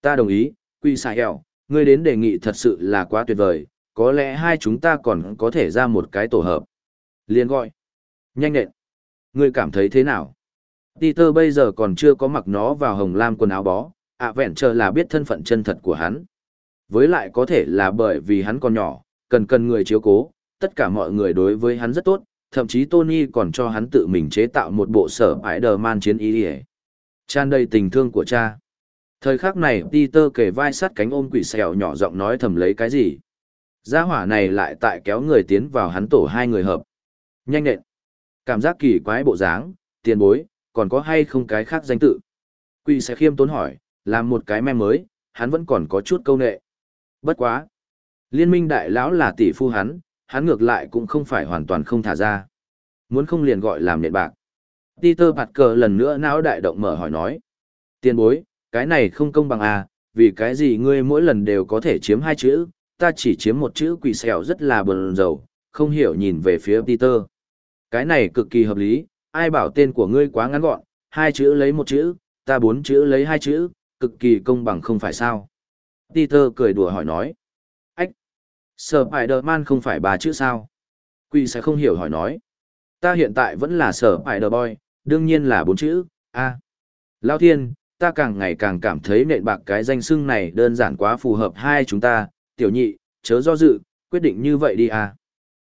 Ta đồng ý, Quy Sai Hẹo, ngươi đến đề nghị thật sự là quá tuyệt vời, có lẽ hai chúng ta còn có thể ra một cái tổ hợp. Liên gọi. Nhanh nện. Ngươi cảm thấy thế nào? Peter bây giờ còn chưa có mặc nó vào hồng lam quần áo bó, ạ vẹn chờ là biết thân phận chân thật của hắn. Với lại có thể là bởi vì hắn còn nhỏ, cần cần người chiếu cố, tất cả mọi người đối với hắn rất tốt, thậm chí Tony còn cho hắn tự mình chế tạo một bộ sở Spider-Man chiến ý đi Tràn đầy tình thương của cha. Thời khắc này Peter kề vai sát cánh ôm quỷ sẹo nhỏ giọng nói thầm lấy cái gì. Gia hỏa này lại tại kéo người tiến vào hắn tổ hai người hợp. Nhanh nện. Cảm giác kỳ quái bộ dáng, tiền bối, còn có hay không cái khác danh tự. Quỷ sẽ khiêm tốn hỏi, làm một cái mem mới, hắn vẫn còn có chút câu nệ. Bất quá. Liên minh đại lão là tỷ phu hắn, hắn ngược lại cũng không phải hoàn toàn không thả ra. Muốn không liền gọi làm nện bạc. Peter Parker lần nữa não đại động mở hỏi nói. Tiền bối, cái này không công bằng à, vì cái gì ngươi mỗi lần đều có thể chiếm hai chữ, ta chỉ chiếm một chữ quỷ sẹo rất là bần dầu, không hiểu nhìn về phía Peter. Cái này cực kỳ hợp lý, ai bảo tên của ngươi quá ngắn gọn, hai chữ lấy một chữ, ta bốn chữ lấy hai chữ, cực kỳ công bằng không phải sao. Peter cười đùa hỏi nói. Ách! Spider-Man không phải ba chữ sao? Quỷ sẽ không hiểu hỏi nói. Ta hiện tại vẫn là Spider-Boy, đương nhiên là bốn chữ, a. Lao thiên, ta càng ngày càng cảm thấy nện bạc cái danh xưng này đơn giản quá phù hợp hai chúng ta, tiểu nhị, chớ do dự, quyết định như vậy đi à.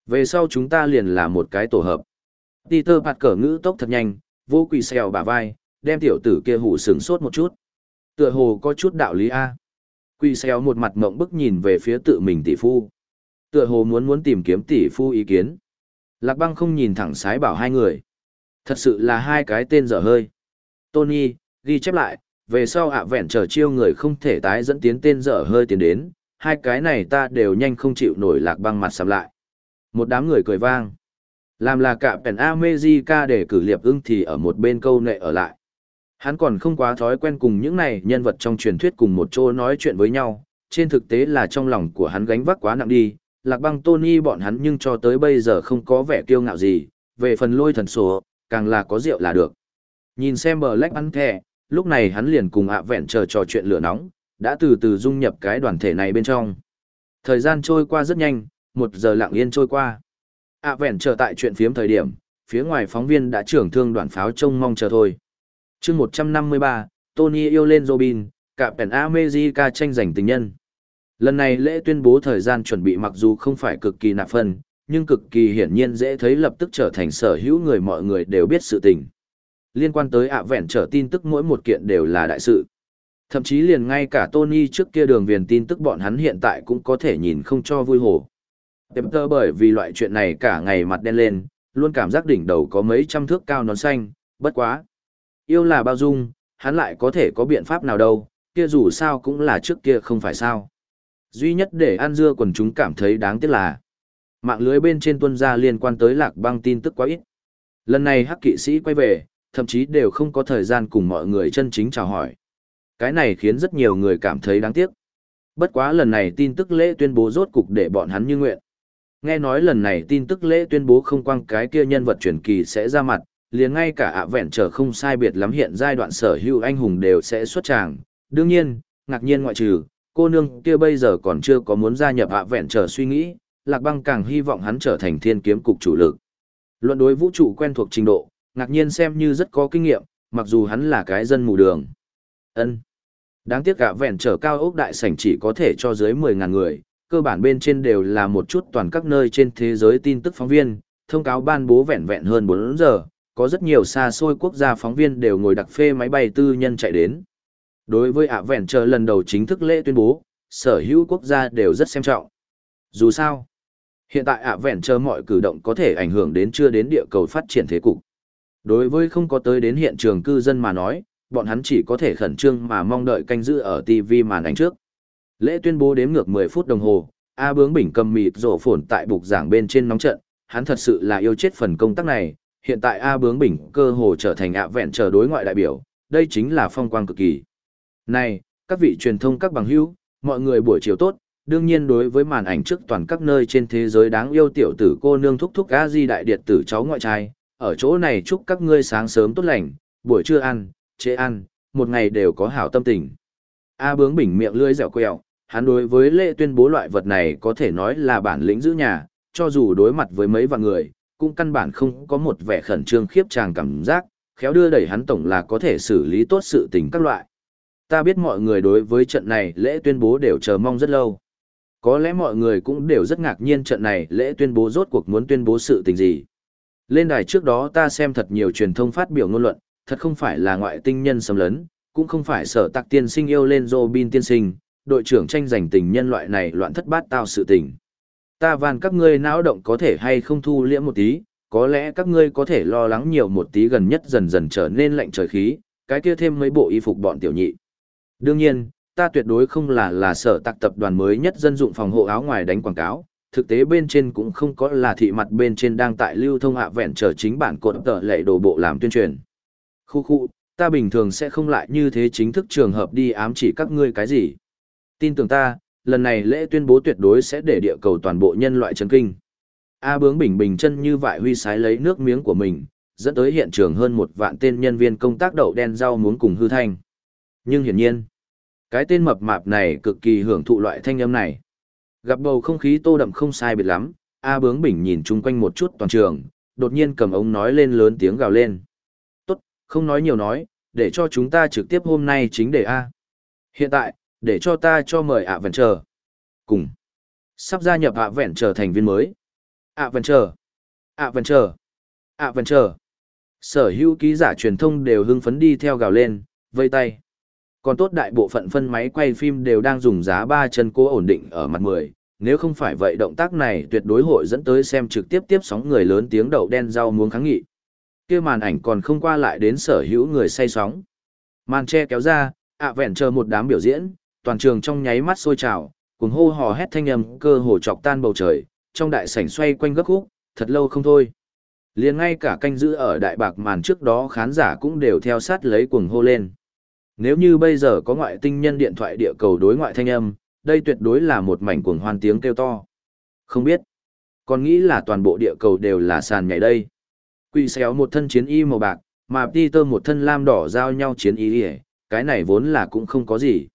Về sau chúng ta liền là một cái tổ hợp. Peter bạt cờ ngữ tốc thật nhanh, vô quỳ xèo bả vai, đem tiểu tử kia hủ sướng sốt một chút. Tựa hồ có chút đạo lý a. Quỳ xèo một mặt mộng bức nhìn về phía tự mình tỷ phu. Tựa hồ muốn muốn tìm kiếm tỷ phu ý kiến. Lạc băng không nhìn thẳng sái bảo hai người. Thật sự là hai cái tên dở hơi. Tony, ghi chép lại, về sau ạ vẹn chờ chiêu người không thể tái dẫn tiến tên dở hơi tiến đến, hai cái này ta đều nhanh không chịu nổi lạc băng mặt sầm lại. Một đám người cười vang. Làm là cả pèn America để cử liệp ưng thì ở một bên câu nệ ở lại. Hắn còn không quá thói quen cùng những này nhân vật trong truyền thuyết cùng một chỗ nói chuyện với nhau, trên thực tế là trong lòng của hắn gánh vác quá nặng đi, lạc băng Tony bọn hắn nhưng cho tới bây giờ không có vẻ kiêu ngạo gì, về phần lôi thần số, càng là có rượu là được. Nhìn xem bờ lách ăn thẻ, lúc này hắn liền cùng ạ vẹn chờ trò chuyện lửa nóng, đã từ từ dung nhập cái đoàn thể này bên trong. Thời gian trôi qua rất nhanh, một giờ lặng yên trôi qua. ạ vẹn chờ tại chuyện phiếm thời điểm, phía ngoài phóng viên đã trưởng thương đoàn pháo trông mong chờ thôi. chương 153, Tony yêu lên Robin, cả pèn America tranh giành tình nhân. Lần này lễ tuyên bố thời gian chuẩn bị mặc dù không phải cực kỳ nạp phân, nhưng cực kỳ hiển nhiên dễ thấy lập tức trở thành sở hữu người mọi người đều biết sự tình liên quan tới ạ vẹn trở tin tức mỗi một kiện đều là đại sự. Thậm chí liền ngay cả Tony trước kia đường viền tin tức bọn hắn hiện tại cũng có thể nhìn không cho vui hồ. Tệp tơ bởi vì loại chuyện này cả ngày mặt đen lên, luôn cảm giác đỉnh đầu có mấy trăm thước cao nón xanh, bất quá. Yêu là bao dung, hắn lại có thể có biện pháp nào đâu, kia dù sao cũng là trước kia không phải sao. Duy nhất để ăn dưa quần chúng cảm thấy đáng tiếc là mạng lưới bên trên tuân gia liên quan tới lạc băng tin tức quá ít. Lần này hắc kỵ sĩ quay về, thậm chí đều không có thời gian cùng mọi người chân chính chào hỏi. Cái này khiến rất nhiều người cảm thấy đáng tiếc. Bất quá lần này tin tức lễ tuyên bố rốt cục để bọn hắn như nguyện. Nghe nói lần này tin tức lễ tuyên bố không quang cái kia nhân vật truyền kỳ sẽ ra mặt, liền ngay cả ạ vẹn trở không sai biệt lắm hiện giai đoạn sở hữu anh hùng đều sẽ xuất tràng. Đương nhiên, ngạc nhiên ngoại trừ, cô nương kia bây giờ còn chưa có muốn gia nhập ạ vẹn trở suy nghĩ, lạc băng càng hy vọng hắn trở thành thiên kiếm cục chủ lực. Luận đối vũ trụ quen thuộc trình độ, ngạc nhiên xem như rất có kinh nghiệm, mặc dù hắn là cái dân mù đường. ân Đáng tiếc cả vẹn trở cao ốc đại sảnh chỉ có thể cho dưới 10.000 người, cơ bản bên trên đều là một chút toàn các nơi trên thế giới tin tức phóng viên, thông cáo ban bố vẹn vẹn hơn 4 giờ, có rất nhiều xa xôi quốc gia phóng viên đều ngồi đặc phê máy bay tư nhân chạy đến. Đối với ạ vẹn trở lần đầu chính thức lễ tuyên bố, sở hữu quốc gia đều rất xem trọng. Dù sao, hiện tại ạ vẹn trở mọi cử động có thể ảnh hưởng đến chưa đến địa cầu phát triển thế cục. Đối với không có tới đến hiện trường cư dân mà nói, bọn hắn chỉ có thể khẩn trương mà mong đợi canh giữ ở TV màn ảnh trước. Lễ tuyên bố đếm ngược 10 phút đồng hồ, A bướng bỉnh cầm mịt rổ phồn tại bục giảng bên trên nóng trận, hắn thật sự là yêu chết phần công tác này, hiện tại A bướng bỉnh cơ hồ trở thành ạ vẹn chờ đối ngoại đại biểu, đây chính là phong quang cực kỳ. Này, các vị truyền thông các bằng hữu, mọi người buổi chiều tốt, đương nhiên đối với màn ảnh trước toàn các nơi trên thế giới đáng yêu tiểu tử cô nương thúc thúc A Di đại điệt tử cháu ngoại trai, ở chỗ này chúc các ngươi sáng sớm tốt lành, buổi trưa ăn, chế ăn, một ngày đều có hảo tâm tình. A bướng bỉnh miệng lưỡi dẻo quẹo, hắn đối với lễ tuyên bố loại vật này có thể nói là bản lĩnh giữ nhà, cho dù đối mặt với mấy vạn người, cũng căn bản không có một vẻ khẩn trương khiếp tràng cảm giác, khéo đưa đẩy hắn tổng là có thể xử lý tốt sự tình các loại. Ta biết mọi người đối với trận này lễ tuyên bố đều chờ mong rất lâu. Có lẽ mọi người cũng đều rất ngạc nhiên trận này lễ tuyên bố rốt cuộc muốn tuyên bố sự tình gì. Lên đài trước đó ta xem thật nhiều truyền thông phát biểu ngôn luận, thật không phải là ngoại tinh nhân xâm lấn, cũng không phải sở tạc tiên sinh yêu lên Robin tiên sinh, đội trưởng tranh giành tình nhân loại này loạn thất bát tao sự tình. Ta van các ngươi não động có thể hay không thu liễm một tí, có lẽ các ngươi có thể lo lắng nhiều một tí gần nhất dần dần trở nên lạnh trời khí, cái kia thêm mấy bộ y phục bọn tiểu nhị. Đương nhiên, ta tuyệt đối không là là sở tạc tập đoàn mới nhất dân dụng phòng hộ áo ngoài đánh quảng cáo, thực tế bên trên cũng không có là thị mặt bên trên đang tại lưu thông hạ vẹn trở chính bản cột tờ lệ đồ bộ làm tuyên truyền. Khu khu, ta bình thường sẽ không lại như thế chính thức trường hợp đi ám chỉ các ngươi cái gì. Tin tưởng ta, lần này lễ tuyên bố tuyệt đối sẽ để địa cầu toàn bộ nhân loại chấn kinh. A bướng bình bình chân như vại huy sái lấy nước miếng của mình, dẫn tới hiện trường hơn một vạn tên nhân viên công tác đậu đen rau muốn cùng hư thanh. Nhưng hiển nhiên, cái tên mập mạp này cực kỳ hưởng thụ loại thanh âm này. Gặp bầu không khí tô đậm không sai biệt lắm, A bướng bình nhìn chung quanh một chút toàn trường, đột nhiên cầm ống nói lên lớn tiếng gào lên. Tốt, không nói nhiều nói, để cho chúng ta trực tiếp hôm nay chính để A. Hiện tại, để cho ta cho mời ạ vẹn chờ. Cùng. Sắp gia nhập ạ vẹn trở thành viên mới. ạ vẹn chờ. ạ vẹn chờ. ạ vẹn chờ. Sở hữu ký giả truyền thông đều hưng phấn đi theo gào lên, vây tay. Còn tốt đại bộ phận phân máy quay phim đều đang dùng giá ba chân cố ổn định ở mặt 10, nếu không phải vậy động tác này tuyệt đối hội dẫn tới xem trực tiếp tiếp sóng người lớn tiếng đậu đen rau muống kháng nghị. kia màn ảnh còn không qua lại đến sở hữu người say sóng. Màn che kéo ra, ạ vẹn chờ một đám biểu diễn, toàn trường trong nháy mắt sôi trào, cùng hô hò hét thanh âm cơ hồ chọc tan bầu trời, trong đại sảnh xoay quanh gấp khúc, thật lâu không thôi. Liền ngay cả canh giữ ở đại bạc màn trước đó khán giả cũng đều theo sát lấy cuồng hô lên. Nếu như bây giờ có ngoại tinh nhân điện thoại địa cầu đối ngoại thanh âm, đây tuyệt đối là một mảnh cuồng hoan tiếng kêu to. Không biết, còn nghĩ là toàn bộ địa cầu đều là sàn nhảy đây. Quỷ xéo một thân chiến y màu bạc, mà Peter một thân lam đỏ giao nhau chiến y cái này vốn là cũng không có gì.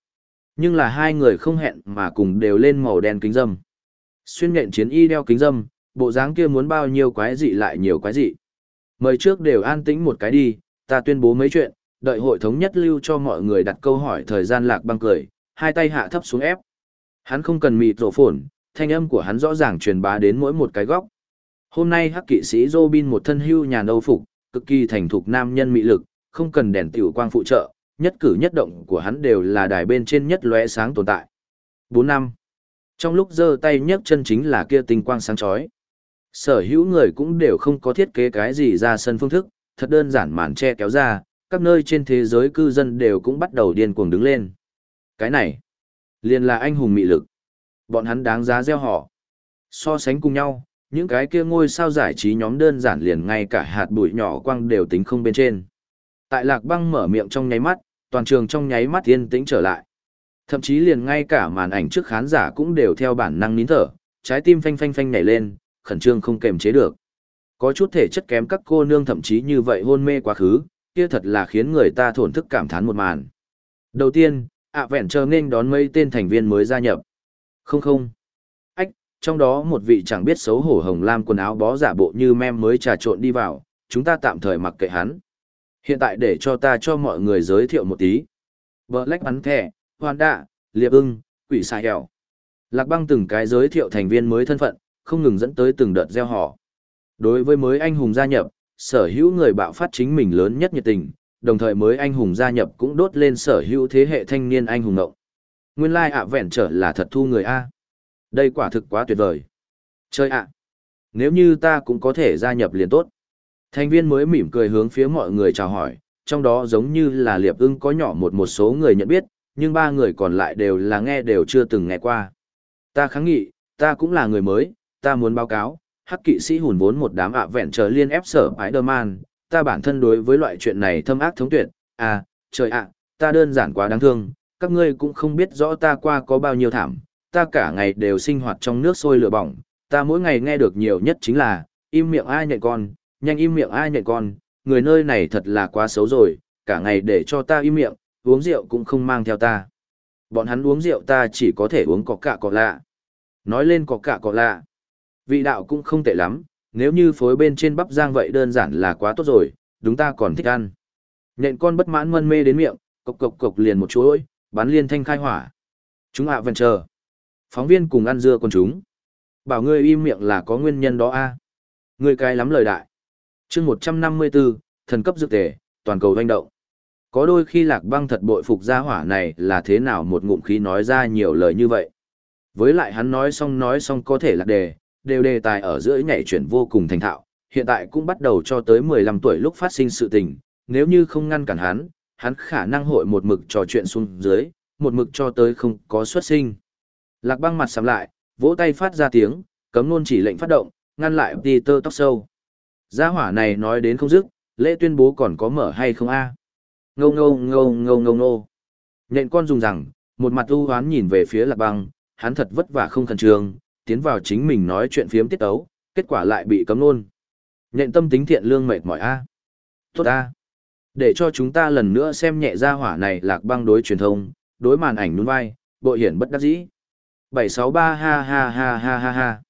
Nhưng là hai người không hẹn mà cùng đều lên màu đen kính dâm. Xuyên nhện chiến y đeo kính dâm, bộ dáng kia muốn bao nhiêu quái dị lại nhiều quái dị. Mời trước đều an tĩnh một cái đi, ta tuyên bố mấy chuyện, đợi hội thống nhất lưu cho mọi người đặt câu hỏi thời gian lạc băng cười, hai tay hạ thấp xuống ép. Hắn không cần mịt rổ phồn, thanh âm của hắn rõ ràng truyền bá đến mỗi một cái góc. Hôm nay hắc kỵ sĩ Robin một thân hưu nhà nâu phục, cực kỳ thành thục nam nhân mị lực, không cần đèn tiểu quang phụ trợ, nhất cử nhất động của hắn đều là đài bên trên nhất lóe sáng tồn tại. 4 năm. Trong lúc giơ tay nhấc chân chính là kia tinh quang sáng chói. Sở hữu người cũng đều không có thiết kế cái gì ra sân phương thức, thật đơn giản màn che kéo ra, các nơi trên thế giới cư dân đều cũng bắt đầu điên cuồng đứng lên. Cái này, liền là anh hùng mị lực. Bọn hắn đáng giá gieo họ. So sánh cùng nhau, những cái kia ngôi sao giải trí nhóm đơn giản liền ngay cả hạt bụi nhỏ quang đều tính không bên trên. Tại lạc băng mở miệng trong nháy mắt, toàn trường trong nháy mắt yên tĩnh trở lại. Thậm chí liền ngay cả màn ảnh trước khán giả cũng đều theo bản năng nín thở, trái tim phanh phanh phanh nhảy lên, khẩn trương không kềm chế được. Có chút thể chất kém các cô nương thậm chí như vậy hôn mê quá khứ, kia thật là khiến người ta thổn thức cảm thán một màn. Đầu tiên, ạ vẹn chờ nên đón mấy tên thành viên mới gia nhập. Không không. Ách, trong đó một vị chẳng biết xấu hổ hồng lam quần áo bó giả bộ như mem mới trà trộn đi vào, chúng ta tạm thời mặc kệ hắn. Hiện tại để cho ta cho mọi người giới thiệu một tí. Black bắn thẻ, hoàn đạ, liệp ưng, quỷ xài hẻo. Lạc băng từng cái giới thiệu thành viên mới thân phận, không ngừng dẫn tới từng đợt gieo họ. Đối với mới anh hùng gia nhập, sở hữu người bạo phát chính mình lớn nhất nhiệt tình, đồng thời mới anh hùng gia nhập cũng đốt lên sở hữu thế hệ thanh niên anh hùng ngộng. Nguyên lai ạ vẹn trở là thật thu người A. Đây quả thực quá tuyệt vời. Chơi ạ. Nếu như ta cũng có thể gia nhập liền tốt. Thành viên mới mỉm cười hướng phía mọi người chào hỏi, trong đó giống như là liệp ưng có nhỏ một một số người nhận biết, nhưng ba người còn lại đều là nghe đều chưa từng nghe qua. Ta kháng nghị, ta cũng là người mới, ta muốn báo cáo, hắc kỵ sĩ hùn vốn một đám ạ vẹn trở liên ép sở Spider-Man, ta bản thân đối với loại chuyện này thâm ác thống tuyệt, à, trời ạ, ta đơn giản quá đáng thương, các ngươi cũng không biết rõ ta qua có bao nhiêu thảm, ta cả ngày đều sinh hoạt trong nước sôi lửa bỏng, ta mỗi ngày nghe được nhiều nhất chính là, im miệng ai nhạy con, nhanh im miệng ai nhạy con, người nơi này thật là quá xấu rồi, cả ngày để cho ta im miệng, uống rượu cũng không mang theo ta. Bọn hắn uống rượu ta chỉ có thể uống có cả cọ lạ. Nói lên có cả cọ lạ. Vị đạo cũng không tệ lắm, nếu như phối bên trên bắp rang vậy đơn giản là quá tốt rồi, đúng ta còn thích ăn. Nện con bất mãn mân mê đến miệng, cộc cộc cộc liền một chuỗi, bắn liên thanh khai hỏa. Chúng ạ vẫn chờ. Phóng viên cùng ăn dưa con chúng. Bảo ngươi im miệng là có nguyên nhân đó a. Ngươi cái lắm lời đại. chương 154, thần cấp dược tề, toàn cầu doanh động. Có đôi khi lạc băng thật bội phục gia hỏa này là thế nào một ngụm khí nói ra nhiều lời như vậy. Với lại hắn nói xong nói xong có thể lạc đề, đều đề tài ở giữa nhảy chuyển vô cùng thành thạo, hiện tại cũng bắt đầu cho tới 15 tuổi lúc phát sinh sự tình, nếu như không ngăn cản hắn, hắn khả năng hội một mực trò chuyện xuống dưới, một mực cho tới không có xuất sinh. Lạc băng mặt sắm lại, vỗ tay phát ra tiếng, cấm luôn chỉ lệnh phát động, ngăn lại Peter tóc sâu. Gia hỏa này nói đến không dứt, lễ tuyên bố còn có mở hay không a? Ngô ngô ngô ngô ngô ngô. Nhện con dùng rằng, một mặt u hoán nhìn về phía lạc băng, hắn thật vất vả không khẩn trương, tiến vào chính mình nói chuyện phiếm tiết ấu, kết quả lại bị cấm luôn. Nhện tâm tính thiện lương mệt mỏi a. Tốt a. Để cho chúng ta lần nữa xem nhẹ ra hỏa này lạc băng đối truyền thông, đối màn ảnh nhún vai, bộ hiển bất đắc dĩ. 763 ha ha ha ha ha ha.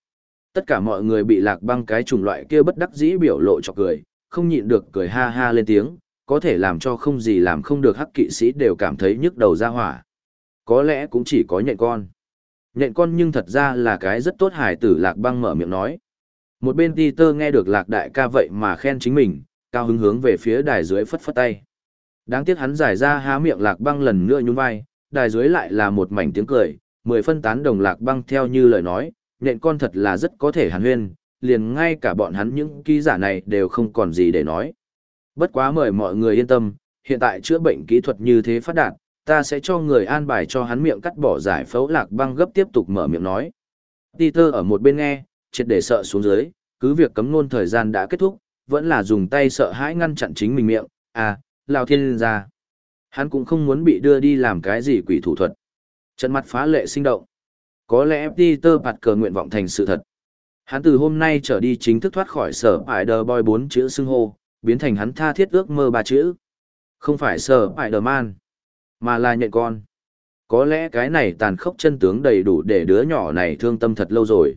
Tất cả mọi người bị lạc băng cái chủng loại kia bất đắc dĩ biểu lộ cho cười, không nhịn được cười ha ha lên tiếng, có thể làm cho không gì làm không được hắc kỵ sĩ đều cảm thấy nhức đầu ra hỏa. Có lẽ cũng chỉ có nhện con. Nhện con nhưng thật ra là cái rất tốt hài tử lạc băng mở miệng nói. Một bên ti tơ nghe được lạc đại ca vậy mà khen chính mình, cao hứng hướng về phía đài dưới phất phất tay. Đáng tiếc hắn giải ra há miệng lạc băng lần nữa nhún vai, đài dưới lại là một mảnh tiếng cười, mười phân tán đồng lạc băng theo như lời nói, nhện con thật là rất có thể hàn huyên, liền ngay cả bọn hắn những ký giả này đều không còn gì để nói. Bất quá mời mọi người yên tâm, hiện tại chữa bệnh kỹ thuật như thế phát đạt, ta sẽ cho người an bài cho hắn miệng cắt bỏ giải phẫu lạc băng gấp tiếp tục mở miệng nói. Peter ở một bên nghe, triệt để sợ xuống dưới, cứ việc cấm nôn thời gian đã kết thúc, vẫn là dùng tay sợ hãi ngăn chặn chính mình miệng, à, lao thiên ra. Hắn cũng không muốn bị đưa đi làm cái gì quỷ thủ thuật. Trận mặt phá lệ sinh động. Có lẽ Peter bạt cờ nguyện vọng thành sự thật. Hắn từ hôm nay trở đi chính thức thoát khỏi sở Spider-Boy 4 chữ xưng hô, biến thành hắn tha thiết ước mơ ba chữ. Không phải sở Spider-Man, mà là nhận con. Có lẽ cái này tàn khốc chân tướng đầy đủ để đứa nhỏ này thương tâm thật lâu rồi.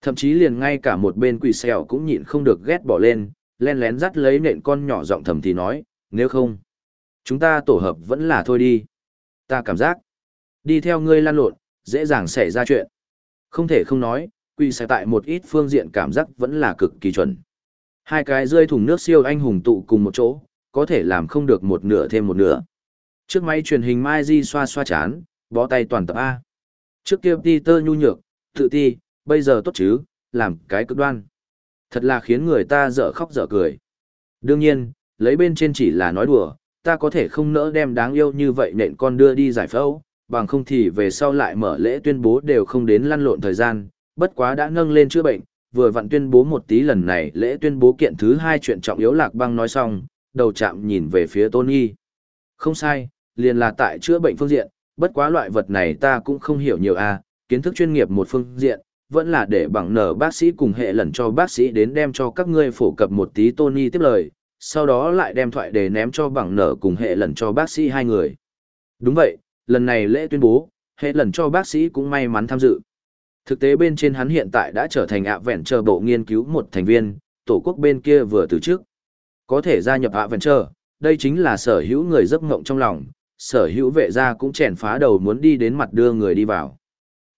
Thậm chí liền ngay cả một bên quỷ xèo cũng nhịn không được ghét bỏ lên, len lén dắt lấy nện con nhỏ giọng thầm thì nói, nếu không, chúng ta tổ hợp vẫn là thôi đi. Ta cảm giác, đi theo ngươi lan lộn, dễ dàng xảy ra chuyện. Không thể không nói, quỷ sẹo tại một ít phương diện cảm giác vẫn là cực kỳ chuẩn. Hai cái rơi thùng nước siêu anh hùng tụ cùng một chỗ, có thể làm không được một nửa thêm một nửa. Trước máy truyền hình Mai Di xoa xoa chán, bó tay toàn tập A. Trước kia Peter nhu nhược, tự ti, bây giờ tốt chứ, làm cái cực đoan. Thật là khiến người ta dở khóc dở cười. Đương nhiên, lấy bên trên chỉ là nói đùa, ta có thể không nỡ đem đáng yêu như vậy nện con đưa đi giải phẫu, bằng không thì về sau lại mở lễ tuyên bố đều không đến lăn lộn thời gian, bất quá đã nâng lên chữa bệnh, vừa vặn tuyên bố một tí lần này lễ tuyên bố kiện thứ hai chuyện trọng yếu lạc băng nói xong, đầu chạm nhìn về phía Tony. Không sai, liền là tại chữa bệnh phương diện, bất quá loại vật này ta cũng không hiểu nhiều a, à, kiến thức chuyên nghiệp một phương diện, vẫn là để bằng nở bác sĩ cùng hệ lần cho bác sĩ đến đem cho các ngươi phổ cập một tí Tony tiếp lời, sau đó lại đem thoại để ném cho bằng nở cùng hệ lần cho bác sĩ hai người. Đúng vậy, lần này lễ tuyên bố, hệ lần cho bác sĩ cũng may mắn tham dự. Thực tế bên trên hắn hiện tại đã trở thành ạ vẹn chờ bộ nghiên cứu một thành viên, tổ quốc bên kia vừa từ trước. Có thể gia nhập ạ vẹn chờ, đây chính là sở hữu người giấc ngộng trong lòng, sở hữu vệ gia cũng chèn phá đầu muốn đi đến mặt đưa người đi vào.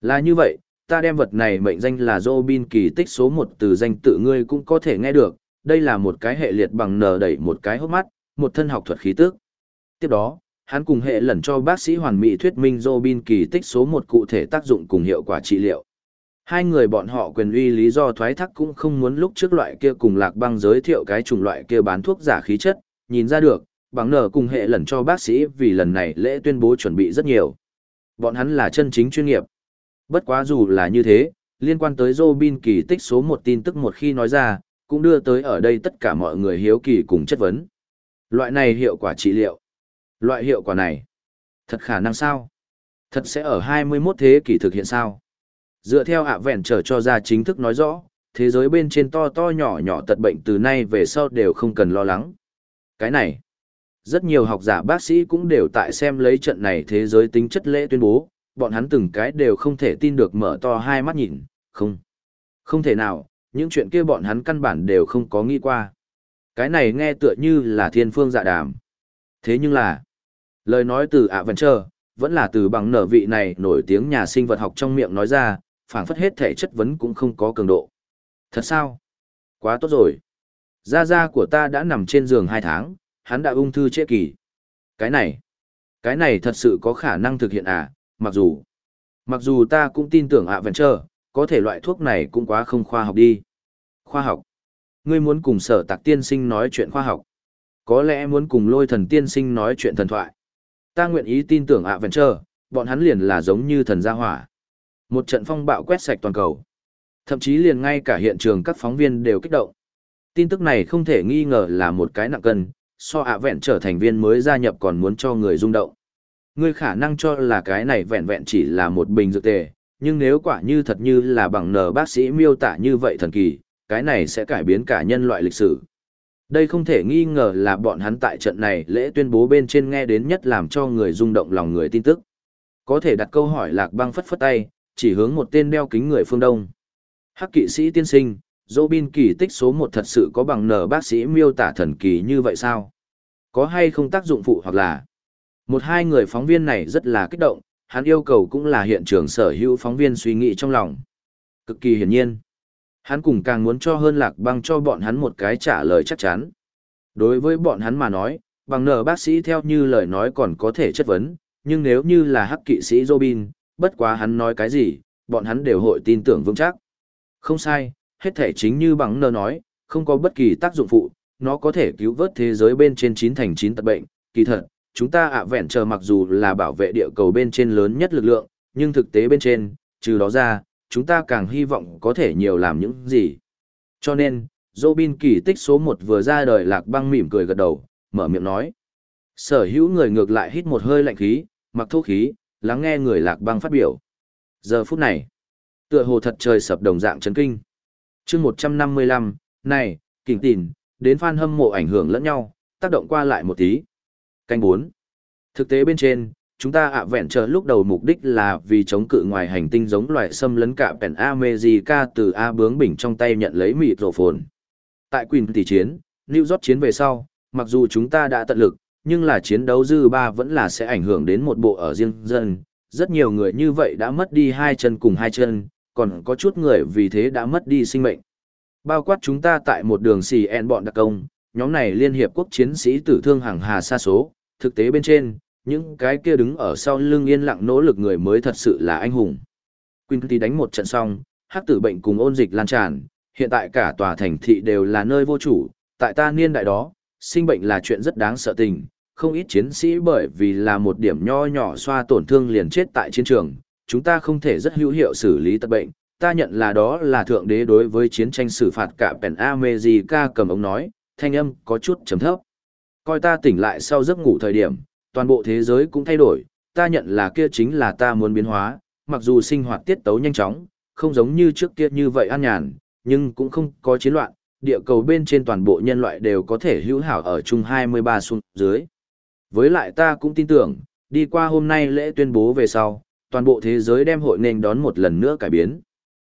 Là như vậy, ta đem vật này mệnh danh là Robin kỳ tích số một từ danh tự ngươi cũng có thể nghe được, đây là một cái hệ liệt bằng nở đẩy một cái hốc mắt, một thân học thuật khí tức. Tiếp đó, hắn cùng hệ lần cho bác sĩ hoàn mỹ thuyết minh Robin kỳ tích số một cụ thể tác dụng cùng hiệu quả trị liệu. Hai người bọn họ quyền uy lý do thoái thác cũng không muốn lúc trước loại kia cùng lạc băng giới thiệu cái chủng loại kia bán thuốc giả khí chất, nhìn ra được, bằng nở cùng hệ lần cho bác sĩ vì lần này lễ tuyên bố chuẩn bị rất nhiều. Bọn hắn là chân chính chuyên nghiệp. Bất quá dù là như thế, liên quan tới Robin kỳ tích số một tin tức một khi nói ra, cũng đưa tới ở đây tất cả mọi người hiếu kỳ cùng chất vấn. Loại này hiệu quả trị liệu. Loại hiệu quả này. Thật khả năng sao? Thật sẽ ở 21 thế kỷ thực hiện sao? Dựa theo ạ vẹn trở cho ra chính thức nói rõ, thế giới bên trên to to nhỏ nhỏ tật bệnh từ nay về sau đều không cần lo lắng. Cái này, rất nhiều học giả bác sĩ cũng đều tại xem lấy trận này thế giới tính chất lễ tuyên bố, bọn hắn từng cái đều không thể tin được mở to hai mắt nhìn, không. Không thể nào, những chuyện kia bọn hắn căn bản đều không có nghĩ qua. Cái này nghe tựa như là thiên phương dạ đàm. Thế nhưng là, lời nói từ ạ vẫn chờ, vẫn là từ bằng nở vị này nổi tiếng nhà sinh vật học trong miệng nói ra, phảng phất hết thể chất vấn cũng không có cường độ. Thật sao? Quá tốt rồi. Gia gia của ta đã nằm trên giường hai tháng, hắn đã ung thư trễ kỳ. Cái này, cái này thật sự có khả năng thực hiện à, mặc dù, mặc dù ta cũng tin tưởng ạ vẫn chờ, có thể loại thuốc này cũng quá không khoa học đi. Khoa học? Ngươi muốn cùng sở tạc tiên sinh nói chuyện khoa học. Có lẽ muốn cùng lôi thần tiên sinh nói chuyện thần thoại. Ta nguyện ý tin tưởng ạ vẫn chờ, bọn hắn liền là giống như thần gia hỏa. Một trận phong bạo quét sạch toàn cầu. Thậm chí liền ngay cả hiện trường các phóng viên đều kích động. Tin tức này không thể nghi ngờ là một cái nặng cân, so ạ vẹn trở thành viên mới gia nhập còn muốn cho người rung động. Ngươi khả năng cho là cái này vẹn vẹn chỉ là một bình dược tề, nhưng nếu quả như thật như là bằng nờ bác sĩ miêu tả như vậy thần kỳ, cái này sẽ cải biến cả nhân loại lịch sử. Đây không thể nghi ngờ là bọn hắn tại trận này lễ tuyên bố bên trên nghe đến nhất làm cho người rung động lòng người tin tức. Có thể đặt câu hỏi lạc băng phất phất tay, chỉ hướng một tên đeo kính người phương Đông. Hắc kỵ sĩ tiên sinh, Robin kỳ tích số một thật sự có bằng nở bác sĩ miêu tả thần kỳ như vậy sao? Có hay không tác dụng phụ hoặc là... Một hai người phóng viên này rất là kích động, hắn yêu cầu cũng là hiện trường sở hữu phóng viên suy nghĩ trong lòng. Cực kỳ hiển nhiên. Hắn cùng càng muốn cho hơn lạc băng cho bọn hắn một cái trả lời chắc chắn. Đối với bọn hắn mà nói, bằng nở bác sĩ theo như lời nói còn có thể chất vấn, nhưng nếu như là hắc kỵ sĩ Robin, bất quá hắn nói cái gì, bọn hắn đều hội tin tưởng vững chắc. Không sai, hết thể chính như bằng nơ nói, không có bất kỳ tác dụng phụ, nó có thể cứu vớt thế giới bên trên 9 thành 9 tật bệnh, kỳ thật, chúng ta ạ vẹn chờ mặc dù là bảo vệ địa cầu bên trên lớn nhất lực lượng, nhưng thực tế bên trên, trừ đó ra, chúng ta càng hy vọng có thể nhiều làm những gì. Cho nên, Robin kỳ tích số 1 vừa ra đời lạc băng mỉm cười gật đầu, mở miệng nói. Sở hữu người ngược lại hít một hơi lạnh khí, mặc thô khí, lắng nghe người lạc băng phát biểu. Giờ phút này, tựa hồ thật trời sập đồng dạng chấn kinh chương 155, này, kỉnh tìn, đến fan hâm mộ ảnh hưởng lẫn nhau, tác động qua lại một tí. Canh 4. Thực tế bên trên, chúng ta ạ vẹn chờ lúc đầu mục đích là vì chống cự ngoài hành tinh giống loài xâm lấn cả pèn America từ A bướng bình trong tay nhận lấy mịt rổ phồn. Tại quỳnh tỷ chiến, New York chiến về sau, mặc dù chúng ta đã tận lực, nhưng là chiến đấu dư ba vẫn là sẽ ảnh hưởng đến một bộ ở riêng dân. Rất nhiều người như vậy đã mất đi hai chân cùng hai chân, còn có chút người vì thế đã mất đi sinh mệnh. Bao quát chúng ta tại một đường xì en bọn đặc công, nhóm này liên hiệp quốc chiến sĩ tử thương hàng hà xa số, thực tế bên trên, những cái kia đứng ở sau lưng yên lặng nỗ lực người mới thật sự là anh hùng. Quinty đánh một trận xong, hắc tử bệnh cùng ôn dịch lan tràn, hiện tại cả tòa thành thị đều là nơi vô chủ, tại ta niên đại đó, sinh bệnh là chuyện rất đáng sợ tình, không ít chiến sĩ bởi vì là một điểm nho nhỏ xoa tổn thương liền chết tại chiến trường, chúng ta không thể rất hữu hiệu xử lý tật bệnh, ta nhận là đó là thượng đế đối với chiến tranh xử phạt cả Pen America cầm ông nói, thanh âm có chút trầm thấp. Coi ta tỉnh lại sau giấc ngủ thời điểm, toàn bộ thế giới cũng thay đổi, ta nhận là kia chính là ta muốn biến hóa, mặc dù sinh hoạt tiết tấu nhanh chóng, không giống như trước kia như vậy an nhàn, nhưng cũng không có chiến loạn, địa cầu bên trên toàn bộ nhân loại đều có thể hữu hảo ở chung 23 xuống dưới. Với lại ta cũng tin tưởng, đi qua hôm nay lễ tuyên bố về sau, toàn bộ thế giới đem hội nên đón một lần nữa cải biến.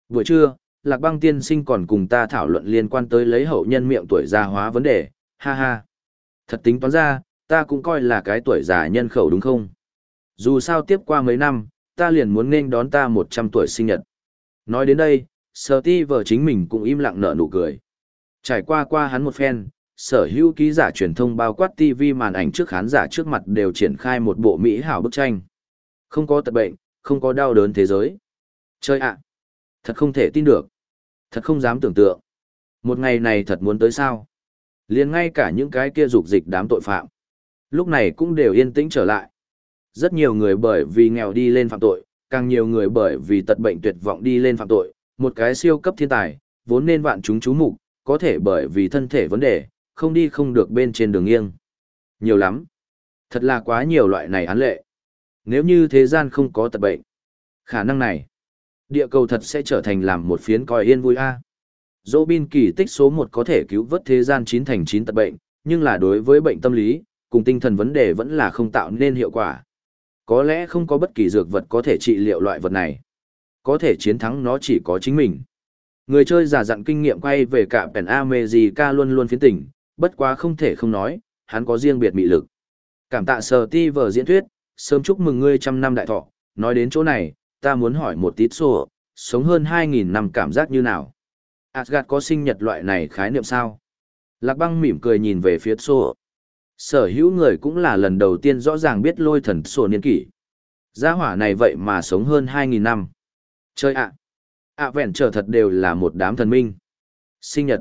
Vừa trưa, Lạc Băng tiên sinh còn cùng ta thảo luận liên quan tới lấy hậu nhân miệng tuổi già hóa vấn đề, ha ha. Thật tính toán ra, ta cũng coi là cái tuổi già nhân khẩu đúng không? Dù sao tiếp qua mấy năm, ta liền muốn nên đón ta 100 tuổi sinh nhật. Nói đến đây, sở ti vợ chính mình cũng im lặng nở nụ cười. Trải qua qua hắn một phen, sở hữu ký giả truyền thông bao quát TV màn ảnh trước khán giả trước mặt đều triển khai một bộ mỹ hảo bức tranh. Không có tật bệnh, không có đau đớn thế giới. Chơi ạ! Thật không thể tin được. Thật không dám tưởng tượng. Một ngày này thật muốn tới sao? liền ngay cả những cái kia dục dịch đám tội phạm. Lúc này cũng đều yên tĩnh trở lại. Rất nhiều người bởi vì nghèo đi lên phạm tội, càng nhiều người bởi vì tật bệnh tuyệt vọng đi lên phạm tội, một cái siêu cấp thiên tài, vốn nên vạn chúng chú mục, có thể bởi vì thân thể vấn đề, không đi không được bên trên đường nghiêng. Nhiều lắm. Thật là quá nhiều loại này án lệ. Nếu như thế gian không có tật bệnh, khả năng này, địa cầu thật sẽ trở thành làm một phiến coi yên vui a. Dỗ bin kỳ tích số một có thể cứu vớt thế gian chín thành chín tật bệnh, nhưng là đối với bệnh tâm lý, cùng tinh thần vấn đề vẫn là không tạo nên hiệu quả. Có lẽ không có bất kỳ dược vật có thể trị liệu loại vật này. Có thể chiến thắng nó chỉ có chính mình. Người chơi giả dặn kinh nghiệm quay về cả Pen America luôn luôn phiến tỉnh, bất quá không thể không nói, hắn có riêng biệt mị lực. Cảm tạ sở ti vở diễn thuyết, sớm chúc mừng ngươi trăm năm đại thọ, nói đến chỗ này, ta muốn hỏi một tí sổ, sống hơn 2.000 năm cảm giác như nào? Asgard có sinh nhật loại này khái niệm sao? Lạc băng mỉm cười nhìn về phía sổ. Sở hữu người cũng là lần đầu tiên rõ ràng biết lôi thần sổ niên kỷ. Gia hỏa này vậy mà sống hơn 2.000 năm. Chơi ạ! ạ vẹn trở thật đều là một đám thần minh. Sinh nhật.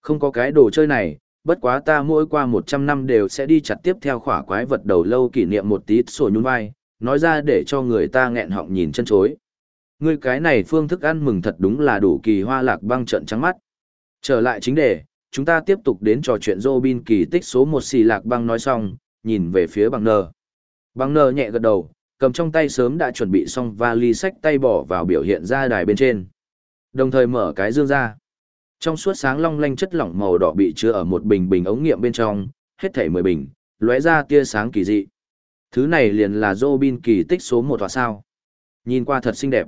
Không có cái đồ chơi này, bất quá ta mỗi qua 100 năm đều sẽ đi chặt tiếp theo khỏa quái vật đầu lâu kỷ niệm một tí sổ nhún vai, nói ra để cho người ta nghẹn họng nhìn chân chối. Ngươi cái này phương thức ăn mừng thật đúng là đủ kỳ hoa lạc băng trận trắng mắt. Trở lại chính đề, chúng ta tiếp tục đến trò chuyện Robin kỳ tích số một xì lạc băng nói xong, nhìn về phía bằng nờ. Bằng nờ nhẹ gật đầu, cầm trong tay sớm đã chuẩn bị xong vali sách tay bỏ vào biểu hiện ra đài bên trên. Đồng thời mở cái dương ra. Trong suốt sáng long lanh chất lỏng màu đỏ bị chứa ở một bình bình ống nghiệm bên trong, hết thảy 10 bình, lóe ra tia sáng kỳ dị. Thứ này liền là Robin kỳ tích số một tòa sao. Nhìn qua thật xinh đẹp.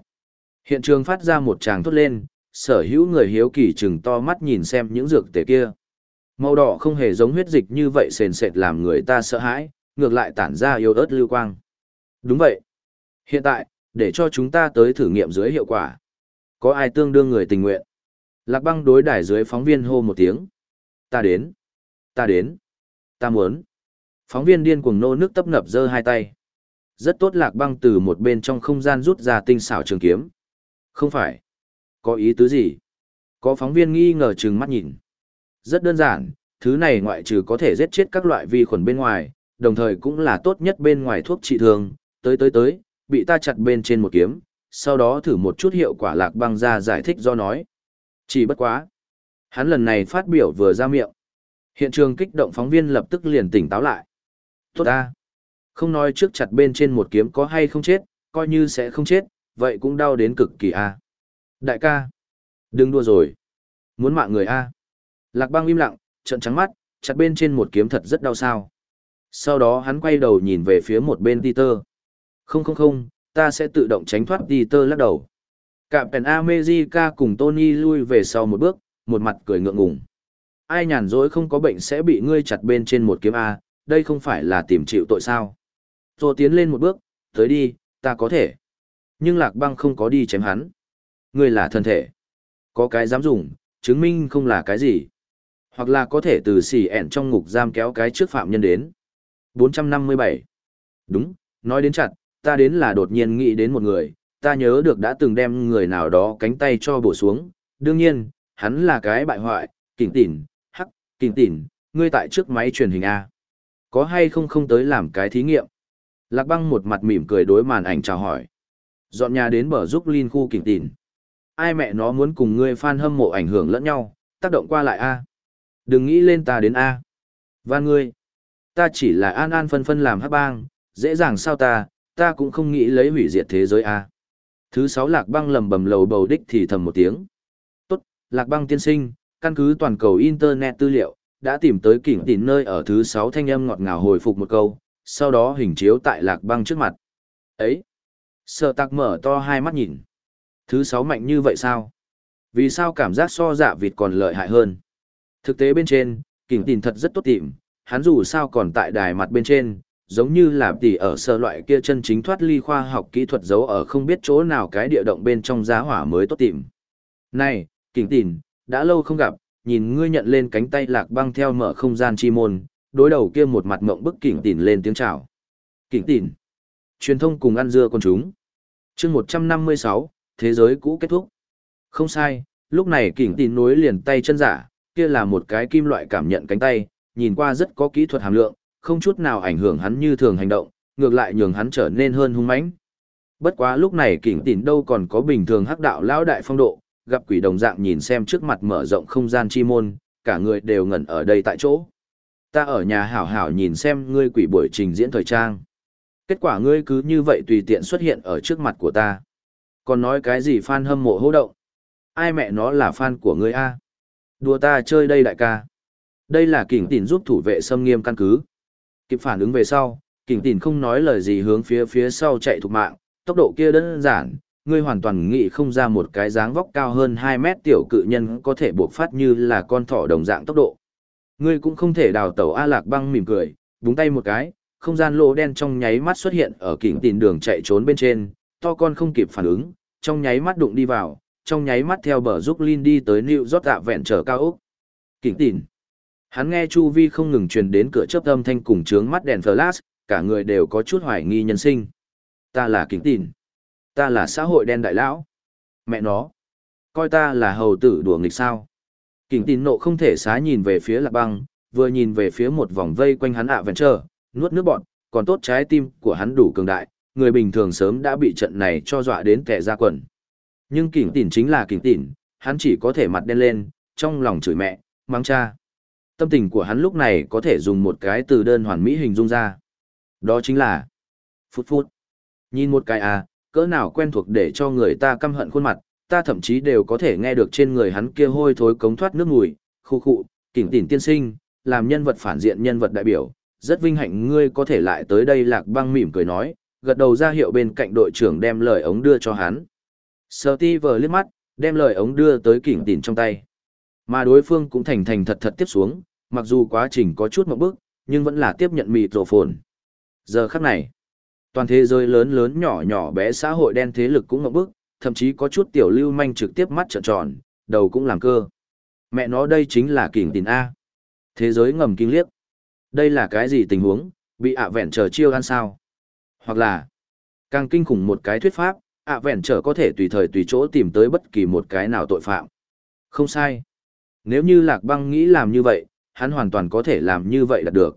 Hiện trường phát ra một tràng thốt lên, sở hữu người hiếu kỳ chừng to mắt nhìn xem những dược tề kia. Màu đỏ không hề giống huyết dịch như vậy sền sệt làm người ta sợ hãi, ngược lại tản ra yêu ớt lưu quang. Đúng vậy. Hiện tại, để cho chúng ta tới thử nghiệm dưới hiệu quả. Có ai tương đương người tình nguyện? Lạc băng đối đài dưới phóng viên hô một tiếng. Ta đến. Ta đến. Ta muốn. Phóng viên điên cuồng nô nước tấp nập giơ hai tay. Rất tốt lạc băng từ một bên trong không gian rút ra tinh xảo trường kiếm. Không phải. Có ý tứ gì? Có phóng viên nghi ngờ chừng mắt nhìn. Rất đơn giản, thứ này ngoại trừ có thể giết chết các loại vi khuẩn bên ngoài, đồng thời cũng là tốt nhất bên ngoài thuốc trị thương, tới tới tới, bị ta chặt bên trên một kiếm, sau đó thử một chút hiệu quả lạc băng ra giải thích do nói. Chỉ bất quá. Hắn lần này phát biểu vừa ra miệng. Hiện trường kích động phóng viên lập tức liền tỉnh táo lại. Tốt ta. Không nói trước chặt bên trên một kiếm có hay không chết, coi như sẽ không chết, vậy cũng đau đến cực kỳ a. Đại ca. Đừng đua rồi. Muốn mạng người a. Lạc băng im lặng, trận trắng mắt, chặt bên trên một kiếm thật rất đau sao. Sau đó hắn quay đầu nhìn về phía một bên Peter. Không không không, ta sẽ tự động tránh thoát Peter lắc đầu. Cạm Pèn America cùng Tony lui về sau một bước, một mặt cười ngượng ngùng. Ai nhàn rỗi không có bệnh sẽ bị ngươi chặt bên trên một kiếm A, đây không phải là tìm chịu tội sao. Rồi tiến lên một bước, tới đi, ta có thể. Nhưng lạc băng không có đi chém hắn. Ngươi là thân thể. Có cái dám dùng, chứng minh không là cái gì. Hoặc là có thể từ xỉ ẻn trong ngục giam kéo cái trước phạm nhân đến. 457. Đúng, nói đến chặt, ta đến là đột nhiên nghĩ đến một người, ta nhớ được đã từng đem người nào đó cánh tay cho bổ xuống, đương nhiên, hắn là cái bại hoại, kỉnh tỉn, hắc, kỉnh tỉn, ngươi tại trước máy truyền hình A. Có hay không không tới làm cái thí nghiệm? Lạc băng một mặt mỉm cười đối màn ảnh chào hỏi. Dọn nhà đến bờ giúp Linh khu kỉnh tỉn. Ai mẹ nó muốn cùng ngươi fan hâm mộ ảnh hưởng lẫn nhau, tác động qua lại A. Đừng nghĩ lên ta đến A. Và ngươi, ta chỉ là an an phân phân làm hắc bang, dễ dàng sao ta, ta cũng không nghĩ lấy hủy diệt thế giới A. Thứ sáu lạc băng lầm bầm lầu bầu đích thì thầm một tiếng. Tốt, lạc băng tiên sinh, căn cứ toàn cầu Internet tư liệu, đã tìm tới kỉnh tín nơi ở thứ sáu thanh âm ngọt ngào hồi phục một câu, sau đó hình chiếu tại lạc băng trước mặt. Ấy! Sợ tạc mở to hai mắt nhìn. Thứ sáu mạnh như vậy sao? Vì sao cảm giác so dạ vịt còn lợi hại hơn? Thực tế bên trên, kỉnh tín thật rất tốt tìm, hắn dù sao còn tại đài mặt bên trên, giống như là tỷ ở sơ loại kia chân chính thoát ly khoa học kỹ thuật giấu ở không biết chỗ nào cái địa động bên trong giá hỏa mới tốt tìm. Này, kỉnh tỉn, đã lâu không gặp, nhìn ngươi nhận lên cánh tay lạc băng theo mở không gian chi môn, đối đầu kia một mặt mộng bức kỉnh tỉn lên tiếng chào. Kỉnh tỉn, truyền thông cùng ăn dưa con chúng. chương 156, thế giới cũ kết thúc. Không sai, lúc này kỉnh tỉn nối liền tay chân giả, kia là một cái kim loại cảm nhận cánh tay, nhìn qua rất có kỹ thuật hàm lượng, không chút nào ảnh hưởng hắn như thường hành động, ngược lại nhường hắn trở nên hơn hung mãnh. Bất quá lúc này kỉnh tỉn đâu còn có bình thường hắc đạo lão đại phong độ, gặp quỷ đồng dạng nhìn xem trước mặt mở rộng không gian chi môn, cả người đều ngẩn ở đây tại chỗ. Ta ở nhà hảo hảo nhìn xem ngươi quỷ buổi trình diễn thời trang. Kết quả ngươi cứ như vậy tùy tiện xuất hiện ở trước mặt của ta. Còn nói cái gì fan hâm mộ hô động? Ai mẹ nó là fan của ngươi a? Đùa ta chơi đây đại ca. Đây là kỉnh tỉn giúp thủ vệ xâm nghiêm căn cứ. Kịp phản ứng về sau, kỉnh tỉn không nói lời gì hướng phía phía sau chạy thục mạng, tốc độ kia đơn giản, ngươi hoàn toàn nghĩ không ra một cái dáng vóc cao hơn 2 mét tiểu cự nhân có thể buộc phát như là con thỏ đồng dạng tốc độ. Ngươi cũng không thể đào tẩu A Lạc băng mỉm cười, búng tay một cái, không gian lỗ đen trong nháy mắt xuất hiện ở kỉnh tỉn đường chạy trốn bên trên, to con không kịp phản ứng, trong nháy mắt đụng đi vào, trong nháy mắt theo bờ giúp Lin đi tới New York tạ vẹn trở cao ốc. Kỉnh tỉn. Hắn nghe Chu Vi không ngừng truyền đến cửa chớp âm thanh cùng trướng mắt đèn flash, cả người đều có chút hoài nghi nhân sinh. Ta là kính tìn. Ta là xã hội đen đại lão. Mẹ nó. Coi ta là hầu tử đùa nghịch sao. Kính tìn nộ không thể xá nhìn về phía lạc băng, vừa nhìn về phía một vòng vây quanh hắn ạ vẹn trờ, nuốt nước bọn, còn tốt trái tim của hắn đủ cường đại, người bình thường sớm đã bị trận này cho dọa đến kẻ ra quần. Nhưng kính tỉn chính là kính tỉn, hắn chỉ có thể mặt đen lên, trong lòng chửi mẹ, mang cha. Tâm tình của hắn lúc này có thể dùng một cái từ đơn hoàn mỹ hình dung ra. Đó chính là phút phút. Nhìn một cái à, cỡ nào quen thuộc để cho người ta căm hận khuôn mặt, ta thậm chí đều có thể nghe được trên người hắn kia hôi thối cống thoát nước mùi, khu khụ, kỉnh tỉnh tiên sinh, làm nhân vật phản diện nhân vật đại biểu, rất vinh hạnh ngươi có thể lại tới đây lạc băng mỉm cười nói, gật đầu ra hiệu bên cạnh đội trưởng đem lời ống đưa cho hắn. Steve liếc mắt, đem lời ống đưa tới kỉnh tỉnh trong tay. Mà đối phương cũng thành thành thật thật tiếp xuống, mặc dù quá trình có chút một bước, nhưng vẫn là tiếp nhận mịt rổ phồn. Giờ khắc này, toàn thế giới lớn lớn nhỏ nhỏ bé xã hội đen thế lực cũng ngậm bức, thậm chí có chút tiểu lưu manh trực tiếp mắt trợn tròn, đầu cũng làm cơ. Mẹ nó đây chính là kỉnh tình A. Thế giới ngầm kinh liếc. Đây là cái gì tình huống, bị ạ vẹn trở chiêu ăn sao? Hoặc là, càng kinh khủng một cái thuyết pháp, ạ vẹn trở có thể tùy thời tùy chỗ tìm tới bất kỳ một cái nào tội phạm. Không sai. Nếu như Lạc Băng nghĩ làm như vậy, hắn hoàn toàn có thể làm như vậy là được.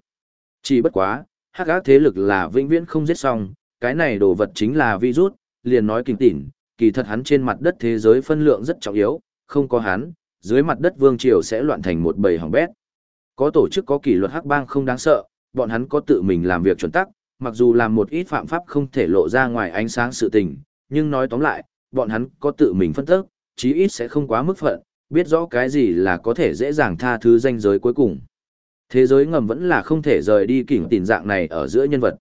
Chỉ bất quá, hắc ác thế lực là vĩnh viễn không giết xong, cái này đồ vật chính là virus, liền nói kinh tỉn, kỳ thật hắn trên mặt đất thế giới phân lượng rất trọng yếu, không có hắn, dưới mặt đất vương triều sẽ loạn thành một bầy hỏng bét. Có tổ chức có kỷ luật hắc bang không đáng sợ, bọn hắn có tự mình làm việc chuẩn tắc, mặc dù làm một ít phạm pháp không thể lộ ra ngoài ánh sáng sự tình, nhưng nói tóm lại, bọn hắn có tự mình phân tích, chí ít sẽ không quá mức phận, biết rõ cái gì là có thể dễ dàng tha thứ danh giới cuối cùng. Thế giới ngầm vẫn là không thể rời đi kỉnh tỉn dạng này ở giữa nhân vật.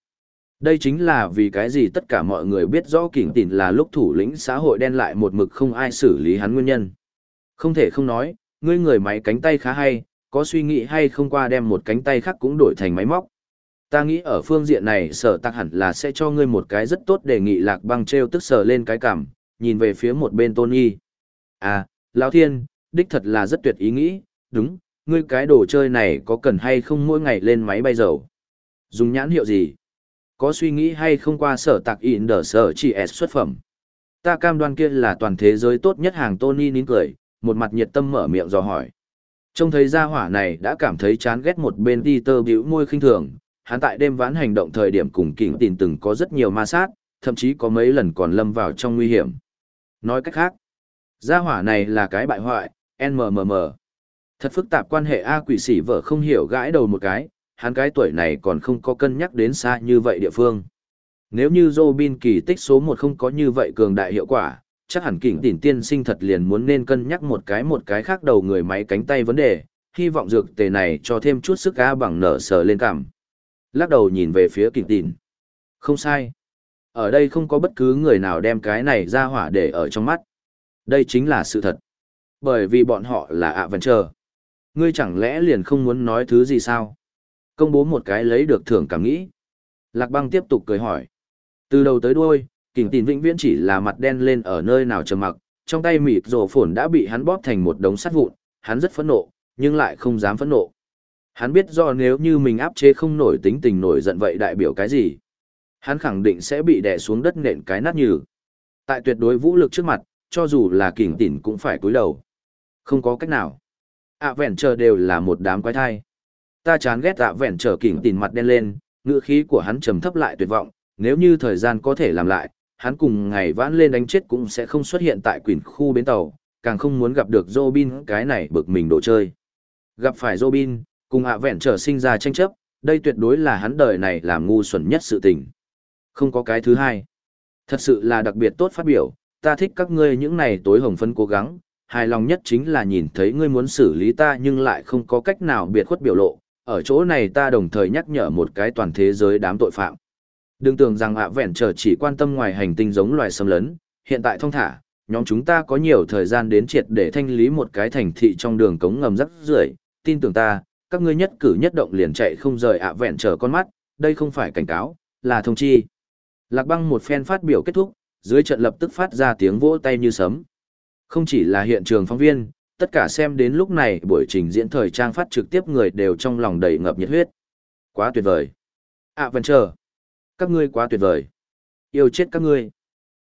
Đây chính là vì cái gì tất cả mọi người biết rõ kỉnh tỉn là lúc thủ lĩnh xã hội đen lại một mực không ai xử lý hắn nguyên nhân. Không thể không nói, ngươi người máy cánh tay khá hay, có suy nghĩ hay không qua đem một cánh tay khác cũng đổi thành máy móc. Ta nghĩ ở phương diện này sở tạc hẳn là sẽ cho ngươi một cái rất tốt đề nghị lạc băng treo tức sờ lên cái cảm, nhìn về phía một bên tony. À, Lão Thiên, đích thật là rất tuyệt ý nghĩ, đúng, ngươi cái đồ chơi này có cần hay không mỗi ngày lên máy bay dầu? Dùng nhãn hiệu gì? Có suy nghĩ hay không qua sở tạc in đỡ sở chỉ S xuất phẩm? Ta cam đoan kia là toàn thế giới tốt nhất hàng Tony nín cười, một mặt nhiệt tâm mở miệng dò hỏi. Trông thấy gia hỏa này đã cảm thấy chán ghét một bên Peter bĩu môi khinh thường, hắn tại đêm vãn hành động thời điểm cùng kỉnh tin từng có rất nhiều ma sát, thậm chí có mấy lần còn lâm vào trong nguy hiểm. Nói cách khác, gia hỏa này là cái bại hoại, NMMM. Thật phức tạp quan hệ A quỷ sĩ vợ không hiểu gãi đầu một cái, hắn cái tuổi này còn không có cân nhắc đến xa như vậy địa phương. Nếu như Robin kỳ tích số 1 không có như vậy cường đại hiệu quả, chắc hẳn kỉnh tỉnh tiên sinh thật liền muốn nên cân nhắc một cái một cái khác đầu người máy cánh tay vấn đề, hy vọng dược tề này cho thêm chút sức A bằng nở sờ lên cảm. Lắc đầu nhìn về phía kỉnh tỉnh. Không sai. Ở đây không có bất cứ người nào đem cái này ra hỏa để ở trong mắt. Đây chính là sự thật. Bởi vì bọn họ là ạ vẫn chờ. Ngươi chẳng lẽ liền không muốn nói thứ gì sao? Công bố một cái lấy được thưởng cảm nghĩ. Lạc băng tiếp tục cười hỏi. Từ đầu tới đuôi, kình tín vĩnh viễn chỉ là mặt đen lên ở nơi nào trầm mặc, trong tay mịt rổ phổn đã bị hắn bóp thành một đống sắt vụn, hắn rất phẫn nộ, nhưng lại không dám phẫn nộ. Hắn biết do nếu như mình áp chế không nổi tính tình nổi giận vậy đại biểu cái gì. Hắn khẳng định sẽ bị đè xuống đất nện cái nát nhừ. Tại tuyệt đối vũ lực trước mặt, cho dù là kình tỉn cũng phải cúi đầu. Không có cách nào ạ vẹn chờ đều là một đám quái thai. Ta chán ghét ạ vẹn chờ kỉnh tìn mặt đen lên, ngữ khí của hắn trầm thấp lại tuyệt vọng, nếu như thời gian có thể làm lại, hắn cùng ngày vãn lên đánh chết cũng sẽ không xuất hiện tại quyển khu bến tàu, càng không muốn gặp được Robin cái này bực mình đồ chơi. Gặp phải Robin, cùng ạ vẹn trở sinh ra tranh chấp, đây tuyệt đối là hắn đời này làm ngu xuẩn nhất sự tình. Không có cái thứ hai. Thật sự là đặc biệt tốt phát biểu, ta thích các ngươi những này tối hồng phân cố gắng, hài lòng nhất chính là nhìn thấy ngươi muốn xử lý ta nhưng lại không có cách nào biệt khuất biểu lộ, ở chỗ này ta đồng thời nhắc nhở một cái toàn thế giới đám tội phạm. Đừng tưởng rằng ạ vẹn trở chỉ quan tâm ngoài hành tinh giống loài xâm lấn, hiện tại thông thả, nhóm chúng ta có nhiều thời gian đến triệt để thanh lý một cái thành thị trong đường cống ngầm rắc rưởi tin tưởng ta, các ngươi nhất cử nhất động liền chạy không rời ạ vẹn trở con mắt, đây không phải cảnh cáo, là thông chi. Lạc băng một phen phát biểu kết thúc, dưới trận lập tức phát ra tiếng vỗ tay như sấm. Không chỉ là hiện trường phóng viên, tất cả xem đến lúc này buổi trình diễn thời trang phát trực tiếp người đều trong lòng đầy ngập nhiệt huyết. Quá tuyệt vời. À vẫn chờ. Các ngươi quá tuyệt vời. Yêu chết các ngươi.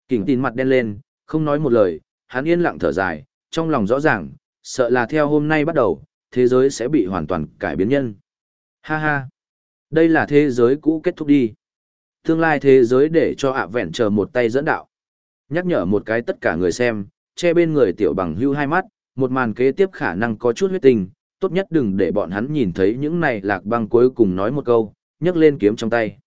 Kỉnh tin mặt đen lên, không nói một lời, hắn yên lặng thở dài, trong lòng rõ ràng, sợ là theo hôm nay bắt đầu, thế giới sẽ bị hoàn toàn cải biến nhân. Ha ha. Đây là thế giới cũ kết thúc đi. Tương lai thế giới để cho ạ vẹn chờ một tay dẫn đạo. Nhắc nhở một cái tất cả người xem, che bên người tiểu bằng hưu hai mắt, một màn kế tiếp khả năng có chút huyết tình, tốt nhất đừng để bọn hắn nhìn thấy những này lạc băng cuối cùng nói một câu, nhấc lên kiếm trong tay.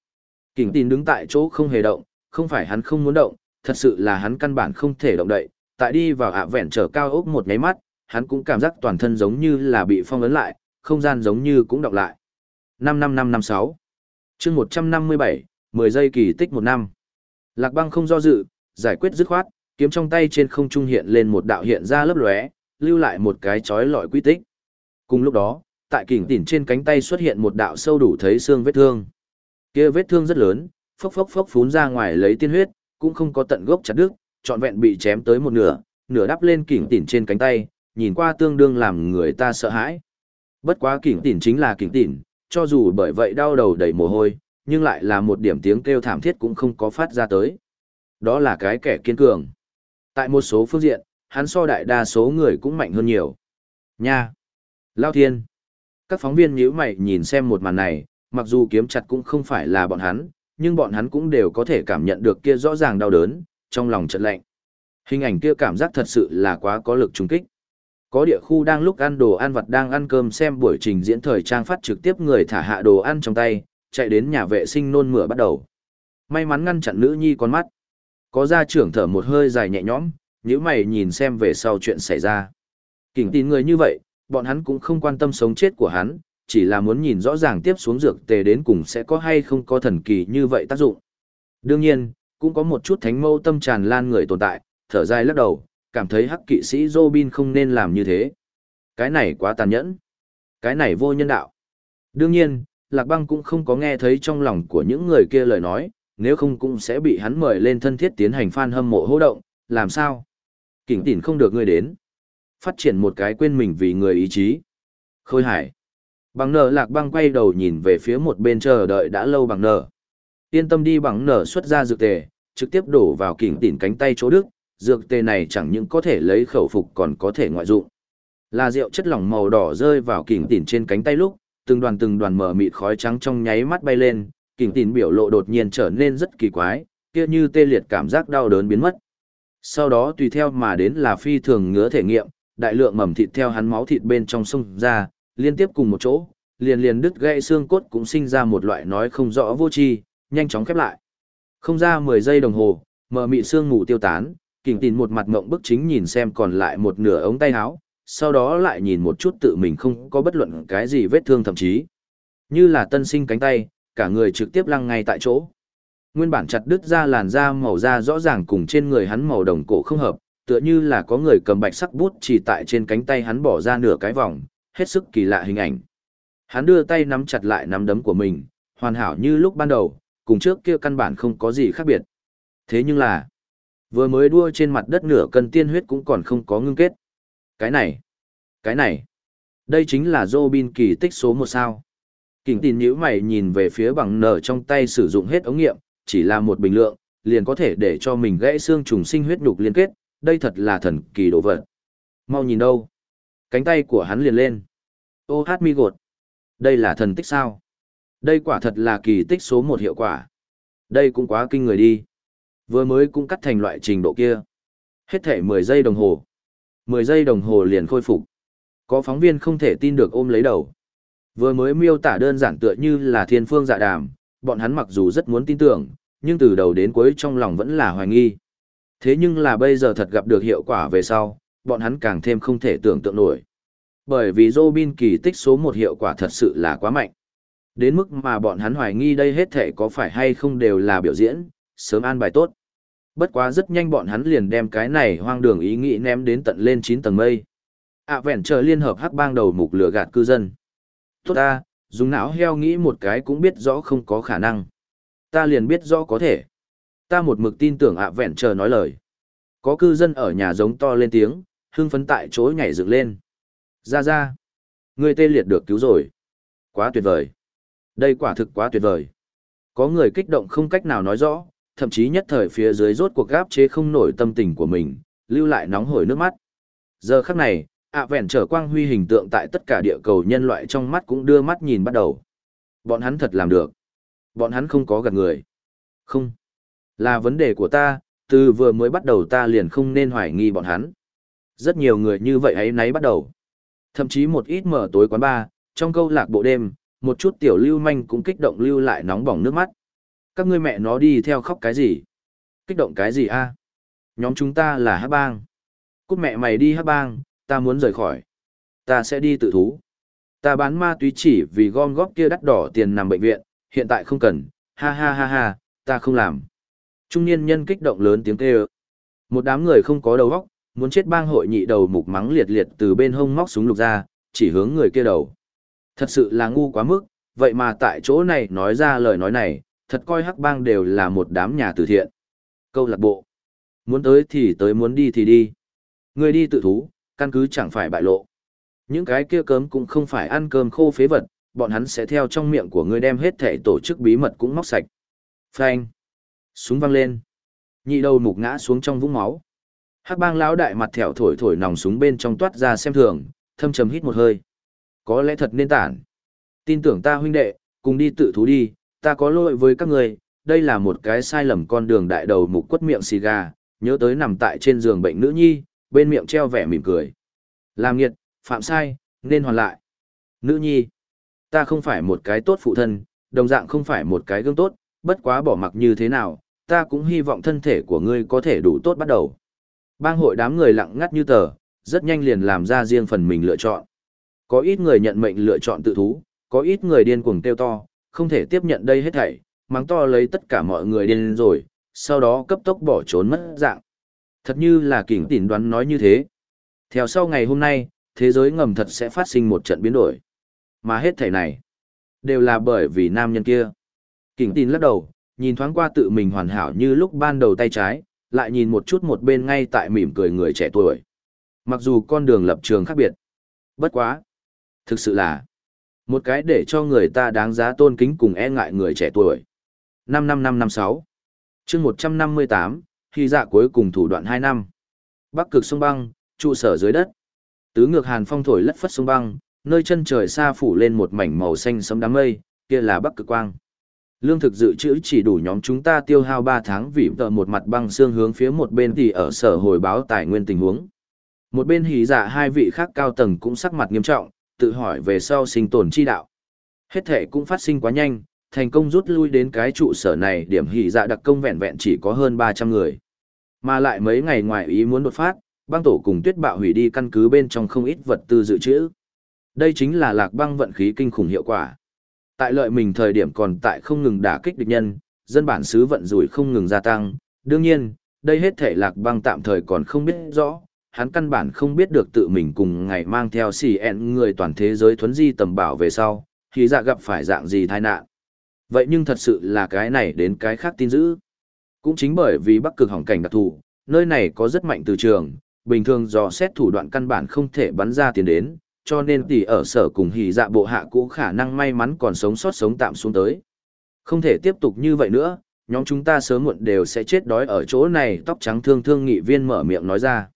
Kình tin đứng tại chỗ không hề động, không phải hắn không muốn động, thật sự là hắn căn bản không thể động đậy, tại đi vào ạ vẹn trở cao ốc một nháy mắt, hắn cũng cảm giác toàn thân giống như là bị phong ấn lại, không gian giống như cũng đọc lại. 55556 chương 157, 10 giây kỳ tích một năm. Lạc băng không do dự, giải quyết dứt khoát, kiếm trong tay trên không trung hiện lên một đạo hiện ra lấp lóe, lưu lại một cái chói lọi quy tích. Cùng lúc đó, tại kỉnh tỉn trên cánh tay xuất hiện một đạo sâu đủ thấy xương vết thương. Kia vết thương rất lớn, phốc phốc phốc phún ra ngoài lấy tiên huyết, cũng không có tận gốc chặt đứt, trọn vẹn bị chém tới một nửa, nửa đắp lên kỉnh tỉn trên cánh tay, nhìn qua tương đương làm người ta sợ hãi. Bất quá kỉnh tỉn chính là kỉnh tỉn, cho dù bởi vậy đau đầu đầy mồ hôi, nhưng lại là một điểm tiếng kêu thảm thiết cũng không có phát ra tới. Đó là cái kẻ kiên cường. Tại một số phương diện, hắn so đại đa số người cũng mạnh hơn nhiều. Nha! Lao thiên! Các phóng viên nhíu mày nhìn xem một màn này, mặc dù kiếm chặt cũng không phải là bọn hắn, nhưng bọn hắn cũng đều có thể cảm nhận được kia rõ ràng đau đớn, trong lòng trận lạnh. Hình ảnh kia cảm giác thật sự là quá có lực trùng kích. Có địa khu đang lúc ăn đồ ăn vặt đang ăn cơm xem buổi trình diễn thời trang phát trực tiếp người thả hạ đồ ăn trong tay, chạy đến nhà vệ sinh nôn mửa bắt đầu. May mắn ngăn chặn nữ nhi con mắt. Có gia trưởng thở một hơi dài nhẹ nhõm, nếu mày nhìn xem về sau chuyện xảy ra. Kỉnh tin người như vậy, bọn hắn cũng không quan tâm sống chết của hắn, chỉ là muốn nhìn rõ ràng tiếp xuống dược tề đến cùng sẽ có hay không có thần kỳ như vậy tác dụng. Đương nhiên, cũng có một chút thánh mâu tâm tràn lan người tồn tại, thở dài lắc đầu, cảm thấy hắc kỵ sĩ Robin không nên làm như thế. Cái này quá tàn nhẫn. Cái này vô nhân đạo. Đương nhiên, Lạc Băng cũng không có nghe thấy trong lòng của những người kia lời nói, nếu không cũng sẽ bị hắn mời lên thân thiết tiến hành fan hâm mộ hô động, làm sao? Kỉnh tỉn không được ngươi đến. Phát triển một cái quên mình vì người ý chí. Khôi hải. Bằng nở lạc băng quay đầu nhìn về phía một bên chờ đợi đã lâu bằng nở. Yên tâm đi bằng nở xuất ra dược tề, trực tiếp đổ vào kỉnh tỉn cánh tay chỗ đức, dược tề này chẳng những có thể lấy khẩu phục còn có thể ngoại dụng. Là rượu chất lỏng màu đỏ rơi vào kỉnh tỉn trên cánh tay lúc, từng đoàn từng đoàn mở mịt khói trắng trong nháy mắt bay lên, kỉnh tỉn biểu lộ đột nhiên trở nên rất kỳ quái, kia như tê liệt cảm giác đau đớn biến mất. Sau đó tùy theo mà đến là phi thường ngứa thể nghiệm, đại lượng mầm thịt theo hắn máu thịt bên trong sông ra, liên tiếp cùng một chỗ, liền liền đứt gãy xương cốt cũng sinh ra một loại nói không rõ vô tri, nhanh chóng khép lại. Không ra 10 giây đồng hồ, mờ mị xương ngủ tiêu tán, kỉnh tin một mặt mộng bức chính nhìn xem còn lại một nửa ống tay áo, sau đó lại nhìn một chút tự mình không có bất luận cái gì vết thương thậm chí. Như là tân sinh cánh tay, cả người trực tiếp lăng ngay tại chỗ. Nguyên bản chặt đứt ra làn da màu da rõ ràng cùng trên người hắn màu đồng cổ không hợp, tựa như là có người cầm bạch sắc bút chỉ tại trên cánh tay hắn bỏ ra nửa cái vòng, hết sức kỳ lạ hình ảnh. Hắn đưa tay nắm chặt lại nắm đấm của mình, hoàn hảo như lúc ban đầu, cùng trước kia căn bản không có gì khác biệt. Thế nhưng là, vừa mới đua trên mặt đất nửa cân tiên huyết cũng còn không có ngưng kết. Cái này, cái này, đây chính là Robin kỳ tích số một sao. Kình tin nhữ mày nhìn về phía bằng nở trong tay sử dụng hết ống nghiệm, chỉ là một bình lượng, liền có thể để cho mình gãy xương trùng sinh huyết nhục liên kết, đây thật là thần kỳ đồ vật. Mau nhìn đâu. Cánh tay của hắn liền lên. Ô hát mi gột. Đây là thần tích sao? Đây quả thật là kỳ tích số một hiệu quả. Đây cũng quá kinh người đi. Vừa mới cũng cắt thành loại trình độ kia. Hết thể 10 giây đồng hồ. 10 giây đồng hồ liền khôi phục. Có phóng viên không thể tin được ôm lấy đầu. Vừa mới miêu tả đơn giản tựa như là thiên phương dạ đàm, bọn hắn mặc dù rất muốn tin tưởng, nhưng từ đầu đến cuối trong lòng vẫn là hoài nghi. Thế nhưng là bây giờ thật gặp được hiệu quả về sau, bọn hắn càng thêm không thể tưởng tượng nổi. Bởi vì Robin kỳ tích số một hiệu quả thật sự là quá mạnh. Đến mức mà bọn hắn hoài nghi đây hết thể có phải hay không đều là biểu diễn, sớm an bài tốt. Bất quá rất nhanh bọn hắn liền đem cái này hoang đường ý nghĩ ném đến tận lên 9 tầng mây. À vẹn chờ liên hợp hắc bang đầu mục lửa gạt cư dân. Tốt ta, dùng não heo nghĩ một cái cũng biết rõ không có khả năng. Ta liền biết rõ có thể. Ta một mực tin tưởng ạ vẹn chờ nói lời. Có cư dân ở nhà giống to lên tiếng, hưng phấn tại chỗ nhảy dựng lên. Ra ra. Người tê liệt được cứu rồi. Quá tuyệt vời. Đây quả thực quá tuyệt vời. Có người kích động không cách nào nói rõ, thậm chí nhất thời phía dưới rốt cuộc gáp chế không nổi tâm tình của mình, lưu lại nóng hổi nước mắt. Giờ khắc này, ạ vẹn trở quang huy hình tượng tại tất cả địa cầu nhân loại trong mắt cũng đưa mắt nhìn bắt đầu. Bọn hắn thật làm được. Bọn hắn không có gạt người. Không. Là vấn đề của ta, từ vừa mới bắt đầu ta liền không nên hoài nghi bọn hắn. Rất nhiều người như vậy ấy nấy bắt đầu. Thậm chí một ít mở tối quán bar, trong câu lạc bộ đêm, một chút tiểu lưu manh cũng kích động lưu lại nóng bỏng nước mắt. Các ngươi mẹ nó đi theo khóc cái gì? Kích động cái gì a? Nhóm chúng ta là hát bang. Cút mẹ mày đi hát bang, ta muốn rời khỏi. Ta sẽ đi tự thú. Ta bán ma túy chỉ vì gom góp kia đắt đỏ tiền nằm bệnh viện, hiện tại không cần, ha ha ha ha, ta không làm. Trung niên nhân kích động lớn tiếng kêu. Một đám người không có đầu óc, muốn chết bang hội nhị đầu mục mắng liệt liệt từ bên hông móc súng lục ra, chỉ hướng người kia đầu. Thật sự là ngu quá mức, vậy mà tại chỗ này nói ra lời nói này, thật coi hắc bang đều là một đám nhà từ thiện. Câu lạc bộ. Muốn tới thì tới muốn đi thì đi. Người đi tự thú, căn cứ chẳng phải bại lộ. Những cái kia cơm cũng không phải ăn cơm khô phế vật, bọn hắn sẽ theo trong miệng của ngươi đem hết thể tổ chức bí mật cũng móc sạch. Phanh. Súng văng lên. Nhị đầu mục ngã xuống trong vũng máu. Hắc bang lão đại mặt thẻo thổi thổi nòng súng bên trong toát ra xem thường, thâm trầm hít một hơi. Có lẽ thật nên tản. Tin tưởng ta huynh đệ, cùng đi tự thú đi, ta có lỗi với các người, đây là một cái sai lầm con đường đại đầu mục quất miệng xì gà, nhớ tới nằm tại trên giường bệnh nữ nhi, bên miệng treo vẻ mỉm cười. Làm nghiệt, phạm sai, nên hoàn lại. Nữ nhi, ta không phải một cái tốt phụ thân, đồng dạng không phải một cái gương tốt, bất quá bỏ mặc như thế nào, ta cũng hy vọng thân thể của ngươi có thể đủ tốt bắt đầu. Bang hội đám người lặng ngắt như tờ, rất nhanh liền làm ra riêng phần mình lựa chọn. Có ít người nhận mệnh lựa chọn tự thú, có ít người điên cuồng tiêu to, không thể tiếp nhận đây hết thảy, mắng to lấy tất cả mọi người điên rồi, sau đó cấp tốc bỏ trốn mất dạng. Thật như là kỉnh tỉn đoán nói như thế. Theo sau ngày hôm nay, thế giới ngầm thật sẽ phát sinh một trận biến đổi. Mà hết thảy này, đều là bởi vì nam nhân kia. Kỉnh tin lắc đầu, nhìn thoáng qua tự mình hoàn hảo như lúc ban đầu tay trái, lại nhìn một chút một bên ngay tại mỉm cười người trẻ tuổi. Mặc dù con đường lập trường khác biệt. Bất quá. Thực sự là một cái để cho người ta đáng giá tôn kính cùng e ngại người trẻ tuổi. 55556 chương 158, khi dạ cuối cùng thủ đoạn 2 năm. Bắc cực sông băng, trụ sở dưới đất. Tứ ngược hàn phong thổi lất phất sông băng, nơi chân trời xa phủ lên một mảnh màu xanh sấm đám mây, kia là Bắc cực quang. Lương thực dự trữ chỉ đủ nhóm chúng ta tiêu hao 3 tháng vì tờ một mặt băng xương hướng phía một bên thì ở sở hồi báo tài nguyên tình huống. Một bên hỉ dạ hai vị khác cao tầng cũng sắc mặt nghiêm trọng, tự hỏi về sau sinh tồn chi đạo. Hết thể cũng phát sinh quá nhanh, thành công rút lui đến cái trụ sở này điểm hỉ dạ đặc công vẹn vẹn chỉ có hơn 300 người. Mà lại mấy ngày ngoài ý muốn đột phát, băng tổ cùng tuyết bạo hủy đi căn cứ bên trong không ít vật tư dự trữ. Đây chính là lạc băng vận khí kinh khủng hiệu quả. Tại lợi mình thời điểm còn tại không ngừng đả kích địch nhân, dân bản xứ vận rủi không ngừng gia tăng. Đương nhiên, đây hết thể lạc băng tạm thời còn không biết rõ, hắn căn bản không biết được tự mình cùng ngày mang theo xì ẹn người toàn thế giới thuấn di tầm bảo về sau, khi dạ gặp phải dạng gì tai nạn. Vậy nhưng thật sự là cái này đến cái khác tin dữ. Cũng chính bởi vì bắc cực hỏng cảnh đặc thù, nơi này có rất mạnh từ trường, bình thường do xét thủ đoạn căn bản không thể bắn ra tiền đến, cho nên tỷ ở sở cùng hỉ dạ bộ hạ cũ khả năng may mắn còn sống sót sống tạm xuống tới. Không thể tiếp tục như vậy nữa, nhóm chúng ta sớm muộn đều sẽ chết đói ở chỗ này tóc trắng thương thương nghị viên mở miệng nói ra.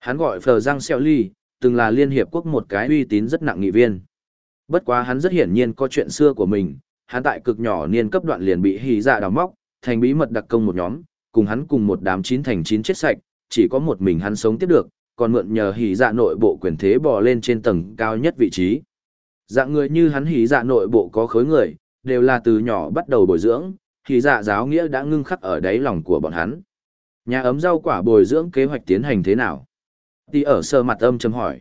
Hắn gọi Phờ Giang Xeo Ly, từng là Liên Hiệp Quốc một cái uy tín rất nặng nghị viên. Bất quá hắn rất hiển nhiên có chuyện xưa của mình, hắn tại cực nhỏ niên cấp đoạn liền bị hỉ dạ đào móc, thành bí mật đặc công một nhóm, cùng hắn cùng một đám chín thành chín chết sạch, chỉ có một mình hắn sống tiếp được, còn mượn nhờ hỉ dạ nội bộ quyền thế bò lên trên tầng cao nhất vị trí. Dạng người như hắn hỉ dạ nội bộ có khối người, đều là từ nhỏ bắt đầu bồi dưỡng, hỉ dạ giáo nghĩa đã ngưng khắc ở đáy lòng của bọn hắn. Nhà ấm rau quả bồi dưỡng kế hoạch tiến hành thế nào? Tỷ ở sơ mặt âm chấm hỏi.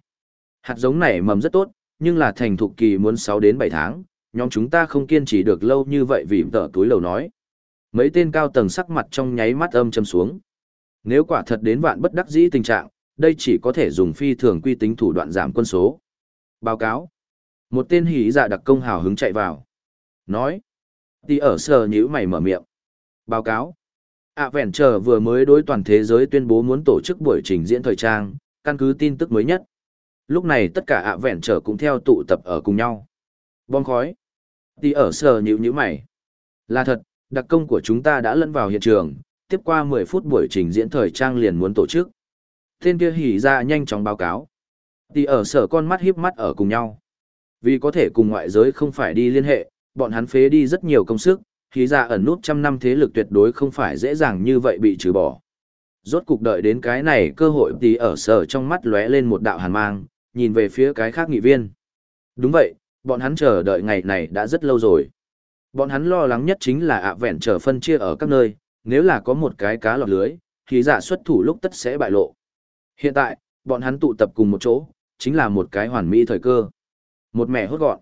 Hạt giống này mầm rất tốt, nhưng là thành thục kỳ muốn 6 đến 7 tháng, nhóm chúng ta không kiên trì được lâu như vậy vì tờ túi lầu nói. Mấy tên cao tầng sắc mặt trong nháy mắt âm châm xuống. Nếu quả thật đến vạn bất đắc dĩ tình trạng, đây chỉ có thể dùng phi thường quy tính thủ đoạn giảm quân số. Báo cáo. Một tên hỉ dạ đặc công hào hứng chạy vào. Nói. Tì ở sờ nhữ mày mở miệng. Báo cáo. À vẹn chờ vừa mới đối toàn thế giới tuyên bố muốn tổ chức buổi trình diễn thời trang, căn cứ tin tức mới nhất. Lúc này tất cả ạ vẹn trở cũng theo tụ tập ở cùng nhau. Bom khói. Tì ở sờ nhữ nhữ mày. Là thật, đặc công của chúng ta đã lẫn vào hiện trường, tiếp qua 10 phút buổi trình diễn thời trang liền muốn tổ chức. Tên kia hỉ ra nhanh chóng báo cáo. Thì ở sở con mắt híp mắt ở cùng nhau. Vì có thể cùng ngoại giới không phải đi liên hệ, bọn hắn phế đi rất nhiều công sức, hỉ ra ẩn nút trăm năm thế lực tuyệt đối không phải dễ dàng như vậy bị trừ bỏ. Rốt cục đợi đến cái này cơ hội thì ở sở trong mắt lóe lên một đạo hàn mang, nhìn về phía cái khác nghị viên. Đúng vậy, bọn hắn chờ đợi ngày này đã rất lâu rồi. Bọn hắn lo lắng nhất chính là ạ vẹn trở phân chia ở các nơi, nếu là có một cái cá lọt lưới, thì giả xuất thủ lúc tất sẽ bại lộ. Hiện tại, bọn hắn tụ tập cùng một chỗ, chính là một cái hoàn mỹ thời cơ. Một mẹ hốt gọn.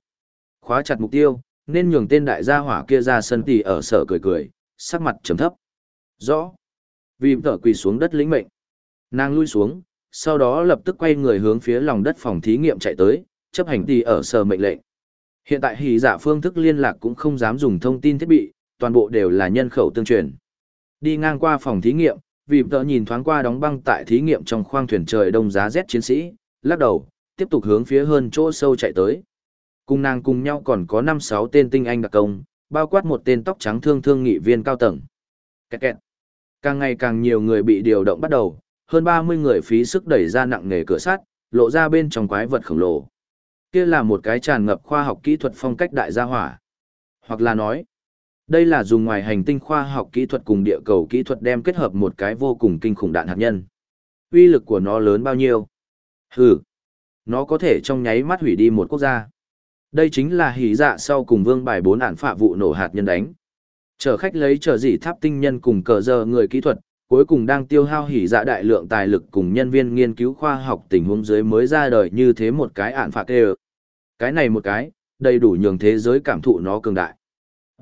Khóa chặt mục tiêu, nên nhường tên đại gia hỏa kia ra sân tỷ ở sở cười cười, sắc mặt trầm thấp. Rõ. Vì tở quỳ xuống đất lĩnh mệnh. Nàng lui xuống, sau đó lập tức quay người hướng phía lòng đất phòng thí nghiệm chạy tới, chấp hành tỷ ở sở mệnh lệnh. Hiện tại hỉ giả phương thức liên lạc cũng không dám dùng thông tin thiết bị, toàn bộ đều là nhân khẩu tương truyền. Đi ngang qua phòng thí nghiệm, vì tờ nhìn thoáng qua đóng băng tại thí nghiệm trong khoang thuyền trời đông giá rét chiến sĩ, lắc đầu, tiếp tục hướng phía hơn chỗ sâu chạy tới. Cùng nàng cùng nhau còn có 5-6 tên tinh anh đặc công, bao quát một tên tóc trắng thương thương nghị viên cao tầng. Kẹt kẹt. Càng ngày càng nhiều người bị điều động bắt đầu, hơn 30 người phí sức đẩy ra nặng nghề cửa sắt, lộ ra bên trong quái vật khổng lồ. Kia là một cái tràn ngập khoa học kỹ thuật phong cách đại gia hỏa. Hoặc là nói, đây là dùng ngoài hành tinh khoa học kỹ thuật cùng địa cầu kỹ thuật đem kết hợp một cái vô cùng kinh khủng đạn hạt nhân. Uy lực của nó lớn bao nhiêu? Hừ, nó có thể trong nháy mắt hủy đi một quốc gia. Đây chính là hỉ dạ sau cùng vương bài bốn ản phạ vụ nổ hạt nhân đánh. Chở khách lấy chờ dị tháp tinh nhân cùng cờ giờ người kỹ thuật, cuối cùng đang tiêu hao hỉ dạ đại lượng tài lực cùng nhân viên nghiên cứu khoa học tình huống dưới mới ra đời như thế một cái ản phạ kê Cái này một cái, đầy đủ nhường thế giới cảm thụ nó cường đại.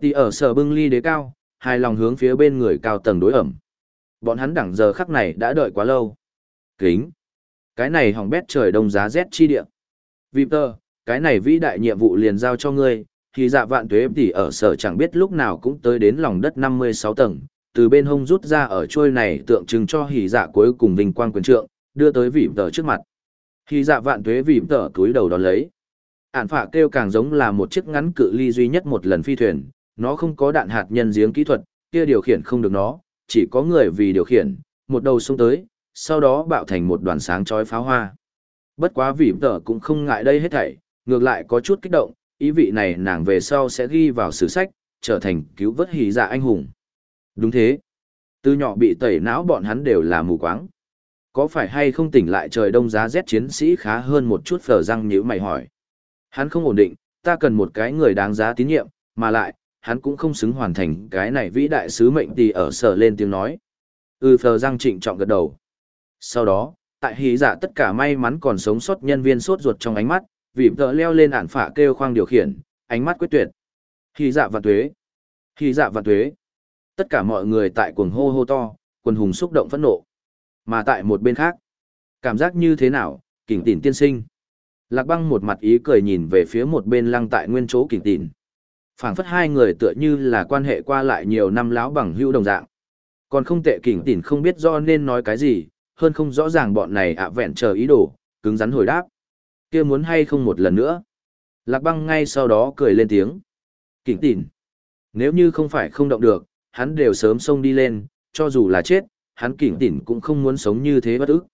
Thì ở sở bưng ly đế cao, hai lòng hướng phía bên người cao tầng đối ẩm. Bọn hắn đẳng giờ khắc này đã đợi quá lâu. Kính. Cái này hỏng bét trời đông giá rét chi địa. Victor, cái này vĩ đại nhiệm vụ liền giao cho ngươi, thì dạ vạn tuế thì ở sở chẳng biết lúc nào cũng tới đến lòng đất 56 tầng, từ bên hông rút ra ở trôi này tượng trưng cho hỉ dạ cuối cùng vinh quang quyền trượng, đưa tới vỉm tờ trước mặt. Hỉ dạ vạn tuế vỉm tờ túi đầu đón lấy. Ản phạ kêu càng giống là một chiếc ngắn cự ly duy nhất một lần phi thuyền, nó không có đạn hạt nhân giếng kỹ thuật, kia điều khiển không được nó, chỉ có người vì điều khiển, một đầu xuống tới, sau đó bạo thành một đoàn sáng chói pháo hoa. Bất quá vỉm tờ cũng không ngại đây hết thảy, ngược lại có chút kích động, ý vị này nàng về sau sẽ ghi vào sử sách, trở thành cứu vớt hỉ dạ anh hùng. Đúng thế. Từ nhỏ bị tẩy não bọn hắn đều là mù quáng. Có phải hay không tỉnh lại trời đông giá rét chiến sĩ khá hơn một chút phở răng như mày hỏi. Hắn không ổn định, ta cần một cái người đáng giá tín nhiệm, mà lại, hắn cũng không xứng hoàn thành cái này vĩ đại sứ mệnh thì ở sở lên tiếng nói. Ừ phở răng trịnh trọng gật đầu. Sau đó, tại hí giả tất cả may mắn còn sống sót nhân viên sốt ruột trong ánh mắt, vì tờ leo lên ản phả kêu khoang điều khiển, ánh mắt quyết tuyệt. Hí dạ và tuế. Hí dạ và tuế. Tất cả mọi người tại cuồng hô hô to, quần hùng xúc động phẫn nộ. Mà tại một bên khác, cảm giác như thế nào, kỉnh tỉn tiên sinh. Lạc băng một mặt ý cười nhìn về phía một bên lăng tại nguyên chỗ kỉnh tỉn. Phảng phất hai người tựa như là quan hệ qua lại nhiều năm láo bằng hữu đồng dạng. Còn không tệ kỉnh tỉn không biết do nên nói cái gì hơn không rõ ràng bọn này ạ vẹn chờ ý đồ cứng rắn hồi đáp. Kia muốn hay không một lần nữa? Lạc băng ngay sau đó cười lên tiếng. Kỉnh tỉn nếu như không phải không động được hắn đều sớm xông đi lên cho dù là chết hắn kỉnh tỉnh cũng không muốn sống như thế bất ức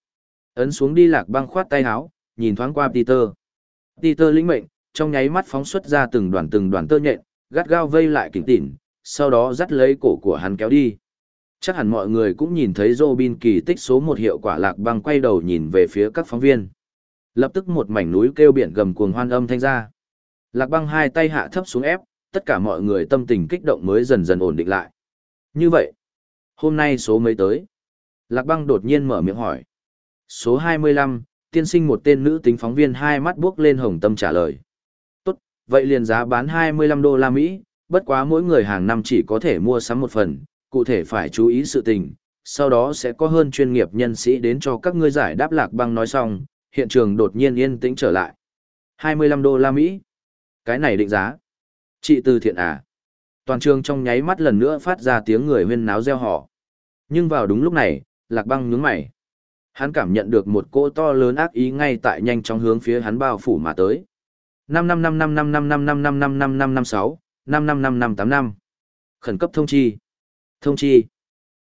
ấn xuống đi lạc băng khoát tay áo nhìn thoáng qua peter peter lĩnh mệnh trong nháy mắt phóng xuất ra từng đoàn từng đoàn tơ nhện gắt gao vây lại kỉnh tỉnh, sau đó dắt lấy cổ của hắn kéo đi. Chắc hẳn mọi người cũng nhìn thấy Robin kỳ tích số một hiệu quả lạc băng quay đầu nhìn về phía các phóng viên. Lập tức một mảnh núi kêu biển gầm cuồng hoan âm thanh ra. Lạc băng hai tay hạ thấp xuống ép, tất cả mọi người tâm tình kích động mới dần dần ổn định lại. Như vậy, hôm nay số mấy tới? Lạc băng đột nhiên mở miệng hỏi. Số 25, tiên sinh một tên nữ tính phóng viên hai mắt buốc lên hồng tâm trả lời. Tốt, vậy liền giá bán 25 đô la Mỹ, bất quá mỗi người hàng năm chỉ có thể mua sắm một phần, cụ thể phải chú ý sự tình, sau đó sẽ có hơn chuyên nghiệp nhân sĩ đến cho các ngươi giải đáp lạc băng nói xong, hiện trường đột nhiên yên tĩnh trở lại. 25 đô la Mỹ. Cái này định giá. Chị từ thiện à. Toàn trường trong nháy mắt lần nữa phát ra tiếng người huyên náo reo hò. Nhưng vào đúng lúc này, lạc băng nhướng mày. Hắn cảm nhận được một cỗ to lớn ác ý ngay tại nhanh chóng hướng phía hắn bao phủ mà tới. 5 5 5 5 5 5 5 5 5 5 5 5 5 6, 5 5 5 5 8 5. Khẩn cấp thông chi. Thông chi.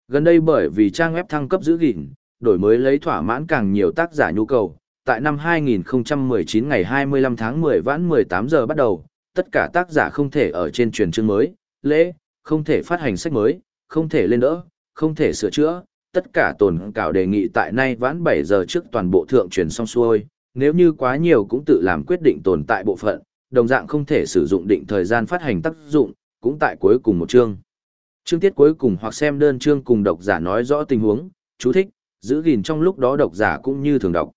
Gần đây bởi vì trang web thăng cấp giữ gìn, đổi mới lấy thỏa mãn càng nhiều tác giả nhu cầu. Tại năm 2019 ngày 25 tháng 10 vãn 18 giờ bắt đầu, tất cả tác giả không thể ở trên truyền chương mới, lễ, không thể phát hành sách mới, không thể lên đỡ, không thể sửa chữa, tất cả tồn cảo đề nghị tại nay vãn 7 giờ trước toàn bộ thượng truyền xong xuôi, nếu như quá nhiều cũng tự làm quyết định tồn tại bộ phận, đồng dạng không thể sử dụng định thời gian phát hành tác dụng, cũng tại cuối cùng một chương. Chương tiết cuối cùng hoặc xem đơn chương cùng độc giả nói rõ tình huống, chú thích, giữ gìn trong lúc đó độc giả cũng như thường đọc.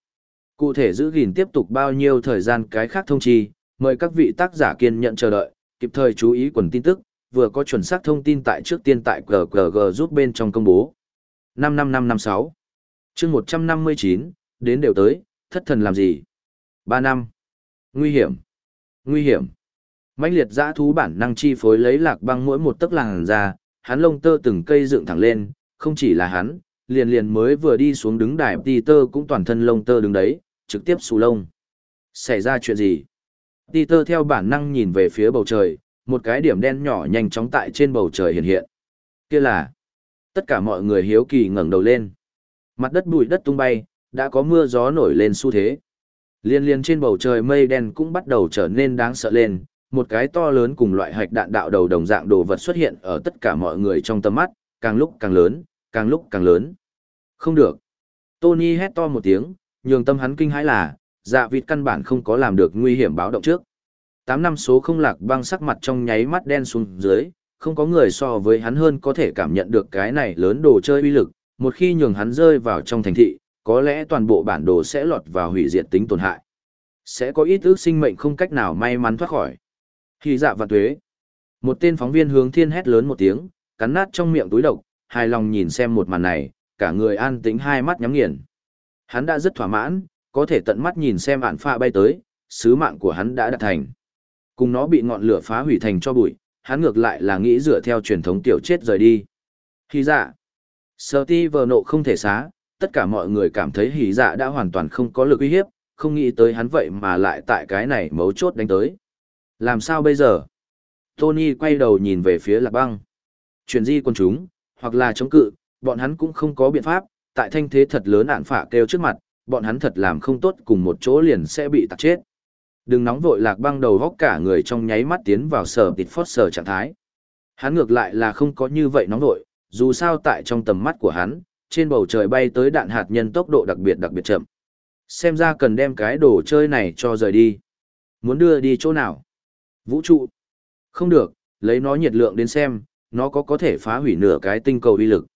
Cụ thể giữ gìn tiếp tục bao nhiêu thời gian cái khác thông chi, mời các vị tác giả kiên nhận chờ đợi, kịp thời chú ý quần tin tức, vừa có chuẩn xác thông tin tại trước tiên tại GGG giúp bên trong công bố. 55556 chương 159, đến đều tới, thất thần làm gì? 3 năm. Nguy hiểm. Nguy hiểm. mãnh liệt dã thú bản năng chi phối lấy lạc băng mỗi một tấc làng ra, hắn lông tơ từng cây dựng thẳng lên, không chỉ là hắn, liền liền mới vừa đi xuống đứng đài ti tơ cũng toàn thân lông tơ đứng đấy, trực tiếp xù lông. Xảy ra chuyện gì? Ti tơ theo bản năng nhìn về phía bầu trời, một cái điểm đen nhỏ nhanh chóng tại trên bầu trời hiện hiện. Kia là Tất cả mọi người hiếu kỳ ngẩng đầu lên. Mặt đất bụi đất tung bay, đã có mưa gió nổi lên xu thế. Liên liên trên bầu trời mây đen cũng bắt đầu trở nên đáng sợ lên, một cái to lớn cùng loại hạch đạn đạo đầu đồng dạng đồ vật xuất hiện ở tất cả mọi người trong tầm mắt, càng lúc càng lớn, càng lúc càng lớn. Không được. Tony hét to một tiếng, nhường tâm hắn kinh hãi là, dạ vịt căn bản không có làm được nguy hiểm báo động trước. Tám năm số không lạc băng sắc mặt trong nháy mắt đen xuống dưới, không có người so với hắn hơn có thể cảm nhận được cái này lớn đồ chơi uy lực, một khi nhường hắn rơi vào trong thành thị, có lẽ toàn bộ bản đồ sẽ lọt vào hủy diệt tính tổn hại. Sẽ có ít ước sinh mệnh không cách nào may mắn thoát khỏi. Khi dạ và tuế. Một tên phóng viên hướng thiên hét lớn một tiếng, cắn nát trong miệng túi độc, hài lòng nhìn xem một màn này, cả người an tĩnh hai mắt nhắm nghiền. Hắn đã rất thỏa mãn, có thể tận mắt nhìn xem ản pha bay tới, sứ mạng của hắn đã đạt thành. Cùng nó bị ngọn lửa phá hủy thành cho bụi, hắn ngược lại là nghĩ dựa theo truyền thống tiểu chết rời đi. Hỉ dạ. Sở ti vờ nộ không thể xá, tất cả mọi người cảm thấy hỉ dạ đã hoàn toàn không có lực uy hiếp, không nghĩ tới hắn vậy mà lại tại cái này mấu chốt đánh tới. Làm sao bây giờ? Tony quay đầu nhìn về phía lạc băng. Chuyển di quân chúng, hoặc là chống cự, bọn hắn cũng không có biện pháp, tại thanh thế thật lớn ản phả kêu trước mặt, bọn hắn thật làm không tốt cùng một chỗ liền sẽ bị tạc chết. Đừng nóng vội lạc băng đầu góc cả người trong nháy mắt tiến vào sở tịt phót sở trạng thái. Hắn ngược lại là không có như vậy nóng vội, dù sao tại trong tầm mắt của hắn, trên bầu trời bay tới đạn hạt nhân tốc độ đặc biệt đặc biệt chậm. Xem ra cần đem cái đồ chơi này cho rời đi. Muốn đưa đi chỗ nào? Vũ trụ. Không được, lấy nó nhiệt lượng đến xem, nó có có thể phá hủy nửa cái tinh cầu uy lực.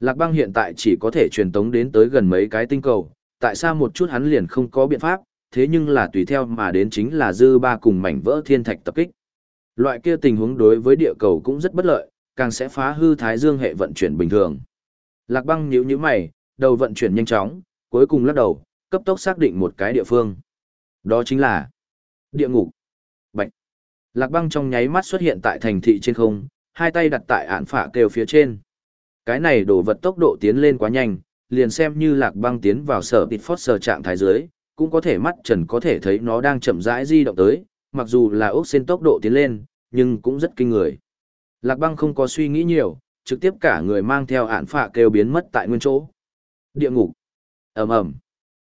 Lạc băng hiện tại chỉ có thể truyền tống đến tới gần mấy cái tinh cầu, tại sao một chút hắn liền không có biện pháp, thế nhưng là tùy theo mà đến chính là dư ba cùng mảnh vỡ thiên thạch tập kích. Loại kia tình huống đối với địa cầu cũng rất bất lợi, càng sẽ phá hư thái dương hệ vận chuyển bình thường. Lạc băng nhíu nhíu mày, đầu vận chuyển nhanh chóng, cuối cùng lắc đầu, cấp tốc xác định một cái địa phương. Đó chính là địa ngục. Bạch. Lạc băng trong nháy mắt xuất hiện tại thành thị trên không, hai tay đặt tại ản phả kêu phía trên. Cái này đổ vật tốc độ tiến lên quá nhanh, liền xem như lạc băng tiến vào sở tịt phót sở trạng thái dưới, cũng có thể mắt trần có thể thấy nó đang chậm rãi di động tới, mặc dù là ốc sen tốc độ tiến lên, nhưng cũng rất kinh người. Lạc băng không có suy nghĩ nhiều, trực tiếp cả người mang theo ản phạ kêu biến mất tại nguyên chỗ. Địa ngục. ầm ầm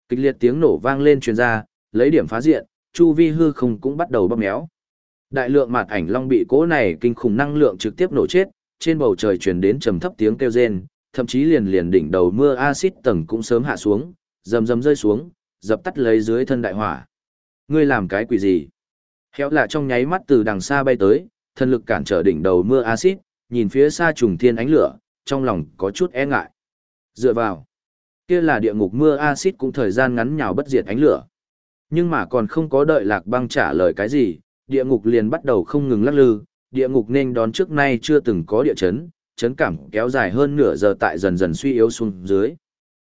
Kịch liệt tiếng nổ vang lên truyền ra, lấy điểm phá diện, chu vi hư không cũng bắt đầu bóp méo. Đại lượng mạt ảnh long bị cố này kinh khủng năng lượng trực tiếp nổ chết, trên bầu trời truyền đến trầm thấp tiếng kêu rên, thậm chí liền liền đỉnh đầu mưa axit tầng cũng sớm hạ xuống, rầm rầm rơi xuống, dập tắt lấy dưới thân đại hỏa. Ngươi làm cái quỷ gì? Khéo lạ trong nháy mắt từ đằng xa bay tới, thân lực cản trở đỉnh đầu mưa axit, nhìn phía xa trùng thiên ánh lửa, trong lòng có chút e ngại. Dựa vào. Kia là địa ngục mưa axit cũng thời gian ngắn nhào bất diệt ánh lửa. Nhưng mà còn không có đợi lạc băng trả lời cái gì, địa ngục liền bắt đầu không ngừng lắc lư, địa ngục nên đón trước nay chưa từng có địa chấn, chấn cảm kéo dài hơn nửa giờ tại dần dần suy yếu xuống dưới.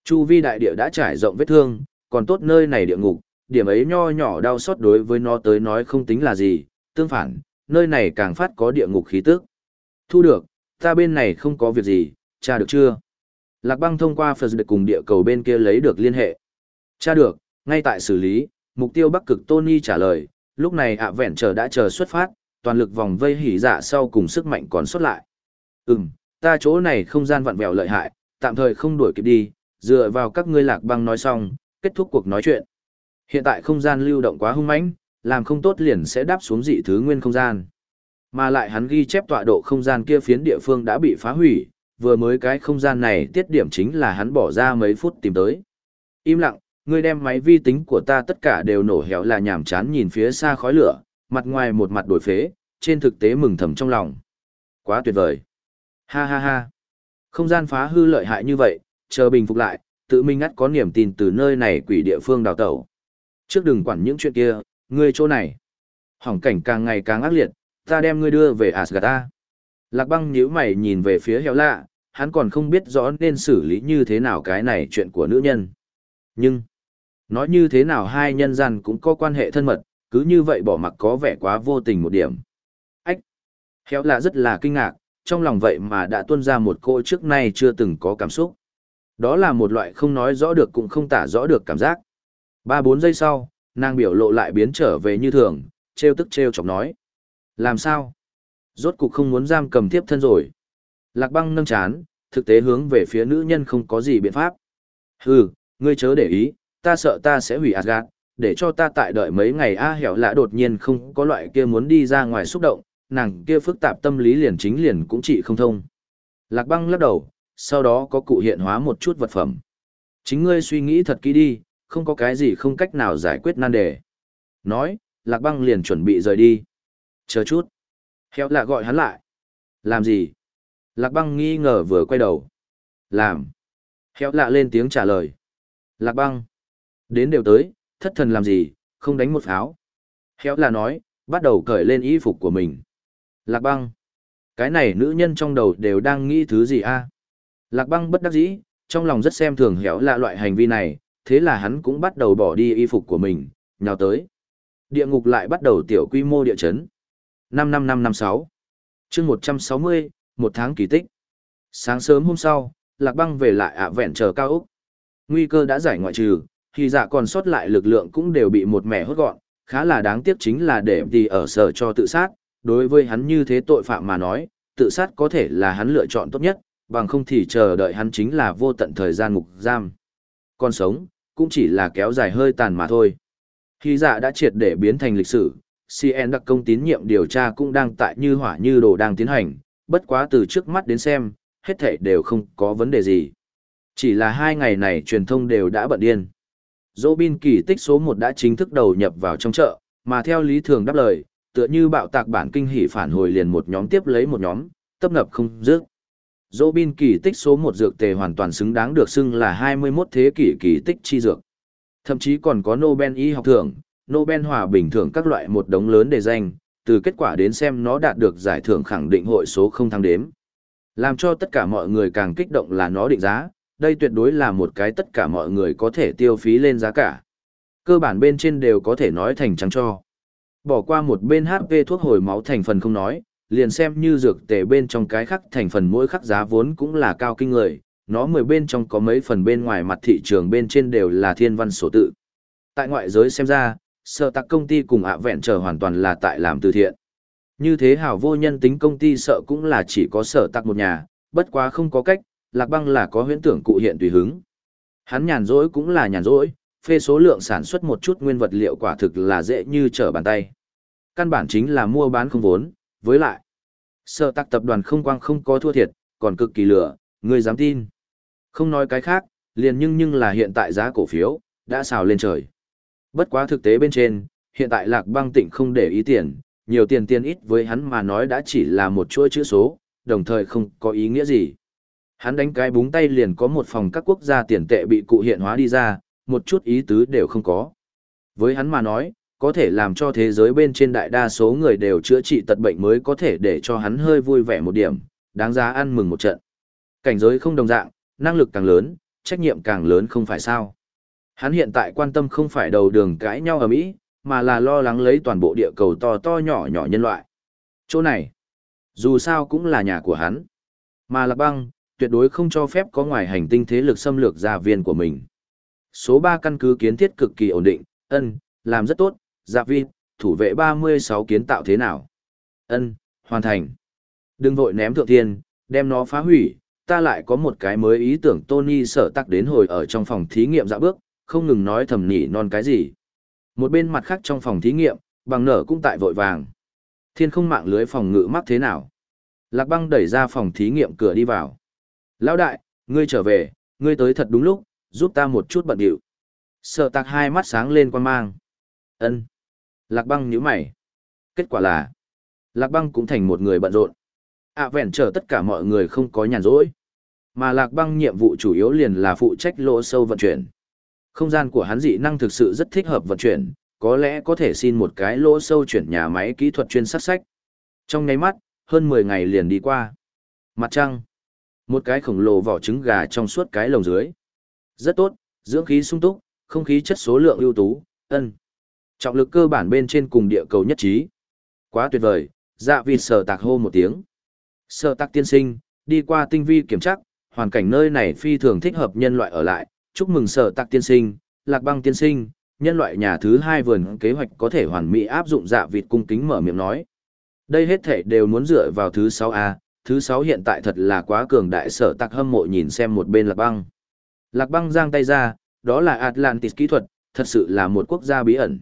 Chu vi đại địa đã trải rộng vết thương, còn tốt nơi này địa ngục, điểm ấy nho nhỏ đau xót đối với nó tới nói không tính là gì, tương phản, nơi này càng phát có địa ngục khí tức. Thu được, ta bên này không có việc gì, tra được chưa? Lạc băng thông qua Phật được cùng địa cầu bên kia lấy được liên hệ. Tra được, ngay tại xử lý, mục tiêu bắc cực Tony trả lời, lúc này ạ vẹn chờ đã chờ xuất phát, toàn lực vòng vây hỉ dạ sau cùng sức mạnh còn xuất lại. Ừm, ta chỗ này không gian vặn vẹo lợi hại, tạm thời không đuổi kịp đi, dựa vào các ngươi lạc băng nói xong, kết thúc cuộc nói chuyện. Hiện tại không gian lưu động quá hung mãnh, làm không tốt liền sẽ đáp xuống dị thứ nguyên không gian. Mà lại hắn ghi chép tọa độ không gian kia phiến địa phương đã bị phá hủy, vừa mới cái không gian này tiết điểm chính là hắn bỏ ra mấy phút tìm tới. Im lặng, ngươi đem máy vi tính của ta tất cả đều nổ héo là nhảm chán nhìn phía xa khói lửa, mặt ngoài một mặt đổi phế, trên thực tế mừng thầm trong lòng. Quá tuyệt vời. Ha ha ha. Không gian phá hư lợi hại như vậy, chờ bình phục lại, tự mình ngắt có niềm tin từ nơi này quỷ địa phương đào tẩu. Trước đừng quản những chuyện kia, ngươi chỗ này. Hỏng cảnh càng ngày càng ác liệt, ta đem ngươi đưa về Asgard ta. Lạc băng nhíu mày nhìn về phía heo lạ, hắn còn không biết rõ nên xử lý như thế nào cái này chuyện của nữ nhân. Nhưng, nói như thế nào hai nhân gian cũng có quan hệ thân mật, cứ như vậy bỏ mặc có vẻ quá vô tình một điểm. Ách! Heo lạ rất là kinh ngạc, trong lòng vậy mà đã tuôn ra một cô trước nay chưa từng có cảm xúc. Đó là một loại không nói rõ được cũng không tả rõ được cảm giác. Ba bốn giây sau, nàng biểu lộ lại biến trở về như thường, treo tức treo chọc nói. Làm sao? Rốt cục không muốn giam cầm tiếp thân rồi. Lạc băng nâng chán, thực tế hướng về phía nữ nhân không có gì biện pháp. Hừ, ngươi chớ để ý, ta sợ ta sẽ hủy Asgard, để cho ta tại đợi mấy ngày A hẻo lạ đột nhiên không có loại kia muốn đi ra ngoài xúc động, nàng kia phức tạp tâm lý liền chính liền cũng trị không thông. Lạc băng lắc đầu, sau đó có cụ hiện hóa một chút vật phẩm. Chính ngươi suy nghĩ thật kỹ đi, không có cái gì không cách nào giải quyết nan đề. Nói, lạc băng liền chuẩn bị rời đi. Chờ chút. Héo lạ gọi hắn lại. Làm gì? Lạc băng nghi ngờ vừa quay đầu. Làm. Héo lạ lên tiếng trả lời. Lạc băng. Đến đều tới, thất thần làm gì, không đánh một pháo. Héo lạ nói, bắt đầu cởi lên y phục của mình. Lạc băng. Cái này nữ nhân trong đầu đều đang nghĩ thứ gì a? Lạc băng bất đắc dĩ, trong lòng rất xem thường héo lạ loại hành vi này, thế là hắn cũng bắt đầu bỏ đi y phục của mình, nhào tới. Địa ngục lại bắt đầu tiểu quy mô địa chấn. 55556 chương 160, một tháng kỳ tích. Sáng sớm hôm sau, Lạc băng về lại ạ vẹn chờ cao Úc. Nguy cơ đã giải ngoại trừ, thì dạ còn sót lại lực lượng cũng đều bị một mẻ hốt gọn, khá là đáng tiếc chính là để đi ở sở cho tự sát, đối với hắn như thế tội phạm mà nói, tự sát có thể là hắn lựa chọn tốt nhất, bằng không thì chờ đợi hắn chính là vô tận thời gian ngục giam. Còn sống, cũng chỉ là kéo dài hơi tàn mà thôi. Khi dạ đã triệt để biến thành lịch sử, CN đặc công tín nhiệm điều tra cũng đang tại như hỏa như đồ đang tiến hành, bất quá từ trước mắt đến xem, hết thảy đều không có vấn đề gì. Chỉ là hai ngày này truyền thông đều đã bận điên. Dỗ bin kỳ tích số 1 đã chính thức đầu nhập vào trong chợ, mà theo lý thường đáp lời, tựa như bạo tạc bản kinh hỉ phản hồi liền một nhóm tiếp lấy một nhóm, tấp nập không dứt. Dỗ bin kỳ tích số một dược tề hoàn toàn xứng đáng được xưng là 21 thế kỷ kỳ tích chi dược. Thậm chí còn có Nobel y học thưởng, Nobel hòa bình thưởng các loại một đống lớn đề danh, từ kết quả đến xem nó đạt được giải thưởng khẳng định hội số không thăng đếm. Làm cho tất cả mọi người càng kích động là nó định giá, đây tuyệt đối là một cái tất cả mọi người có thể tiêu phí lên giá cả. Cơ bản bên trên đều có thể nói thành trắng cho. Bỏ qua một bên HP thuốc hồi máu thành phần không nói, liền xem như dược tề bên trong cái khắc thành phần mỗi khắc giá vốn cũng là cao kinh người, nó mười bên trong có mấy phần bên ngoài mặt thị trường bên trên đều là thiên văn sổ tự. Tại ngoại giới xem ra, sợ tặc công ty cùng ạ vẹn trở hoàn toàn là tại làm từ thiện. Như thế hảo vô nhân tính công ty sợ cũng là chỉ có sở tặc một nhà, bất quá không có cách, lạc băng là có huyễn tưởng cụ hiện tùy hứng. Hắn nhàn rỗi cũng là nhàn rỗi, phê số lượng sản xuất một chút nguyên vật liệu quả thực là dễ như trở bàn tay. Căn bản chính là mua bán không vốn, với lại, sợ tặc tập đoàn không quang không có thua thiệt, còn cực kỳ lửa, người dám tin. Không nói cái khác, liền nhưng nhưng là hiện tại giá cổ phiếu, đã xào lên trời. Bất quá thực tế bên trên, hiện tại lạc băng tỉnh không để ý tiền, nhiều tiền tiền ít với hắn mà nói đã chỉ là một chuỗi chữ số, đồng thời không có ý nghĩa gì. Hắn đánh cái búng tay liền có một phòng các quốc gia tiền tệ bị cụ hiện hóa đi ra, một chút ý tứ đều không có. Với hắn mà nói, có thể làm cho thế giới bên trên đại đa số người đều chữa trị tật bệnh mới có thể để cho hắn hơi vui vẻ một điểm, đáng giá ăn mừng một trận. Cảnh giới không đồng dạng, năng lực càng lớn, trách nhiệm càng lớn không phải sao. Hắn hiện tại quan tâm không phải đầu đường cãi nhau ở Mỹ, mà là lo lắng lấy toàn bộ địa cầu to to nhỏ nhỏ nhân loại. Chỗ này, dù sao cũng là nhà của hắn. Mà Lạc Băng, tuyệt đối không cho phép có ngoài hành tinh thế lực xâm lược gia viên của mình. Số 3 căn cứ kiến thiết cực kỳ ổn định, ân, làm rất tốt, Dạ Vi, thủ vệ 36 kiến tạo thế nào? Ân, hoàn thành. Đừng vội ném thượng thiên, đem nó phá hủy, ta lại có một cái mới ý tưởng Tony sở tắc đến hồi ở trong phòng thí nghiệm dạ bước, không ngừng nói thầm nỉ non cái gì. Một bên mặt khác trong phòng thí nghiệm, bằng nở cũng tại vội vàng. Thiên không mạng lưới phòng ngự mắc thế nào? Lạc băng đẩy ra phòng thí nghiệm cửa đi vào. Lão đại, ngươi trở về, ngươi tới thật đúng lúc, giúp ta một chút bận điệu. Sợ tạc hai mắt sáng lên quan mang. ân Lạc băng nhíu mày. Kết quả là, Lạc băng cũng thành một người bận rộn. À vẹn chờ tất cả mọi người không có nhàn rỗi. Mà Lạc băng nhiệm vụ chủ yếu liền là phụ trách lỗ sâu vận chuyển. Không gian của hắn dị năng thực sự rất thích hợp vận chuyển, có lẽ có thể xin một cái lỗ sâu chuyển nhà máy kỹ thuật chuyên sát sách. Trong nháy mắt, hơn 10 ngày liền đi qua. Mặt trăng. Một cái khổng lồ vỏ trứng gà trong suốt cái lồng dưới. Rất tốt, dưỡng khí sung túc, không khí chất số lượng ưu tú, ân. Trọng lực cơ bản bên trên cùng địa cầu nhất trí. Quá tuyệt vời, dạ vịt sở tạc hô một tiếng. Sở tạc tiên sinh, đi qua tinh vi kiểm tra, hoàn cảnh nơi này phi thường thích hợp nhân loại ở lại. Chúc mừng sở tạc tiên sinh, lạc băng tiên sinh, nhân loại nhà thứ hai vườn kế hoạch có thể hoàn mỹ áp dụng dạ vịt cung kính mở miệng nói. Đây hết thể đều muốn dựa vào thứ 6A, thứ 6 hiện tại thật là quá cường đại sở tạc hâm mộ nhìn xem một bên lạc băng. Lạc băng giang tay ra, đó là Atlantis kỹ thuật, thật sự là một quốc gia bí ẩn.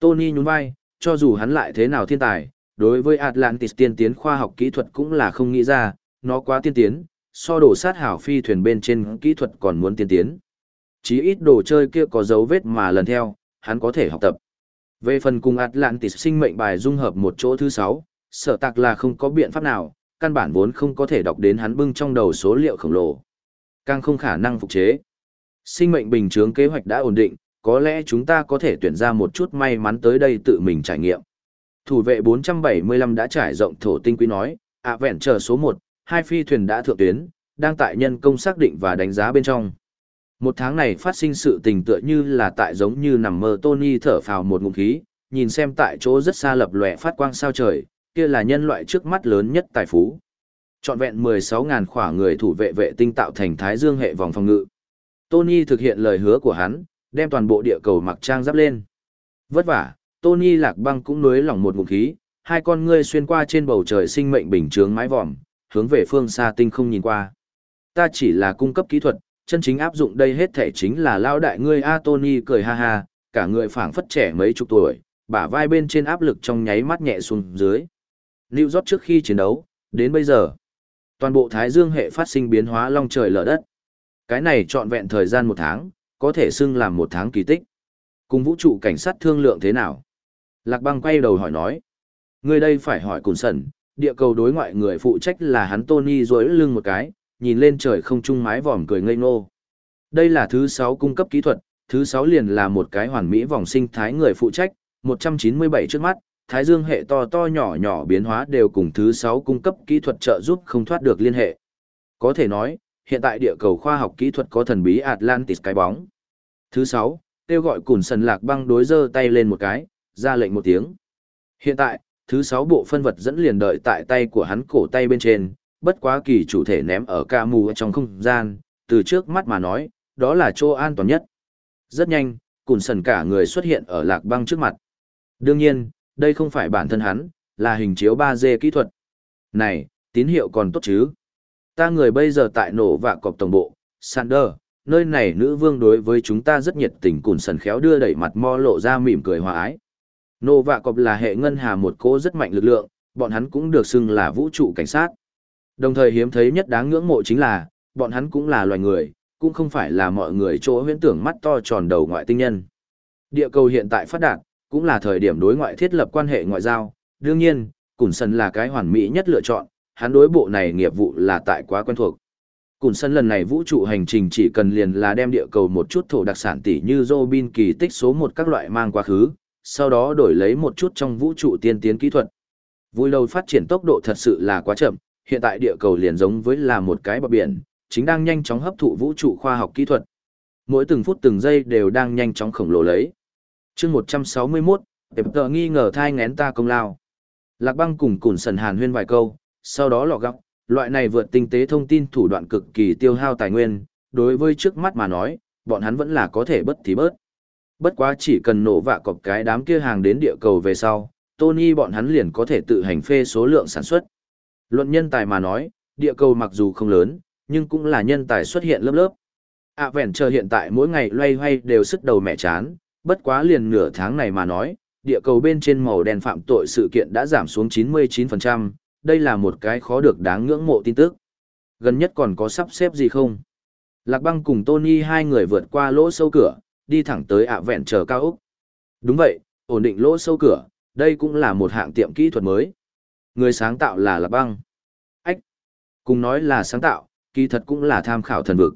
Tony nhún vai, cho dù hắn lại thế nào thiên tài, đối với Atlantis tiên tiến khoa học kỹ thuật cũng là không nghĩ ra, nó quá tiên tiến, so đổ sát hảo phi thuyền bên trên kỹ thuật còn muốn tiên tiến. Chí ít đồ chơi kia có dấu vết mà lần theo, hắn có thể học tập. Về phần cùng Atlantis sinh mệnh bài dung hợp một chỗ thứ sáu, sở tạc là không có biện pháp nào, căn bản vốn không có thể đọc đến hắn bưng trong đầu số liệu khổng lồ. Càng không khả năng phục chế. Sinh mệnh bình chướng kế hoạch đã ổn định, có lẽ chúng ta có thể tuyển ra một chút may mắn tới đây tự mình trải nghiệm. Thủ vệ 475 đã trải rộng thổ tinh quý nói, ạ vẹn chờ số 1, hai phi thuyền đã thượng tuyến, đang tại nhân công xác định và đánh giá bên trong. Một tháng này phát sinh sự tình tựa như là tại giống như nằm mơ Tony thở phào một ngụm khí, nhìn xem tại chỗ rất xa lập lòe phát quang sao trời, kia là nhân loại trước mắt lớn nhất tài phú. Trọn vẹn 16.000 khỏa người thủ vệ vệ tinh tạo thành thái dương hệ vòng phòng ngự. Tony thực hiện lời hứa của hắn, đem toàn bộ địa cầu mặc trang giáp lên. Vất vả, Tony lạc băng cũng nuối lòng một ngụm khí, hai con ngươi xuyên qua trên bầu trời sinh mệnh bình chướng mái vòm, hướng về phương xa tinh không nhìn qua. Ta chỉ là cung cấp kỹ thuật, chân chính áp dụng đây hết thể chính là lao đại ngươi A Tony cười ha ha, cả người phảng phất trẻ mấy chục tuổi, bả vai bên trên áp lực trong nháy mắt nhẹ xuống dưới. Lưu York trước khi chiến đấu, đến bây giờ, toàn bộ Thái Dương hệ phát sinh biến hóa long trời lở đất. Cái này trọn vẹn thời gian một tháng, có thể xưng làm một tháng kỳ tích. Cùng vũ trụ cảnh sát thương lượng thế nào? Lạc băng quay đầu hỏi nói. Người đây phải hỏi Cùn Sẩn, địa cầu đối ngoại người phụ trách là hắn Tony rối lưng một cái, nhìn lên trời không trung mái vòm cười ngây ngô. Đây là thứ 6 cung cấp kỹ thuật, thứ 6 liền là một cái hoàn mỹ vòng sinh thái người phụ trách, 197 trước mắt, thái dương hệ to to nhỏ nhỏ biến hóa đều cùng thứ 6 cung cấp kỹ thuật trợ giúp không thoát được liên hệ. Có thể nói, hiện tại địa cầu khoa học kỹ thuật có thần bí Atlantis cái bóng. Thứ 6, kêu gọi cùn sần lạc băng đối giơ tay lên một cái, ra lệnh một tiếng. Hiện tại, thứ 6 bộ phân vật dẫn liền đợi tại tay của hắn cổ tay bên trên, bất quá kỳ chủ thể ném ở ca mù trong không gian, từ trước mắt mà nói, đó là chỗ an toàn nhất. Rất nhanh, cùn sần cả người xuất hiện ở lạc băng trước mặt. Đương nhiên, đây không phải bản thân hắn, là hình chiếu 3D kỹ thuật. Này, tín hiệu còn tốt chứ? Ta người bây giờ tại nổ vạ cọp tổng bộ, Sander, nơi này nữ vương đối với chúng ta rất nhiệt tình cùn sần khéo đưa đẩy mặt mo lộ ra mỉm cười hòa ái. Nổ vạ cọp là hệ ngân hà một cô rất mạnh lực lượng, bọn hắn cũng được xưng là vũ trụ cảnh sát. Đồng thời hiếm thấy nhất đáng ngưỡng mộ chính là, bọn hắn cũng là loài người, cũng không phải là mọi người chỗ huyễn tưởng mắt to tròn đầu ngoại tinh nhân. Địa cầu hiện tại phát đạt, cũng là thời điểm đối ngoại thiết lập quan hệ ngoại giao. Đương nhiên, Cùn Sân là cái hoàn mỹ nhất lựa chọn, hắn đối bộ này nghiệp vụ là tại quá quen thuộc. Cùn sân lần này vũ trụ hành trình chỉ cần liền là đem địa cầu một chút thổ đặc sản tỷ như Robin kỳ tích số một các loại mang quá khứ, sau đó đổi lấy một chút trong vũ trụ tiên tiến kỹ thuật. Vui lâu phát triển tốc độ thật sự là quá chậm, hiện tại địa cầu liền giống với là một cái bờ biển, chính đang nhanh chóng hấp thụ vũ trụ khoa học kỹ thuật. Mỗi từng phút từng giây đều đang nhanh chóng khổng lồ lấy. chương 161, Tệp tờ nghi ngờ thai ngén ta công lao. Lạc băng cùng củn sần hàn huyên vài câu, sau đó lọ góc, loại này vượt tinh tế thông tin thủ đoạn cực kỳ tiêu hao tài nguyên, đối với trước mắt mà nói, bọn hắn vẫn là có thể bất thì bớt. Bất quá chỉ cần nổ vạ cọc cái đám kia hàng đến địa cầu về sau, Tony bọn hắn liền có thể tự hành phê số lượng sản xuất. Luận nhân tài mà nói, địa cầu mặc dù không lớn, nhưng cũng là nhân tài xuất hiện lớp lớp. À vẹn chờ hiện tại mỗi ngày loay hoay đều sức đầu mẹ chán, bất quá liền nửa tháng này mà nói, địa cầu bên trên màu đen phạm tội sự kiện đã giảm xuống 99%, đây là một cái khó được đáng ngưỡng mộ tin tức. Gần nhất còn có sắp xếp gì không? Lạc băng cùng Tony hai người vượt qua lỗ sâu cửa, đi thẳng tới ạ vẹn chờ cao Úc. Đúng vậy, ổn định lỗ sâu cửa, đây cũng là một hạng tiệm kỹ thuật mới. Người sáng tạo là Lạc băng. Ách! Cùng nói là sáng tạo, kỹ thuật cũng là tham khảo thần vực.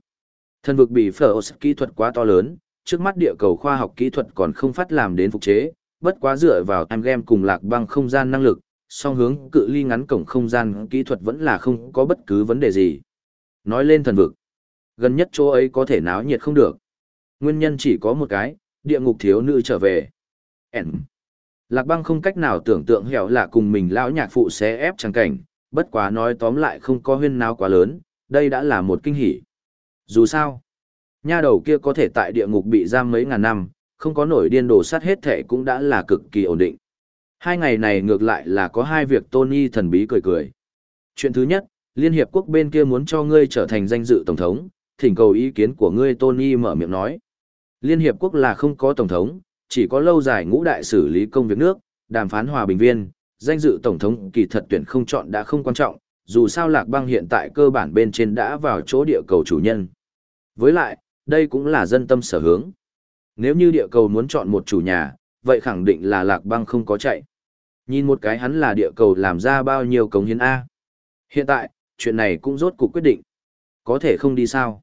Thần vực bị phở kỹ thuật quá to lớn, trước mắt địa cầu khoa học kỹ thuật còn không phát làm đến phục chế, bất quá dựa vào em game cùng lạc băng không gian năng lực, song hướng cự ly ngắn cổng không gian kỹ thuật vẫn là không có bất cứ vấn đề gì. Nói lên thần vực, gần nhất chỗ ấy có thể náo nhiệt không được. Nguyên nhân chỉ có một cái, địa ngục thiếu nữ trở về. Ấn. Lạc băng không cách nào tưởng tượng hẻo là cùng mình lão nhạc phụ xé ép trang cảnh, bất quá nói tóm lại không có huyên nào quá lớn, đây đã là một kinh hỉ. Dù sao, nha đầu kia có thể tại địa ngục bị giam mấy ngàn năm, không có nổi điên đồ sát hết thể cũng đã là cực kỳ ổn định. Hai ngày này ngược lại là có hai việc Tony thần bí cười cười. Chuyện thứ nhất, Liên Hiệp Quốc bên kia muốn cho ngươi trở thành danh dự Tổng thống, thỉnh cầu ý kiến của ngươi Tony mở miệng nói. Liên Hiệp Quốc là không có Tổng thống, chỉ có lâu dài ngũ đại xử lý công việc nước, đàm phán hòa bình viên, danh dự Tổng thống kỳ thật tuyển không chọn đã không quan trọng, dù sao Lạc Băng hiện tại cơ bản bên trên đã vào chỗ địa cầu chủ nhân. Với lại, đây cũng là dân tâm sở hướng. Nếu như địa cầu muốn chọn một chủ nhà, vậy khẳng định là Lạc Băng không có chạy. Nhìn một cái hắn là địa cầu làm ra bao nhiêu cống hiến A. Hiện tại, chuyện này cũng rốt cuộc quyết định. Có thể không đi sao.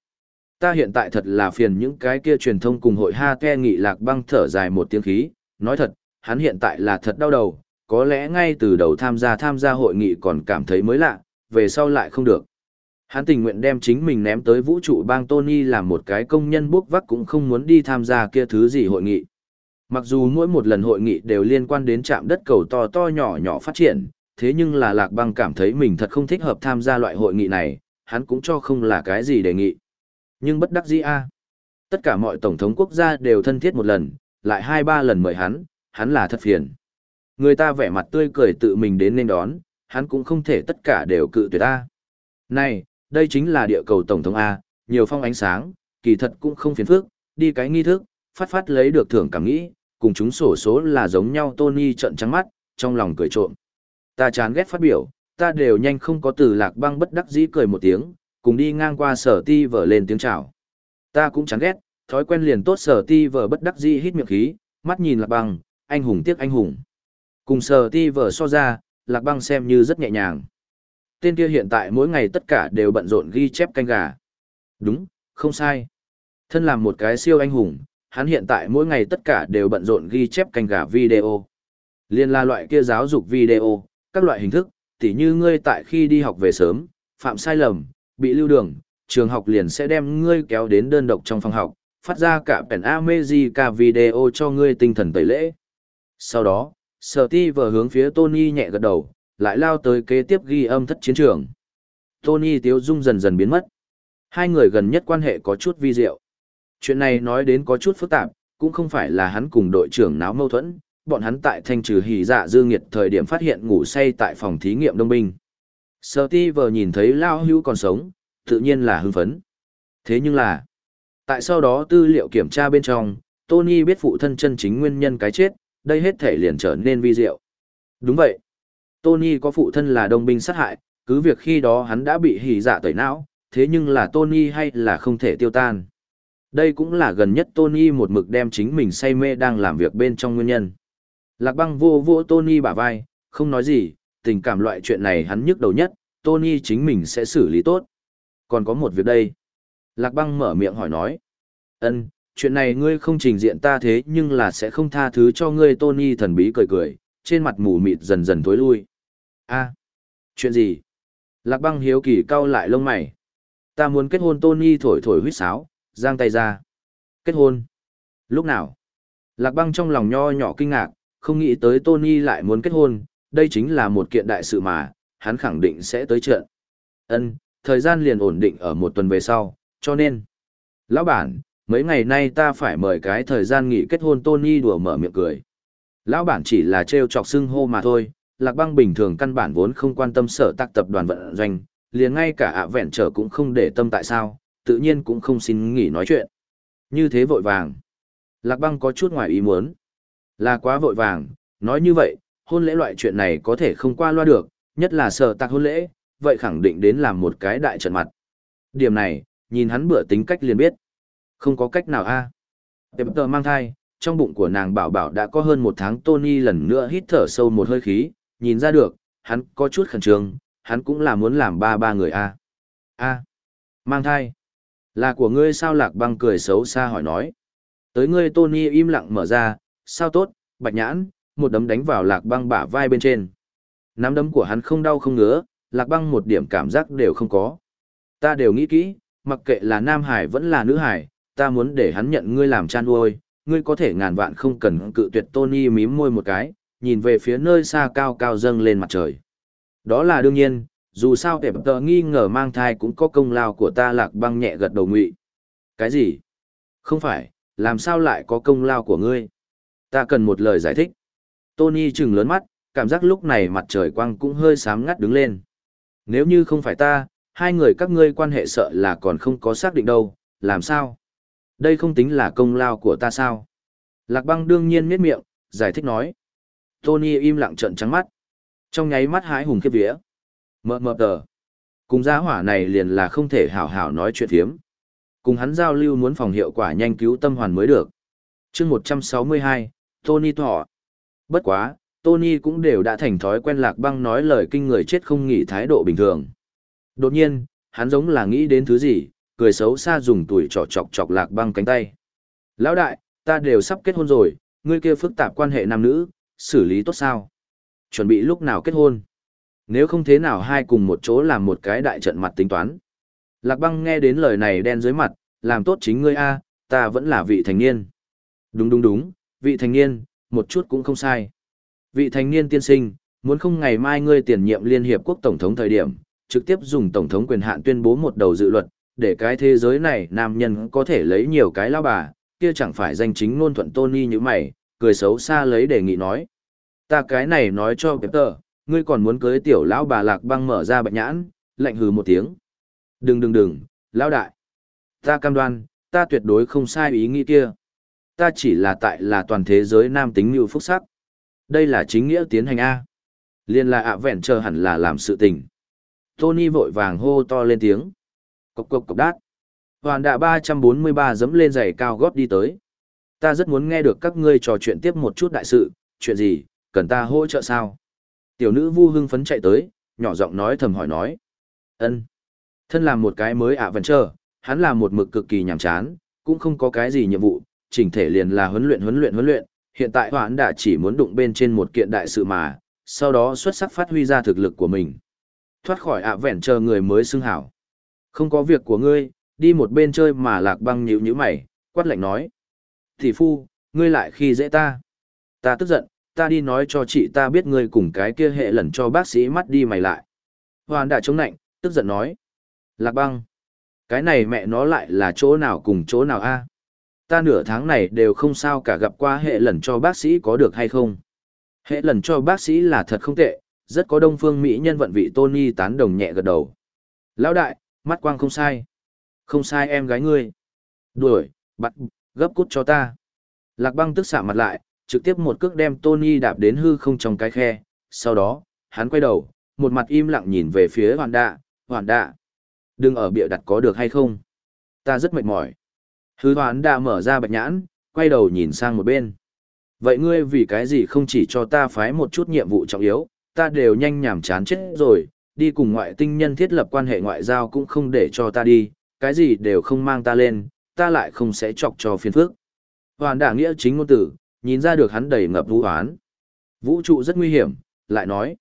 Ta hiện tại thật là phiền những cái kia truyền thông cùng hội ha ke nghị lạc băng thở dài một tiếng khí. Nói thật, hắn hiện tại là thật đau đầu, có lẽ ngay từ đầu tham gia tham gia hội nghị còn cảm thấy mới lạ, về sau lại không được. Hắn tình nguyện đem chính mình ném tới vũ trụ bang Tony làm một cái công nhân bốc vác cũng không muốn đi tham gia kia thứ gì hội nghị. Mặc dù mỗi một lần hội nghị đều liên quan đến trạm đất cầu to to nhỏ nhỏ phát triển, thế nhưng là Lạc Băng cảm thấy mình thật không thích hợp tham gia loại hội nghị này, hắn cũng cho không là cái gì đề nghị. Nhưng bất đắc dĩ a, Tất cả mọi tổng thống quốc gia đều thân thiết một lần, lại hai ba lần mời hắn, hắn là thật phiền. Người ta vẻ mặt tươi cười tự mình đến nên đón, hắn cũng không thể tất cả đều cự tuyệt ta. Này, đây chính là địa cầu tổng thống A, nhiều phong ánh sáng, kỳ thật cũng không phiền phức, đi cái nghi thức, phát phát lấy được thưởng cảm nghĩ, cùng chúng sổ số là giống nhau Tony trận trắng mắt, trong lòng cười trộm. Ta chán ghét phát biểu, ta đều nhanh không có từ lạc băng bất đắc dĩ cười một tiếng, cùng đi ngang qua sở ti vở lên tiếng chào. Ta cũng chán ghét, thói quen liền tốt sở ti vở bất đắc dĩ hít miệng khí, mắt nhìn lạc băng, anh hùng tiếc anh hùng. Cùng sở ti vở so ra, lạc băng xem như rất nhẹ nhàng. Tên kia hiện tại mỗi ngày tất cả đều bận rộn ghi chép canh gà. Đúng, không sai. Thân làm một cái siêu anh hùng, hắn hiện tại mỗi ngày tất cả đều bận rộn ghi chép canh gà video. Liên là loại kia giáo dục video, các loại hình thức, tỉ như ngươi tại khi đi học về sớm, phạm sai lầm, bị lưu đường, trường học liền sẽ đem ngươi kéo đến đơn độc trong phòng học, phát ra cả pèn America video cho ngươi tinh thần tẩy lễ. Sau đó, sở ti vừa hướng phía Tony nhẹ gật đầu, lại lao tới kế tiếp ghi âm thất chiến trường. Tony tiếu dung dần dần biến mất. Hai người gần nhất quan hệ có chút vi diệu. Chuyện này nói đến có chút phức tạp, cũng không phải là hắn cùng đội trưởng náo mâu thuẫn, bọn hắn tại thanh trừ hỉ dạ dư nghiệt thời điểm phát hiện ngủ say tại phòng thí nghiệm đông binh. Sở ti nhìn thấy Lao Hữu còn sống, tự nhiên là hưng phấn. Thế nhưng là, tại sau đó tư liệu kiểm tra bên trong, Tony biết phụ thân chân chính nguyên nhân cái chết, đây hết thể liền trở nên vi diệu. Đúng vậy. Tony có phụ thân là đông binh sát hại, cứ việc khi đó hắn đã bị hỉ dạ tẩy não, thế nhưng là Tony hay là không thể tiêu tan. Đây cũng là gần nhất Tony một mực đem chính mình say mê đang làm việc bên trong nguyên nhân. Lạc băng vô vô Tony bả vai, không nói gì, tình cảm loại chuyện này hắn nhức đầu nhất, Tony chính mình sẽ xử lý tốt. Còn có một việc đây. Lạc băng mở miệng hỏi nói. ân chuyện này ngươi không trình diện ta thế nhưng là sẽ không tha thứ cho ngươi Tony thần bí cười cười, trên mặt mù mịt dần dần tối lui. a chuyện gì? Lạc băng hiếu kỳ cau lại lông mày. Ta muốn kết hôn Tony thổi thổi huýt sáo, giang tay ra. Kết hôn? Lúc nào? Lạc băng trong lòng nho nhỏ kinh ngạc, không nghĩ tới Tony lại muốn kết hôn, đây chính là một kiện đại sự mà, hắn khẳng định sẽ tới trận. Ân, thời gian liền ổn định ở một tuần về sau, cho nên. Lão bản, mấy ngày nay ta phải mời cái thời gian nghỉ kết hôn Tony đùa mở miệng cười. Lão bản chỉ là trêu chọc xưng hô mà thôi, Lạc Băng bình thường căn bản vốn không quan tâm sở tác tập đoàn vận doanh, liền ngay cả ạ vẹn trở cũng không để tâm tại sao, tự nhiên cũng không xin nghỉ nói chuyện. Như thế vội vàng. Lạc Băng có chút ngoài ý muốn. Là quá vội vàng, nói như vậy, hôn lễ loại chuyện này có thể không qua loa được, nhất là sở tạc hôn lễ, vậy khẳng định đến làm một cái đại trận mặt. Điểm này, nhìn hắn bữa tính cách liền biết. Không có cách nào a. À. tờ mang thai, trong bụng của nàng bảo bảo đã có hơn một tháng Tony lần nữa hít thở sâu một hơi khí, nhìn ra được, hắn có chút khẩn trương, hắn cũng là muốn làm ba ba người a. A. Mang thai. Là của ngươi sao lạc băng cười xấu xa hỏi nói. Tới ngươi Tony im lặng mở ra, sao tốt, bạch nhãn, một đấm đánh vào lạc băng bả vai bên trên. Nắm đấm của hắn không đau không ngứa, lạc băng một điểm cảm giác đều không có. Ta đều nghĩ kỹ, mặc kệ là nam hải vẫn là nữ hải, ta muốn để hắn nhận ngươi làm chan nuôi, ngươi có thể ngàn vạn không cần cự tuyệt Tony mím môi một cái, nhìn về phía nơi xa cao cao dâng lên mặt trời. Đó là đương nhiên, dù sao tệp tờ nghi ngờ mang thai cũng có công lao của ta lạc băng nhẹ gật đầu ngụy. Cái gì? Không phải, làm sao lại có công lao của ngươi? Ta cần một lời giải thích. Tony chừng lớn mắt, cảm giác lúc này mặt trời quang cũng hơi sám ngắt đứng lên. Nếu như không phải ta, hai người các ngươi quan hệ sợ là còn không có xác định đâu, làm sao? Đây không tính là công lao của ta sao? Lạc băng đương nhiên miết miệng, giải thích nói. Tony im lặng trợn trắng mắt. Trong nháy mắt hái hùng khiếp vía. Mờ mờ tờ. Cùng gia hỏa này liền là không thể hảo hảo nói chuyện thiếm. Cùng hắn giao lưu muốn phòng hiệu quả nhanh cứu tâm hoàn mới được. chương 162, Tony thọ. Bất quá, Tony cũng đều đã thành thói quen lạc băng nói lời kinh người chết không nghỉ thái độ bình thường. Đột nhiên, hắn giống là nghĩ đến thứ gì, cười xấu xa dùng tuổi trọ chọc chọc lạc băng cánh tay. Lão đại, ta đều sắp kết hôn rồi, ngươi kia phức tạp quan hệ nam nữ, xử lý tốt sao? Chuẩn bị lúc nào kết hôn? Nếu không thế nào hai cùng một chỗ làm một cái đại trận mặt tính toán. Lạc băng nghe đến lời này đen dưới mặt, làm tốt chính ngươi a, ta vẫn là vị thành niên. Đúng đúng đúng, vị thành niên, một chút cũng không sai. Vị thành niên tiên sinh, muốn không ngày mai ngươi tiền nhiệm Liên Hiệp Quốc Tổng thống thời điểm, trực tiếp dùng Tổng thống quyền hạn tuyên bố một đầu dự luật, để cái thế giới này nam nhân có thể lấy nhiều cái lao bà, kia chẳng phải danh chính ngôn thuận Tony như mày, cười xấu xa lấy đề nghị nói. Ta cái này nói cho Peter, ngươi còn muốn cưới tiểu lão bà lạc băng mở ra bệnh nhãn, lạnh hừ một tiếng. Đừng đừng đừng, lão đại. Ta cam đoan, ta tuyệt đối không sai ý nghĩ kia. Ta chỉ là tại là toàn thế giới nam tính như phúc sắc. Đây là chính nghĩa tiến hành A. Liên là ạ vẹn chờ hẳn là làm sự tình. Tony vội vàng hô to lên tiếng. Cộc cộc cộc đát. Hoàn đạ 343 dẫm lên giày cao gót đi tới. Ta rất muốn nghe được các ngươi trò chuyện tiếp một chút đại sự, chuyện gì, cần ta hỗ trợ sao? Tiểu nữ vu hưng phấn chạy tới, nhỏ giọng nói thầm hỏi nói. ân Thân làm một cái mới ạ vẫn chờ, hắn là một mực cực kỳ nhàm chán, cũng không có cái gì nhiệm vụ, chỉnh thể liền là huấn luyện huấn luyện huấn luyện, hiện tại hoãn đã chỉ muốn đụng bên trên một kiện đại sự mà, sau đó xuất sắc phát huy ra thực lực của mình. Thoát khỏi ạ vẹn chờ người mới xưng hảo. Không có việc của ngươi, đi một bên chơi mà lạc băng nhịu nhữ mày, quát lạnh nói. Thị phu, ngươi lại khi dễ ta. Ta tức giận, ta đi nói cho chị ta biết ngươi cùng cái kia hệ lần cho bác sĩ mắt đi mày lại. Hoàn đã chống nạnh, tức giận nói. Lạc băng. Cái này mẹ nó lại là chỗ nào cùng chỗ nào a? Ta nửa tháng này đều không sao cả gặp qua hệ lần cho bác sĩ có được hay không. Hệ lần cho bác sĩ là thật không tệ, rất có đông phương Mỹ nhân vận vị Tony tán đồng nhẹ gật đầu. Lão đại, mắt quang không sai. Không sai em gái ngươi. Đuổi, bắt, gấp cút cho ta. Lạc băng tức xạ mặt lại, trực tiếp một cước đem Tony đạp đến hư không trong cái khe. Sau đó, hắn quay đầu, một mặt im lặng nhìn về phía hoàn đạ, hoàn đạ. Đừng ở bịa đặt có được hay không? Ta rất mệt mỏi. Hư hoàn đạ mở ra bạch nhãn, quay đầu nhìn sang một bên. Vậy ngươi vì cái gì không chỉ cho ta phái một chút nhiệm vụ trọng yếu, ta đều nhanh nhảm chán chết rồi, đi cùng ngoại tinh nhân thiết lập quan hệ ngoại giao cũng không để cho ta đi, cái gì đều không mang ta lên, ta lại không sẽ chọc cho phiền phức. Hoàn đả nghĩa chính ngôn tử, nhìn ra được hắn đầy ngập vũ hoán. Vũ trụ rất nguy hiểm, lại nói.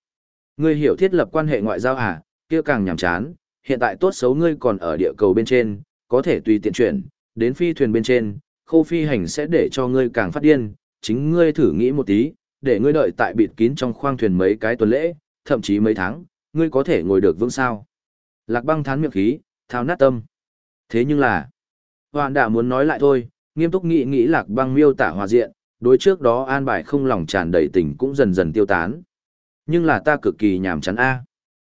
Ngươi hiểu thiết lập quan hệ ngoại giao à, kia càng nhàm chán, hiện tại tốt xấu ngươi còn ở địa cầu bên trên, có thể tùy tiện chuyển, đến phi thuyền bên trên, khô phi hành sẽ để cho ngươi càng phát điên, chính ngươi thử nghĩ một tí, để ngươi đợi tại bịt kín trong khoang thuyền mấy cái tuần lễ, thậm chí mấy tháng, ngươi có thể ngồi được vững sao. Lạc băng thán miệng khí, thao nát tâm. Thế nhưng là, hoàn đã muốn nói lại thôi, nghiêm túc nghĩ nghĩ lạc băng miêu tả hòa diện, đối trước đó an bài không lòng tràn đầy tình cũng dần dần tiêu tán. Nhưng là ta cực kỳ nhàm chán a.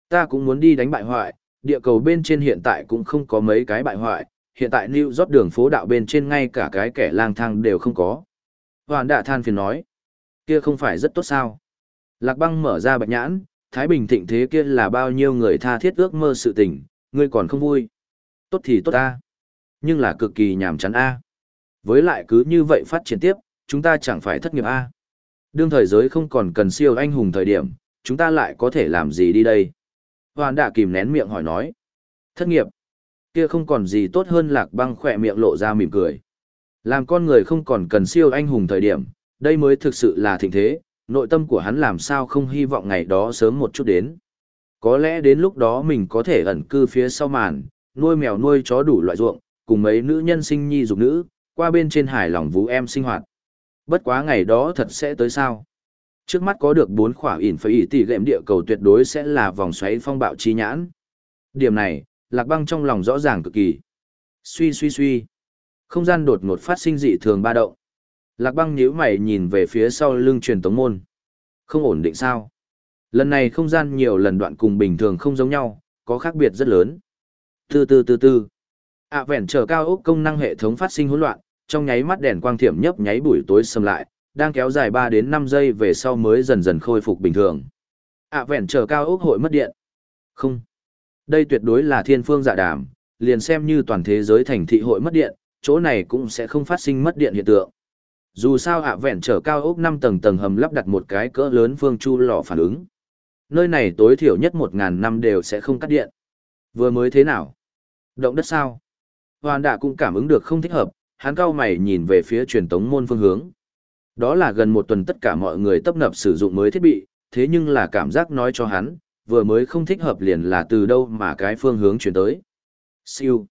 Ta cũng muốn đi đánh bại hoại, địa cầu bên trên hiện tại cũng không có mấy cái bại hoại, hiện tại New York đường phố đạo bên trên ngay cả cái kẻ lang thang đều không có. Hoàn đạ than phiền nói, kia không phải rất tốt sao. Lạc băng mở ra bạch nhãn, Thái Bình thịnh thế kia là bao nhiêu người tha thiết ước mơ sự tình, ngươi còn không vui. Tốt thì tốt ta, nhưng là cực kỳ nhàm chán a. Với lại cứ như vậy phát triển tiếp, chúng ta chẳng phải thất nghiệp a. Đương thời giới không còn cần siêu anh hùng thời điểm, chúng ta lại có thể làm gì đi đây? Hoàn đạ kìm nén miệng hỏi nói. Thất nghiệp. Kia không còn gì tốt hơn lạc băng khỏe miệng lộ ra mỉm cười. Làm con người không còn cần siêu anh hùng thời điểm, đây mới thực sự là thịnh thế, nội tâm của hắn làm sao không hy vọng ngày đó sớm một chút đến. Có lẽ đến lúc đó mình có thể ẩn cư phía sau màn, nuôi mèo nuôi chó đủ loại ruộng, cùng mấy nữ nhân sinh nhi dục nữ, qua bên trên hải lòng vũ em sinh hoạt. Bất quá ngày đó thật sẽ tới sao. Trước mắt có được bốn khỏa ỉn phải ỉ tỷ gệm địa cầu tuyệt đối sẽ là vòng xoáy phong bạo chi nhãn. Điểm này, lạc băng trong lòng rõ ràng cực kỳ. Suy suy suy. Không gian đột ngột phát sinh dị thường ba động. Lạc băng nhíu mày nhìn về phía sau lưng truyền tống môn. Không ổn định sao? Lần này không gian nhiều lần đoạn cùng bình thường không giống nhau, có khác biệt rất lớn. Từ từ từ từ. ạ vẹn trở cao ốc công năng hệ thống phát sinh hỗn loạn, trong nháy mắt đèn quang thiểm nhấp nháy buổi tối xâm lại, đang kéo dài 3 đến 5 giây về sau mới dần dần khôi phục bình thường. À, vẹn trở cao ốc hội mất điện. Không. Đây tuyệt đối là thiên phương dạ đàm, liền xem như toàn thế giới thành thị hội mất điện, chỗ này cũng sẽ không phát sinh mất điện hiện tượng. Dù sao ạ vẹn trở cao ốc 5 tầng tầng hầm lắp đặt một cái cỡ lớn phương chu lò phản ứng. Nơi này tối thiểu nhất 1.000 năm đều sẽ không cắt điện. Vừa mới thế nào? Động đất sao? Hoàn đạ cũng cảm ứng được không thích hợp, hắn cao mày nhìn về phía truyền tống môn phương hướng. Đó là gần một tuần tất cả mọi người tấp nập sử dụng mới thiết bị, thế nhưng là cảm giác nói cho hắn, vừa mới không thích hợp liền là từ đâu mà cái phương hướng chuyển tới. Siêu.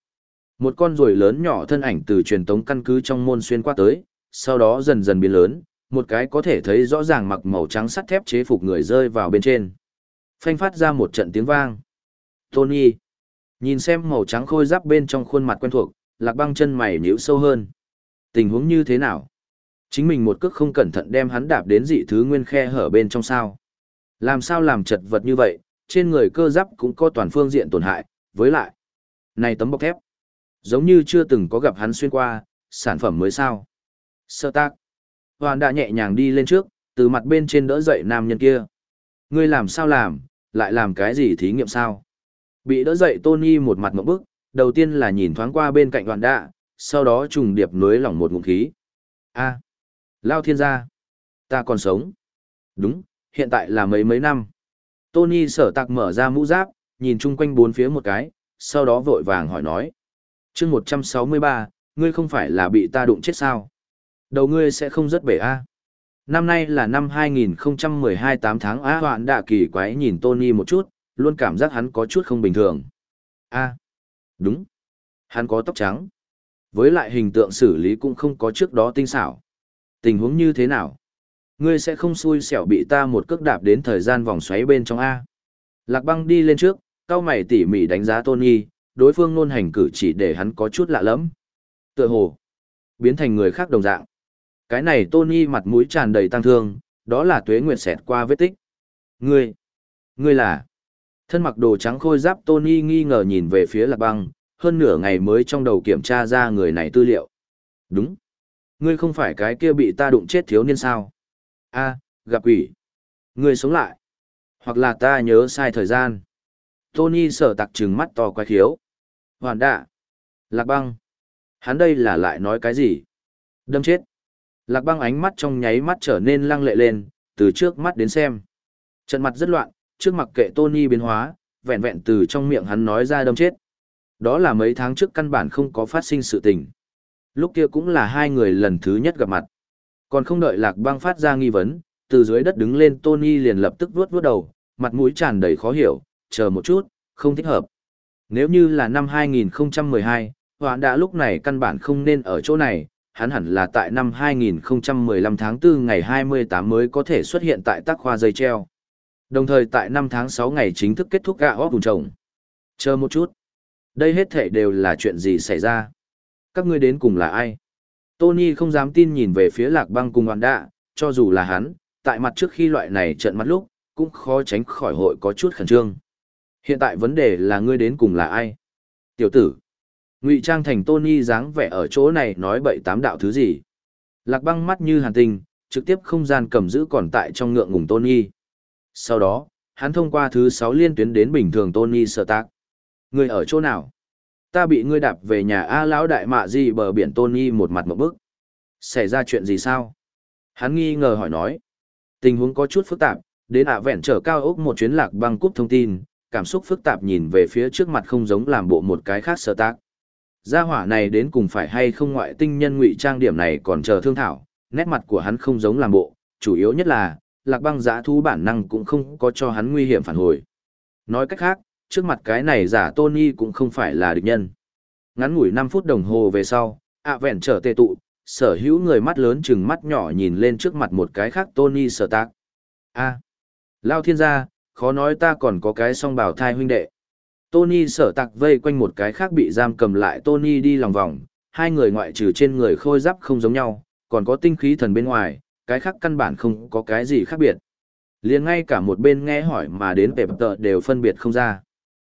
Một con ruồi lớn nhỏ thân ảnh từ truyền tống căn cứ trong môn xuyên qua tới, sau đó dần dần biến lớn, một cái có thể thấy rõ ràng mặc màu trắng sắt thép chế phục người rơi vào bên trên. Phanh phát ra một trận tiếng vang. Tony. Nhìn xem màu trắng khôi giáp bên trong khuôn mặt quen thuộc, lạc băng chân mày nhíu sâu hơn. Tình huống như thế nào? Chính mình một cước không cẩn thận đem hắn đạp đến dị thứ nguyên khe hở bên trong sao. Làm sao làm chật vật như vậy, trên người cơ giáp cũng có toàn phương diện tổn hại, với lại. Này tấm bọc thép. Giống như chưa từng có gặp hắn xuyên qua, sản phẩm mới sao. Sơ tác. Hoàn đã nhẹ nhàng đi lên trước, từ mặt bên trên đỡ dậy nam nhân kia. Ngươi làm sao làm, lại làm cái gì thí nghiệm sao? Bị đỡ dậy Tony một mặt một bức, đầu tiên là nhìn thoáng qua bên cạnh đoạn đạ, sau đó trùng điệp nối lỏng một ngụm khí. a Lao thiên gia. Ta còn sống. Đúng, hiện tại là mấy mấy năm. Tony sở tạc mở ra mũ giáp, nhìn chung quanh bốn phía một cái, sau đó vội vàng hỏi nói. chương 163, ngươi không phải là bị ta đụng chết sao? Đầu ngươi sẽ không rất bể a Năm nay là năm 2012 8 tháng Á hoạn đạ kỳ quái nhìn Tony một chút, luôn cảm giác hắn có chút không bình thường. a đúng. Hắn có tóc trắng. Với lại hình tượng xử lý cũng không có trước đó tinh xảo. Tình huống như thế nào? Ngươi sẽ không xui xẻo bị ta một cước đạp đến thời gian vòng xoáy bên trong A. Lạc băng đi lên trước, cao mày tỉ mỉ đánh giá Tony, đối phương nôn hành cử chỉ để hắn có chút lạ lẫm. Tựa hồ, biến thành người khác đồng dạng. Cái này Tony mặt mũi tràn đầy tăng thương, đó là tuế nguyệt xẹt qua vết tích. Ngươi, ngươi là... Thân mặc đồ trắng khôi giáp Tony nghi ngờ nhìn về phía lạc băng, hơn nửa ngày mới trong đầu kiểm tra ra người này tư liệu. Đúng. Ngươi không phải cái kia bị ta đụng chết thiếu niên sao? a gặp quỷ. Ngươi sống lại. Hoặc là ta nhớ sai thời gian. Tony sở tặc trừng mắt to quái khiếu. Hoàn đạ. Lạc băng. Hắn đây là lại nói cái gì? Đâm chết. Lạc băng ánh mắt trong nháy mắt trở nên lăng lệ lên, từ trước mắt đến xem. Trận mặt rất loạn, trước mặt kệ Tony biến hóa, vẹn vẹn từ trong miệng hắn nói ra đâm chết. Đó là mấy tháng trước căn bản không có phát sinh sự tình. Lúc kia cũng là hai người lần thứ nhất gặp mặt. Còn không đợi lạc băng phát ra nghi vấn, từ dưới đất đứng lên Tony liền lập tức vuốt vuốt đầu, mặt mũi tràn đầy khó hiểu, chờ một chút, không thích hợp. Nếu như là năm 2012, hoạn đã lúc này căn bản không nên ở chỗ này, hắn hẳn là tại năm 2015 tháng 4 ngày 28 mới có thể xuất hiện tại tác khoa dây treo. Đồng thời tại năm tháng 6 ngày chính thức kết thúc gạ hóp vùng trồng. Chờ một chút. Đây hết thể đều là chuyện gì xảy ra? Các ngươi đến cùng là ai? Tony không dám tin nhìn về phía lạc băng cùng hoàn đạ, cho dù là hắn, tại mặt trước khi loại này trận mắt lúc, cũng khó tránh khỏi hội có chút khẩn trương. Hiện tại vấn đề là ngươi đến cùng là ai? Tiểu tử. Ngụy Trang thành Tony dáng vẻ ở chỗ này nói bậy tám đạo thứ gì? Lạc băng mắt như hàn tinh, trực tiếp không gian cầm giữ còn tại trong ngượng ngùng Tony. Sau đó, hắn thông qua thứ sáu liên tuyến đến bình thường Tony Stark. Ngươi ở chỗ nào? Ta bị ngươi đạp về nhà A lão đại mạ gì bờ biển Tony một mặt một bức. Xảy ra chuyện gì sao? Hắn nghi ngờ hỏi nói. Tình huống có chút phức tạp, đến ạ vẹn trở cao ốc một chuyến lạc băng cúp thông tin, cảm xúc phức tạp nhìn về phía trước mặt không giống làm bộ một cái khác sơ tác. Gia hỏa này đến cùng phải hay không ngoại tinh nhân ngụy trang điểm này còn chờ thương thảo, nét mặt của hắn không giống làm bộ, chủ yếu nhất là, lạc băng giã thu bản năng cũng không có cho hắn nguy hiểm phản hồi. Nói cách khác, trước mặt cái này giả Tony cũng không phải là địch nhân. Ngắn ngủi 5 phút đồng hồ về sau, ạ vẹn trở tê tụ, sở hữu người mắt lớn chừng mắt nhỏ nhìn lên trước mặt một cái khác Tony sở tác. a Lao thiên gia, khó nói ta còn có cái song bảo thai huynh đệ. Tony sở tạc vây quanh một cái khác bị giam cầm lại Tony đi lòng vòng, hai người ngoại trừ trên người khôi giáp không giống nhau, còn có tinh khí thần bên ngoài, cái khác căn bản không có cái gì khác biệt. liền ngay cả một bên nghe hỏi mà đến về tợ đều phân biệt không ra.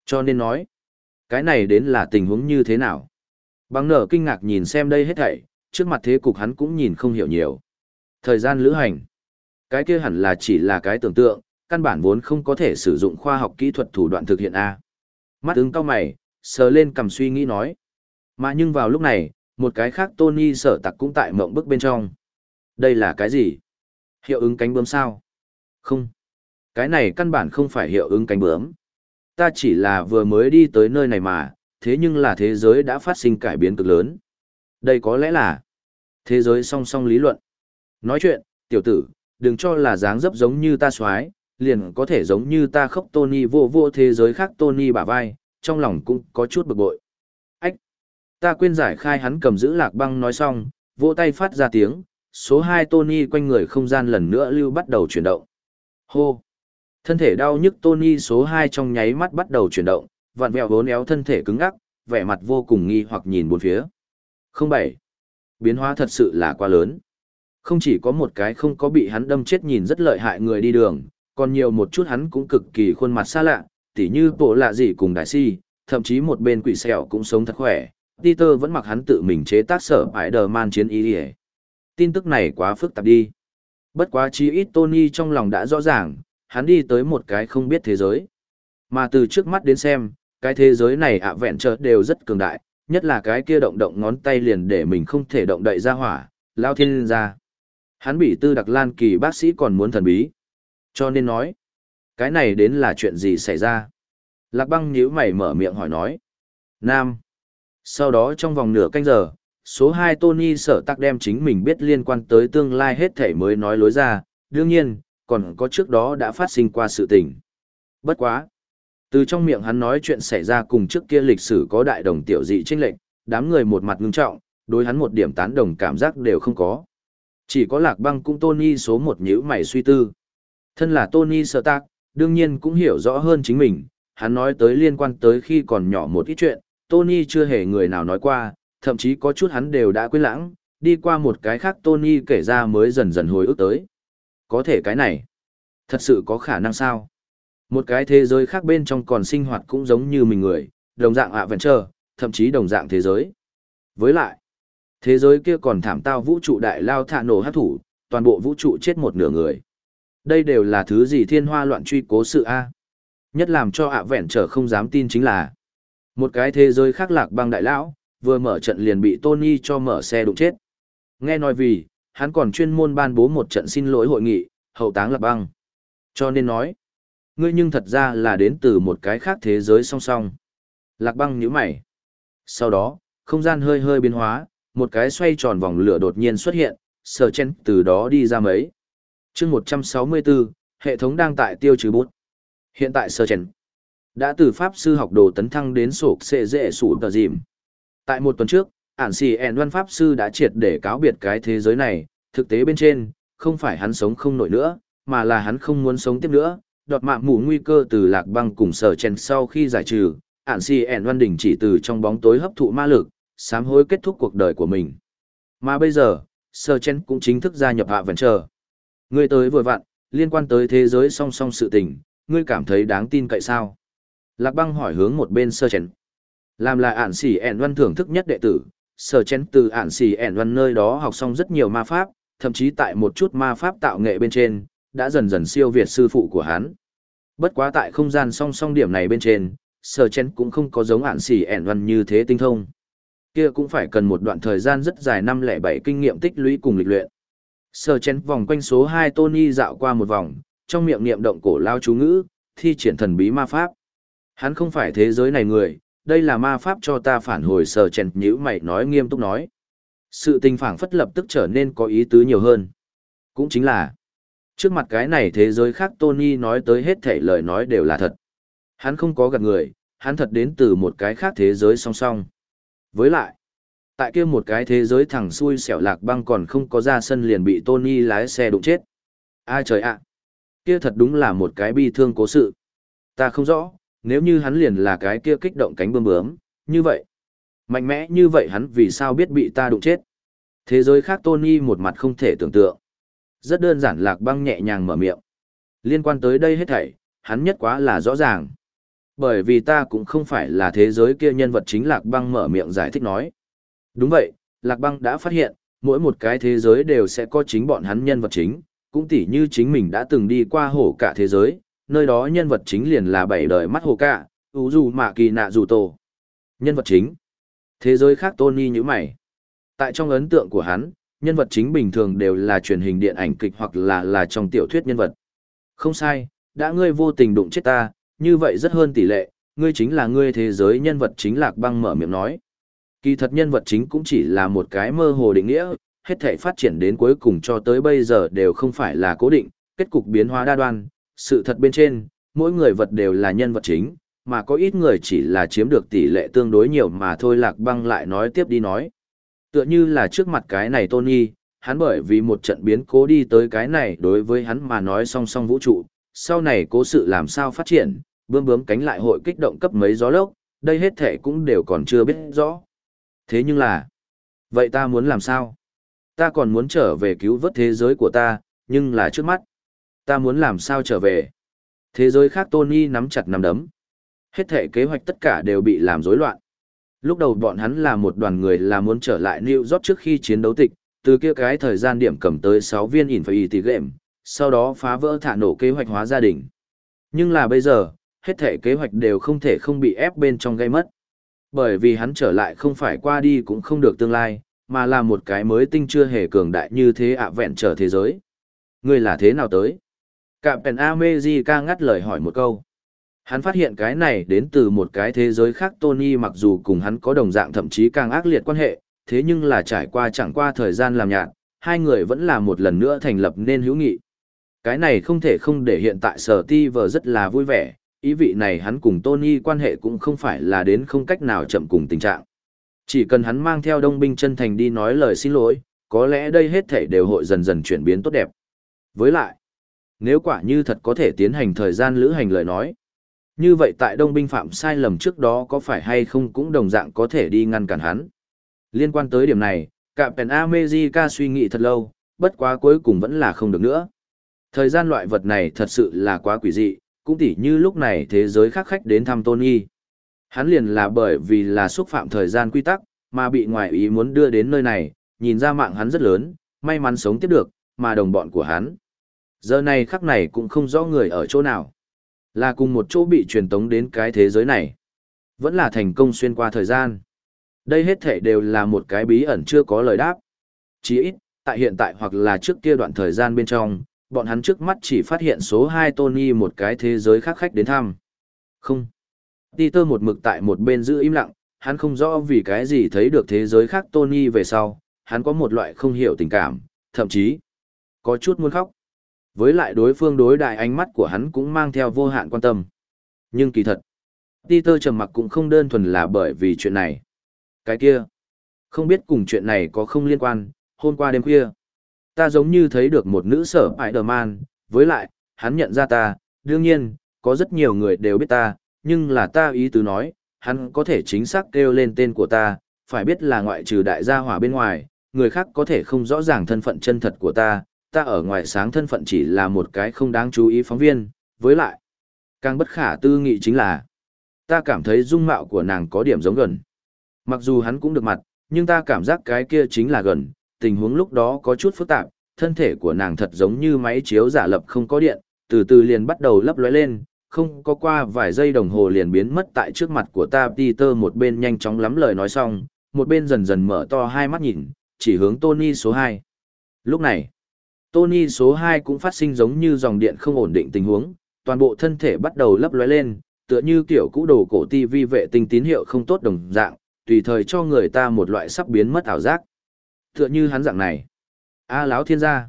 Cho nên nói, cái này đến là tình huống như thế nào? Bằng nở kinh ngạc nhìn xem đây hết thảy, trước mặt thế cục hắn cũng nhìn không hiểu nhiều. Thời gian lữ hành, cái kia hẳn là chỉ là cái tưởng tượng, căn bản vốn không có thể sử dụng khoa học kỹ thuật thủ đoạn thực hiện A. Mắt ứng cao mày, sờ lên cầm suy nghĩ nói. Mà nhưng vào lúc này, một cái khác Tony sở tặc cũng tại mộng bức bên trong. Đây là cái gì? Hiệu ứng cánh bướm sao? Không. Cái này căn bản không phải hiệu ứng cánh bướm. Ta chỉ là vừa mới đi tới nơi này mà, thế nhưng là thế giới đã phát sinh cải biến cực lớn. Đây có lẽ là thế giới song song lý luận. Nói chuyện, tiểu tử, đừng cho là dáng dấp giống như ta xoái, liền có thể giống như ta khóc Tony vô vô thế giới khác Tony bả vai, trong lòng cũng có chút bực bội. Ách! Ta quên giải khai hắn cầm giữ lạc băng nói xong, vỗ tay phát ra tiếng, số 2 Tony quanh người không gian lần nữa lưu bắt đầu chuyển động. Hô! Thân thể đau nhức Tony số 2 trong nháy mắt bắt đầu chuyển động, vặn vẹo vốn éo thân thể cứng ngắc, vẻ mặt vô cùng nghi hoặc nhìn bốn phía. 07. Biến hóa thật sự là quá lớn. Không chỉ có một cái không có bị hắn đâm chết nhìn rất lợi hại người đi đường, còn nhiều một chút hắn cũng cực kỳ khuôn mặt xa lạ, tỉ như bộ lạ gì cùng đại si, thậm chí một bên quỷ sẹo cũng sống thật khỏe. Peter vẫn mặc hắn tự mình chế tác sở Spider-Man chiến ý đi Tin tức này quá phức tạp đi. Bất quá chi ít Tony trong lòng đã rõ ràng, hắn đi tới một cái không biết thế giới. Mà từ trước mắt đến xem, cái thế giới này ạ vẹn trợt đều rất cường đại, nhất là cái kia động động ngón tay liền để mình không thể động đậy ra hỏa, lao thiên lên ra. Hắn bị tư đặc lan kỳ bác sĩ còn muốn thần bí. Cho nên nói, cái này đến là chuyện gì xảy ra? Lạc băng nhíu mày mở miệng hỏi nói. Nam. Sau đó trong vòng nửa canh giờ, số 2 Tony sở tắc đem chính mình biết liên quan tới tương lai hết thể mới nói lối ra, đương nhiên, còn có trước đó đã phát sinh qua sự tình. Bất quá. Từ trong miệng hắn nói chuyện xảy ra cùng trước kia lịch sử có đại đồng tiểu dị trinh lệnh, đám người một mặt ngưng trọng, đối hắn một điểm tán đồng cảm giác đều không có. Chỉ có lạc băng cũng Tony số một nhữ mày suy tư. Thân là Tony Stark, đương nhiên cũng hiểu rõ hơn chính mình, hắn nói tới liên quan tới khi còn nhỏ một ít chuyện, Tony chưa hề người nào nói qua, thậm chí có chút hắn đều đã quên lãng, đi qua một cái khác Tony kể ra mới dần dần hồi ức tới. Có thể cái này, thật sự có khả năng sao? Một cái thế giới khác bên trong còn sinh hoạt cũng giống như mình người, đồng dạng ạ vẫn chờ, thậm chí đồng dạng thế giới. Với lại, thế giới kia còn thảm tao vũ trụ đại lao thả nổ hát thủ, toàn bộ vũ trụ chết một nửa người. Đây đều là thứ gì thiên hoa loạn truy cố sự A. Nhất làm cho ạ vẹn trở không dám tin chính là một cái thế giới khác lạc băng đại lão, vừa mở trận liền bị Tony cho mở xe đụng chết. Nghe nói vì, hắn còn chuyên môn ban bố một trận xin lỗi hội nghị, hậu táng lạc băng. Cho nên nói, Ngươi nhưng thật ra là đến từ một cái khác thế giới song song. Lạc băng nhíu mày. Sau đó, không gian hơi hơi biến hóa, một cái xoay tròn vòng lửa đột nhiên xuất hiện, sờ chen từ đó đi ra mấy. chương 164, hệ thống đang tại tiêu trừ bút. Hiện tại sờ chen đã từ pháp sư học đồ tấn thăng đến sổ xệ dễ sủ tờ dìm. Tại một tuần trước, ản xì ẻn văn pháp sư đã triệt để cáo biệt cái thế giới này, thực tế bên trên, không phải hắn sống không nổi nữa, mà là hắn không muốn sống tiếp nữa, đọt mạng mù nguy cơ từ lạc băng cùng sở chèn sau khi giải trừ, ản xì ẻn văn đỉnh chỉ từ trong bóng tối hấp thụ ma lực, sám hối kết thúc cuộc đời của mình. Mà bây giờ, sở chèn cũng chính thức gia nhập hạ vẫn chờ. Ngươi tới vừa vặn, liên quan tới thế giới song song sự tình, ngươi cảm thấy đáng tin cậy sao? Lạc băng hỏi hướng một bên sơ chèn. Làm là ản xỉ ẻn văn thưởng thức nhất đệ tử, sơ chén từ ản xỉ ẻn văn nơi đó học xong rất nhiều ma pháp, thậm chí tại một chút ma pháp tạo nghệ bên trên, đã dần dần siêu việt sư phụ của hắn. Bất quá tại không gian song song điểm này bên trên, sơ chén cũng không có giống ản xỉ ẻn văn như thế tinh thông. Kia cũng phải cần một đoạn thời gian rất dài năm lẻ bảy kinh nghiệm tích lũy cùng lịch luyện. Sơ chén vòng quanh số hai Tony dạo qua một vòng, trong miệng niệm động cổ lao chú ngữ, thi triển thần bí ma pháp. Hắn không phải thế giới này người, đây là ma pháp cho ta phản hồi sờ chèn nhữ mày nói nghiêm túc nói. Sự tình phản phất lập tức trở nên có ý tứ nhiều hơn. Cũng chính là, trước mặt cái này thế giới khác Tony nói tới hết thể lời nói đều là thật. Hắn không có gạt người, hắn thật đến từ một cái khác thế giới song song. Với lại, tại kia một cái thế giới thẳng xuôi xẻo lạc băng còn không có ra sân liền bị Tony lái xe đụng chết. Ai trời ạ! Kia thật đúng là một cái bi thương cố sự. Ta không rõ, nếu như hắn liền là cái kia kích động cánh bướm bướm, như vậy. Mạnh mẽ như vậy hắn vì sao biết bị ta đụng chết. Thế giới khác Tony một mặt không thể tưởng tượng. Rất đơn giản lạc băng nhẹ nhàng mở miệng. Liên quan tới đây hết thảy, hắn nhất quá là rõ ràng. Bởi vì ta cũng không phải là thế giới kia nhân vật chính lạc băng mở miệng giải thích nói. Đúng vậy, lạc băng đã phát hiện, mỗi một cái thế giới đều sẽ có chính bọn hắn nhân vật chính, cũng tỉ như chính mình đã từng đi qua hổ cả thế giới, nơi đó nhân vật chính liền là bảy đời mắt hồ cả, ủ dù mạ kỳ nạ dù tổ. Nhân vật chính. Thế giới khác Tony nhữ mày. Tại trong ấn tượng của hắn, nhân vật chính bình thường đều là truyền hình điện ảnh kịch hoặc là là trong tiểu thuyết nhân vật. Không sai, đã ngươi vô tình đụng chết ta, như vậy rất hơn tỷ lệ, ngươi chính là ngươi thế giới nhân vật chính lạc băng mở miệng nói. Kỳ thật nhân vật chính cũng chỉ là một cái mơ hồ định nghĩa, hết thể phát triển đến cuối cùng cho tới bây giờ đều không phải là cố định, kết cục biến hóa đa đoan, sự thật bên trên, mỗi người vật đều là nhân vật chính, mà có ít người chỉ là chiếm được tỷ lệ tương đối nhiều mà thôi lạc băng lại nói tiếp đi nói. Tựa như là trước mặt cái này Tony, hắn bởi vì một trận biến cố đi tới cái này đối với hắn mà nói song song vũ trụ, sau này cố sự làm sao phát triển, bướm bướm cánh lại hội kích động cấp mấy gió lốc, đây hết thể cũng đều còn chưa biết rõ. Thế nhưng là, vậy ta muốn làm sao? Ta còn muốn trở về cứu vớt thế giới của ta, nhưng là trước mắt. Ta muốn làm sao trở về. Thế giới khác Tony nắm chặt nắm đấm. Hết thể kế hoạch tất cả đều bị làm rối loạn. Lúc đầu bọn hắn là một đoàn người là muốn trở lại New York trước khi chiến đấu tịch, từ kia cái thời gian điểm cầm tới 6 viên Infinity Game, sau đó phá vỡ thả nổ kế hoạch hóa gia đình. Nhưng là bây giờ, hết thể kế hoạch đều không thể không bị ép bên trong gây mất. Bởi vì hắn trở lại không phải qua đi cũng không được tương lai, mà là một cái mới tinh chưa hề cường đại như thế ạ vẹn trở thế giới. Ngươi là thế nào tới? Cạm Pèn America ngắt lời hỏi một câu. Hắn phát hiện cái này đến từ một cái thế giới khác Tony mặc dù cùng hắn có đồng dạng thậm chí càng ác liệt quan hệ, thế nhưng là trải qua chẳng qua thời gian làm nhạt, hai người vẫn là một lần nữa thành lập nên hữu nghị. Cái này không thể không để hiện tại sở ti vờ rất là vui vẻ, ý vị này hắn cùng Tony quan hệ cũng không phải là đến không cách nào chậm cùng tình trạng. Chỉ cần hắn mang theo đông binh chân thành đi nói lời xin lỗi, có lẽ đây hết thể đều hội dần dần chuyển biến tốt đẹp. Với lại, nếu quả như thật có thể tiến hành thời gian lữ hành lời nói. Như vậy tại đông binh phạm sai lầm trước đó có phải hay không cũng đồng dạng có thể đi ngăn cản hắn. Liên quan tới điểm này, cả Pen America suy nghĩ thật lâu, bất quá cuối cùng vẫn là không được nữa. Thời gian loại vật này thật sự là quá quỷ dị, cũng tỉ như lúc này thế giới khác khách đến thăm Tony. Hắn liền là bởi vì là xúc phạm thời gian quy tắc, mà bị ngoại ý muốn đưa đến nơi này, nhìn ra mạng hắn rất lớn, may mắn sống tiếp được, mà đồng bọn của hắn. Giờ này khắc này cũng không rõ người ở chỗ nào. Là cùng một chỗ bị truyền tống đến cái thế giới này. Vẫn là thành công xuyên qua thời gian. Đây hết thể đều là một cái bí ẩn chưa có lời đáp. Chỉ ít, tại hiện tại hoặc là trước kia đoạn thời gian bên trong, bọn hắn trước mắt chỉ phát hiện số 2 Tony một cái thế giới khác khách đến thăm. Không. Peter một mực tại một bên giữ im lặng, hắn không rõ vì cái gì thấy được thế giới khác Tony về sau, hắn có một loại không hiểu tình cảm, thậm chí có chút muốn khóc. Với lại đối phương đối đại ánh mắt của hắn cũng mang theo vô hạn quan tâm. Nhưng kỳ thật, Peter trầm mặc cũng không đơn thuần là bởi vì chuyện này. Cái kia, không biết cùng chuyện này có không liên quan, hôm qua đêm khuya, ta giống như thấy được một nữ sở Spider-Man, với lại, hắn nhận ra ta, đương nhiên, có rất nhiều người đều biết ta, nhưng là ta ý tứ nói, hắn có thể chính xác kêu lên tên của ta, phải biết là ngoại trừ đại gia hỏa bên ngoài, người khác có thể không rõ ràng thân phận chân thật của ta, ta ở ngoài sáng thân phận chỉ là một cái không đáng chú ý phóng viên, với lại, càng bất khả tư nghị chính là, ta cảm thấy dung mạo của nàng có điểm giống gần. Mặc dù hắn cũng được mặt, nhưng ta cảm giác cái kia chính là gần, tình huống lúc đó có chút phức tạp, thân thể của nàng thật giống như máy chiếu giả lập không có điện, từ từ liền bắt đầu lấp lóe lên, không có qua vài giây đồng hồ liền biến mất tại trước mặt của ta Peter một bên nhanh chóng lắm lời nói xong, một bên dần dần mở to hai mắt nhìn, chỉ hướng Tony số 2. Lúc này, Tony số 2 cũng phát sinh giống như dòng điện không ổn định tình huống, toàn bộ thân thể bắt đầu lấp lóe lên, tựa như kiểu cũ đồ cổ TV vệ tinh tín hiệu không tốt đồng dạng, tùy thời cho người ta một loại sắp biến mất ảo giác. Tựa như hắn dạng này. A láo thiên gia.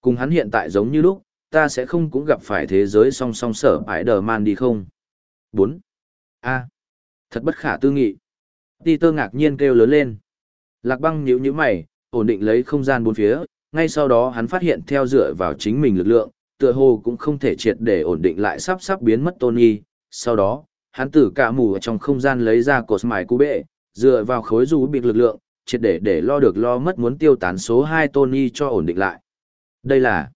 Cùng hắn hiện tại giống như lúc, ta sẽ không cũng gặp phải thế giới song song sở ải đờ man đi không. 4. A. Thật bất khả tư nghị. Peter ngạc nhiên kêu lớn lên. Lạc băng nhíu nhíu mày, ổn định lấy không gian bốn phía, ngay sau đó hắn phát hiện theo dựa vào chính mình lực lượng, tựa hồ cũng không thể triệt để ổn định lại sắp sắp biến mất Tony. Sau đó, hắn từ cả mù ở trong không gian lấy ra cột mài cú bệ, dựa vào khối rú bị lực lượng, triệt để để lo được lo mất muốn tiêu tán số 2 Tony cho ổn định lại. Đây là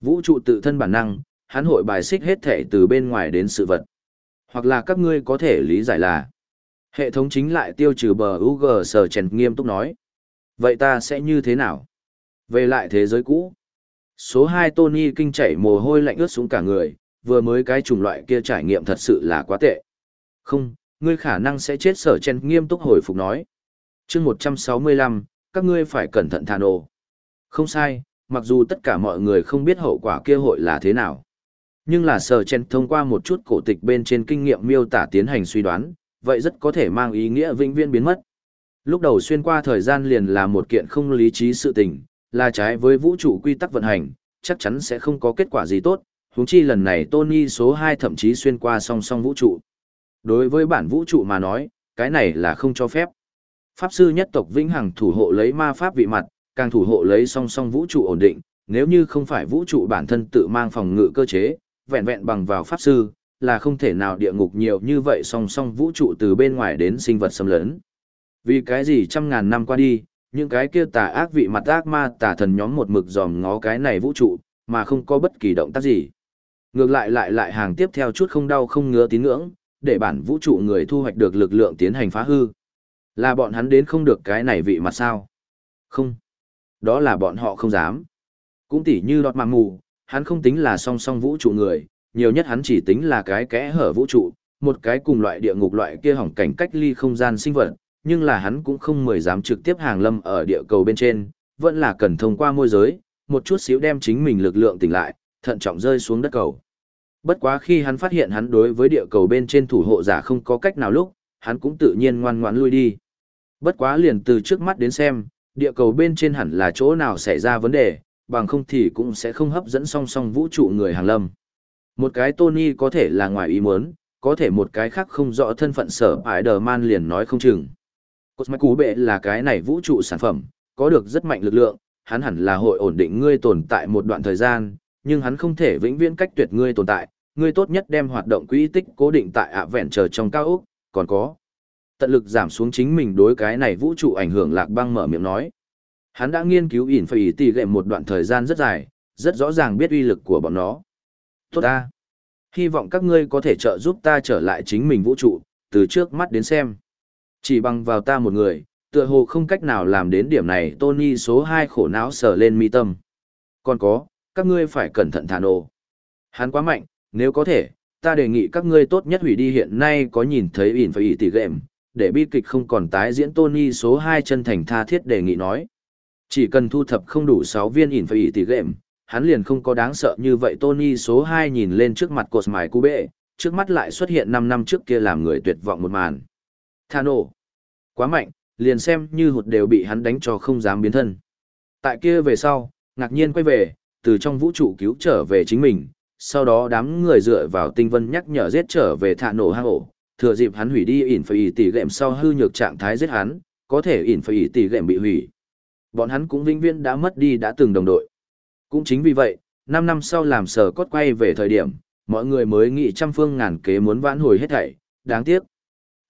vũ trụ tự thân bản năng, hắn hội bài xích hết thể từ bên ngoài đến sự vật. Hoặc là các ngươi có thể lý giải là hệ thống chính lại tiêu trừ bờ UG sở trần nghiêm túc nói. Vậy ta sẽ như thế nào? Về lại thế giới cũ. Số 2 Tony kinh chảy mồ hôi lạnh ướt xuống cả người, vừa mới cái chủng loại kia trải nghiệm thật sự là quá tệ. Không, ngươi khả năng sẽ chết sở chen nghiêm túc hồi phục nói. chương 165, các ngươi phải cẩn thận thà nổ. Không sai, mặc dù tất cả mọi người không biết hậu quả kia hội là thế nào. Nhưng là sở chen thông qua một chút cổ tịch bên trên kinh nghiệm miêu tả tiến hành suy đoán, vậy rất có thể mang ý nghĩa vĩnh viễn biến mất. Lúc đầu xuyên qua thời gian liền là một kiện không lý trí sự tình, là trái với vũ trụ quy tắc vận hành, chắc chắn sẽ không có kết quả gì tốt, huống chi lần này Tony số 2 thậm chí xuyên qua song song vũ trụ. Đối với bản vũ trụ mà nói, cái này là không cho phép. Pháp sư nhất tộc vĩnh hằng thủ hộ lấy ma pháp vị mặt, càng thủ hộ lấy song song vũ trụ ổn định, nếu như không phải vũ trụ bản thân tự mang phòng ngự cơ chế, vẹn vẹn bằng vào pháp sư, là không thể nào địa ngục nhiều như vậy song song vũ trụ từ bên ngoài đến sinh vật xâm lấn. Vì cái gì trăm ngàn năm qua đi, những cái kia tà ác vị mặt ác ma tà thần nhóm một mực dòm ngó cái này vũ trụ, mà không có bất kỳ động tác gì. Ngược lại lại lại hàng tiếp theo chút không đau không ngứa tín ngưỡng, để bản vũ trụ người thu hoạch được lực lượng tiến hành phá hư. Là bọn hắn đến không được cái này vị mặt sao? Không. Đó là bọn họ không dám. Cũng tỉ như đọt mạng mù, hắn không tính là song song vũ trụ người, nhiều nhất hắn chỉ tính là cái kẽ hở vũ trụ, một cái cùng loại địa ngục loại kia hỏng cảnh cách ly không gian sinh vật, nhưng là hắn cũng không mời dám trực tiếp hàng lâm ở địa cầu bên trên, vẫn là cần thông qua môi giới, một chút xíu đem chính mình lực lượng tỉnh lại, thận trọng rơi xuống đất cầu. Bất quá khi hắn phát hiện hắn đối với địa cầu bên trên thủ hộ giả không có cách nào lúc, hắn cũng tự nhiên ngoan ngoãn lui đi. Bất quá liền từ trước mắt đến xem, địa cầu bên trên hẳn là chỗ nào xảy ra vấn đề, bằng không thì cũng sẽ không hấp dẫn song song vũ trụ người hàng lâm. Một cái Tony có thể là ngoài ý muốn, có thể một cái khác không rõ thân phận sở Spider-Man liền nói không chừng. Cosmic Cú Bệ là cái này vũ trụ sản phẩm, có được rất mạnh lực lượng, hắn hẳn là hội ổn định ngươi tồn tại một đoạn thời gian, nhưng hắn không thể vĩnh viễn cách tuyệt ngươi tồn tại, ngươi tốt nhất đem hoạt động quỹ tích cố định tại ạ vẹn chờ trong cao ốc, còn có. Tận lực giảm xuống chính mình đối cái này vũ trụ ảnh hưởng lạc băng mở miệng nói. Hắn đã nghiên cứu ỉn phải tỷ lệ một đoạn thời gian rất dài, rất rõ ràng biết uy lực của bọn nó. Tốt ta. Hy vọng các ngươi có thể trợ giúp ta trở lại chính mình vũ trụ, từ trước mắt đến xem. Chỉ bằng vào ta một người, tựa hồ không cách nào làm đến điểm này Tony số 2 khổ não sờ lên mi tâm. Còn có, các ngươi phải cẩn thận thả nổ. Hắn quá mạnh, nếu có thể, ta đề nghị các ngươi tốt nhất hủy đi hiện nay có nhìn thấy ỉn phải ỉ tỷ game, để bi kịch không còn tái diễn Tony số 2 chân thành tha thiết đề nghị nói. Chỉ cần thu thập không đủ 6 viên ỉn phải ỉ tỷ game, hắn liền không có đáng sợ như vậy Tony số 2 nhìn lên trước mặt cột mài cú bệ, trước mắt lại xuất hiện 5 năm trước kia làm người tuyệt vọng một màn. Thano. Quá mạnh, liền xem như hụt đều bị hắn đánh cho không dám biến thân. Tại kia về sau, ngạc nhiên quay về, từ trong vũ trụ cứu trở về chính mình, sau đó đám người dựa vào tinh vân nhắc nhở giết trở về thả nổ hang ổ, thừa dịp hắn hủy đi ỉn phải tỷ gệm sau hư nhược trạng thái giết hắn, có thể ỉn phải tỷ gệm bị hủy. Bọn hắn cũng vĩnh viễn đã mất đi đã từng đồng đội. Cũng chính vì vậy, 5 năm sau làm sở cốt quay về thời điểm, mọi người mới nghĩ trăm phương ngàn kế muốn vãn hồi hết thảy, đáng tiếc.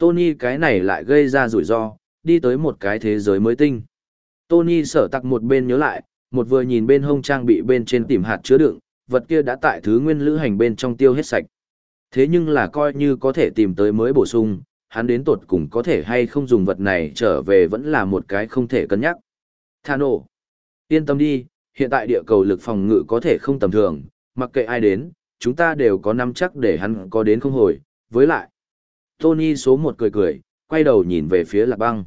Tony cái này lại gây ra rủi ro, đi tới một cái thế giới mới tinh. Tony sở tặc một bên nhớ lại, một vừa nhìn bên hông trang bị bên trên tìm hạt chứa đựng, vật kia đã tại thứ nguyên lữ hành bên trong tiêu hết sạch. Thế nhưng là coi như có thể tìm tới mới bổ sung, hắn đến tột cùng có thể hay không dùng vật này trở về vẫn là một cái không thể cân nhắc. Thano, yên tâm đi, hiện tại địa cầu lực phòng ngự có thể không tầm thường, mặc kệ ai đến, chúng ta đều có nắm chắc để hắn có đến không hồi, với lại. Tony số một cười cười, quay đầu nhìn về phía lạc băng.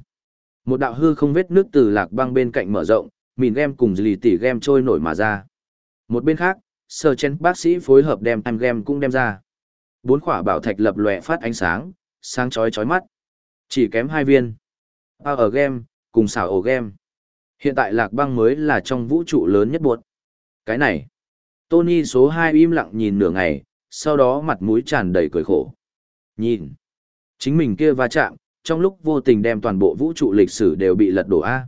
Một đạo hư không vết nước từ lạc băng bên cạnh mở rộng, mìn game cùng lì tỉ game trôi nổi mà ra. Một bên khác, sơ chen bác sĩ phối hợp đem time game cũng đem ra. Bốn khỏa bảo thạch lập lòe phát ánh sáng, sáng chói chói mắt. Chỉ kém hai viên. ở game, cùng xảo ổ game. Hiện tại lạc băng mới là trong vũ trụ lớn nhất buộc. Cái này. Tony số 2 im lặng nhìn nửa ngày, sau đó mặt mũi tràn đầy cười khổ. Nhìn. Chính mình kia va chạm, trong lúc vô tình đem toàn bộ vũ trụ lịch sử đều bị lật đổ A.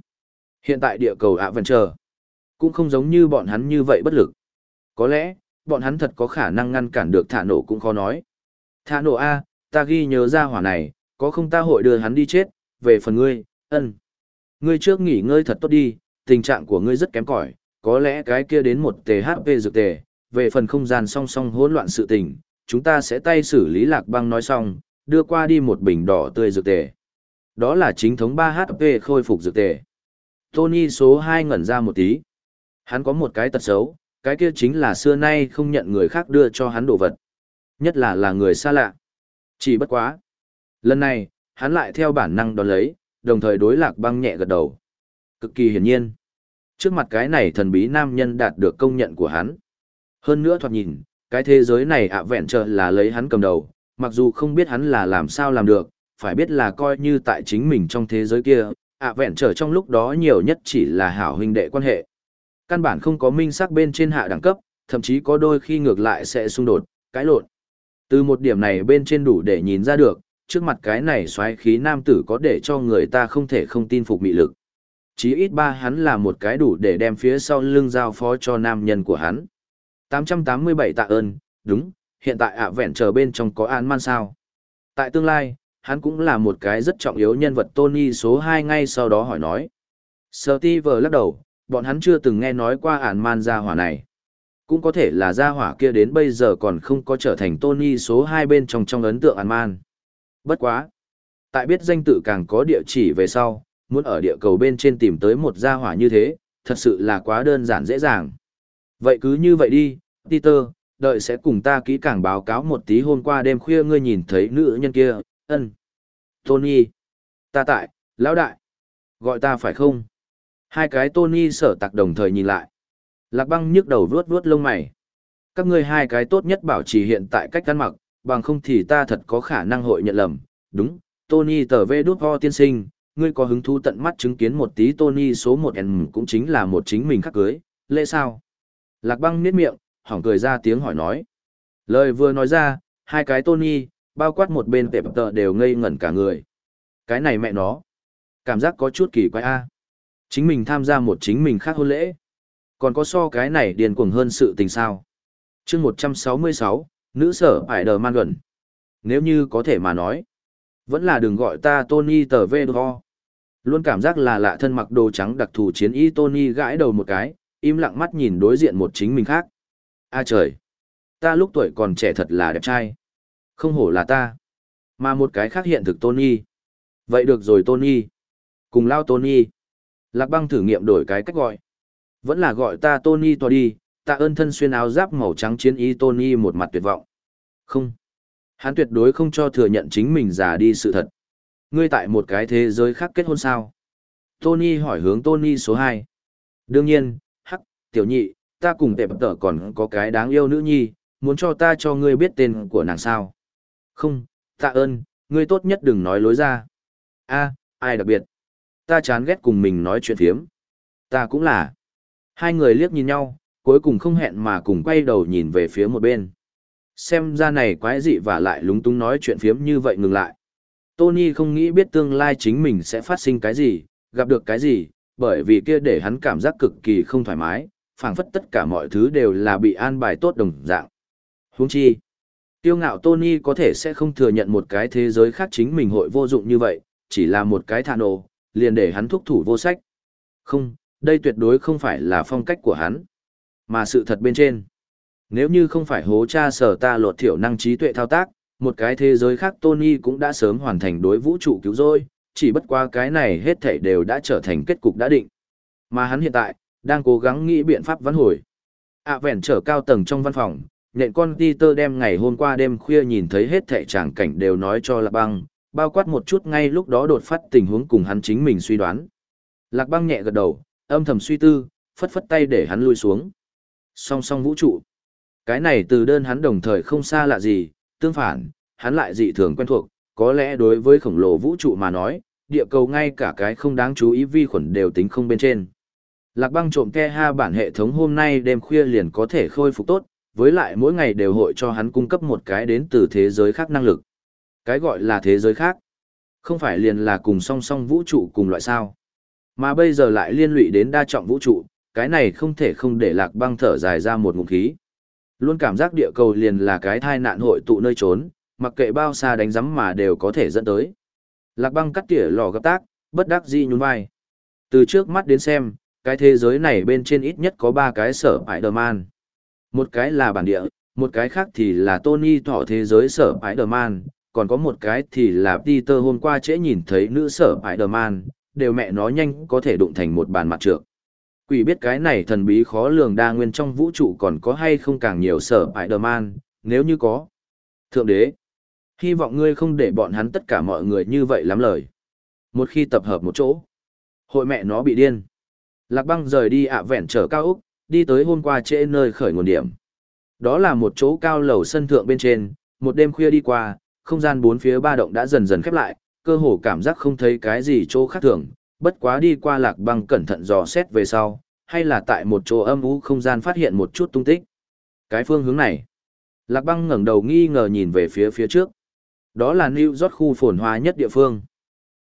Hiện tại địa cầu ạ vẫn chờ. Cũng không giống như bọn hắn như vậy bất lực. Có lẽ, bọn hắn thật có khả năng ngăn cản được thả nổ cũng khó nói. Thả nổ A, ta ghi nhớ ra hỏa này, có không ta hội đưa hắn đi chết, về phần ngươi, ân. Ngươi trước nghỉ ngơi thật tốt đi, tình trạng của ngươi rất kém cỏi, có lẽ cái kia đến một THP dược tề, về phần không gian song song hỗn loạn sự tình, chúng ta sẽ tay xử lý lạc băng nói xong, đưa qua đi một bình đỏ tươi dược tề. Đó là chính thống 3HP khôi phục dược tề. Tony số 2 ngẩn ra một tí. Hắn có một cái tật xấu, cái kia chính là xưa nay không nhận người khác đưa cho hắn đồ vật. Nhất là là người xa lạ. Chỉ bất quá. Lần này, hắn lại theo bản năng đón lấy, đồng thời đối lạc băng nhẹ gật đầu. Cực kỳ hiển nhiên. Trước mặt cái này thần bí nam nhân đạt được công nhận của hắn. Hơn nữa thoạt nhìn, cái thế giới này ạ vẹn trợ là lấy hắn cầm đầu, mặc dù không biết hắn là làm sao làm được, phải biết là coi như tại chính mình trong thế giới kia, ạ vẹn trở trong lúc đó nhiều nhất chỉ là hảo huynh đệ quan hệ. Căn bản không có minh xác bên trên hạ đẳng cấp, thậm chí có đôi khi ngược lại sẽ xung đột, cái lộn. Từ một điểm này bên trên đủ để nhìn ra được, trước mặt cái này xoáy khí nam tử có để cho người ta không thể không tin phục mị lực. Chí ít ba hắn là một cái đủ để đem phía sau lưng giao phó cho nam nhân của hắn. 887 tạ ơn, đúng, hiện tại ạ vẹn chờ bên trong có án man sao. Tại tương lai, hắn cũng là một cái rất trọng yếu nhân vật Tony số 2 ngay sau đó hỏi nói. Steve lắc đầu, bọn hắn chưa từng nghe nói qua án man gia hỏa này. Cũng có thể là gia hỏa kia đến bây giờ còn không có trở thành Tony số 2 bên trong trong ấn tượng án man. Bất quá. Tại biết danh tự càng có địa chỉ về sau, muốn ở địa cầu bên trên tìm tới một gia hỏa như thế, thật sự là quá đơn giản dễ dàng. Vậy cứ như vậy đi, Peter, đợi sẽ cùng ta kỹ càng báo cáo một tí hôm qua đêm khuya ngươi nhìn thấy nữ nhân kia, ân. Tony. Ta tại, lão đại. Gọi ta phải không? Hai cái Tony sở tặc đồng thời nhìn lại. Lạc băng nhức đầu vuốt vuốt lông mày. Các ngươi hai cái tốt nhất bảo trì hiện tại cách ăn mặc, bằng không thì ta thật có khả năng hội nhận lầm. Đúng, Tony tờ vê đút ho tiên sinh, ngươi có hứng thú tận mắt chứng kiến một tí Tony số một n cũng chính là một chính mình khắc cưới, lễ sao? Lạc băng miết miệng, hỏng cười ra tiếng hỏi nói. Lời vừa nói ra, hai cái Tony, bao quát một bên tệp tợ đều ngây ngẩn cả người. Cái này mẹ nó. Cảm giác có chút kỳ quái a. Chính mình tham gia một chính mình khác hôn lễ. Còn có so cái này điền cuồng hơn sự tình sao. chương 166, nữ sở ải đờ man gần. Nếu như có thể mà nói. Vẫn là đừng gọi ta Tony tờ vê đo. Luôn cảm giác là lạ thân mặc đồ trắng đặc thù chiến y Tony gãi đầu một cái, im lặng mắt nhìn đối diện một chính mình khác. A trời! Ta lúc tuổi còn trẻ thật là đẹp trai. Không hổ là ta. Mà một cái khác hiện thực Tony. Vậy được rồi Tony. Cùng lao Tony. Lạc băng thử nghiệm đổi cái cách gọi. Vẫn là gọi ta Tony to đi, tạ ơn thân xuyên áo giáp màu trắng chiến y Tony một mặt tuyệt vọng. Không. Hắn tuyệt đối không cho thừa nhận chính mình già đi sự thật. Ngươi tại một cái thế giới khác kết hôn sao? Tony hỏi hướng Tony số hai. Đương nhiên, hắc, tiểu nhị, ta cùng tệp tở còn có cái đáng yêu nữ nhi, muốn cho ta cho ngươi biết tên của nàng sao. Không, tạ ơn, ngươi tốt nhất đừng nói lối ra. a ai đặc biệt? Ta chán ghét cùng mình nói chuyện phiếm. Ta cũng là. Hai người liếc nhìn nhau, cuối cùng không hẹn mà cùng quay đầu nhìn về phía một bên. Xem ra này quái dị và lại lúng túng nói chuyện phiếm như vậy ngừng lại. Tony không nghĩ biết tương lai chính mình sẽ phát sinh cái gì, gặp được cái gì, bởi vì kia để hắn cảm giác cực kỳ không thoải mái, phảng phất tất cả mọi thứ đều là bị an bài tốt đồng dạng. Huống chi, tiêu ngạo Tony có thể sẽ không thừa nhận một cái thế giới khác chính mình hội vô dụng như vậy, chỉ là một cái thà nổ, liền để hắn thúc thủ vô sách. Không, đây tuyệt đối không phải là phong cách của hắn, mà sự thật bên trên. Nếu như không phải hố cha sở ta lột thiểu năng trí tuệ thao tác, một cái thế giới khác Tony cũng đã sớm hoàn thành đối vũ trụ cứu rồi, chỉ bất qua cái này hết thảy đều đã trở thành kết cục đã định. Mà hắn hiện tại, đang cố gắng nghĩ biện pháp vãn hồi. À vẹn trở cao tầng trong văn phòng, nện con Peter đem ngày hôm qua đêm khuya nhìn thấy hết thảy tràng cảnh đều nói cho Lạc Băng, bao quát một chút ngay lúc đó đột phát tình huống cùng hắn chính mình suy đoán. Lạc Băng nhẹ gật đầu, âm thầm suy tư, phất phất tay để hắn lui xuống. Song song vũ trụ. Cái này từ đơn hắn đồng thời không xa lạ gì, tương phản, hắn lại dị thường quen thuộc, có lẽ đối với khổng lồ vũ trụ mà nói, địa cầu ngay cả cái không đáng chú ý vi khuẩn đều tính không bên trên. Lạc băng trộm ke ha bản hệ thống hôm nay đêm khuya liền có thể khôi phục tốt, với lại mỗi ngày đều hội cho hắn cung cấp một cái đến từ thế giới khác năng lực. Cái gọi là thế giới khác, không phải liền là cùng song song vũ trụ cùng loại sao. Mà bây giờ lại liên lụy đến đa trọng vũ trụ, cái này không thể không để lạc băng thở dài ra một ngụm khí. Luôn cảm giác địa cầu liền là cái thai nạn hội tụ nơi trốn, mặc kệ bao xa đánh giấm mà đều có thể dẫn tới. Lạc băng cắt tỉa lò gấp tác, bất đắc dĩ nhún vai. Từ trước mắt đến xem, cái thế giới này bên trên ít nhất có ba cái sở Spider-Man. Một cái là bản địa, một cái khác thì là Tony thọ thế giới sở Spider-Man, còn có một cái thì là Peter hôm qua trễ nhìn thấy nữ sở Spider-Man, đều mẹ nó nhanh có thể đụng thành một bàn mặt trượng. Quỷ biết cái này thần bí khó lường đa nguyên trong vũ trụ còn có hay không càng nhiều sở Spider-Man, nếu như có. Thượng đế, hy vọng ngươi không để bọn hắn tất cả mọi người như vậy lắm lời. Một khi tập hợp một chỗ, hội mẹ nó bị điên. Lạc băng rời đi ạ vẹn trở cao Úc, đi tới hôm qua trễ nơi khởi nguồn điểm. Đó là một chỗ cao lầu sân thượng bên trên, một đêm khuya đi qua, không gian bốn phía ba động đã dần dần khép lại, cơ hồ cảm giác không thấy cái gì chỗ khác thường, bất quá đi qua lạc băng cẩn thận dò xét về sau, hay là tại một chỗ âm u không gian phát hiện một chút tung tích. Cái phương hướng này, lạc băng ngẩng đầu nghi ngờ nhìn về phía phía trước. Đó là New York khu phồn hoa nhất địa phương.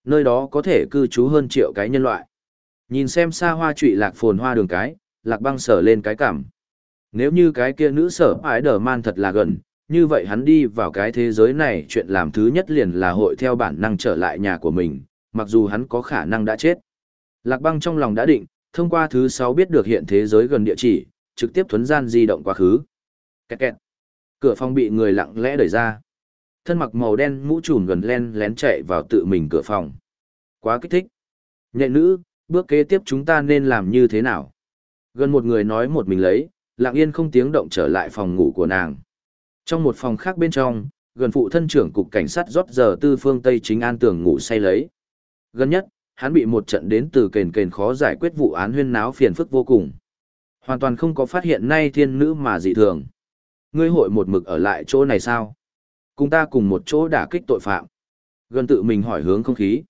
Nơi đó có thể cư trú hơn triệu cái nhân loại. Nhìn xem xa hoa trụy lạc phồn hoa đường cái, lạc băng sở lên cái cảm. Nếu như cái kia nữ sở ái đờ man thật là gần, như vậy hắn đi vào cái thế giới này chuyện làm thứ nhất liền là hội theo bản năng trở lại nhà của mình, mặc dù hắn có khả năng đã chết. Lạc băng trong lòng đã định, thông qua thứ sáu biết được hiện thế giới gần địa chỉ, trực tiếp thuấn gian di động quá khứ. Kẹt kẹt. Cửa phòng bị người lặng lẽ đẩy ra. Thân mặc màu đen mũ trùm gần len lén chạy vào tự mình cửa phòng. Quá kích thích. Nhẹ nữ, bước kế tiếp chúng ta nên làm như thế nào? Gần một người nói một mình lấy, lặng yên không tiếng động trở lại phòng ngủ của nàng. Trong một phòng khác bên trong, gần phụ thân trưởng cục cảnh sát rót giờ tư phương Tây chính an tường ngủ say lấy. Gần nhất, hắn bị một trận đến từ kền kền khó giải quyết vụ án huyên náo phiền phức vô cùng. Hoàn toàn không có phát hiện nay thiên nữ mà dị thường. Ngươi hội một mực ở lại chỗ này sao? Cùng ta cùng một chỗ đả kích tội phạm. Gần tự mình hỏi hướng không khí.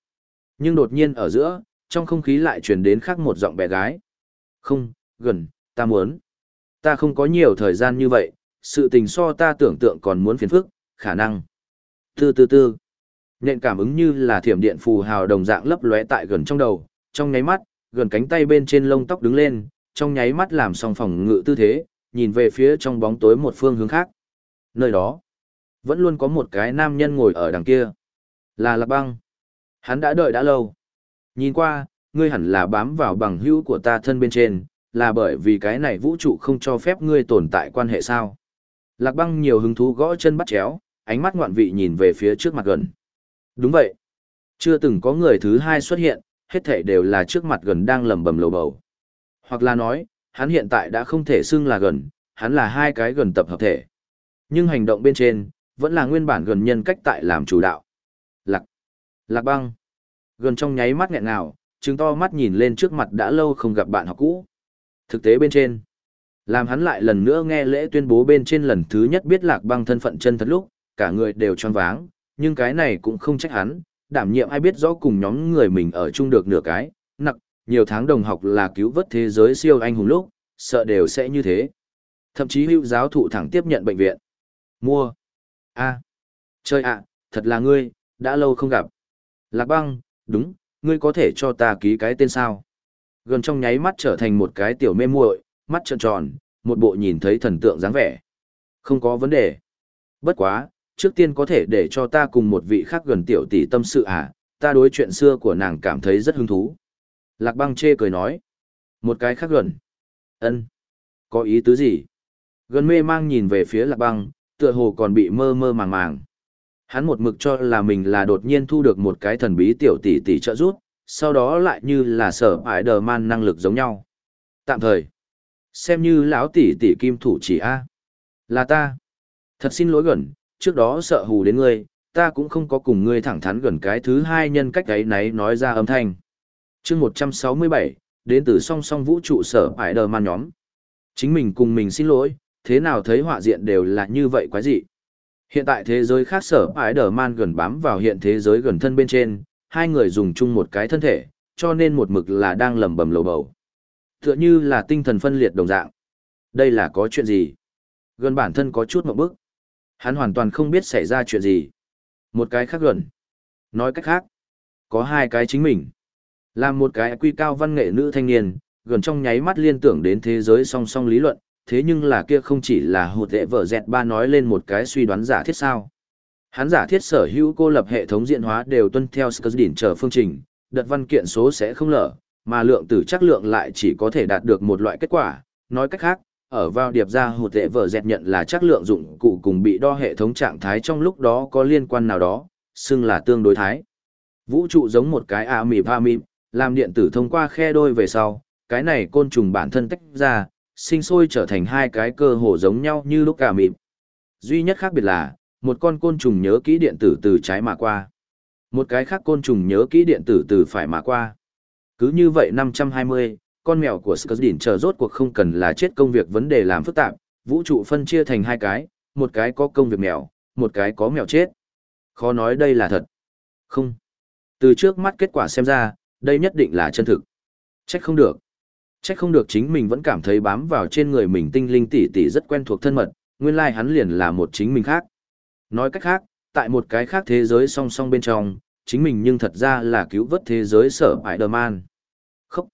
Nhưng đột nhiên ở giữa, trong không khí lại truyền đến khác một giọng bé gái. Không, gần, ta muốn. Ta không có nhiều thời gian như vậy, sự tình so ta tưởng tượng còn muốn phiền phức, khả năng. Tư tư tư. Nện cảm ứng như là thiểm điện phù hào đồng dạng lấp lóe tại gần trong đầu, trong nháy mắt, gần cánh tay bên trên lông tóc đứng lên, trong nháy mắt làm xong phòng ngự tư thế, nhìn về phía trong bóng tối một phương hướng khác. Nơi đó, vẫn luôn có một cái nam nhân ngồi ở đằng kia. Là Lạc Băng. Hắn đã đợi đã lâu. Nhìn qua, ngươi hẳn là bám vào bằng hữu của ta thân bên trên, là bởi vì cái này vũ trụ không cho phép ngươi tồn tại quan hệ sao. Lạc băng nhiều hứng thú gõ chân bắt chéo, ánh mắt ngoạn vị nhìn về phía trước mặt gần. Đúng vậy. Chưa từng có người thứ hai xuất hiện, hết thể đều là trước mặt gần đang lầm bầm lầu bầu. Hoặc là nói, hắn hiện tại đã không thể xưng là gần, hắn là hai cái gần tập hợp thể. Nhưng hành động bên trên, vẫn là nguyên bản gần nhân cách tại làm chủ đạo. Lạc. Lạc băng. Gần trong nháy mắt nghẹn ngào, chứng to mắt nhìn lên trước mặt đã lâu không gặp bạn học cũ. Thực tế bên trên, Làm hắn lại lần nữa nghe lễ tuyên bố bên trên lần thứ nhất biết lạc băng thân phận chân thật lúc, cả người đều choáng váng, nhưng cái này cũng không trách hắn, đảm nhiệm ai biết rõ cùng nhóm người mình ở chung được nửa cái, nặng, nhiều tháng đồng học là cứu vớt thế giới siêu anh hùng lúc, sợ đều sẽ như thế. Thậm chí hữu giáo thụ thẳng tiếp nhận bệnh viện. Mua. a Chơi ạ, thật là ngươi, đã lâu không gặp. Lạc băng, đúng, ngươi có thể cho ta ký cái tên sao? Gần trong nháy mắt trở thành một cái tiểu mê muội, mắt trợn tròn, một bộ nhìn thấy thần tượng dáng vẻ. Không có vấn đề. Bất quá, trước tiên có thể để cho ta cùng một vị khác gần tiểu tỷ tâm sự à, ta đối chuyện xưa của nàng cảm thấy rất hứng thú. Lạc băng chê cười nói. Một cái khác gần. ân Có ý tứ gì? Gần mê mang nhìn về phía lạc băng, tựa hồ còn bị mơ mơ màng màng. Hắn một mực cho là mình là đột nhiên thu được một cái thần bí tiểu tỷ tỷ trợ giúp, sau đó lại như là sở ải đờ man năng lực giống nhau. Tạm thời, xem như lão tỷ tỷ kim thủ chỉ A. Là ta. Thật xin lỗi gần, trước đó sợ hù đến ngươi, ta cũng không có cùng ngươi thẳng thắn gần cái thứ hai nhân cách ấy nấy nói ra âm thanh. chương 167, đến từ song song vũ trụ sở ải đờ man nhóm. Chính mình cùng mình xin lỗi, thế nào thấy họa diện đều là như vậy quái dị. Hiện tại thế giới khác sở Spider-Man gần bám vào hiện thế giới gần thân bên trên, hai người dùng chung một cái thân thể, cho nên một mực là đang lầm bầm lầu bầu. Tựa như là tinh thần phân liệt đồng dạng. Đây là có chuyện gì? Gần bản thân có chút một bức. Hắn hoàn toàn không biết xảy ra chuyện gì. Một cái khác gần. Nói cách khác, có hai cái chính mình. Làm một cái quy cao văn nghệ nữ thanh niên, gần trong nháy mắt liên tưởng đến thế giới song song lý luận, thế nhưng là kia không chỉ là hột tệ vợ dẹt ba nói lên một cái suy đoán giả thiết sao. Hắn giả thiết sở hữu cô lập hệ thống diện hóa đều tuân theo Skurdin trở phương trình, đợt văn kiện số sẽ không lở, mà lượng tử chắc lượng lại chỉ có thể đạt được một loại kết quả. Nói cách khác, ở vào điệp ra hột tệ vợ dẹt nhận là chắc lượng dụng cụ cùng bị đo hệ thống trạng thái trong lúc đó có liên quan nào đó, xưng là tương đối thái. Vũ trụ giống một cái a mịp a mịp, làm điện tử thông qua khe đôi về sau, cái này côn trùng bản thân tách ra, sinh sôi trở thành hai cái cơ hồ giống nhau như lúc cả mịp. Duy nhất khác biệt là, một con côn trùng nhớ kỹ điện tử từ trái mà qua. Một cái khác côn trùng nhớ kỹ điện tử từ phải mà qua. Cứ như vậy 520, con mèo của Skurdin chờ rốt cuộc không cần là chết công việc vấn đề làm phức tạp, vũ trụ phân chia thành hai cái, một cái có công việc mèo, một cái có mèo chết. Khó nói đây là thật. Không. Từ trước mắt kết quả xem ra, đây nhất định là chân thực. Trách không được. Chắc không được chính mình vẫn cảm thấy bám vào trên người mình tinh linh tỷ tỷ rất quen thuộc thân mật, nguyên lai hắn liền là một chính mình khác. Nói cách khác, tại một cái khác thế giới song song bên trong, chính mình nhưng thật ra là cứu vớt thế giới sở Spider-Man. Khóc.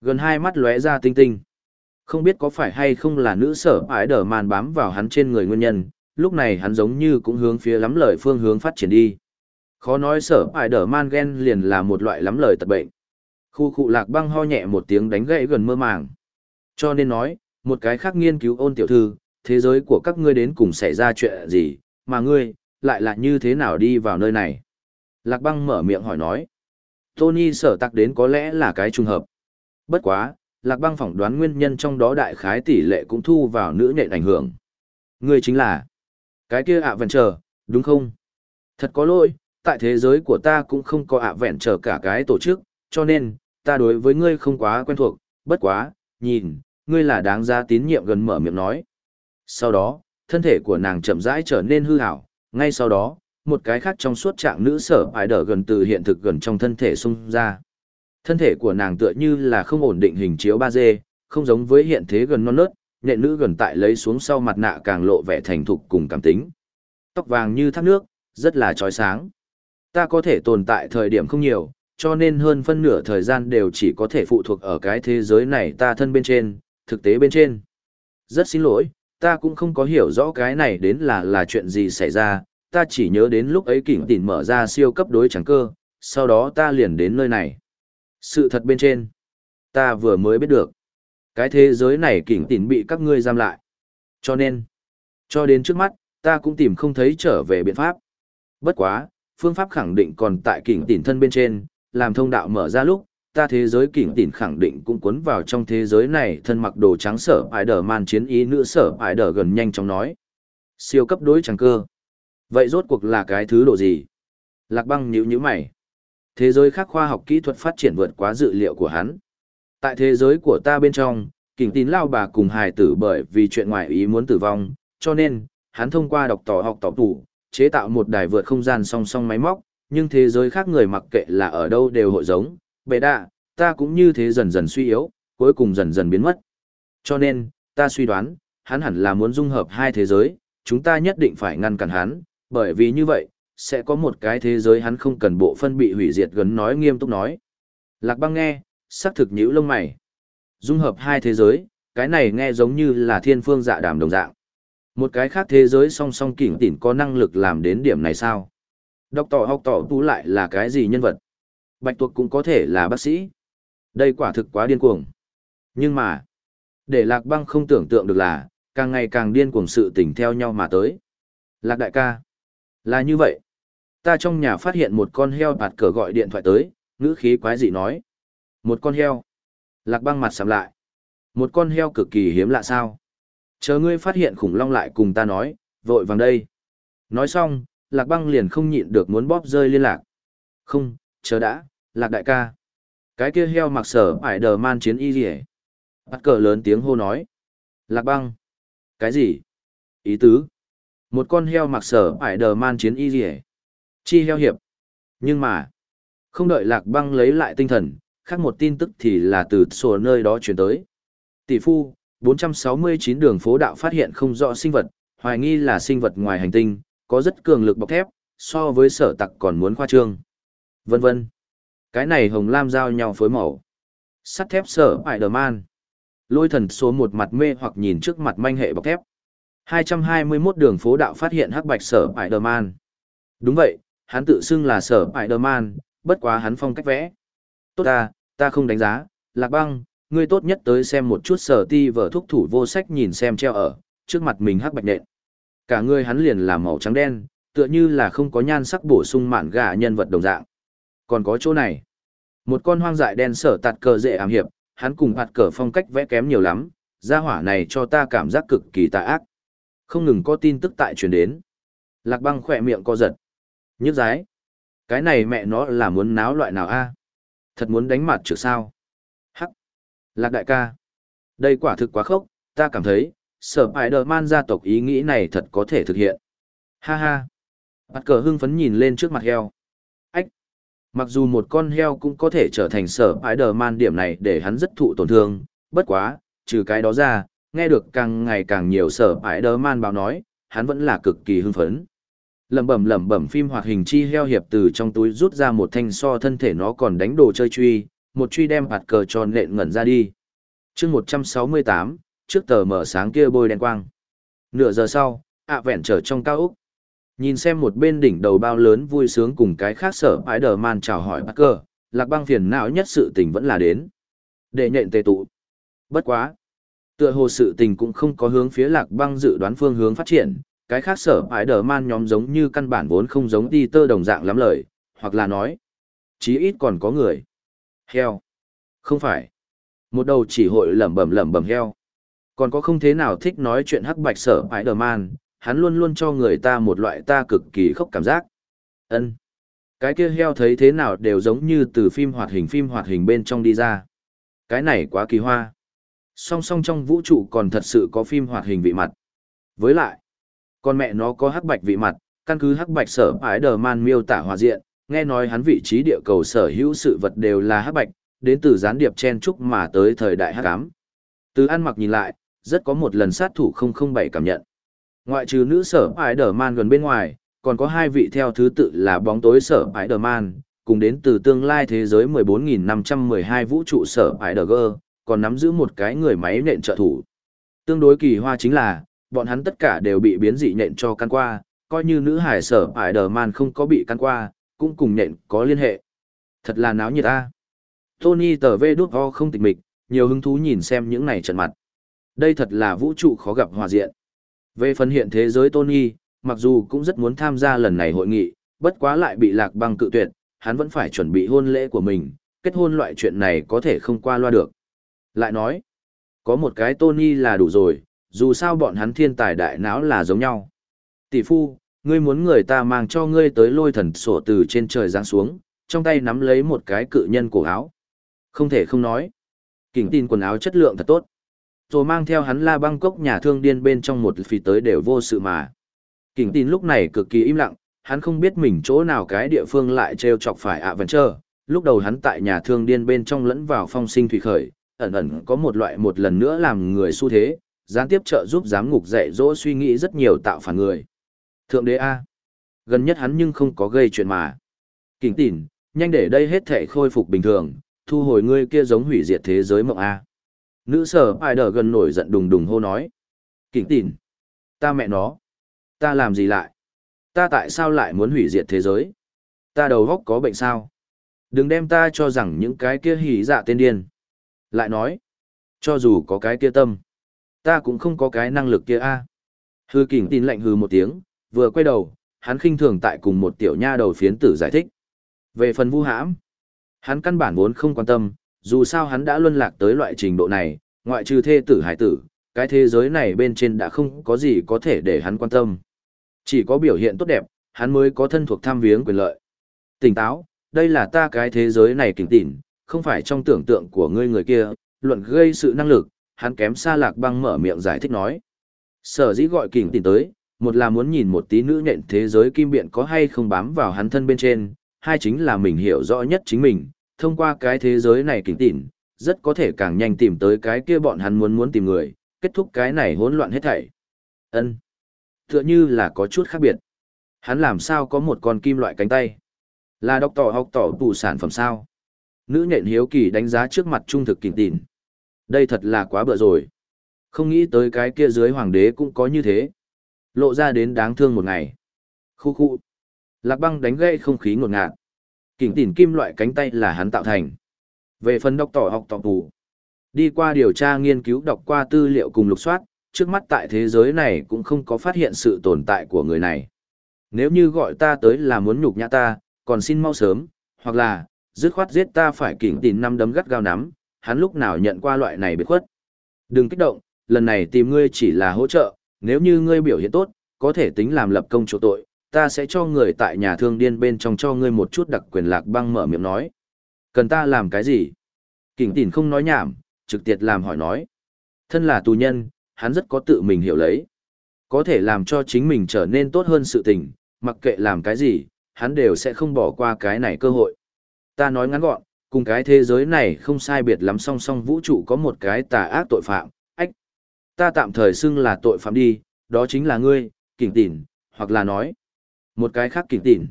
Gần hai mắt lóe ra tinh tinh. Không biết có phải hay không là nữ sở Spider-Man bám vào hắn trên người nguyên nhân, lúc này hắn giống như cũng hướng phía lắm lời phương hướng phát triển đi. Khó nói sở Spider-Man ghen liền là một loại lắm lời tật bệnh. Khu khu lạc băng ho nhẹ một tiếng đánh gãy gần mơ màng. Cho nên nói, một cái khác nghiên cứu ôn tiểu thư, thế giới của các ngươi đến cùng xảy ra chuyện gì, mà ngươi, lại là như thế nào đi vào nơi này? Lạc băng mở miệng hỏi nói. Tony sở tặc đến có lẽ là cái trùng hợp. Bất quá, lạc băng phỏng đoán nguyên nhân trong đó đại khái tỷ lệ cũng thu vào nữ nhện ảnh hưởng. Ngươi chính là cái kia ạ vẹn trở, đúng không? Thật có lỗi, tại thế giới của ta cũng không có ạ vẹn trở cả cái tổ chức, cho nên, ta đối với ngươi không quá quen thuộc, bất quá, nhìn, ngươi là đáng giá tín nhiệm gần mở miệng nói. Sau đó, thân thể của nàng chậm rãi trở nên hư hảo, ngay sau đó, một cái khác trong suốt trạng nữ sở ai đỡ gần từ hiện thực gần trong thân thể xung ra. Thân thể của nàng tựa như là không ổn định hình chiếu 3D, không giống với hiện thế gần non nớt, nhện nữ gần tại lấy xuống sau mặt nạ càng lộ vẻ thành thục cùng cảm tính. Tóc vàng như thác nước, rất là trói sáng. Ta có thể tồn tại thời điểm không nhiều, cho nên hơn phân nửa thời gian đều chỉ có thể phụ thuộc ở cái thế giới này ta thân bên trên, thực tế bên trên. Rất xin lỗi, ta cũng không có hiểu rõ cái này đến là là chuyện gì xảy ra, ta chỉ nhớ đến lúc ấy kỉnh tỉnh mở ra siêu cấp đối trắng cơ, sau đó ta liền đến nơi này. Sự thật bên trên, ta vừa mới biết được, cái thế giới này kỉnh tỉnh bị các ngươi giam lại. Cho nên, cho đến trước mắt, ta cũng tìm không thấy trở về biện pháp. Bất quá, phương pháp khẳng định còn tại kỉnh tỉnh thân bên trên, làm thông đạo mở ra lúc, ta thế giới kỉnh tỉn khẳng định cũng cuốn vào trong thế giới này thân mặc đồ trắng sở ải đờ man chiến ý nữ sở ải đờ gần nhanh chóng nói. Siêu cấp đối trắng cơ. Vậy rốt cuộc là cái thứ độ gì? Lạc băng nhíu nhíu mày. Thế giới khác khoa học kỹ thuật phát triển vượt quá dự liệu của hắn. Tại thế giới của ta bên trong, kỉnh tín lao bà cùng hài tử bởi vì chuyện ngoại ý muốn tử vong, cho nên, hắn thông qua đọc tỏ học tỏ tủ, chế tạo một đài vượt không gian song song máy móc, nhưng thế giới khác người mặc kệ là ở đâu đều hội giống, bệ đạ, ta cũng như thế dần dần suy yếu, cuối cùng dần dần biến mất. Cho nên, ta suy đoán, hắn hẳn là muốn dung hợp hai thế giới, chúng ta nhất định phải ngăn cản hắn, bởi vì như vậy, sẽ có một cái thế giới hắn không cần bộ phân bị hủy diệt gần nói nghiêm túc nói. Lạc băng nghe, sắc thực nhữ lông mày. Dung hợp hai thế giới, cái này nghe giống như là thiên phương dạ đàm đồng dạng. Một cái khác thế giới song song kỉnh tỉnh có năng lực làm đến điểm này sao? Đọc tỏ học tỏ tú lại là cái gì nhân vật? Bạch tuộc cũng có thể là bác sĩ. Đây quả thực quá điên cuồng. Nhưng mà, để lạc băng không tưởng tượng được là, càng ngày càng điên cuồng sự tình theo nhau mà tới. Lạc đại ca. Là như vậy. Ta trong nhà phát hiện một con heo bạt cờ gọi điện thoại tới, ngữ khí quái dị nói. Một con heo. Lạc băng mặt sầm lại. Một con heo cực kỳ hiếm lạ sao. Chờ ngươi phát hiện khủng long lại cùng ta nói, vội vàng đây. Nói xong, lạc băng liền không nhịn được muốn bóp rơi liên lạc. Không, chờ đã, lạc đại ca. Cái kia heo mặc sở ải đờ man chiến y gì Bắt cờ lớn tiếng hô nói. Lạc băng. Cái gì? Ý tứ. Một con heo mặc sở ải đờ man chiến y gì Chi heo hiệp. Nhưng mà, không đợi lạc băng lấy lại tinh thần, khác một tin tức thì là từ sổ nơi đó chuyển tới. Tỷ phu, 469 đường phố đạo phát hiện không rõ sinh vật, hoài nghi là sinh vật ngoài hành tinh, có rất cường lực bọc thép, so với sở tặc còn muốn khoa trương. Vân vân. Cái này hồng lam giao nhau phối màu. Sắt thép sở Spider-Man. Lôi thần số một mặt mê hoặc nhìn trước mặt manh hệ bọc thép. 221 đường phố đạo phát hiện hắc bạch sở Spider-Man. Đúng vậy, hắn tự xưng là sở Spider-Man, bất quá hắn phong cách vẽ. Tốt ta, ta không đánh giá, lạc băng, ngươi tốt nhất tới xem một chút sở ti vở thúc thủ vô sách nhìn xem treo ở, trước mặt mình hắc bạch nện. Cả người hắn liền là màu trắng đen, tựa như là không có nhan sắc bổ sung mạn gà nhân vật đồng dạng. Còn có chỗ này, một con hoang dại đen sở tạt cờ dễ ảm hiệp, hắn cùng hạt cờ phong cách vẽ kém nhiều lắm, gia hỏa này cho ta cảm giác cực kỳ tà ác. Không ngừng có tin tức tại truyền đến. Lạc băng khỏe miệng co giật. Nhức giái. Cái này mẹ nó là muốn náo loại nào a? Thật muốn đánh mặt trừ sao? Hắc. Lạc đại ca. Đây quả thực quá khốc, ta cảm thấy, sở Spider-Man gia tộc ý nghĩ này thật có thể thực hiện. Ha ha. Bạt cờ hưng phấn nhìn lên trước mặt heo. Ách. Mặc dù một con heo cũng có thể trở thành sở Spider-Man điểm này để hắn rất thụ tổn thương, bất quá, trừ cái đó ra, nghe được càng ngày càng nhiều sở Spider-Man báo nói, hắn vẫn là cực kỳ hưng phấn. Lẩm bẩm lẩm bẩm phim hoạt hình chi heo hiệp từ trong túi rút ra một thanh so thân thể nó còn đánh đồ chơi truy, một truy đem hạt cờ tròn nện ngẩn ra đi. chương 168, trước tờ mở sáng kia bôi đen quang. Nửa giờ sau, ạ vẹn trở trong cao úc. Nhìn xem một bên đỉnh đầu bao lớn vui sướng cùng cái khác sở ái đờ man chào hỏi bác cờ, lạc băng phiền não nhất sự tình vẫn là đến. Để nhện tề tụ. Bất quá. Tựa hồ sự tình cũng không có hướng phía lạc băng dự đoán phương hướng phát triển, cái khác sở ái đờ man nhóm giống như căn bản vốn không giống đi tơ đồng dạng lắm lời, hoặc là nói. Chí ít còn có người. Heo. Không phải. Một đầu chỉ hội lẩm bẩm lẩm bẩm heo. Còn có không thế nào thích nói chuyện hắc bạch sở Spider-Man, hắn luôn luôn cho người ta một loại ta cực kỳ khốc cảm giác. ân Cái kia heo thấy thế nào đều giống như từ phim hoạt hình phim hoạt hình bên trong đi ra. Cái này quá kỳ hoa. Song song trong vũ trụ còn thật sự có phim hoạt hình vị mặt. Với lại, con mẹ nó có hắc bạch vị mặt, căn cứ hắc bạch sở Spider-Man miêu tả hòa diện, nghe nói hắn vị trí địa cầu sở hữu sự vật đều là hắc bạch, đến từ gián điệp chen trúc mà tới thời đại hắc ám. Từ ăn mặc nhìn lại, rất có một lần sát thủ 007 cảm nhận. Ngoại trừ nữ sở Spider-Man gần bên ngoài, còn có hai vị theo thứ tự là bóng tối sở Spider-Man, cùng đến từ tương lai thế giới 14.512 vũ trụ sở Spider-Girl, còn nắm giữ một cái người máy nện trợ thủ. Tương đối kỳ hoa chính là, bọn hắn tất cả đều bị biến dị nện cho căn qua, coi như nữ hải sở Spider-Man không có bị căn qua, cũng cùng nện có liên hệ. Thật là náo nhiệt ta. Tony tờ vê đút ho không tịch mịch, nhiều hứng thú nhìn xem những này trận mặt. Đây thật là vũ trụ khó gặp hòa diện. Về phần hiện thế giới Tony, mặc dù cũng rất muốn tham gia lần này hội nghị, bất quá lại bị lạc băng cự tuyệt, hắn vẫn phải chuẩn bị hôn lễ của mình, kết hôn loại chuyện này có thể không qua loa được. Lại nói, có một cái Tony là đủ rồi, dù sao bọn hắn thiên tài đại não là giống nhau. Tỷ phu, ngươi muốn người ta mang cho ngươi tới lôi thần sổ từ trên trời giáng xuống, trong tay nắm lấy một cái cự nhân cổ áo. Không thể không nói. Kỉnh tin quần áo chất lượng thật tốt rồi mang theo hắn la băng cốc nhà thương điên bên trong một phì tới đều vô sự mà. Kình tin lúc này cực kỳ im lặng, hắn không biết mình chỗ nào cái địa phương lại treo chọc phải ạ vẫn chờ. Lúc đầu hắn tại nhà thương điên bên trong lẫn vào phong sinh thủy khởi, ẩn ẩn có một loại một lần nữa làm người xu thế, gián tiếp trợ giúp giám ngục dạy dỗ suy nghĩ rất nhiều tạo phản người. Thượng đế A. Gần nhất hắn nhưng không có gây chuyện mà. Kình tỉn, nhanh để đây hết thể khôi phục bình thường, thu hồi ngươi kia giống hủy diệt thế giới mộng A. Nữ sở ai đờ gần nổi giận đùng đùng hô nói. Kình tìn. Ta mẹ nó. Ta làm gì lại? Ta tại sao lại muốn hủy diệt thế giới? Ta đầu góc có bệnh sao? Đừng đem ta cho rằng những cái kia hỉ dạ tên điên. Lại nói, cho dù có cái kia tâm, ta cũng không có cái năng lực kia a. Hư kình tin lạnh hư một tiếng, vừa quay đầu, hắn khinh thường tại cùng một tiểu nha đầu phiến tử giải thích. Về phần vu hãm, hắn căn bản vốn không quan tâm, dù sao hắn đã luân lạc tới loại trình độ này, ngoại trừ thê tử hải tử, cái thế giới này bên trên đã không có gì có thể để hắn quan tâm. Chỉ có biểu hiện tốt đẹp, hắn mới có thân thuộc tham viếng quyền lợi. Tỉnh táo, đây là ta cái thế giới này kỉnh tỉn, không phải trong tưởng tượng của ngươi người kia, luận gây sự năng lực, hắn kém xa lạc băng mở miệng giải thích nói. Sở dĩ gọi kỉnh tỉn tới, một là muốn nhìn một tí nữ nhện thế giới kim biện có hay không bám vào hắn thân bên trên, hai chính là mình hiểu rõ nhất chính mình, thông qua cái thế giới này kính tỉn, rất có thể càng nhanh tìm tới cái kia bọn hắn muốn muốn tìm người, kết thúc cái này hỗn loạn hết thảy. Ân tựa như là có chút khác biệt. Hắn làm sao có một con kim loại cánh tay? Là đọc tỏ học tỏ tủ sản phẩm sao? Nữ nhện hiếu kỳ đánh giá trước mặt trung thực kính tỉn. Đây thật là quá bựa rồi. Không nghĩ tới cái kia dưới hoàng đế cũng có như thế. Lộ ra đến đáng thương một ngày. Khu khu. Lạc băng đánh gây không khí ngột ngạt. Kỉnh tỉn kim loại cánh tay là hắn tạo thành. Về phần đọc tỏ học tỏ tù, Đi qua điều tra nghiên cứu đọc qua tư liệu cùng lục soát, trước mắt tại thế giới này cũng không có phát hiện sự tồn tại của người này. Nếu như gọi ta tới là muốn nhục nhã ta, còn xin mau sớm, hoặc là, dứt khoát giết ta phải kỉnh tỉn năm đấm gắt gao nắm, hắn lúc nào nhận qua loại này biệt khuất. Đừng kích động, lần này tìm ngươi chỉ là hỗ trợ, nếu như ngươi biểu hiện tốt, có thể tính làm lập công chỗ tội, ta sẽ cho người tại nhà thương điên bên trong cho ngươi một chút đặc quyền lạc băng mở miệng nói. Cần ta làm cái gì? Kỉnh tỉn không nói nhảm, trực tiếp làm hỏi nói. Thân là tù nhân, hắn rất có tự mình hiểu lấy. Có thể làm cho chính mình trở nên tốt hơn sự tình, mặc kệ làm cái gì, hắn đều sẽ không bỏ qua cái này cơ hội. Ta nói ngắn gọn, cùng cái thế giới này không sai biệt lắm song song vũ trụ có một cái tà ác tội phạm, ách. Ta tạm thời xưng là tội phạm đi, đó chính là ngươi, kỉnh tỉn, hoặc là nói, một cái khác kỉnh tỉn.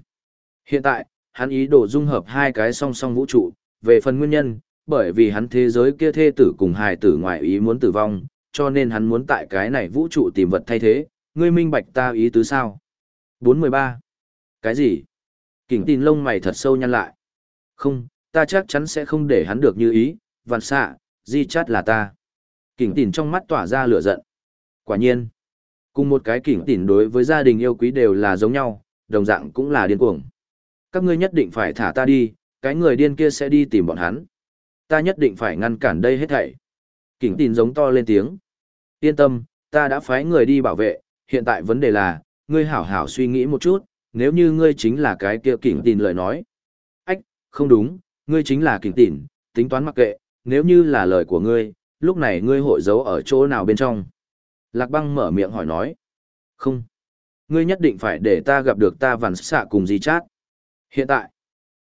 Hiện tại, hắn ý đồ dung hợp hai cái song song vũ trụ, về phần nguyên nhân, bởi vì hắn thế giới kia thê tử cùng hài tử ngoại ý muốn tử vong, cho nên hắn muốn tại cái này vũ trụ tìm vật thay thế, ngươi minh bạch ta ý tứ sao? 413. Cái gì? Kỉnh tin lông mày thật sâu nhăn lại. Không, ta chắc chắn sẽ không để hắn được như ý, vạn xạ, di chát là ta. Kỉnh tin trong mắt tỏa ra lửa giận. Quả nhiên, cùng một cái kỉnh tin đối với gia đình yêu quý đều là giống nhau, đồng dạng cũng là điên cuồng. Các ngươi nhất định phải thả ta đi, cái người điên kia sẽ đi tìm bọn hắn. Ta nhất định phải ngăn cản đây hết thảy. Kỉnh tin giống to lên tiếng. Yên tâm, ta đã phái người đi bảo vệ, hiện tại vấn đề là, ngươi hảo hảo suy nghĩ một chút, nếu như ngươi chính là cái kia kỉnh tin lời nói. Ách, không đúng, ngươi chính là kỉnh Tín, tính toán mặc kệ, nếu như là lời của ngươi, lúc này ngươi hội giấu ở chỗ nào bên trong. Lạc băng mở miệng hỏi nói. Không. Ngươi nhất định phải để ta gặp được ta vằn xạ cùng di chát. Hiện tại,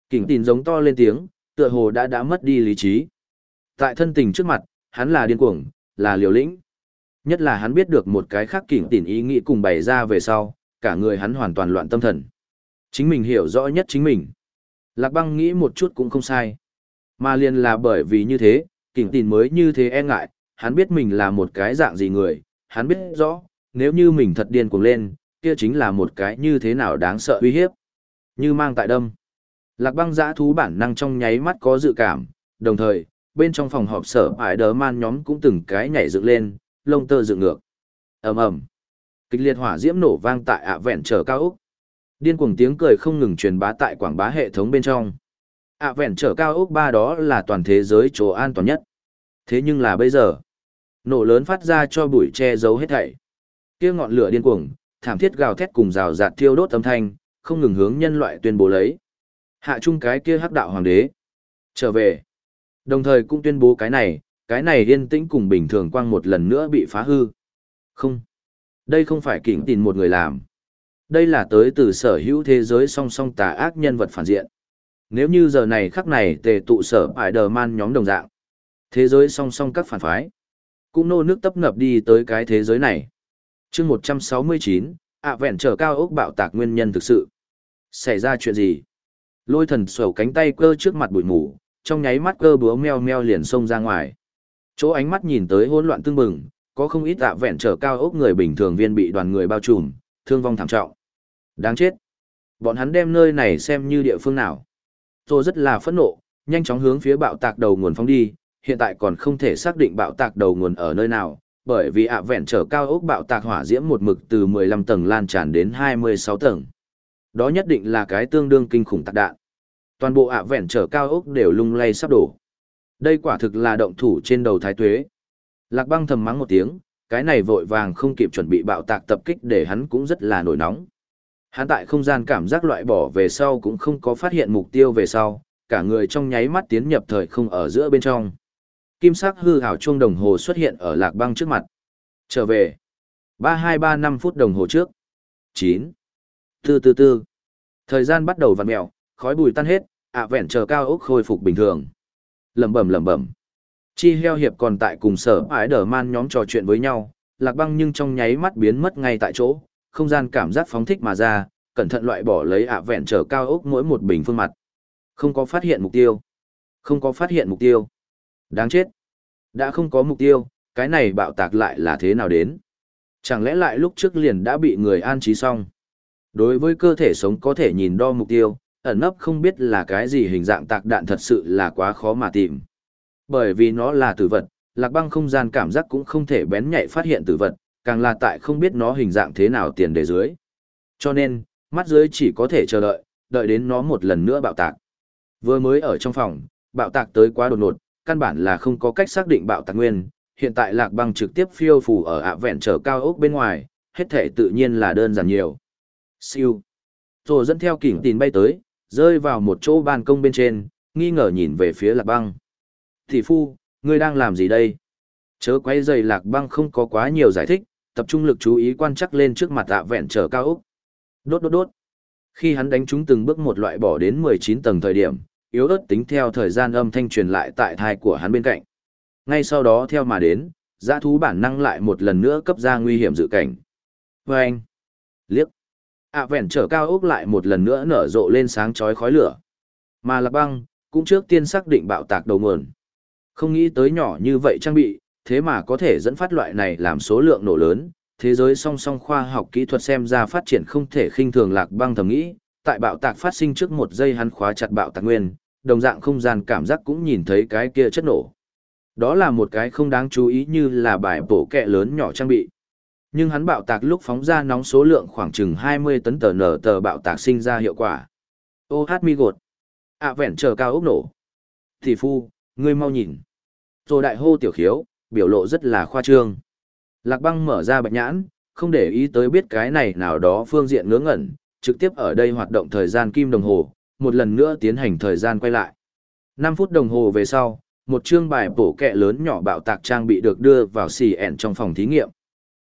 kỉnh tỉn giống to lên tiếng, tựa hồ đã đã mất đi lý trí. Tại thân tình trước mặt, hắn là điên cuồng, là liều lĩnh. Nhất là hắn biết được một cái khác kỉnh tỉn ý nghĩ cùng bày ra về sau, cả người hắn hoàn toàn loạn tâm thần. Chính mình hiểu rõ nhất chính mình. Lạc băng nghĩ một chút cũng không sai. Mà liền là bởi vì như thế, kỉnh tỉn mới như thế e ngại, hắn biết mình là một cái dạng gì người, hắn biết rõ, nếu như mình thật điên cuồng lên, kia chính là một cái như thế nào đáng sợ uy hiếp. Như mang tại đâm. Lạc băng giã thú bản năng trong nháy mắt có dự cảm, đồng thời, bên trong phòng họp sở ải đớ man nhóm cũng từng cái nhảy dựng lên, lông tơ dựng ngược. ầm ầm Kịch liệt hỏa diễm nổ vang tại ạ vẹn trở cao úc. Điên cuồng tiếng cười không ngừng truyền bá tại quảng bá hệ thống bên trong. ạ vẹn trở cao úc ba đó là toàn thế giới chỗ an toàn nhất. Thế nhưng là bây giờ, nổ lớn phát ra cho bụi che giấu hết thảy. Kia ngọn lửa điên cuồng, thảm thiết gào thét cùng rào rạt thiêu đốt âm thanh, không ngừng hướng nhân loại tuyên bố lấy. Hạ trung cái kia hắc đạo hoàng đế. Trở về. Đồng thời cũng tuyên bố cái này, cái này yên tĩnh cùng bình thường quang một lần nữa bị phá hư. Không. Đây không phải kỉnh tìm một người làm. Đây là tới từ sở hữu thế giới song song tà ác nhân vật phản diện. Nếu như giờ này khắc này tề tụ sở Spider-Man nhóm đồng dạng. Thế giới song song các phản phái. Cũng nô nước tấp nập đi tới cái thế giới này chương 169, ạ vẹn trở cao ốc bạo tạc nguyên nhân thực sự. Xảy ra chuyện gì? Lôi thần sầu cánh tay cơ trước mặt bụi mù, trong nháy mắt cơ búa meo meo liền xông ra ngoài. Chỗ ánh mắt nhìn tới hỗn loạn tương bừng, có không ít ạ vẹn trở cao ốc người bình thường viên bị đoàn người bao trùm, thương vong thảm trọng. Đáng chết. Bọn hắn đem nơi này xem như địa phương nào. Tôi rất là phẫn nộ, nhanh chóng hướng phía bạo tạc đầu nguồn phóng đi, hiện tại còn không thể xác định bạo tạc đầu nguồn ở nơi nào, bởi vì ạ vẹn trở cao ốc bạo tạc hỏa diễm một mực từ 15 tầng lan tràn đến 26 tầng. Đó nhất định là cái tương đương kinh khủng tạc đạn. Toàn bộ ạ vẹn trở cao ốc đều lung lay sắp đổ. Đây quả thực là động thủ trên đầu thái tuế. Lạc băng thầm mắng một tiếng, cái này vội vàng không kịp chuẩn bị bạo tạc tập kích để hắn cũng rất là nổi nóng. Hắn tại không gian cảm giác loại bỏ về sau cũng không có phát hiện mục tiêu về sau, cả người trong nháy mắt tiến nhập thời không ở giữa bên trong. Kim sắc hư hảo chuông đồng hồ xuất hiện ở lạc băng trước mặt. Trở về. ba hai ba năm phút đồng hồ trước. chín Tư tư tư. Thời gian bắt đầu vặn mẹo, khói bùi tan hết, ạ vẹn chờ cao ốc khôi phục bình thường. Lẩm bẩm lẩm bẩm. Chi heo hiệp còn tại cùng sở ái đờ man nhóm trò chuyện với nhau, lạc băng nhưng trong nháy mắt biến mất ngay tại chỗ, không gian cảm giác phóng thích mà ra, cẩn thận loại bỏ lấy ạ vẹn trở cao ốc mỗi một bình phương mặt. Không có phát hiện mục tiêu. Không có phát hiện mục tiêu. Đáng chết. Đã không có mục tiêu, cái này bạo tạc lại là thế nào đến? Chẳng lẽ lại lúc trước liền đã bị người an trí xong? Đối với cơ thể sống có thể nhìn đo mục tiêu, ẩn nấp không biết là cái gì hình dạng tạc đạn thật sự là quá khó mà tìm. Bởi vì nó là tử vật, lạc băng không gian cảm giác cũng không thể bén nhạy phát hiện tử vật, càng là tại không biết nó hình dạng thế nào tiền đề dưới. Cho nên, mắt dưới chỉ có thể chờ đợi, đợi đến nó một lần nữa bạo tạc. Vừa mới ở trong phòng, bạo tạc tới quá đột ngột, căn bản là không có cách xác định bạo tạc nguyên, hiện tại lạc băng trực tiếp phiêu phù ở ạ vẹn trở cao ốc bên ngoài, hết thể tự nhiên là đơn giản nhiều. Siêu. Rồi dẫn theo kỉnh tin bay tới, rơi vào một chỗ ban công bên trên, nghi ngờ nhìn về phía lạc băng. Thị phu, ngươi đang làm gì đây? Chớ quay dày lạc băng không có quá nhiều giải thích, tập trung lực chú ý quan chắc lên trước mặt ạ vẹn trở cao ốc. Đốt đốt đốt. Khi hắn đánh chúng từng bước một loại bỏ đến 19 tầng thời điểm, yếu ớt tính theo thời gian âm thanh truyền lại tại thai của hắn bên cạnh. Ngay sau đó theo mà đến, dã thú bản năng lại một lần nữa cấp ra nguy hiểm dự cảnh. Và anh, liếc, ạ vẹn trở cao ốc lại một lần nữa nở rộ lên sáng chói khói lửa. Mà lạc băng, cũng trước tiên xác định bạo tạc đầu nguồn. Không nghĩ tới nhỏ như vậy trang bị, thế mà có thể dẫn phát loại này làm số lượng nổ lớn, thế giới song song khoa học kỹ thuật xem ra phát triển không thể khinh thường lạc băng thầm nghĩ, tại bạo tạc phát sinh trước một giây hắn khóa chặt bạo tạc nguyên, đồng dạng không gian cảm giác cũng nhìn thấy cái kia chất nổ. Đó là một cái không đáng chú ý như là bài bổ kẹ lớn nhỏ trang bị. Nhưng hắn bạo tạc lúc phóng ra nóng số lượng khoảng chừng 20 tấn tờ nở tờ bạo tạc sinh ra hiệu quả. Ô hát mi gột. À vẹn chờ cao ốc nổ. Thì phu, ngươi mau nhìn. Rồi đại hô tiểu khiếu, biểu lộ rất là khoa trương. Lạc băng mở ra bạch nhãn, không để ý tới biết cái này nào đó phương diện ngớ ngẩn, trực tiếp ở đây hoạt động thời gian kim đồng hồ, một lần nữa tiến hành thời gian quay lại. 5 phút đồng hồ về sau, một chương bài bổ kẹ lớn nhỏ bạo tạc trang bị được đưa vào xì ẹn trong phòng thí nghiệm.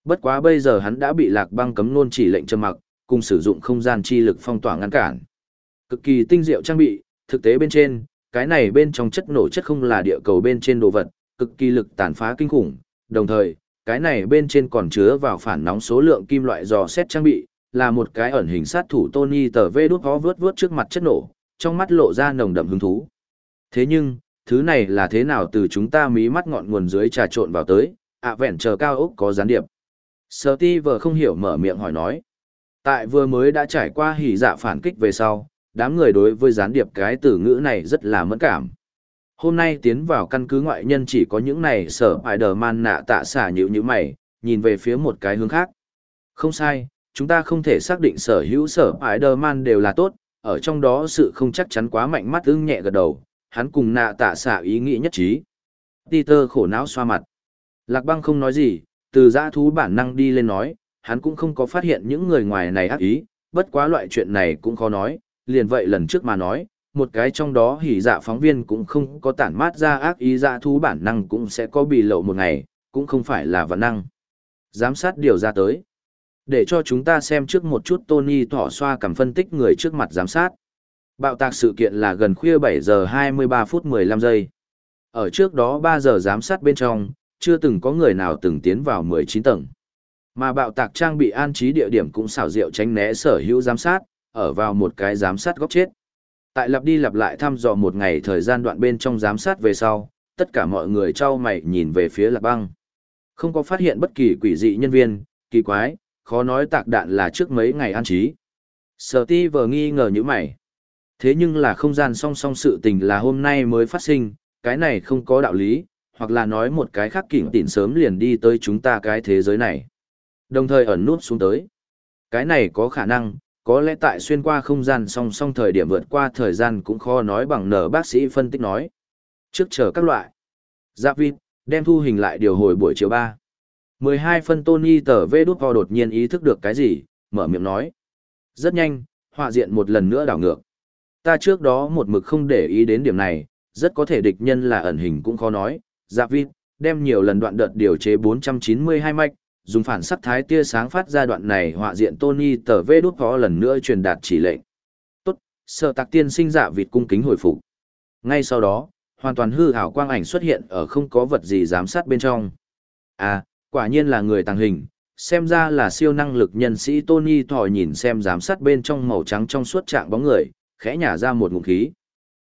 Bất quá bây giờ hắn đã bị lạc băng cấm nôn chỉ lệnh trầm mặc, cùng sử dụng không gian chi lực phong tỏa ngăn cản. Cực kỳ tinh diệu trang bị, thực tế bên trên, cái này bên trong chất nổ chất không là địa cầu bên trên đồ vật, cực kỳ lực tàn phá kinh khủng, đồng thời, cái này bên trên còn chứa vào phản nóng số lượng kim loại dò xét trang bị, là một cái ẩn hình sát thủ Tony tờ vê đút ho vướt vướt trước mặt chất nổ, trong mắt lộ ra nồng đậm hứng thú. Thế nhưng, thứ này là thế nào từ chúng ta mí mắt ngọn nguồn dưới trà trộn vào tới, ạ vẹn chờ cao ốc có gián điệp. Sở ti vờ không hiểu mở miệng hỏi nói. Tại vừa mới đã trải qua hỉ dạ phản kích về sau, đám người đối với gián điệp cái từ ngữ này rất là mẫn cảm. Hôm nay tiến vào căn cứ ngoại nhân chỉ có những này sở Spider-Man nạ tạ xả nhữ như mày, nhìn về phía một cái hướng khác. Không sai, chúng ta không thể xác định sở hữu sở Spider-Man đều là tốt, ở trong đó sự không chắc chắn quá mạnh mắt ưng nhẹ gật đầu, hắn cùng nạ tạ xạ ý nghĩ nhất trí. Peter khổ não xoa mặt. Lạc băng không nói gì, từ giã thú bản năng đi lên nói, hắn cũng không có phát hiện những người ngoài này ác ý, bất quá loại chuyện này cũng khó nói, liền vậy lần trước mà nói, một cái trong đó hỉ dạ phóng viên cũng không có tản mát ra ác ý dạ thú bản năng cũng sẽ có bị lộ một ngày, cũng không phải là vận năng. Giám sát điều ra tới. Để cho chúng ta xem trước một chút Tony thỏ xoa cảm phân tích người trước mặt giám sát. Bạo tạc sự kiện là gần khuya 7 giờ 23 phút 15 giây. Ở trước đó 3 giờ giám sát bên trong, chưa từng có người nào từng tiến vào 19 tầng. Mà bạo tạc trang bị an trí địa điểm cũng xảo diệu tránh né sở hữu giám sát, ở vào một cái giám sát góc chết. Tại lặp đi lặp lại thăm dò một ngày thời gian đoạn bên trong giám sát về sau, tất cả mọi người trao mày nhìn về phía lạc băng. Không có phát hiện bất kỳ quỷ dị nhân viên, kỳ quái, khó nói tạc đạn là trước mấy ngày an trí. Sở ti vờ nghi ngờ như mày. Thế nhưng là không gian song song sự tình là hôm nay mới phát sinh, cái này không có đạo lý, hoặc là nói một cái khác kỉnh tỉn sớm liền đi tới chúng ta cái thế giới này. Đồng thời ẩn nút xuống tới. Cái này có khả năng, có lẽ tại xuyên qua không gian song song thời điểm vượt qua thời gian cũng khó nói bằng nở bác sĩ phân tích nói. Trước chờ các loại. Giáp vịt, đem thu hình lại điều hồi buổi chiều 3. 12 phân Tony tờ vê đút ho đột nhiên ý thức được cái gì, mở miệng nói. Rất nhanh, họa diện một lần nữa đảo ngược. Ta trước đó một mực không để ý đến điểm này, rất có thể địch nhân là ẩn hình cũng khó nói. Dạ vi, đem nhiều lần đoạn đợt điều chế 492 mạch, dùng phản sắc thái tia sáng phát ra đoạn này họa diện Tony tờ vê đút ho lần nữa truyền đạt chỉ lệnh. Tốt, sợ tạc tiên sinh dạ vịt cung kính hồi phục. Ngay sau đó, hoàn toàn hư ảo quang ảnh xuất hiện ở không có vật gì giám sát bên trong. À, quả nhiên là người tàng hình, xem ra là siêu năng lực nhân sĩ Tony thòi nhìn xem giám sát bên trong màu trắng trong suốt trạng bóng người, khẽ nhả ra một ngụm khí.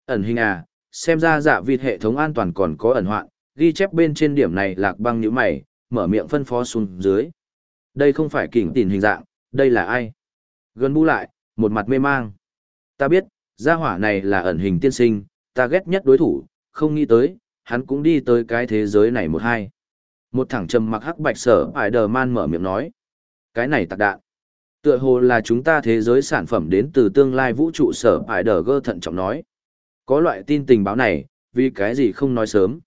Ẩn hình à, xem ra dạ vịt hệ thống an toàn còn có ẩn hoạn, ghi chép bên trên điểm này lạc băng như mày, mở miệng phân phó xuống dưới. Đây không phải kỉnh tìm hình dạng, đây là ai? Gần bu lại, một mặt mê mang. Ta biết, gia hỏa này là ẩn hình tiên sinh, ta ghét nhất đối thủ, không nghĩ tới, hắn cũng đi tới cái thế giới này một hai. Một thẳng trầm mặc hắc bạch sở Spider-Man mở miệng nói. Cái này tạc đạn. Tựa hồ là chúng ta thế giới sản phẩm đến từ tương lai vũ trụ sở Spider-Girl thận trọng nói. Có loại tin tình báo này, vì cái gì không nói sớm.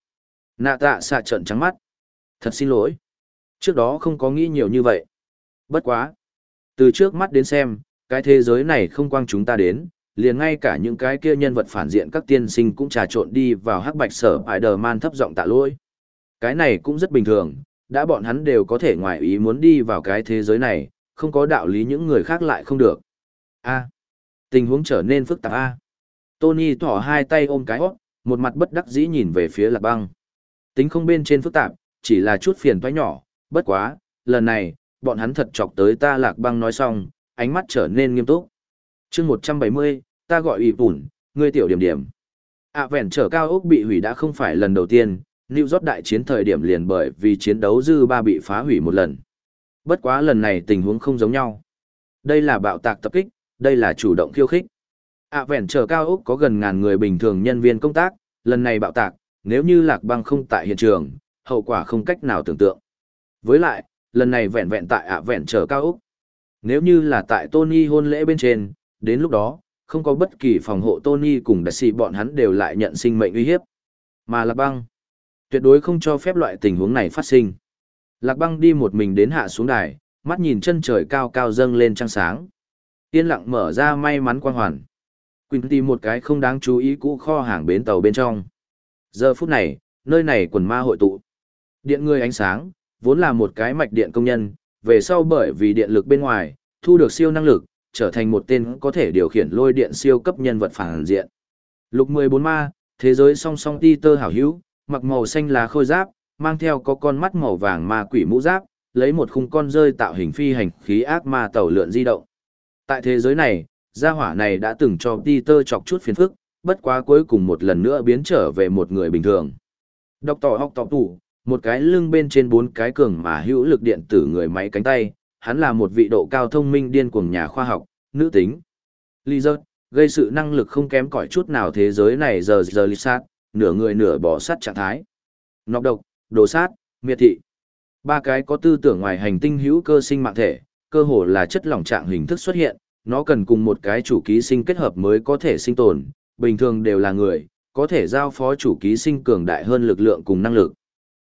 Nạ tạ xạ trận trắng mắt. Thật xin lỗi. Trước đó không có nghĩ nhiều như vậy. Bất quá. Từ trước mắt đến xem, cái thế giới này không quang chúng ta đến, liền ngay cả những cái kia nhân vật phản diện các tiên sinh cũng trà trộn đi vào hắc bạch sở Spider-Man thấp giọng tạ lỗi. Cái này cũng rất bình thường, đã bọn hắn đều có thể ngoài ý muốn đi vào cái thế giới này, không có đạo lý những người khác lại không được. A. tình huống trở nên phức tạp A. Tony thỏ hai tay ôm cái hót, một mặt bất đắc dĩ nhìn về phía lạc băng. Tính không bên trên phức tạp, chỉ là chút phiền toái nhỏ, bất quá, lần này, bọn hắn thật chọc tới ta lạc băng nói xong, ánh mắt trở nên nghiêm túc. chương 170, ta gọi ủy bùn, ngươi tiểu điểm điểm. À vẹn trở cao ốc bị hủy đã không phải lần đầu tiên, New York đại chiến thời điểm liền bởi vì chiến đấu dư ba bị phá hủy một lần. Bất quá lần này tình huống không giống nhau. Đây là bạo tạc tập kích, đây là chủ động khiêu khích. À vẹn trở cao ốc có gần ngàn người bình thường nhân viên công tác, lần này bạo tạc, nếu như lạc băng không tại hiện trường, hậu quả không cách nào tưởng tượng. Với lại, lần này vẹn vẹn tại ạ vẹn trở cao ốc. Nếu như là tại Tony hôn lễ bên trên, đến lúc đó, không có bất kỳ phòng hộ Tony cùng đại sĩ bọn hắn đều lại nhận sinh mệnh uy hiếp. Mà lạc băng, tuyệt đối không cho phép loại tình huống này phát sinh. Lạc băng đi một mình đến hạ xuống đài, mắt nhìn chân trời cao cao dâng lên trăng sáng. Yên lặng mở ra may mắn quang hoàn. Quỳnh tìm một cái không đáng chú ý cũ kho hàng bến tàu bên trong. Giờ phút này, nơi này quần ma hội tụ. Điện người ánh sáng, vốn là một cái mạch điện công nhân, về sau bởi vì điện lực bên ngoài, thu được siêu năng lực, trở thành một tên có thể điều khiển lôi điện siêu cấp nhân vật phản diện. Lục 14 ma, thế giới song song ti tơ hảo hữu, mặc màu xanh lá khôi giáp, mang theo có con mắt màu vàng ma quỷ mũ giáp, lấy một khung con rơi tạo hình phi hành khí ác ma tàu lượn di động. Tại thế giới này, gia hỏa này đã từng cho Peter chọc chút phiền phức, bất quá cuối cùng một lần nữa biến trở về một người bình thường. Đọc tỏ học tỏ tủ, một cái lưng bên trên bốn cái cường mà hữu lực điện tử người máy cánh tay, hắn là một vị độ cao thông minh điên cuồng nhà khoa học, nữ tính. Lý gây sự năng lực không kém cỏi chút nào thế giới này giờ giờ lịch sát, nửa người nửa bỏ sát trạng thái. Nọc độc, đồ sát, miệt thị. Ba cái có tư tưởng ngoài hành tinh hữu cơ sinh mạng thể, cơ hồ là chất lỏng trạng hình thức xuất hiện, nó cần cùng một cái chủ ký sinh kết hợp mới có thể sinh tồn, bình thường đều là người, có thể giao phó chủ ký sinh cường đại hơn lực lượng cùng năng lực.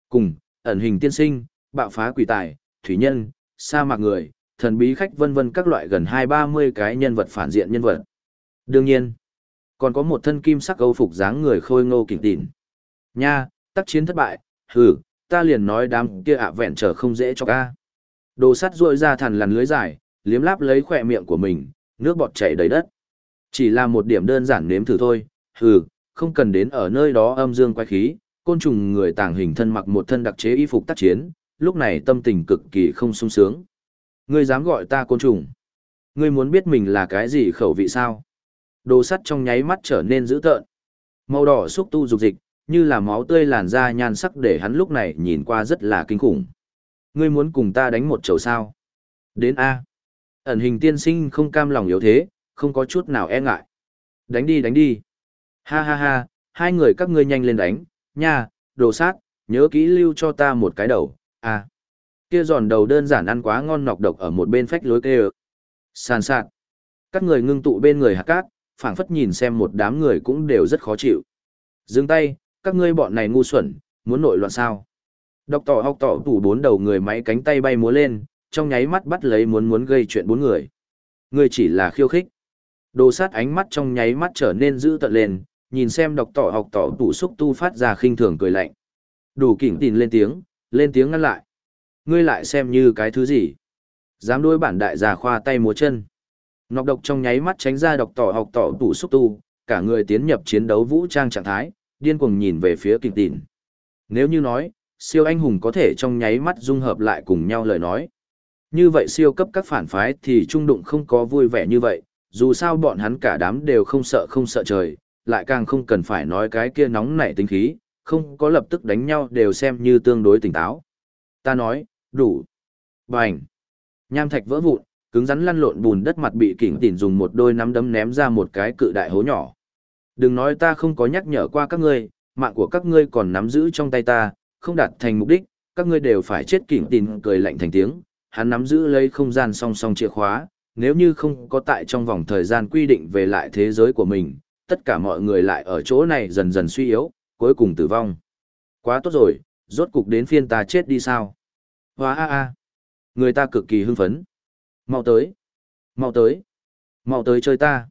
Cùng, ẩn hình tiên sinh, bạo phá quỷ tài, thủy nhân, sa mạc người, thần bí khách vân vân các loại gần hai ba mươi cái nhân vật phản diện nhân vật. Đương nhiên, còn có một thân kim sắc âu phục dáng người khôi ngô kỉnh tỉn. Nha, tác chiến thất bại, hừ, ta liền nói đám kia ạ vẹn trở không dễ cho ca. Đồ sắt ruội ra thằn lằn lưới dài, liếm láp lấy khỏe miệng của mình, nước bọt chảy đầy đất. Chỉ là một điểm đơn giản nếm thử thôi, hừ, không cần đến ở nơi đó âm dương quay khí, côn trùng người tàng hình thân mặc một thân đặc chế y phục tác chiến, lúc này tâm tình cực kỳ không sung sướng. Ngươi dám gọi ta côn trùng? Ngươi muốn biết mình là cái gì khẩu vị sao? Đồ sắt trong nháy mắt trở nên dữ tợn. Màu đỏ xúc tu dục dịch, như là máu tươi làn ra nhan sắc để hắn lúc này nhìn qua rất là kinh khủng. Ngươi muốn cùng ta đánh một chầu sao? Đến A. Ẩn hình tiên sinh không cam lòng yếu thế, không có chút nào e ngại. Đánh đi đánh đi. Ha ha ha, hai người các ngươi nhanh lên đánh, nha, đồ sát, nhớ kỹ lưu cho ta một cái đầu, à. Kia giòn đầu đơn giản ăn quá ngon nọc độc ở một bên phách lối kê Sàn sạt. Các người ngưng tụ bên người hạt cát, phảng phất nhìn xem một đám người cũng đều rất khó chịu. Dừng tay, các ngươi bọn này ngu xuẩn, muốn nội loạn sao? Độc tỏ học tỏ tủ bốn đầu người máy cánh tay bay múa lên, trong nháy mắt bắt lấy muốn muốn gây chuyện bốn người. Ngươi chỉ là khiêu khích. Đồ sát ánh mắt trong nháy mắt trở nên dữ tợn lên, nhìn xem độc tỏ học tỏ tủ xúc tu phát ra khinh thường cười lạnh. Đủ kỉnh tin lên tiếng, lên tiếng ngăn lại. Ngươi lại xem như cái thứ gì? Dám đối bản đại già khoa tay múa chân. Nọc độc trong nháy mắt tránh ra độc tỏ học tỏ tủ xúc tu, cả người tiến nhập chiến đấu vũ trang trạng thái, điên cuồng nhìn về phía kịch tịn. Nếu như nói, siêu anh hùng có thể trong nháy mắt dung hợp lại cùng nhau lời nói. Như vậy siêu cấp các phản phái thì trung đụng không có vui vẻ như vậy, dù sao bọn hắn cả đám đều không sợ không sợ trời, lại càng không cần phải nói cái kia nóng nảy tính khí, không có lập tức đánh nhau đều xem như tương đối tỉnh táo. Ta nói, đủ. Bành. Nham thạch vỡ vụn, cứng rắn lăn lộn bùn đất mặt bị kỉnh tỉn dùng một đôi nắm đấm ném ra một cái cự đại hố nhỏ. Đừng nói ta không có nhắc nhở qua các ngươi, mạng của các ngươi còn nắm giữ trong tay ta, không đạt thành mục đích, các ngươi đều phải chết kỉnh tỉn cười lạnh thành tiếng. Hắn nắm giữ lấy không gian song song chìa khóa, nếu như không có tại trong vòng thời gian quy định về lại thế giới của mình, tất cả mọi người lại ở chỗ này dần dần suy yếu, cuối cùng tử vong. Quá tốt rồi, rốt cục đến phiên ta chết đi sao? Hóa a a. Người ta cực kỳ hưng phấn. Mau tới. Mau tới. Mau tới chơi ta.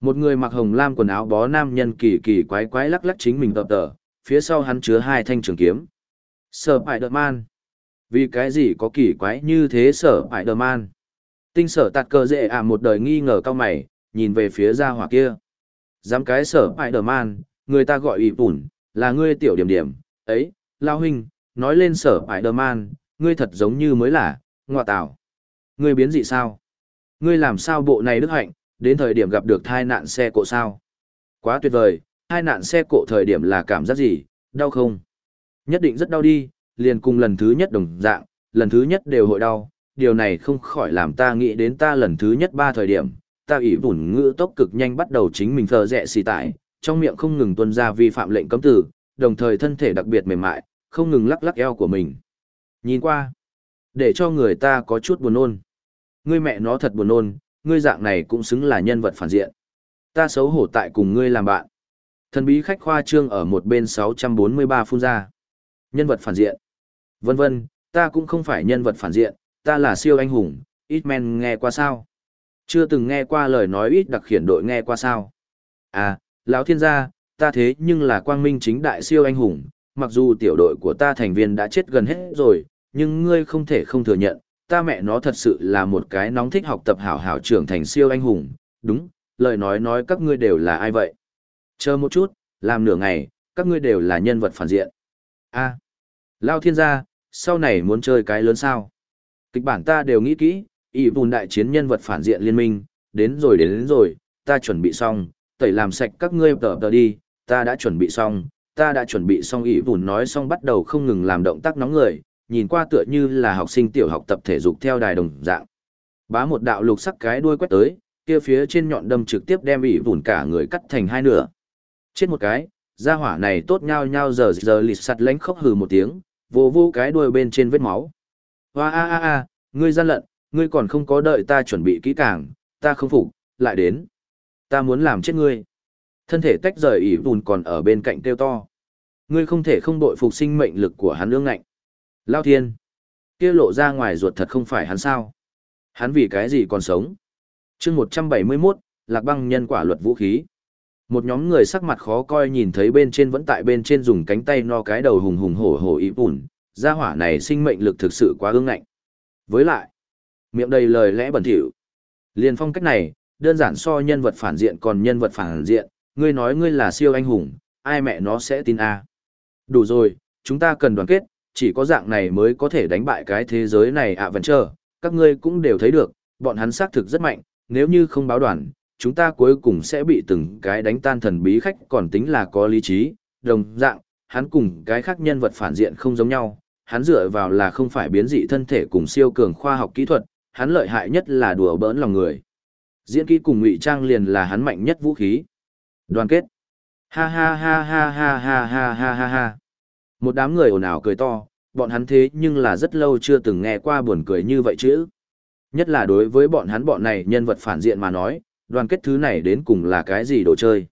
Một người mặc hồng lam quần áo bó nam nhân kỳ kỳ quái quái lắc lắc chính mình tập tờ, phía sau hắn chứa hai thanh trường kiếm. Sở đợt man Vì cái gì có kỳ quái như thế sở đợt man Tinh sở tạt cờ dễ à một đời nghi ngờ cao mày, nhìn về phía ra hỏa kia. Dám cái sở Spider-Man, người ta gọi ủy bùn, là ngươi tiểu điểm điểm, ấy, lao huynh, nói lên sở Spider-Man, ngươi thật giống như mới là, ngoa tảo. Ngươi biến dị sao? Ngươi làm sao bộ này đức hạnh, đến thời điểm gặp được thai nạn xe cộ sao? Quá tuyệt vời, thai nạn xe cộ thời điểm là cảm giác gì, đau không? Nhất định rất đau đi, liền cùng lần thứ nhất đồng dạng, lần thứ nhất đều hội đau, điều này không khỏi làm ta nghĩ đến ta lần thứ nhất ba thời điểm, ta ỷ vùn ngữ tốc cực nhanh bắt đầu chính mình thờ rẽ xì tải, trong miệng không ngừng tuân ra vi phạm lệnh cấm từ, đồng thời thân thể đặc biệt mềm mại, không ngừng lắc lắc eo của mình. Nhìn qua, để cho người ta có chút buồn nôn. Ngươi mẹ nó thật buồn nôn, ngươi dạng này cũng xứng là nhân vật phản diện. Ta xấu hổ tại cùng ngươi làm bạn. Thần bí khách khoa trương ở một bên 643 phun ra. Nhân vật phản diện. Vân vân, ta cũng không phải nhân vật phản diện, ta là siêu anh hùng, ít men nghe qua sao? Chưa từng nghe qua lời nói ít đặc khiển đội nghe qua sao? À, lão thiên gia, ta thế nhưng là quang minh chính đại siêu anh hùng, mặc dù tiểu đội của ta thành viên đã chết gần hết rồi, nhưng ngươi không thể không thừa nhận, ta mẹ nó thật sự là một cái nóng thích học tập hảo hảo trưởng thành siêu anh hùng, đúng, lời nói nói các ngươi đều là ai vậy? Chờ một chút, làm nửa ngày, các ngươi đều là nhân vật phản diện. A, à, Lao thiên gia, sau này muốn chơi cái lớn sao? Kịch bản ta đều nghĩ kỹ, ỷ vùn đại chiến nhân vật phản diện liên minh, đến rồi đến, đến rồi, ta chuẩn bị xong, tẩy làm sạch các ngươi tờ tờ đi, ta đã chuẩn bị xong, ta đã chuẩn bị xong ỷ vùn nói xong bắt đầu không ngừng làm động tác nóng người, nhìn qua tựa như là học sinh tiểu học tập thể dục theo đài đồng dạng. Bá một đạo lục sắc cái đuôi quét tới, kia phía trên nhọn đâm trực tiếp đem ỉ vùn cả người cắt thành hai nửa. Chết một cái, gia hỏa này tốt nhau nhau giờ giờ lịt sặt lánh khóc hừ một tiếng, vô vô cái đuôi bên trên vết máu. Hoa a a a, ngươi gian lận, ngươi còn không có đợi ta chuẩn bị kỹ càng, ta không phục, lại đến. Ta muốn làm chết ngươi. Thân thể tách rời ỉ vùn còn ở bên cạnh kêu to. Ngươi không thể không đội phục sinh mệnh lực của hắn ương ngạnh. Lao thiên. kia lộ ra ngoài ruột thật không phải hắn sao. Hắn vì cái gì còn sống. chương 171, lạc băng nhân quả luật vũ khí. Một nhóm người sắc mặt khó coi nhìn thấy bên trên vẫn tại bên trên dùng cánh tay no cái đầu hùng hùng hổ hổ ý bùn, gia hỏa này sinh mệnh lực thực sự quá ương ngạnh. Với lại, miệng đầy lời lẽ bẩn thỉu. Liền phong cách này, đơn giản so nhân vật phản diện còn nhân vật phản diện, ngươi nói ngươi là siêu anh hùng, ai mẹ nó sẽ tin a? Đủ rồi, chúng ta cần đoàn kết, chỉ có dạng này mới có thể đánh bại cái thế giới này ạ vẫn chờ, các ngươi cũng đều thấy được, bọn hắn xác thực rất mạnh, nếu như không báo đoàn, chúng ta cuối cùng sẽ bị từng cái đánh tan thần bí khách còn tính là có lý trí, đồng dạng, hắn cùng cái khác nhân vật phản diện không giống nhau, hắn dựa vào là không phải biến dị thân thể cùng siêu cường khoa học kỹ thuật, hắn lợi hại nhất là đùa bỡn lòng người. Diễn kỹ cùng ngụy trang liền là hắn mạnh nhất vũ khí. Đoàn kết. Ha ha ha ha ha ha ha ha ha ha. Một đám người ồn ào cười to, bọn hắn thế nhưng là rất lâu chưa từng nghe qua buồn cười như vậy chứ. Nhất là đối với bọn hắn bọn này nhân vật phản diện mà nói, đoàn kết thứ này đến cùng là cái gì đồ chơi.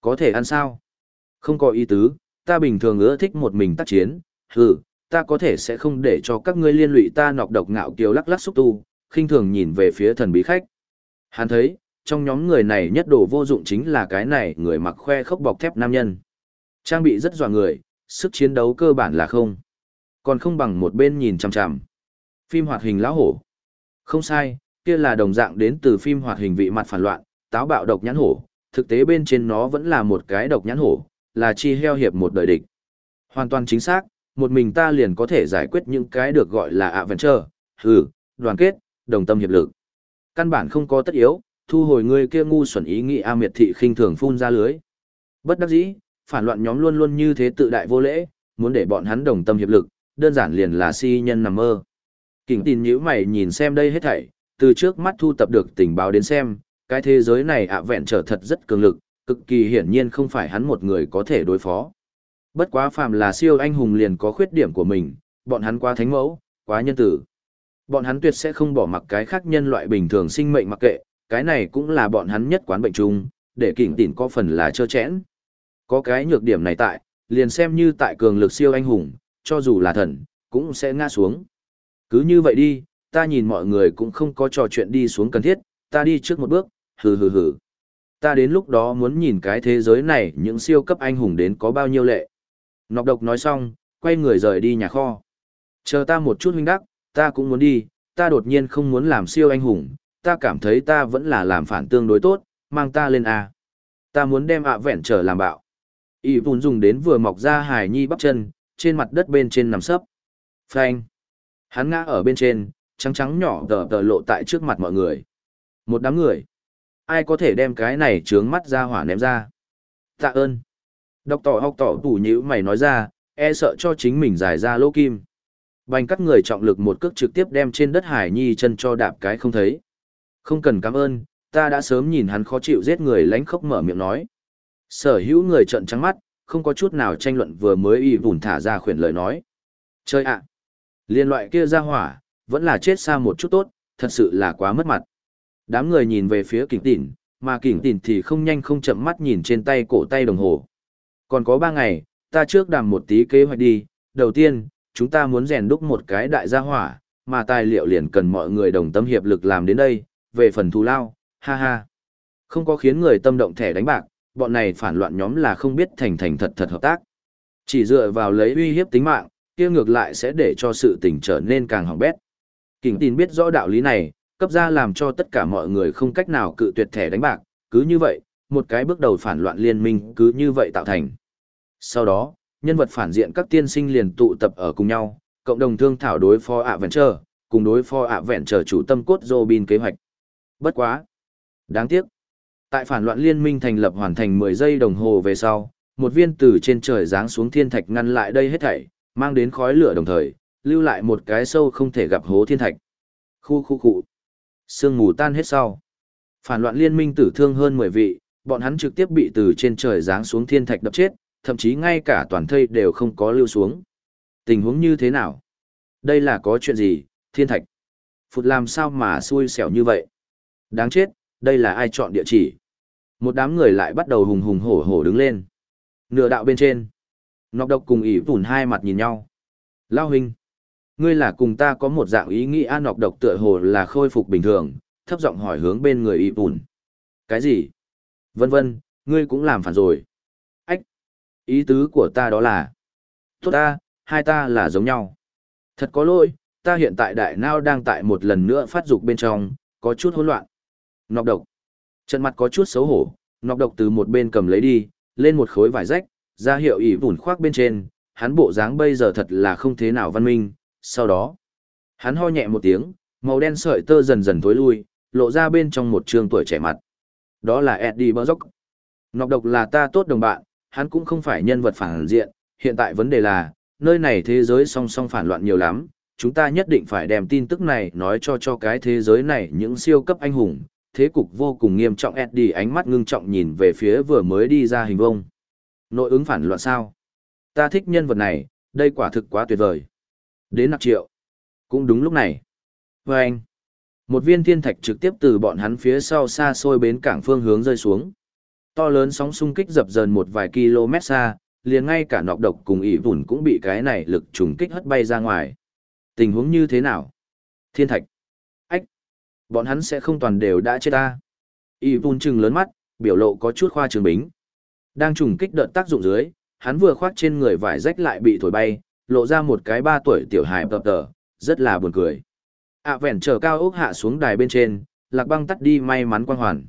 Có thể ăn sao? Không có ý tứ, ta bình thường ưa thích một mình tác chiến, hừ, ta có thể sẽ không để cho các ngươi liên lụy ta nọc độc ngạo kiều lắc lắc xúc tu, khinh thường nhìn về phía thần bí khách. Hắn thấy, trong nhóm người này nhất đồ vô dụng chính là cái này người mặc khoe khốc bọc thép nam nhân. Trang bị rất dọa người, sức chiến đấu cơ bản là không. Còn không bằng một bên nhìn chằm chằm. Phim hoạt hình lão hổ. Không sai, kia là đồng dạng đến từ phim hoạt hình vị mặt phản loạn, táo bạo độc nhãn hổ, thực tế bên trên nó vẫn là một cái độc nhãn hổ, là chi heo hiệp một đời địch. Hoàn toàn chính xác, một mình ta liền có thể giải quyết những cái được gọi là adventure, hừ, đoàn kết, đồng tâm hiệp lực. Căn bản không có tất yếu, thu hồi ngươi kia ngu xuẩn ý nghĩ A miệt thị khinh thường phun ra lưới. Bất đắc dĩ, phản loạn nhóm luôn luôn như thế tự đại vô lễ, muốn để bọn hắn đồng tâm hiệp lực, đơn giản liền là si nhân nằm mơ. Kình tin nhíu mày nhìn xem đây hết thảy, từ trước mắt thu tập được tình báo đến xem, cái thế giới này ạ vẹn trở thật rất cường lực, cực kỳ hiển nhiên không phải hắn một người có thể đối phó. Bất quá phàm là siêu anh hùng liền có khuyết điểm của mình, bọn hắn quá thánh mẫu, quá nhân tử. Bọn hắn tuyệt sẽ không bỏ mặc cái khác nhân loại bình thường sinh mệnh mặc kệ, cái này cũng là bọn hắn nhất quán bệnh chung, để kỉnh tỉn có phần là trơ chẽn. Có cái nhược điểm này tại, liền xem như tại cường lực siêu anh hùng, cho dù là thần, cũng sẽ ngã xuống. Cứ như vậy đi, ta nhìn mọi người cũng không có trò chuyện đi xuống cần thiết, ta đi trước một bước, hừ hừ hừ. Ta đến lúc đó muốn nhìn cái thế giới này những siêu cấp anh hùng đến có bao nhiêu lệ. Nọc độc nói xong, quay người rời đi nhà kho. Chờ ta một chút huynh đắc, ta cũng muốn đi, ta đột nhiên không muốn làm siêu anh hùng, ta cảm thấy ta vẫn là làm phản tương đối tốt, mang ta lên A. Ta muốn đem ạ vẹn trở làm bạo. Y vùn dùng đến vừa mọc ra hài nhi bắp chân, trên mặt đất bên trên nằm sấp. Phanh. Hắn ngã ở bên trên, trắng trắng nhỏ tờ tờ lộ tại trước mặt mọi người. Một đám người. Ai có thể đem cái này trướng mắt ra hỏa ném ra? Tạ ơn. Đọc tỏ học tỏ tủ nhữ mày nói ra, e sợ cho chính mình giải ra lỗ kim. Bành cắt người trọng lực một cước trực tiếp đem trên đất hải nhi chân cho đạp cái không thấy. Không cần cảm ơn, ta đã sớm nhìn hắn khó chịu giết người lánh khóc mở miệng nói. Sở hữu người trợn trắng mắt, không có chút nào tranh luận vừa mới y vùn thả ra khuyển lời nói. Chơi ạ! Liên loại kia ra hỏa, vẫn là chết xa một chút tốt, thật sự là quá mất mặt. Đám người nhìn về phía kỉnh tỉn, mà kỉnh tỉn thì không nhanh không chậm mắt nhìn trên tay cổ tay đồng hồ. Còn có ba ngày, ta trước đàm một tí kế hoạch đi, đầu tiên, chúng ta muốn rèn đúc một cái đại gia hỏa, mà tài liệu liền cần mọi người đồng tâm hiệp lực làm đến đây, về phần thù lao, ha ha. Không có khiến người tâm động thẻ đánh bạc, bọn này phản loạn nhóm là không biết thành thành thật thật hợp tác. Chỉ dựa vào lấy uy hiếp tính mạng, kia ngược lại sẽ để cho sự tình trở nên càng hỏng bét. Kình tin biết rõ đạo lý này, cấp ra làm cho tất cả mọi người không cách nào cự tuyệt thẻ đánh bạc, cứ như vậy, một cái bước đầu phản loạn liên minh cứ như vậy tạo thành. Sau đó, nhân vật phản diện các tiên sinh liền tụ tập ở cùng nhau, cộng đồng thương thảo đối phó ạ vẹn chờ, cùng đối phó ạ vẹn chờ chủ tâm cốt Robin kế hoạch. Bất quá. Đáng tiếc. Tại phản loạn liên minh thành lập hoàn thành 10 giây đồng hồ về sau, một viên từ trên trời giáng xuống thiên thạch ngăn lại đây hết thảy, mang đến khói lửa đồng thời, lưu lại một cái sâu không thể gặp hố thiên thạch. Khu khu khu. Sương mù tan hết sau. Phản loạn liên minh tử thương hơn 10 vị, bọn hắn trực tiếp bị từ trên trời giáng xuống thiên thạch đập chết, thậm chí ngay cả toàn thây đều không có lưu xuống. Tình huống như thế nào? Đây là có chuyện gì, thiên thạch? Phụt làm sao mà xui xẻo như vậy? Đáng chết, đây là ai chọn địa chỉ? Một đám người lại bắt đầu hùng hùng hổ hổ đứng lên. Nửa đạo bên trên. Nọc độc cùng ỉ vùn hai mặt nhìn nhau. Lao huynh. Ngươi là cùng ta có một dạng ý nghĩ an nọc độc tựa hồ là khôi phục bình thường, thấp giọng hỏi hướng bên người ỉ vùn. Cái gì? Vân vân, Ngươi cũng làm phản rồi. Ách! Ý tứ của ta đó là... Tốt ta, hai ta là giống nhau. Thật có lỗi, ta hiện tại đại nao đang tại một lần nữa phát dục bên trong, có chút hỗn loạn. Nọc độc. Trận mặt có chút xấu hổ, nọc độc từ một bên cầm lấy đi, lên một khối vải rách, ra hiệu ỉ vùn khoác bên trên, hắn bộ dáng bây giờ thật là không thế nào văn minh, sau đó, hắn ho nhẹ một tiếng, màu đen sợi tơ dần dần tối lui, lộ ra bên trong một trường tuổi trẻ mặt. Đó là Eddie Burzock. Nọc độc là ta tốt đồng bạn, hắn cũng không phải nhân vật phản diện, hiện tại vấn đề là, nơi này thế giới song song phản loạn nhiều lắm, chúng ta nhất định phải đem tin tức này nói cho cho cái thế giới này những siêu cấp anh hùng. Thế cục vô cùng nghiêm trọng Eddie ánh mắt ngưng trọng nhìn về phía vừa mới đi ra hình vông. Nội ứng phản loạn sao? Ta thích nhân vật này, đây quả thực quá tuyệt vời. Đến nạp triệu. Cũng đúng lúc này. Và anh. Một viên thiên thạch trực tiếp từ bọn hắn phía sau xa xôi bến cảng phương hướng rơi xuống. To lớn sóng xung kích dập dờn một vài km xa, liền ngay cả nọc độc cùng ỉ vùn cũng bị cái này lực trùng kích hất bay ra ngoài. Tình huống như thế nào? Thiên thạch. Bọn hắn sẽ không toàn đều đã chết ta. Y vun trừng lớn mắt, biểu lộ có chút khoa trường bính. Đang trùng kích đợt tác dụng dưới, hắn vừa khoác trên người vải rách lại bị thổi bay, lộ ra một cái ba tuổi tiểu hài tập tờ, rất là buồn cười. ạ vẻn trở cao ốc hạ xuống đài bên trên, lạc băng tắt đi may mắn quang hoàn.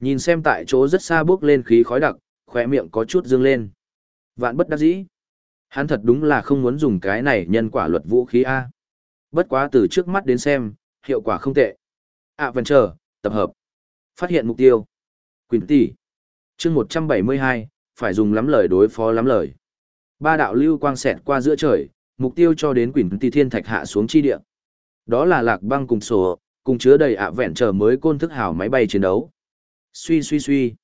Nhìn xem tại chỗ rất xa bước lên khí khói đặc, khỏe miệng có chút dương lên. Vạn bất đắc dĩ. Hắn thật đúng là không muốn dùng cái này nhân quả luật vũ khí A. Bất quá từ trước mắt đến xem, hiệu quả không tệ ạ vẹn chờ, tập hợp. Phát hiện mục tiêu. Quỳnh tỷ. chương 172, phải dùng lắm lời đối phó lắm lời. Ba đạo lưu quang xẹt qua giữa trời, mục tiêu cho đến Quỳnh Tỷ Thiên Thạch hạ xuống chi địa. Đó là Lạc Băng cùng sổ, cùng chứa đầy ạ vẹn chờ mới côn thức hào máy bay chiến đấu. Suy suy suy.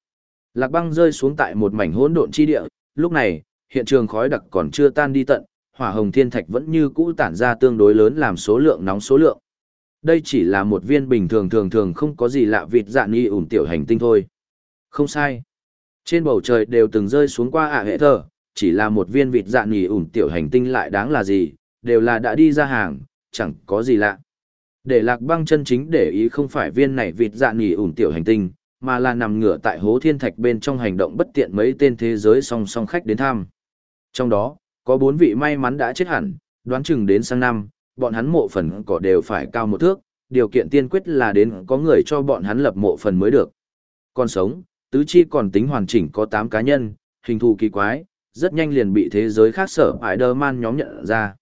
Lạc Băng rơi xuống tại một mảnh hỗn độn chi địa, lúc này, hiện trường khói đặc còn chưa tan đi tận, hỏa hồng thiên thạch vẫn như cũ tản ra tương đối lớn làm số lượng nóng số lượng. Đây chỉ là một viên bình thường thường thường không có gì lạ vịt dạng nghi ủn tiểu hành tinh thôi. Không sai. Trên bầu trời đều từng rơi xuống qua ạ hệ thờ, chỉ là một viên vịt dạng nghỉ ủn tiểu hành tinh lại đáng là gì, đều là đã đi ra hàng, chẳng có gì lạ. Để lạc băng chân chính để ý không phải viên này vịt dạng nghỉ ủn tiểu hành tinh, mà là nằm ngửa tại hố thiên thạch bên trong hành động bất tiện mấy tên thế giới song song khách đến thăm. Trong đó, có bốn vị may mắn đã chết hẳn, đoán chừng đến sang năm, bọn hắn mộ phần cỏ đều phải cao một thước, điều kiện tiên quyết là đến có người cho bọn hắn lập mộ phần mới được. Còn sống, tứ chi còn tính hoàn chỉnh có 8 cá nhân, hình thù kỳ quái, rất nhanh liền bị thế giới khác sở Spider-Man nhóm nhận ra.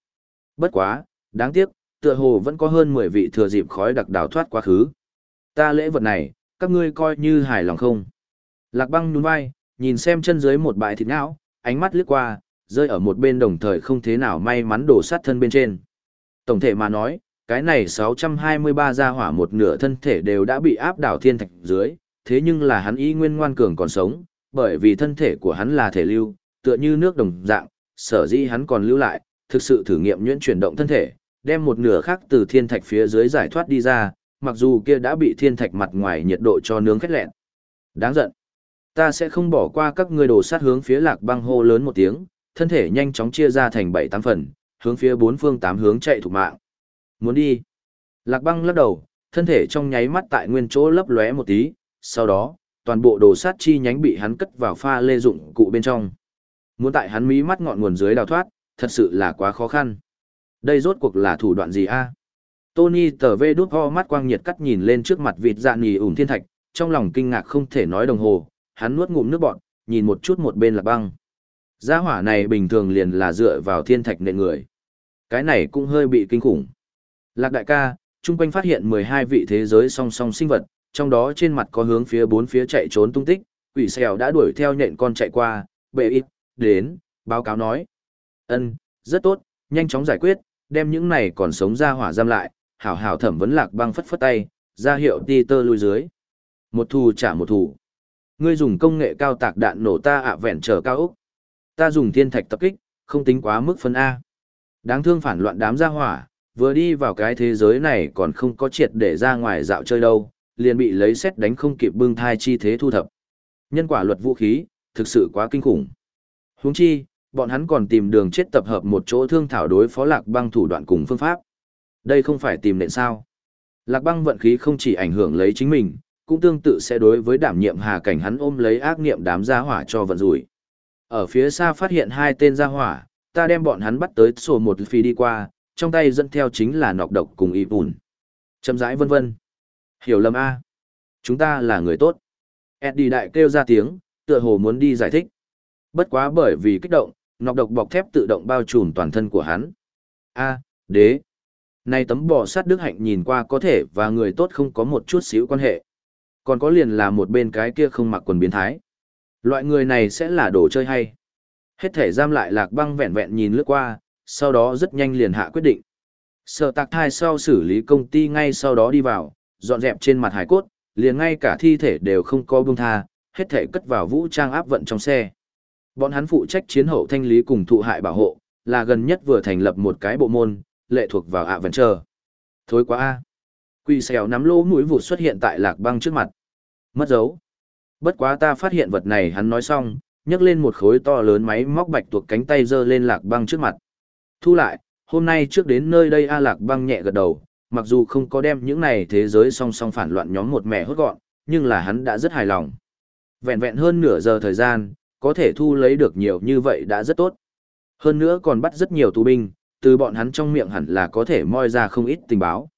Bất quá, đáng tiếc, tựa hồ vẫn có hơn 10 vị thừa dịp khói đặc đào thoát quá khứ. Ta lễ vật này, các ngươi coi như hài lòng không? Lạc băng nhún vai, nhìn xem chân dưới một bãi thịt não, ánh mắt lướt qua, rơi ở một bên đồng thời không thế nào may mắn đổ sát thân bên trên. Tổng thể mà nói, cái này 623 gia hỏa một nửa thân thể đều đã bị áp đảo thiên thạch dưới, thế nhưng là hắn y nguyên ngoan cường còn sống, bởi vì thân thể của hắn là thể lưu, tựa như nước đồng dạng, sở dĩ hắn còn lưu lại, thực sự thử nghiệm nhuyễn chuyển động thân thể, đem một nửa khác từ thiên thạch phía dưới giải thoát đi ra, mặc dù kia đã bị thiên thạch mặt ngoài nhiệt độ cho nướng khét lẹn. Đáng giận. Ta sẽ không bỏ qua các ngươi đổ sát hướng phía lạc băng hô lớn một tiếng, thân thể nhanh chóng chia ra thành bảy tám phần, hướng phía bốn phương tám hướng chạy thủ mạng. Muốn đi. Lạc băng lắc đầu, thân thể trong nháy mắt tại nguyên chỗ lấp lóe một tí, sau đó, toàn bộ đồ sát chi nhánh bị hắn cất vào pha lê dụng cụ bên trong. Muốn tại hắn mí mắt ngọn nguồn dưới đào thoát, thật sự là quá khó khăn. Đây rốt cuộc là thủ đoạn gì a? Tony tờ vê đút ho mắt quang nhiệt cắt nhìn lên trước mặt vịt dạ nì ủng thiên thạch, trong lòng kinh ngạc không thể nói đồng hồ, hắn nuốt ngụm nước bọt, nhìn một chút một bên là băng. Gia hỏa này bình thường liền là dựa vào thiên thạch nện người. Cái này cũng hơi bị kinh khủng. Lạc đại ca, chung quanh phát hiện 12 vị thế giới song song sinh vật, trong đó trên mặt có hướng phía bốn phía chạy trốn tung tích, quỷ xèo đã đuổi theo nhện con chạy qua, bệ ít, đến, báo cáo nói. ân rất tốt, nhanh chóng giải quyết, đem những này còn sống ra hỏa giam lại, hảo hảo thẩm vấn lạc băng phất phất tay, ra hiệu ti tơ lui dưới. Một thù trả một thù. Ngươi dùng công nghệ cao tạc đạn nổ ta ạ vẹn trở cao ốc. Ta dùng thiên thạch tập kích, không tính quá mức phân A. Đáng thương phản loạn đám gia hỏa, vừa đi vào cái thế giới này còn không có triệt để ra ngoài dạo chơi đâu, liền bị lấy xét đánh không kịp bưng thai chi thế thu thập. Nhân quả luật vũ khí, thực sự quá kinh khủng. Huống chi, bọn hắn còn tìm đường chết tập hợp một chỗ thương thảo đối phó lạc băng thủ đoạn cùng phương pháp. Đây không phải tìm nện sao. Lạc băng vận khí không chỉ ảnh hưởng lấy chính mình, cũng tương tự sẽ đối với đảm nhiệm hà cảnh hắn ôm lấy ác niệm đám gia hỏa cho vận rủi. Ở phía xa phát hiện hai tên gia hỏa, ta đem bọn hắn bắt tới sổ một phi đi qua, trong tay dẫn theo chính là nọc độc cùng y bùn. Châm rãi vân vân. Hiểu lầm A. Chúng ta là người tốt. Eddie đại kêu ra tiếng, tựa hồ muốn đi giải thích. Bất quá bởi vì kích động, nọc độc bọc thép tự động bao trùm toàn thân của hắn. A, đế. Này tấm bò sát đức hạnh nhìn qua có thể và người tốt không có một chút xíu quan hệ. Còn có liền là một bên cái kia không mặc quần biến thái. Loại người này sẽ là đồ chơi hay. Hết thể giam lại lạc băng vẹn vẹn nhìn lướt qua, sau đó rất nhanh liền hạ quyết định. Sở tạc thai sau xử lý công ty ngay sau đó đi vào, dọn dẹp trên mặt hải cốt, liền ngay cả thi thể đều không có buông tha, hết thể cất vào vũ trang áp vận trong xe. Bọn hắn phụ trách chiến hậu thanh lý cùng thụ hại bảo hộ, là gần nhất vừa thành lập một cái bộ môn, lệ thuộc vào ạ vẫn chờ. Thối quá a. Quỷ xèo nắm lỗ mũi vụt xuất hiện tại lạc băng trước mặt. Mất dấu. Bất quá ta phát hiện vật này hắn nói xong, nhấc lên một khối to lớn máy móc bạch tuộc cánh tay giơ lên lạc băng trước mặt. Thu lại, hôm nay trước đến nơi đây A lạc băng nhẹ gật đầu, mặc dù không có đem những này thế giới song song phản loạn nhóm một mẹ hốt gọn, nhưng là hắn đã rất hài lòng. Vẹn vẹn hơn nửa giờ thời gian, có thể thu lấy được nhiều như vậy đã rất tốt. Hơn nữa còn bắt rất nhiều tù binh, từ bọn hắn trong miệng hẳn là có thể moi ra không ít tình báo.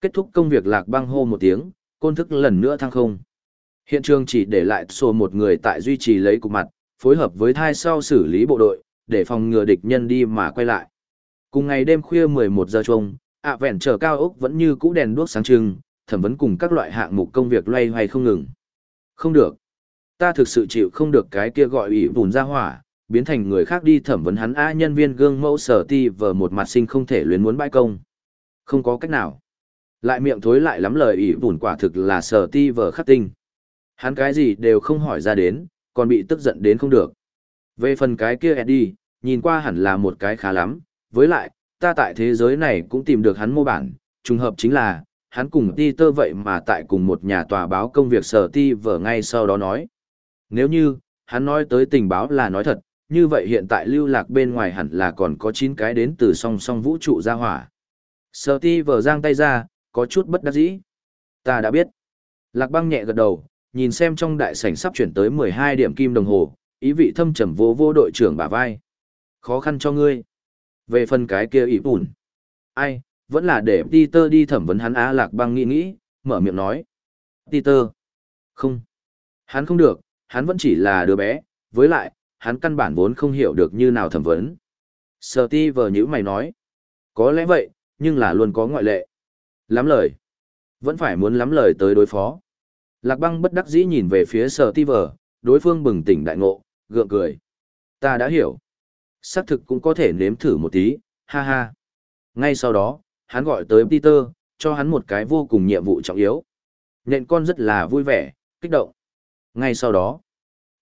Kết thúc công việc lạc băng hô một tiếng, côn thức lần nữa thăng không. Hiện trường chỉ để lại sổ một người tại duy trì lấy cục mặt, phối hợp với thai sau xử lý bộ đội, để phòng ngừa địch nhân đi mà quay lại. Cùng ngày đêm khuya 11 giờ chung, ạ vẹn trở cao ốc vẫn như cũ đèn đuốc sáng trưng, thẩm vấn cùng các loại hạng mục công việc loay hoay không ngừng. Không được. Ta thực sự chịu không được cái kia gọi ủy bùn ra hỏa, biến thành người khác đi thẩm vấn hắn a nhân viên gương mẫu sở ti vờ một mặt sinh không thể luyến muốn bãi công. Không có cách nào. Lại miệng thối lại lắm lời ủy bùn quả thực là sở ti vờ khắc tinh. Hắn cái gì đều không hỏi ra đến, còn bị tức giận đến không được. Về phần cái kia Eddie, nhìn qua hẳn là một cái khá lắm, với lại, ta tại thế giới này cũng tìm được hắn mô bản, trùng hợp chính là, hắn cùng Peter vậy mà tại cùng một nhà tòa báo công việc sở ti vở ngay sau đó nói. Nếu như, hắn nói tới tình báo là nói thật, như vậy hiện tại lưu lạc bên ngoài hẳn là còn có 9 cái đến từ song song vũ trụ ra hỏa. Sở ti vở giang tay ra, có chút bất đắc dĩ. Ta đã biết. Lạc băng nhẹ gật đầu, nhìn xem trong đại sảnh sắp chuyển tới 12 điểm kim đồng hồ, ý vị thâm trầm vô vô đội trưởng bả vai. Khó khăn cho ngươi. Về phần cái kia ý bùn. Ai, vẫn là để Peter đi thẩm vấn hắn Á Lạc băng nghĩ nghĩ, mở miệng nói. Peter. Không. Hắn không được, hắn vẫn chỉ là đứa bé, với lại, hắn căn bản vốn không hiểu được như nào thẩm vấn. Sở ti vờ như mày nói. Có lẽ vậy, nhưng là luôn có ngoại lệ. Lắm lời. Vẫn phải muốn lắm lời tới đối phó. Lạc băng bất đắc dĩ nhìn về phía sở ti vờ, đối phương bừng tỉnh đại ngộ, gượng cười. Ta đã hiểu. Xác thực cũng có thể nếm thử một tí, ha ha. Ngay sau đó, hắn gọi tới Peter, cho hắn một cái vô cùng nhiệm vụ trọng yếu. Nhện con rất là vui vẻ, kích động. Ngay sau đó,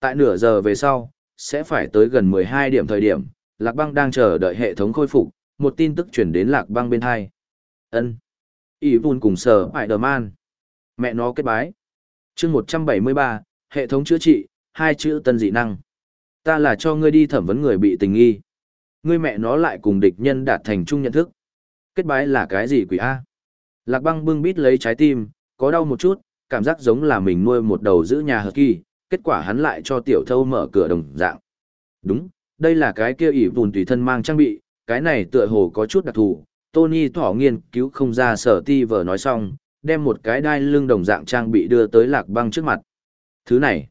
tại nửa giờ về sau, sẽ phải tới gần 12 điểm thời điểm, Lạc Băng đang chờ đợi hệ thống khôi phục, một tin tức chuyển đến Lạc Băng bên hai. Ân. Ý vun cùng sở Spider-Man. Mẹ nó kết bái chương 173, hệ thống chữa trị, hai chữ tân dị năng. Ta là cho ngươi đi thẩm vấn người bị tình nghi. Ngươi mẹ nó lại cùng địch nhân đạt thành chung nhận thức. Kết bái là cái gì quỷ A? Lạc băng bưng bít lấy trái tim, có đau một chút, cảm giác giống là mình nuôi một đầu giữ nhà hờ kỳ, kết quả hắn lại cho tiểu thâu mở cửa đồng dạng. Đúng, đây là cái kia ỷ vùn tùy thân mang trang bị, cái này tựa hồ có chút đặc thù. Tony thỏ nghiên cứu không ra sở ti vờ nói xong, đem một cái đai lưng đồng dạng trang bị đưa tới lạc băng trước mặt. Thứ này,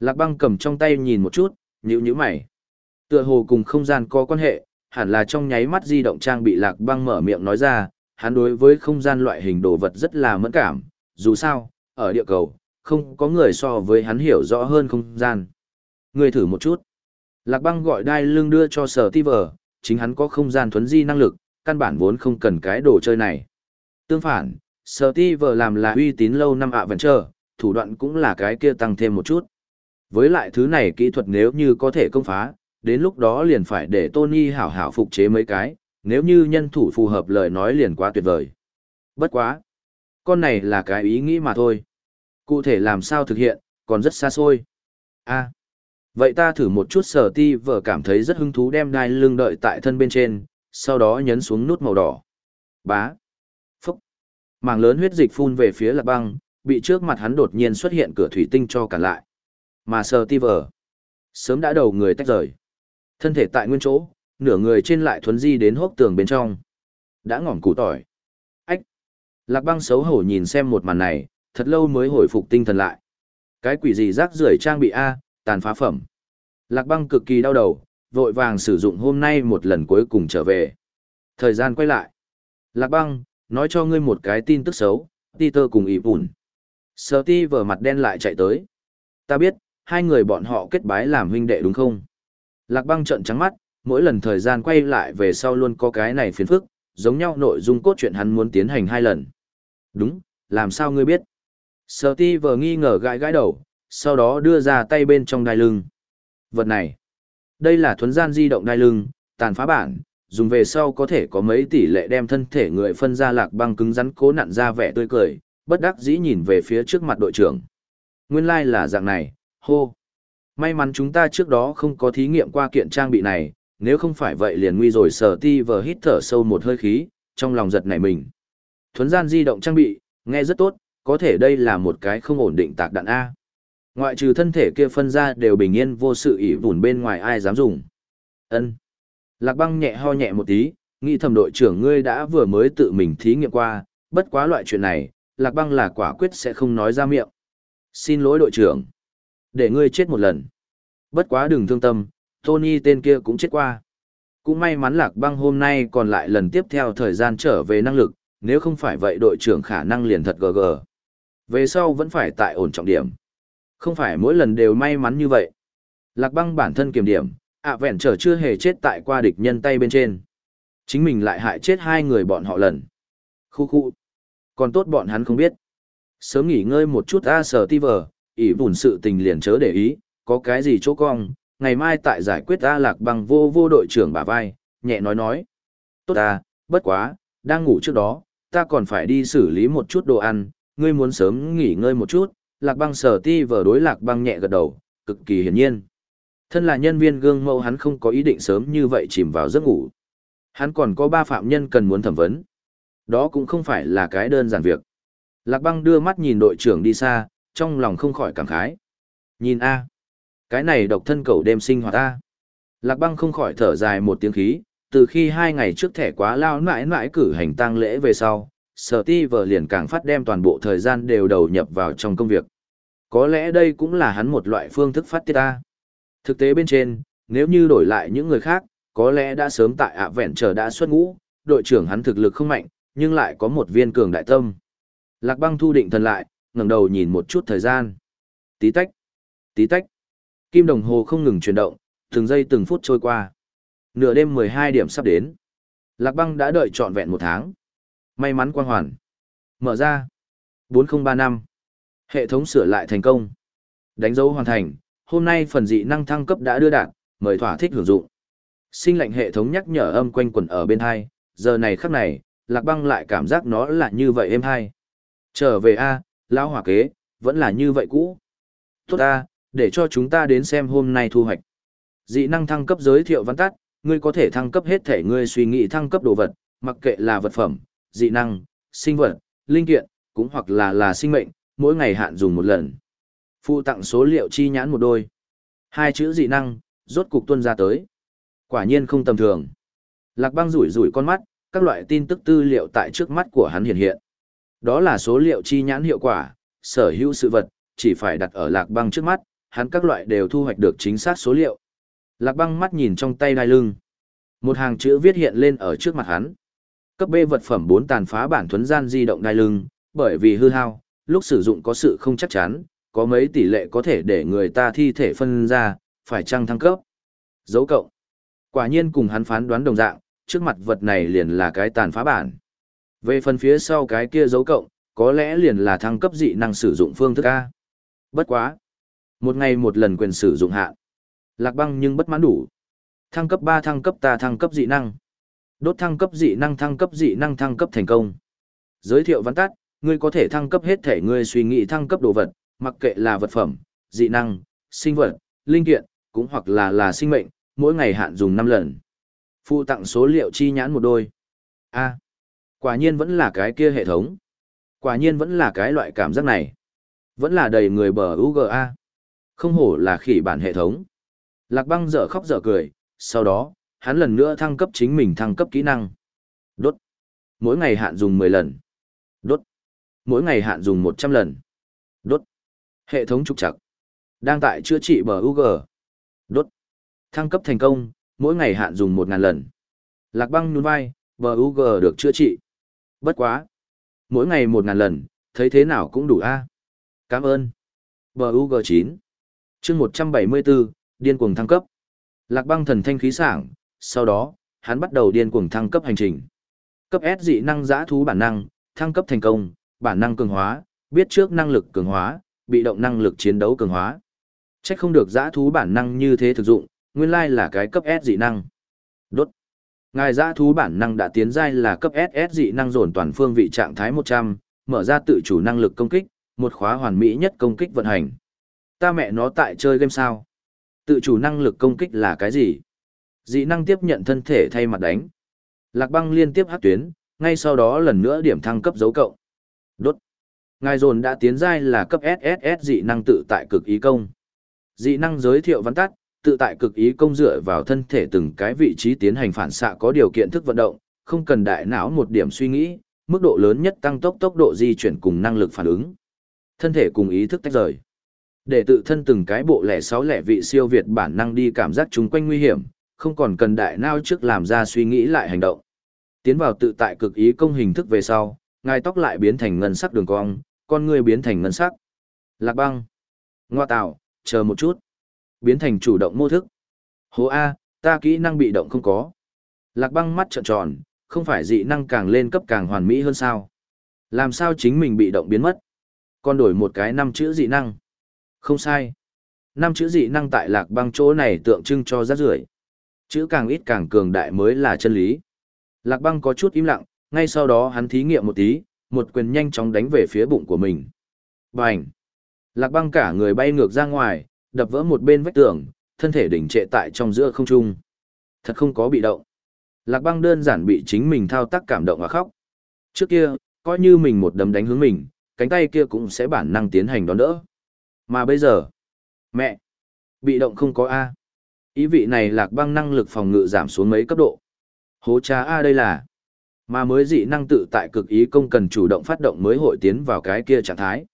lạc băng cầm trong tay nhìn một chút, nhữ nhữ mày. Tựa hồ cùng không gian có quan hệ, hẳn là trong nháy mắt di động trang bị lạc băng mở miệng nói ra, hắn đối với không gian loại hình đồ vật rất là mẫn cảm, dù sao, ở địa cầu, không có người so với hắn hiểu rõ hơn không gian. Người thử một chút. Lạc băng gọi đai lưng đưa cho sở ti vờ, chính hắn có không gian thuấn di năng lực, căn bản vốn không cần cái đồ chơi này. Tương phản, sở ti vờ làm là uy tín lâu năm ạ vẫn chờ, thủ đoạn cũng là cái kia tăng thêm một chút. Với lại thứ này kỹ thuật nếu như có thể công phá, đến lúc đó liền phải để Tony hảo hảo phục chế mấy cái, nếu như nhân thủ phù hợp lời nói liền quá tuyệt vời. Bất quá. Con này là cái ý nghĩ mà thôi. Cụ thể làm sao thực hiện, còn rất xa xôi. a vậy ta thử một chút sở ti vợ cảm thấy rất hứng thú đem đai lưng đợi tại thân bên trên, sau đó nhấn xuống nút màu đỏ. Bá màng Mảng lớn huyết dịch phun về phía lạc băng, bị trước mặt hắn đột nhiên xuất hiện cửa thủy tinh cho cản lại. Mà sờ ti vờ, sớm đã đầu người tách rời. Thân thể tại nguyên chỗ, nửa người trên lại thuấn di đến hốc tường bên trong. Đã ngỏm củ tỏi. Ách! Lạc băng xấu hổ nhìn xem một màn này, thật lâu mới hồi phục tinh thần lại. Cái quỷ gì rác rưởi trang bị A, tàn phá phẩm. Lạc băng cực kỳ đau đầu, vội vàng sử dụng hôm nay một lần cuối cùng trở về. Thời gian quay lại. Lạc băng, nói cho ngươi một cái tin tức xấu, Peter cùng ý bùn. Sở ti vở mặt đen lại chạy tới. Ta biết, hai người bọn họ kết bái làm huynh đệ đúng không? Lạc băng trợn trắng mắt, mỗi lần thời gian quay lại về sau luôn có cái này phiền phức, giống nhau nội dung cốt truyện hắn muốn tiến hành hai lần. Đúng, làm sao ngươi biết? Sở ti vờ nghi ngờ gãi gãi đầu, sau đó đưa ra tay bên trong đai lưng. Vật này, đây là thuấn gian di động đai lưng, tàn phá bản, dùng về sau có thể có mấy tỷ lệ đem thân thể người phân ra lạc băng cứng rắn cố nặn ra vẻ tươi cười, bất đắc dĩ nhìn về phía trước mặt đội trưởng. Nguyên lai like là dạng này, hô. May mắn chúng ta trước đó không có thí nghiệm qua kiện trang bị này, nếu không phải vậy liền nguy rồi sở ti vờ hít thở sâu một hơi khí, trong lòng giật nảy mình. Thuấn gian di động trang bị, nghe rất tốt, có thể đây là một cái không ổn định tạc đạn A. Ngoại trừ thân thể kia phân ra đều bình yên vô sự ỉ vùn bên ngoài ai dám dùng. ân Lạc băng nhẹ ho nhẹ một tí, nghĩ thầm đội trưởng ngươi đã vừa mới tự mình thí nghiệm qua, bất quá loại chuyện này, lạc băng là quả quyết sẽ không nói ra miệng. Xin lỗi đội trưởng. Để ngươi chết một lần. Bất quá đừng thương tâm, Tony tên kia cũng chết qua. Cũng may mắn lạc băng hôm nay còn lại lần tiếp theo thời gian trở về năng lực, nếu không phải vậy đội trưởng khả năng liền thật gờ gờ. Về sau vẫn phải tại ổn trọng điểm. Không phải mỗi lần đều may mắn như vậy. Lạc băng bản thân kiểm điểm, ạ vẹn trở chưa hề chết tại qua địch nhân tay bên trên. Chính mình lại hại chết hai người bọn họ lần. Khu khu. Còn tốt bọn hắn không biết. Sớm nghỉ ngơi một chút a sờ ti vờ, ỉ vùn sự tình liền chớ để ý, có cái gì chỗ cong, ngày mai tại giải quyết a lạc băng vô vô đội trưởng bả vai, nhẹ nói nói. Tốt à, bất quá, đang ngủ trước đó, ta còn phải đi xử lý một chút đồ ăn, ngươi muốn sớm nghỉ ngơi một chút, lạc băng sở ti vờ đối lạc băng nhẹ gật đầu, cực kỳ hiển nhiên. Thân là nhân viên gương mẫu hắn không có ý định sớm như vậy chìm vào giấc ngủ. Hắn còn có ba phạm nhân cần muốn thẩm vấn. Đó cũng không phải là cái đơn giản việc. Lạc băng đưa mắt nhìn đội trưởng đi xa, trong lòng không khỏi cảm khái. Nhìn a, cái này độc thân cầu đêm sinh hoạt ta. Lạc băng không khỏi thở dài một tiếng khí, từ khi hai ngày trước thẻ quá lao mãi mãi cử hành tang lễ về sau, sở ti vợ liền càng phát đem toàn bộ thời gian đều đầu nhập vào trong công việc. Có lẽ đây cũng là hắn một loại phương thức phát tiết ta. Thực tế bên trên, nếu như đổi lại những người khác, có lẽ đã sớm tại ạ vẹn chờ đã xuất ngũ, đội trưởng hắn thực lực không mạnh, nhưng lại có một viên cường đại tâm. Lạc băng thu định thần lại, ngẩng đầu nhìn một chút thời gian. Tí tách, tí tách. Kim đồng hồ không ngừng chuyển động, từng giây từng phút trôi qua. Nửa đêm 12 điểm sắp đến. Lạc băng đã đợi trọn vẹn một tháng. May mắn quang hoàn. Mở ra. 4035. Hệ thống sửa lại thành công. Đánh dấu hoàn thành, hôm nay phần dị năng thăng cấp đã đưa đạt, mời thỏa thích hưởng dụng. Sinh lệnh hệ thống nhắc nhở âm quanh quẩn ở bên hai, giờ này khắc này, Lạc Băng lại cảm giác nó là như vậy êm hai. Trở về a, lão hỏa kế, vẫn là như vậy cũ. Tốt a, để cho chúng ta đến xem hôm nay thu hoạch. Dị năng thăng cấp giới thiệu văn tắt, ngươi có thể thăng cấp hết thể ngươi suy nghĩ thăng cấp đồ vật, mặc kệ là vật phẩm, dị năng, sinh vật, linh kiện, cũng hoặc là là sinh mệnh, mỗi ngày hạn dùng một lần. Phụ tặng số liệu chi nhãn một đôi. Hai chữ dị năng, rốt cục tuân ra tới. Quả nhiên không tầm thường. Lạc băng rủi rủi con mắt, các loại tin tức tư liệu tại trước mắt của hắn hiện hiện. Đó là số liệu chi nhãn hiệu quả, sở hữu sự vật, chỉ phải đặt ở lạc băng trước mắt, hắn các loại đều thu hoạch được chính xác số liệu. Lạc băng mắt nhìn trong tay đai lưng. Một hàng chữ viết hiện lên ở trước mặt hắn. Cấp B vật phẩm 4 tàn phá bản thuấn gian di động đai lưng, bởi vì hư hao, lúc sử dụng có sự không chắc chắn, có mấy tỷ lệ có thể để người ta thi thể phân ra, phải chăng thăng cấp. Dấu cộng. Quả nhiên cùng hắn phán đoán đồng dạng, trước mặt vật này liền là cái tàn phá bản. Về phần phía sau cái kia dấu cộng, có lẽ liền là thăng cấp dị năng sử dụng phương thức A. Bất quá. Một ngày một lần quyền sử dụng hạ. Lạc băng nhưng bất mãn đủ. Thăng cấp 3 thăng cấp ta thăng cấp dị năng. Đốt thăng cấp dị năng thăng cấp dị năng thăng cấp thành công. Giới thiệu văn tắt, ngươi có thể thăng cấp hết thể ngươi suy nghĩ thăng cấp đồ vật, mặc kệ là vật phẩm, dị năng, sinh vật, linh kiện, cũng hoặc là là sinh mệnh, mỗi ngày hạn dùng 5 lần. Phụ tặng số liệu chi nhãn một đôi. A. quả nhiên vẫn là cái kia hệ thống. Quả nhiên vẫn là cái loại cảm giác này. Vẫn là đầy người bờ UGA. Không hổ là khỉ bản hệ thống. Lạc băng dở khóc dở cười, sau đó, hắn lần nữa thăng cấp chính mình thăng cấp kỹ năng. Đốt. Mỗi ngày hạn dùng 10 lần. Đốt. Mỗi ngày hạn dùng 100 lần. Hệ thống trục chặt Đang tại chữa trị bờ UG. Đốt. Thăng cấp thành công, mỗi ngày hạn dùng 1.000 lần. Lạc băng nhún vai, bờ UG được chữa trị. Bất quá. Mỗi ngày 1.000 lần, thấy thế nào cũng đủ a. Cảm ơn. Bờ UG 9. chương 174, điên cuồng thăng cấp. Lạc băng thần thanh khí sảng, sau đó, hắn bắt đầu điên cuồng thăng cấp hành trình. Cấp S dị năng giã thú bản năng, thăng cấp thành công, bản năng cường hóa, biết trước năng lực cường hóa, bị động năng lực chiến đấu cường hóa. Chắc không được giã thú bản năng như thế thực dụng, nguyên lai là cái cấp S dị năng. Đốt. Ngài giã thú bản năng đã tiến giai là cấp SS dị năng dồn toàn phương vị trạng thái 100, mở ra tự chủ năng lực công kích, một khóa hoàn mỹ nhất công kích vận hành. Ta mẹ nó tại chơi game sao? Tự chủ năng lực công kích là cái gì? Dị năng tiếp nhận thân thể thay mặt đánh. Lạc băng liên tiếp hát tuyến, ngay sau đó lần nữa điểm thăng cấp dấu cộng. Đốt. Ngài dồn đã tiến giai là cấp SSS dị năng tự tại cực ý công. Dị năng giới thiệu văn tắt, tự tại cực ý công dựa vào thân thể từng cái vị trí tiến hành phản xạ có điều kiện thức vận động, không cần đại não một điểm suy nghĩ, mức độ lớn nhất tăng tốc tốc độ di chuyển cùng năng lực phản ứng. Thân thể cùng ý thức tách rời. Để tự thân từng cái bộ lẻ sáu lẻ vị siêu việt bản năng đi cảm giác chúng quanh nguy hiểm, không còn cần đại não trước làm ra suy nghĩ lại hành động. Tiến vào tự tại cực ý công hình thức về sau, ngài tóc lại biến thành ngân sắc đường cong, con người biến thành ngân sắc. Lạc băng. Ngoa tạo, chờ một chút. Biến thành chủ động mô thức. Hố A, ta kỹ năng bị động không có. Lạc băng mắt trợn tròn, không phải dị năng càng lên cấp càng hoàn mỹ hơn sao. Làm sao chính mình bị động biến mất. con đổi một cái năm chữ dị năng. Không sai. Năm chữ dị năng tại lạc băng chỗ này tượng trưng cho rác rưởi Chữ càng ít càng cường đại mới là chân lý. Lạc băng có chút im lặng, ngay sau đó hắn thí nghiệm một tí, một quyền nhanh chóng đánh về phía bụng của mình. Bành! Lạc băng cả người bay ngược ra ngoài, đập vỡ một bên vách tường, thân thể đỉnh trệ tại trong giữa không trung. Thật không có bị động. Lạc băng đơn giản bị chính mình thao tác cảm động và khóc. Trước kia, coi như mình một đấm đánh hướng mình, cánh tay kia cũng sẽ bản năng tiến hành đón đỡ. Mà bây giờ, mẹ, bị động không có A. Ý vị này lạc băng năng lực phòng ngự giảm xuống mấy cấp độ. Hố cha A đây là, mà mới dị năng tự tại cực ý công cần chủ động phát động mới hội tiến vào cái kia trạng thái.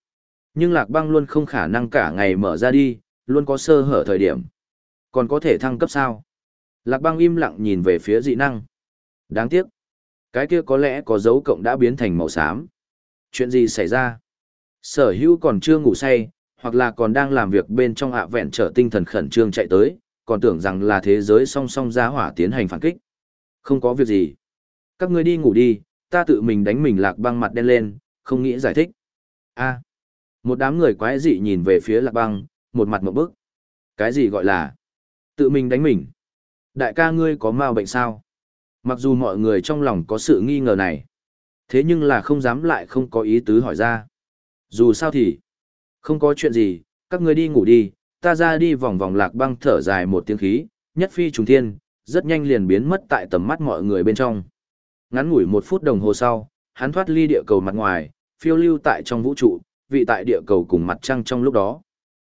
Nhưng lạc băng luôn không khả năng cả ngày mở ra đi, luôn có sơ hở thời điểm. Còn có thể thăng cấp sao? Lạc băng im lặng nhìn về phía dị năng. Đáng tiếc. Cái kia có lẽ có dấu cộng đã biến thành màu xám. Chuyện gì xảy ra? Sở hữu còn chưa ngủ say, hoặc là còn đang làm việc bên trong ạ vẹn trở tinh thần khẩn trương chạy tới, còn tưởng rằng là thế giới song song giá hỏa tiến hành phản kích. Không có việc gì. Các ngươi đi ngủ đi, ta tự mình đánh mình lạc băng mặt đen lên, không nghĩ giải thích. a một đám người quái dị nhìn về phía lạc băng, một mặt một bức. Cái gì gọi là tự mình đánh mình? Đại ca ngươi có mau bệnh sao? Mặc dù mọi người trong lòng có sự nghi ngờ này, thế nhưng là không dám lại không có ý tứ hỏi ra. Dù sao thì, không có chuyện gì, các ngươi đi ngủ đi, ta ra đi vòng vòng lạc băng thở dài một tiếng khí, nhất phi trùng thiên, rất nhanh liền biến mất tại tầm mắt mọi người bên trong. Ngắn ngủi một phút đồng hồ sau, hắn thoát ly địa cầu mặt ngoài, phiêu lưu tại trong vũ trụ, vị tại địa cầu cùng mặt trăng trong lúc đó.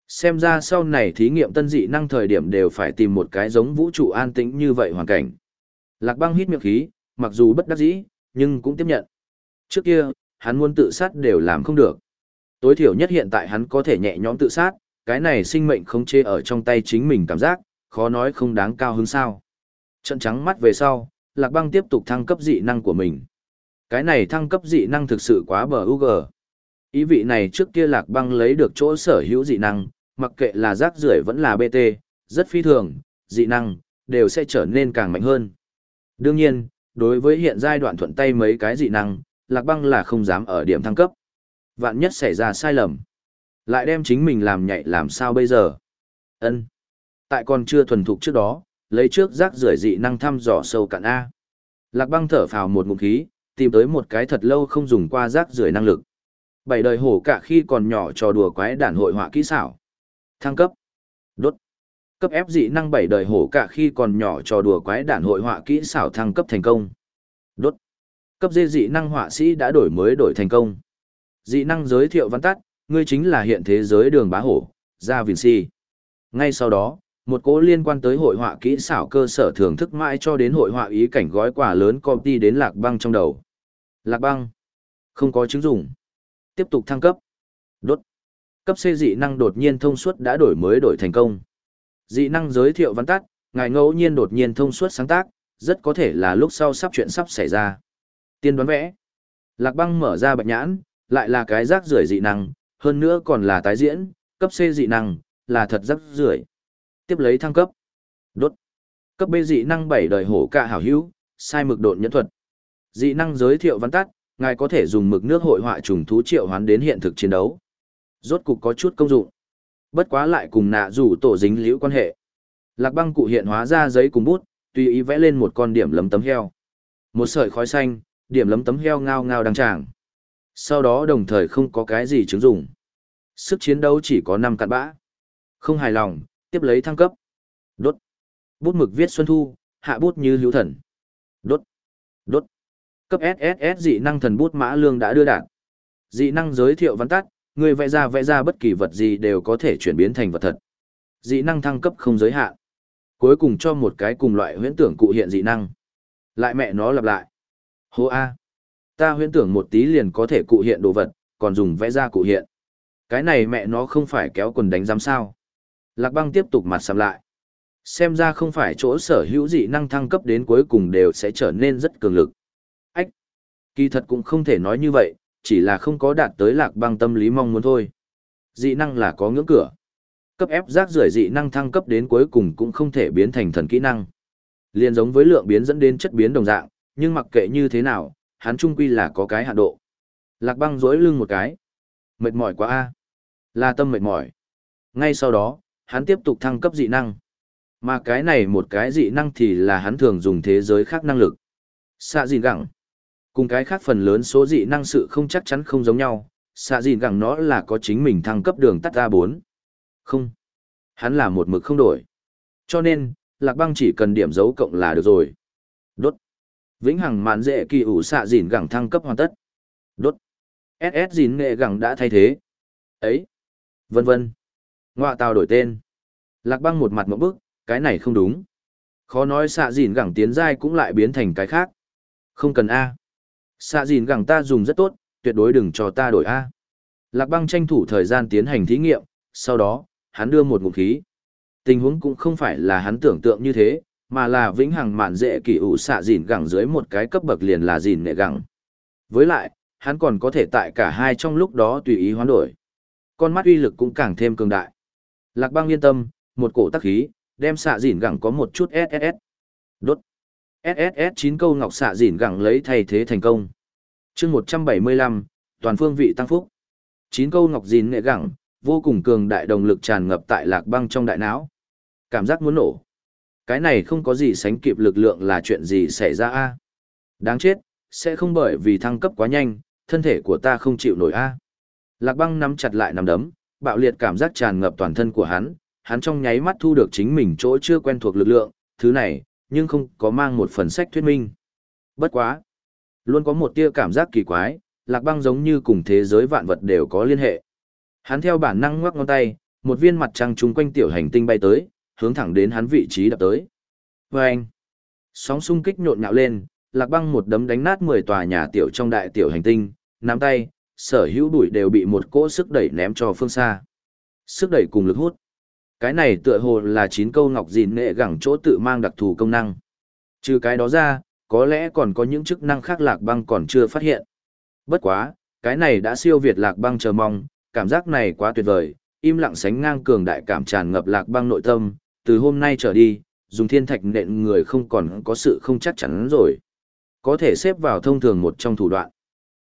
Xem ra sau này thí nghiệm tân dị năng thời điểm đều phải tìm một cái giống vũ trụ an tĩnh như vậy hoàn cảnh. Lạc băng hít miệng khí, mặc dù bất đắc dĩ, nhưng cũng tiếp nhận. Trước kia, hắn muốn tự sát đều làm không được. Tối thiểu nhất hiện tại hắn có thể nhẹ nhõm tự sát, cái này sinh mệnh không chê ở trong tay chính mình cảm giác, khó nói không đáng cao hứng sao. Trận trắng mắt về sau, Lạc băng tiếp tục thăng cấp dị năng của mình. Cái này thăng cấp dị năng thực sự quá bờ UG. Ý vị này trước kia Lạc băng lấy được chỗ sở hữu dị năng, mặc kệ là rác rưởi vẫn là BT, rất phi thường, dị năng, đều sẽ trở nên càng mạnh hơn. Đương nhiên, đối với hiện giai đoạn thuận tay mấy cái dị năng, Lạc Băng là không dám ở điểm thăng cấp. Vạn nhất xảy ra sai lầm, lại đem chính mình làm nhạy làm sao bây giờ? Ân. Tại còn chưa thuần thục trước đó, lấy trước rác rưởi dị năng thăm dò sâu cạn a. Lạc Băng thở phào một ngụm khí, tìm tới một cái thật lâu không dùng qua rác rưởi năng lực. Bảy đời hổ cả khi còn nhỏ trò đùa quái đản hội họa kỹ xảo. Thăng cấp. Đốt. Cấp ép dị năng bảy đời hổ cả khi còn nhỏ trò đùa quái đản hội họa kỹ xảo thăng cấp thành công. Đốt. Cấp dê dị năng họa sĩ đã đổi mới đổi thành công. Dị năng giới thiệu văn tắt, ngươi chính là hiện thế giới đường bá hổ, Gia Vinci. Ngay sau đó, một cố liên quan tới hội họa kỹ xảo cơ sở thưởng thức mãi cho đến hội họa ý cảnh gói quà lớn công ty đến lạc băng trong đầu. Lạc băng. Không có chứng dụng. Tiếp tục thăng cấp. Đốt. Cấp C dị năng đột nhiên thông suốt đã đổi mới đổi thành công. Dị năng giới thiệu văn tắt, ngài ngẫu nhiên đột nhiên thông suốt sáng tác, rất có thể là lúc sau sắp chuyện sắp xảy ra. Tiên đoán vẽ. Lạc băng mở ra bạch nhãn, lại là cái rác rưởi dị năng, hơn nữa còn là tái diễn, cấp C dị năng, là thật rác rưởi. Tiếp lấy thăng cấp. Đốt. Cấp B dị năng bảy đời hổ cạ hảo hữu, sai mực độn nhẫn thuật. Dị năng giới thiệu văn tắt, ngài có thể dùng mực nước hội họa trùng thú triệu hoán đến hiện thực chiến đấu. Rốt cục có chút công dụng. Bất quá lại cùng nạ rủ tổ dính liễu quan hệ. Lạc băng cụ hiện hóa ra giấy cùng bút, tùy ý vẽ lên một con điểm lấm tấm heo. Một sợi khói xanh, điểm lấm tấm heo ngao ngao đăng tràng. Sau đó đồng thời không có cái gì chứng dụng. Sức chiến đấu chỉ có năm cặn bã. Không hài lòng, tiếp lấy thăng cấp. Đốt. Bút mực viết xuân thu, hạ bút như hữu thần. Đốt. Đốt. Cấp SSS dị năng thần bút mã lương đã đưa đạn. Dị năng giới thiệu văn tắt, người vẽ ra vẽ ra bất kỳ vật gì đều có thể chuyển biến thành vật thật. Dị năng thăng cấp không giới hạn. Cuối cùng cho một cái cùng loại huyễn tưởng cụ hiện dị năng. Lại mẹ nó lặp lại. Hô A. Ta huyễn tưởng một tí liền có thể cụ hiện đồ vật, còn dùng vẽ ra cụ hiện. Cái này mẹ nó không phải kéo quần đánh giám sao. Lạc băng tiếp tục mặt sầm lại. Xem ra không phải chỗ sở hữu dị năng thăng cấp đến cuối cùng đều sẽ trở nên rất cường lực. Ách! Kỳ thật cũng không thể nói như vậy, chỉ là không có đạt tới lạc băng tâm lý mong muốn thôi. Dị năng là có ngưỡng cửa. Cấp ép rác rưởi dị năng thăng cấp đến cuối cùng cũng không thể biến thành thần kỹ năng. Liên giống với lượng biến dẫn đến chất biến đồng dạng, nhưng mặc kệ như thế nào, hắn trung quy là có cái hạn độ. Lạc băng dối lưng một cái. Mệt mỏi quá a Là tâm mệt mỏi. Ngay sau đó, hắn tiếp tục thăng cấp dị năng. Mà cái này một cái dị năng thì là hắn thường dùng thế giới khác năng lực. Xạ dìn gẳng. Cùng cái khác phần lớn số dị năng sự không chắc chắn không giống nhau, xạ dìn gẳng nó là có chính mình thăng cấp đường tắt A4. Không. Hắn là một mực không đổi. Cho nên, lạc băng chỉ cần điểm dấu cộng là được rồi. Đốt. Vĩnh hằng mạn dễ kỳ ủ xạ dìn gẳng thăng cấp hoàn tất. Đốt. SS dìn nghệ gẳng đã thay thế. Ấy. Vân vân. Ngoạ tàu đổi tên. Lạc băng một mặt một bức, cái này không đúng. Khó nói xạ dìn gẳng tiến giai cũng lại biến thành cái khác. Không cần A. Xạ dìn gẳng ta dùng rất tốt, tuyệt đối đừng cho ta đổi A. Lạc băng tranh thủ thời gian tiến hành thí nghiệm, sau đó, hắn đưa một ngụm khí. Tình huống cũng không phải là hắn tưởng tượng như thế, mà là vĩnh hằng mạn dễ kỳ ủ xạ dìn gẳng dưới một cái cấp bậc liền là dìn nệ gẳng. Với lại, hắn còn có thể tại cả hai trong lúc đó tùy ý hoán đổi. Con mắt uy lực cũng càng thêm cường đại. Lạc băng yên tâm, một cổ tắc khí, đem xạ dìn gẳng có một chút SSS. Đốt. SSS 9 câu ngọc xạ dìn gẳng lấy thay thế thành công. chương 175, toàn phương vị tăng phúc. 9 câu ngọc dìn nghệ gẳng, vô cùng cường đại động lực tràn ngập tại lạc băng trong đại não. Cảm giác muốn nổ. Cái này không có gì sánh kịp lực lượng là chuyện gì xảy ra a Đáng chết, sẽ không bởi vì thăng cấp quá nhanh, thân thể của ta không chịu nổi a Lạc băng nắm chặt lại nắm đấm, bạo liệt cảm giác tràn ngập toàn thân của hắn, hắn trong nháy mắt thu được chính mình chỗ chưa quen thuộc lực lượng, thứ này, nhưng không có mang một phần sách thuyết minh. Bất quá. Luôn có một tia cảm giác kỳ quái, lạc băng giống như cùng thế giới vạn vật đều có liên hệ. Hắn theo bản năng ngoắc ngón tay, một viên mặt trăng trùng quanh tiểu hành tinh bay tới, hướng thẳng đến hắn vị trí đập tới. Và sóng xung kích nhộn nhạo lên, lạc băng một đấm đánh nát 10 tòa nhà tiểu trong đại tiểu hành tinh, nắm tay, sở hữu đuổi đều bị một cỗ sức đẩy ném cho phương xa. Sức đẩy cùng lực hút. Cái này tựa hồ là chín câu ngọc gìn nệ gẳng chỗ tự mang đặc thù công năng. Trừ cái đó ra, có lẽ còn có những chức năng khác lạc băng còn chưa phát hiện. Bất quá, cái này đã siêu việt lạc băng chờ mong, cảm giác này quá tuyệt vời, im lặng sánh ngang cường đại cảm tràn ngập lạc băng nội tâm, từ hôm nay trở đi, dùng thiên thạch nện người không còn có sự không chắc chắn rồi. Có thể xếp vào thông thường một trong thủ đoạn.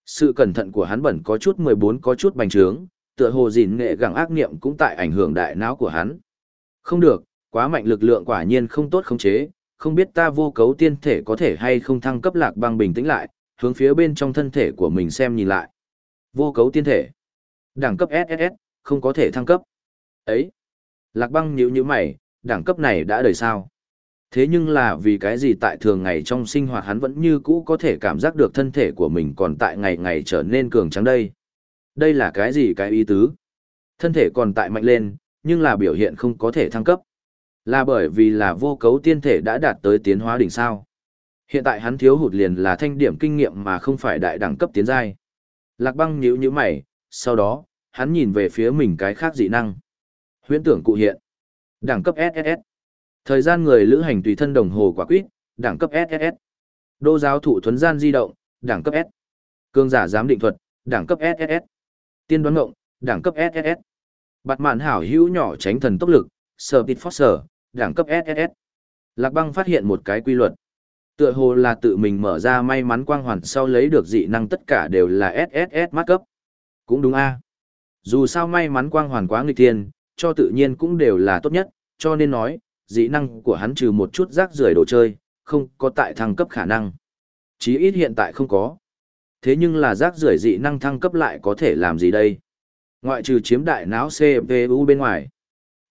Sự cẩn thận của hắn bẩn có chút 14 có chút bành trướng, tựa hồ gìn nghệ gẳng ác niệm cũng tại ảnh hưởng đại não của hắn. Không được, quá mạnh lực lượng quả nhiên không tốt khống chế, không biết ta vô cấu tiên thể có thể hay không thăng cấp lạc băng bình tĩnh lại, hướng phía bên trong thân thể của mình xem nhìn lại. Vô cấu tiên thể. Đẳng cấp SSS, không có thể thăng cấp. Ấy. Lạc băng nhíu nhíu mày, đẳng cấp này đã đời sao? Thế nhưng là vì cái gì tại thường ngày trong sinh hoạt hắn vẫn như cũ có thể cảm giác được thân thể của mình còn tại ngày ngày trở nên cường trắng đây. Đây là cái gì cái ý tứ? Thân thể còn tại mạnh lên, nhưng là biểu hiện không có thể thăng cấp. Là bởi vì là vô cấu tiên thể đã đạt tới tiến hóa đỉnh sao. Hiện tại hắn thiếu hụt liền là thanh điểm kinh nghiệm mà không phải đại đẳng cấp tiến giai. Lạc băng nhíu nhíu mày, sau đó, hắn nhìn về phía mình cái khác dị năng. Huyễn tưởng cụ hiện. Đẳng cấp SSS. Thời gian người lữ hành tùy thân đồng hồ quả quýt, đẳng cấp SSS. Đô giáo thụ thuấn gian di động, đẳng cấp S. Cương giả giám định thuật, đẳng cấp SSS. Tiên đoán ngộng, đẳng cấp SSS. Bạt mạn hảo hữu nhỏ tránh thần tốc lực, sở tịt phót sở, đẳng cấp SSS. Lạc băng phát hiện một cái quy luật. Tựa hồ là tự mình mở ra may mắn quang hoàn sau lấy được dị năng tất cả đều là SSS mát cấp. Cũng đúng a. Dù sao may mắn quang hoàn quá nghịch thiên, cho tự nhiên cũng đều là tốt nhất, cho nên nói, dị năng của hắn trừ một chút rác rưởi đồ chơi, không có tại thăng cấp khả năng. Chí ít hiện tại không có. Thế nhưng là rác rưởi dị năng thăng cấp lại có thể làm gì đây? Ngoại trừ chiếm đại não CPU bên ngoài.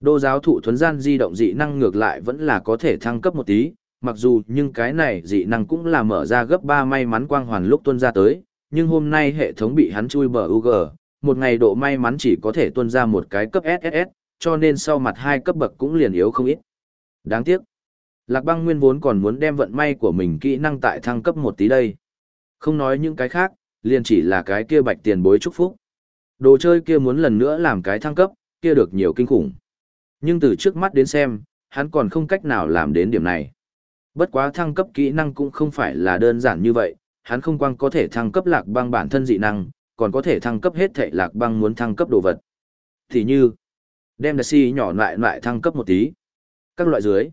Đô giáo thụ thuấn gian di động dị năng ngược lại vẫn là có thể thăng cấp một tí, mặc dù nhưng cái này dị năng cũng là mở ra gấp 3 may mắn quang hoàn lúc tuân ra tới, nhưng hôm nay hệ thống bị hắn chui bờ UG, một ngày độ may mắn chỉ có thể tuân ra một cái cấp SSS, cho nên sau mặt hai cấp bậc cũng liền yếu không ít. Đáng tiếc. Lạc băng nguyên vốn còn muốn đem vận may của mình kỹ năng tại thăng cấp một tí đây. Không nói những cái khác, liền chỉ là cái kia bạch tiền bối chúc phúc. Đồ chơi kia muốn lần nữa làm cái thăng cấp, kia được nhiều kinh khủng. Nhưng từ trước mắt đến xem, hắn còn không cách nào làm đến điểm này. Bất quá thăng cấp kỹ năng cũng không phải là đơn giản như vậy, hắn không quang có thể thăng cấp lạc băng bản thân dị năng, còn có thể thăng cấp hết thệ lạc băng muốn thăng cấp đồ vật. Thì như, đem đại si nhỏ lại lại thăng cấp một tí. Các loại dưới.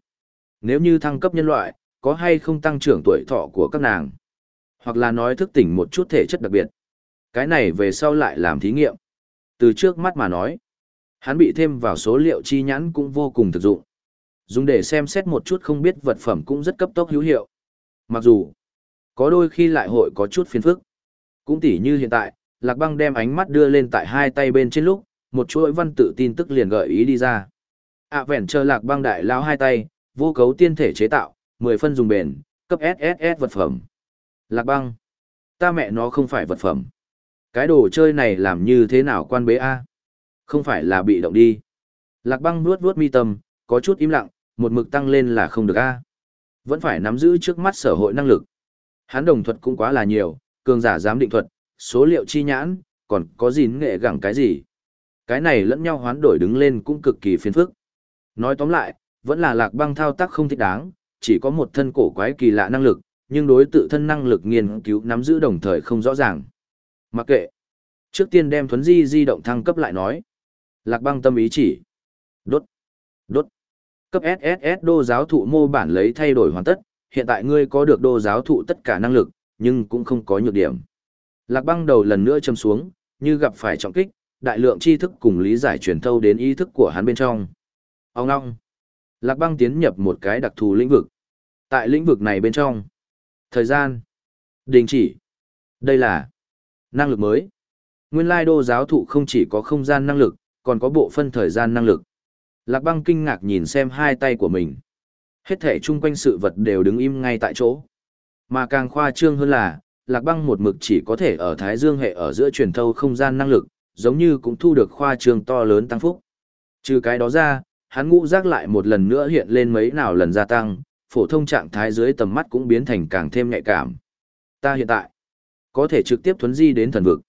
Nếu như thăng cấp nhân loại, có hay không tăng trưởng tuổi thọ của các nàng? Hoặc là nói thức tỉnh một chút thể chất đặc biệt. Cái này về sau lại làm thí nghiệm. Từ trước mắt mà nói, hắn bị thêm vào số liệu chi nhãn cũng vô cùng thực dụng. Dùng để xem xét một chút không biết vật phẩm cũng rất cấp tốc hữu hiệu. Mặc dù, có đôi khi lại hội có chút phiền phức. Cũng tỉ như hiện tại, Lạc Băng đem ánh mắt đưa lên tại hai tay bên trên lúc, một chuỗi văn tự tin tức liền gợi ý đi ra. À vẻn chờ Lạc Băng đại lao hai tay, vô cấu tiên thể chế tạo, 10 phân dùng bền, cấp SSS vật phẩm. Lạc Băng, ta mẹ nó không phải vật phẩm. Cái đồ chơi này làm như thế nào quan bế A? Không phải là bị động đi. Lạc Băng nuốt nuốt mi tâm, có chút im lặng, một mực tăng lên là không được A. Vẫn phải nắm giữ trước mắt sở hội năng lực. Hắn đồng thuật cũng quá là nhiều, cường giả giám định thuật, số liệu chi nhãn, còn có gìn nghệ gẳng cái gì. Cái này lẫn nhau hoán đổi đứng lên cũng cực kỳ phiền phức. Nói tóm lại, vẫn là lạc băng thao tác không thích đáng, chỉ có một thân cổ quái kỳ lạ năng lực, nhưng đối tự thân năng lực nghiên cứu nắm giữ đồng thời không rõ ràng. Mặc kệ. Trước tiên đem thuấn di di động thăng cấp lại nói. Lạc băng tâm ý chỉ. Đốt. Đốt. Cấp SSS đô giáo thụ mô bản lấy thay đổi hoàn tất, hiện tại ngươi có được đô giáo thụ tất cả năng lực, nhưng cũng không có nhược điểm. Lạc băng đầu lần nữa châm xuống, như gặp phải trọng kích, đại lượng tri thức cùng lý giải truyền thâu đến ý thức của hắn bên trong. Ông ngong. Lạc băng tiến nhập một cái đặc thù lĩnh vực. Tại lĩnh vực này bên trong. Thời gian. Đình chỉ. Đây là năng lực mới. Nguyên lai đô giáo thụ không chỉ có không gian năng lực, còn có bộ phân thời gian năng lực. Lạc băng kinh ngạc nhìn xem hai tay của mình. Hết thể chung quanh sự vật đều đứng im ngay tại chỗ. Mà càng khoa trương hơn là, Lạc băng một mực chỉ có thể ở Thái Dương hệ ở giữa truyền thâu không gian năng lực, giống như cũng thu được khoa trương to lớn tăng phúc. Trừ cái đó ra, hắn ngũ giác lại một lần nữa hiện lên mấy nào lần gia tăng, phổ thông trạng thái dưới tầm mắt cũng biến thành càng thêm nhạy cảm. Ta hiện tại có thể trực tiếp thuấn di đến thần vực.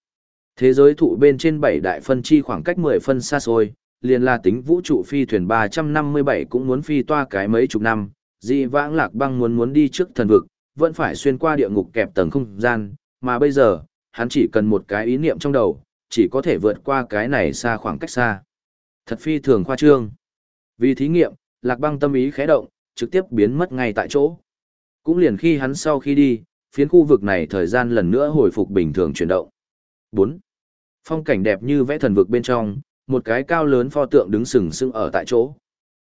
Thế giới thụ bên trên bảy đại phân chi khoảng cách 10 phân xa xôi, liền là tính vũ trụ phi thuyền 357 cũng muốn phi toa cái mấy chục năm, dị vãng lạc băng muốn muốn đi trước thần vực, vẫn phải xuyên qua địa ngục kẹp tầng không gian, mà bây giờ, hắn chỉ cần một cái ý niệm trong đầu, chỉ có thể vượt qua cái này xa khoảng cách xa. Thật phi thường khoa trương. Vì thí nghiệm, lạc băng tâm ý khẽ động, trực tiếp biến mất ngay tại chỗ. Cũng liền khi hắn sau khi đi, phiến khu vực này thời gian lần nữa hồi phục bình thường chuyển động. 4. Phong cảnh đẹp như vẽ thần vực bên trong, một cái cao lớn pho tượng đứng sừng sững ở tại chỗ.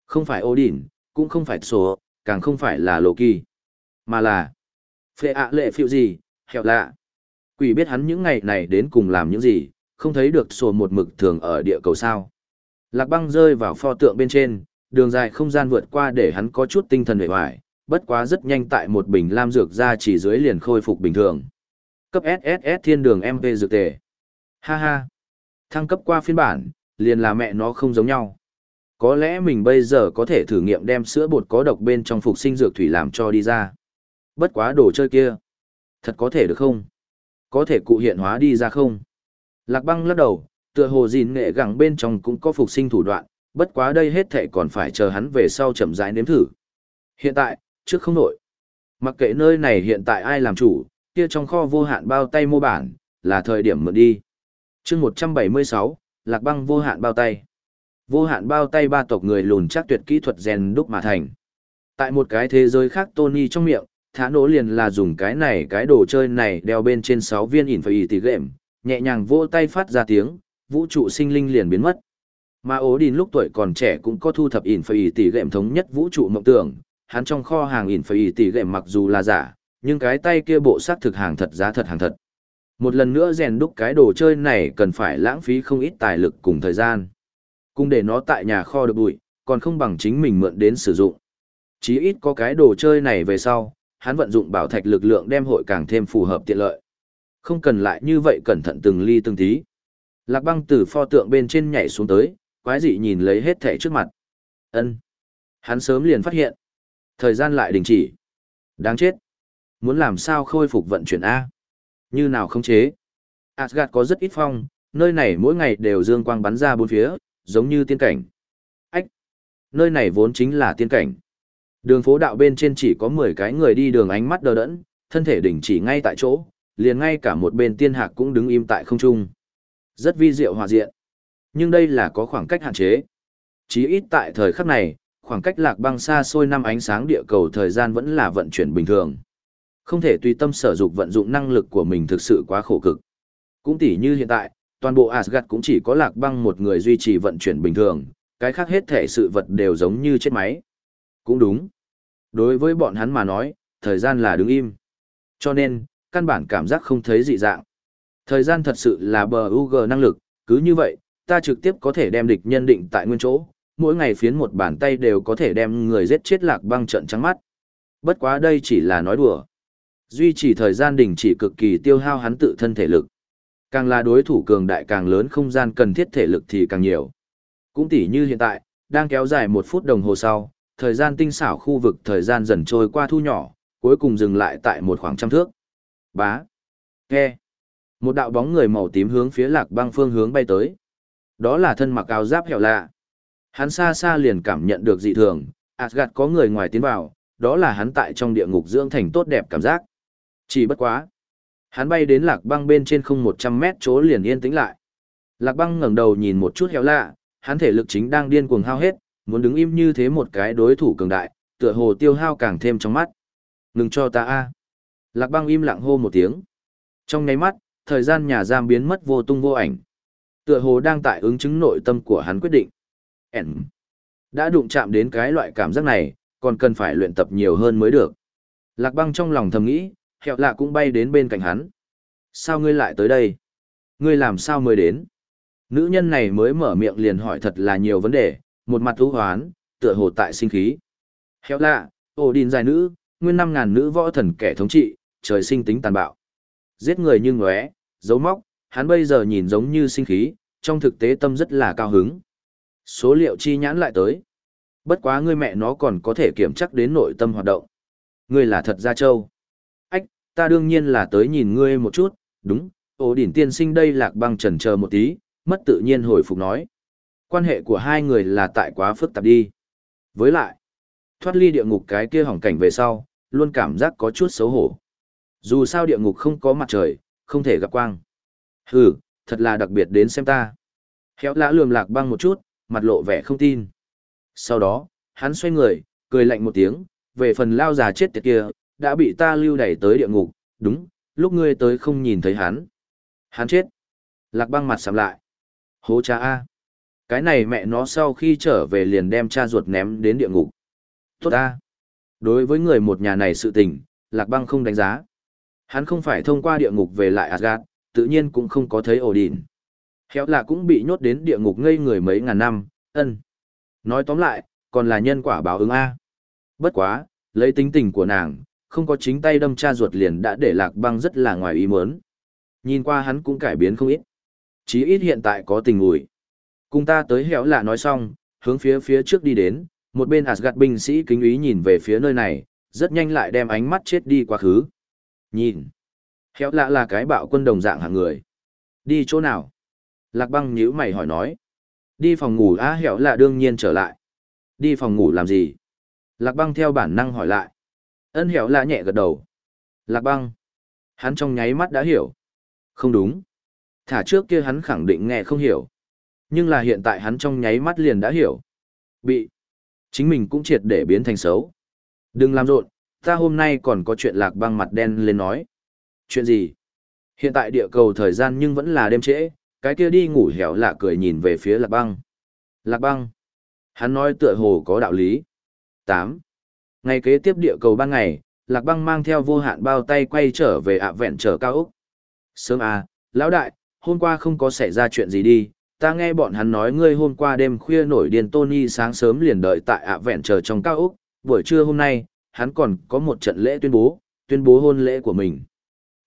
Không phải Odin, cũng không phải Số, càng không phải là Loki, mà là Phệ ạ lệ phiêu gì, hẹo lạ. Quỷ biết hắn những ngày này đến cùng làm những gì, không thấy được Số một mực thường ở địa cầu sao. Lạc băng rơi vào pho tượng bên trên, đường dài không gian vượt qua để hắn có chút tinh thần hề hoài, bất quá rất nhanh tại một bình lam dược ra chỉ dưới liền khôi phục bình thường. Cấp SSS thiên đường MP dược tề. Ha ha, Thăng cấp qua phiên bản, liền là mẹ nó không giống nhau. Có lẽ mình bây giờ có thể thử nghiệm đem sữa bột có độc bên trong phục sinh dược thủy làm cho đi ra. Bất quá đồ chơi kia. Thật có thể được không? Có thể cụ hiện hóa đi ra không? Lạc băng lắc đầu, tựa hồ gìn nghệ gẳng bên trong cũng có phục sinh thủ đoạn, bất quá đây hết thệ còn phải chờ hắn về sau chậm rãi nếm thử. Hiện tại, trước không nổi. Mặc kệ nơi này hiện tại ai làm chủ, kia trong kho vô hạn bao tay mô bản, là thời điểm mượn đi. chương 176, Lạc băng vô hạn bao tay. Vô hạn bao tay ba tộc người lùn chắc tuyệt kỹ thuật rèn đúc mà thành. Tại một cái thế giới khác Tony trong miệng, thả nổ liền là dùng cái này cái đồ chơi này đeo bên trên 6 viên ỉn phải tỷ gệm, nhẹ nhàng vỗ tay phát ra tiếng, vũ trụ sinh linh liền biến mất. Mà ố đìn lúc tuổi còn trẻ cũng có thu thập ỉn phải tỷ gệm thống nhất vũ trụ mộng tưởng, hắn trong kho hàng ỉn phải tỷ gệm mặc dù là giả, nhưng cái tay kia bộ xác thực hàng thật giá thật hàng thật. Một lần nữa rèn đúc cái đồ chơi này cần phải lãng phí không ít tài lực cùng thời gian. Cùng để nó tại nhà kho được bụi, còn không bằng chính mình mượn đến sử dụng. Chí ít có cái đồ chơi này về sau, hắn vận dụng bảo thạch lực lượng đem hội càng thêm phù hợp tiện lợi. Không cần lại như vậy cẩn thận từng ly từng tí. Lạc băng từ pho tượng bên trên nhảy xuống tới, quái dị nhìn lấy hết thẻ trước mặt. ân Hắn sớm liền phát hiện. Thời gian lại đình chỉ. Đáng chết. Muốn làm sao khôi phục vận chuyển A? Như nào không chế? Asgard có rất ít phong, nơi này mỗi ngày đều dương quang bắn ra bốn phía, giống như tiên cảnh. Ách! Nơi này vốn chính là tiên cảnh. Đường phố đạo bên trên chỉ có 10 cái người đi đường ánh mắt đờ đẫn, thân thể đỉnh chỉ ngay tại chỗ, liền ngay cả một bên tiên hạc cũng đứng im tại không trung. Rất vi diệu hòa diện. Nhưng đây là có khoảng cách hạn chế. Chí ít tại thời khắc này, khoảng cách lạc băng xa xôi năm ánh sáng địa cầu thời gian vẫn là vận chuyển bình thường. Không thể tùy tâm sở dục vận dụng năng lực của mình thực sự quá khổ cực. Cũng tỉ như hiện tại, toàn bộ Asgard cũng chỉ có lạc băng một người duy trì vận chuyển bình thường, cái khác hết thể sự vật đều giống như chết máy. Cũng đúng. Đối với bọn hắn mà nói, thời gian là đứng im. Cho nên, căn bản cảm giác không thấy dị dạng. Thời gian thật sự là bờ UG năng lực, cứ như vậy, ta trực tiếp có thể đem địch nhân định tại nguyên chỗ, mỗi ngày phiến một bàn tay đều có thể đem người giết chết lạc băng trận trắng mắt. Bất quá đây chỉ là nói đùa. Duy trì thời gian đình chỉ cực kỳ tiêu hao hắn tự thân thể lực. Càng là đối thủ cường đại càng lớn không gian cần thiết thể lực thì càng nhiều. Cũng tỉ như hiện tại, đang kéo dài một phút đồng hồ sau, thời gian tinh xảo khu vực thời gian dần trôi qua thu nhỏ, cuối cùng dừng lại tại một khoảng trăm thước. Bá. Khe. Một đạo bóng người màu tím hướng phía lạc băng phương hướng bay tới. Đó là thân mặc áo giáp hẻo lạ. Hắn xa xa liền cảm nhận được dị thường, Asgard có người ngoài tiến vào, đó là hắn tại trong địa ngục dưỡng thành tốt đẹp cảm giác. Chỉ bất quá. Hắn bay đến lạc băng bên trên không 100 mét chỗ liền yên tĩnh lại. Lạc băng ngẩng đầu nhìn một chút hẻo lạ, hắn thể lực chính đang điên cuồng hao hết, muốn đứng im như thế một cái đối thủ cường đại, tựa hồ tiêu hao càng thêm trong mắt. Ngừng cho ta a. Lạc băng im lặng hô một tiếng. Trong nháy mắt, thời gian nhà giam biến mất vô tung vô ảnh. Tựa hồ đang tại ứng chứng nội tâm của hắn quyết định. Ấn. Đã đụng chạm đến cái loại cảm giác này, còn cần phải luyện tập nhiều hơn mới được. Lạc băng trong lòng thầm nghĩ, hẹo lạ cũng bay đến bên cạnh hắn. Sao ngươi lại tới đây? Ngươi làm sao mới đến? Nữ nhân này mới mở miệng liền hỏi thật là nhiều vấn đề, một mặt ưu hoán, tựa hồ tại sinh khí. Hẹo lạ, ổ đình dài nữ, nguyên năm ngàn nữ võ thần kẻ thống trị, trời sinh tính tàn bạo. Giết người như ngóe, dấu móc, hắn bây giờ nhìn giống như sinh khí, trong thực tế tâm rất là cao hứng. Số liệu chi nhãn lại tới. Bất quá ngươi mẹ nó còn có thể kiểm chắc đến nội tâm hoạt động. Ngươi là thật gia châu. Ách, ta đương nhiên là tới nhìn ngươi một chút, đúng, ổ đỉnh tiên sinh đây lạc băng trần chờ một tí, mất tự nhiên hồi phục nói. Quan hệ của hai người là tại quá phức tạp đi. Với lại, thoát ly địa ngục cái kia hỏng cảnh về sau, luôn cảm giác có chút xấu hổ. Dù sao địa ngục không có mặt trời, không thể gặp quang. Hừ, thật là đặc biệt đến xem ta. héo lã lườm lạc băng một chút, mặt lộ vẻ không tin. Sau đó, hắn xoay người, cười lạnh một tiếng, về phần lao già chết tiệt kia, đã bị ta lưu đẩy tới địa ngục, đúng, lúc ngươi tới không nhìn thấy hắn. Hắn chết. Lạc băng mặt sầm lại. Hố cha A. Cái này mẹ nó sau khi trở về liền đem cha ruột ném đến địa ngục. Tốt A. Đối với người một nhà này sự tình, Lạc băng không đánh giá. Hắn không phải thông qua địa ngục về lại Asgard, tự nhiên cũng không có thấy Odin. Khéo là cũng bị nhốt đến địa ngục ngây người mấy ngàn năm, ân. Nói tóm lại, còn là nhân quả báo ứng A. Bất quá, lấy tính tình của nàng, không có chính tay đâm cha ruột liền đã để lạc băng rất là ngoài ý muốn. Nhìn qua hắn cũng cải biến không ít. Chí ít hiện tại có tình ủi. Cùng ta tới hẻo lạ nói xong, hướng phía phía trước đi đến, một bên Asgard binh sĩ kính ý nhìn về phía nơi này, rất nhanh lại đem ánh mắt chết đi quá khứ. Nhìn. Hẻo lạ là cái bạo quân đồng dạng hạng người. Đi chỗ nào? Lạc băng nhíu mày hỏi nói. Đi phòng ngủ á hẻo lạ đương nhiên trở lại. Đi phòng ngủ làm gì? Lạc băng theo bản năng hỏi lại. Ân hẻo lạ nhẹ gật đầu. Lạc băng. Hắn trong nháy mắt đã hiểu. Không đúng. Thả trước kia hắn khẳng định nghe không hiểu. Nhưng là hiện tại hắn trong nháy mắt liền đã hiểu. Bị. Chính mình cũng triệt để biến thành xấu. Đừng làm rộn, ta hôm nay còn có chuyện lạc băng mặt đen lên nói. Chuyện gì? Hiện tại địa cầu thời gian nhưng vẫn là đêm trễ, cái kia đi ngủ hẻo lạ cười nhìn về phía lạc băng. Lạc băng. Hắn nói tựa hồ có đạo lý. 8. Ngày kế tiếp địa cầu ban ngày, lạc băng mang theo vô hạn bao tay quay trở về ạ vẹn trở cao úc. Sớm à, lão đại, hôm qua không có xảy ra chuyện gì đi, ta nghe bọn hắn nói ngươi hôm qua đêm khuya nổi điên Tony sáng sớm liền đợi tại ạ vẹn trở trong cao úc, buổi trưa hôm nay, hắn còn có một trận lễ tuyên bố, tuyên bố hôn lễ của mình.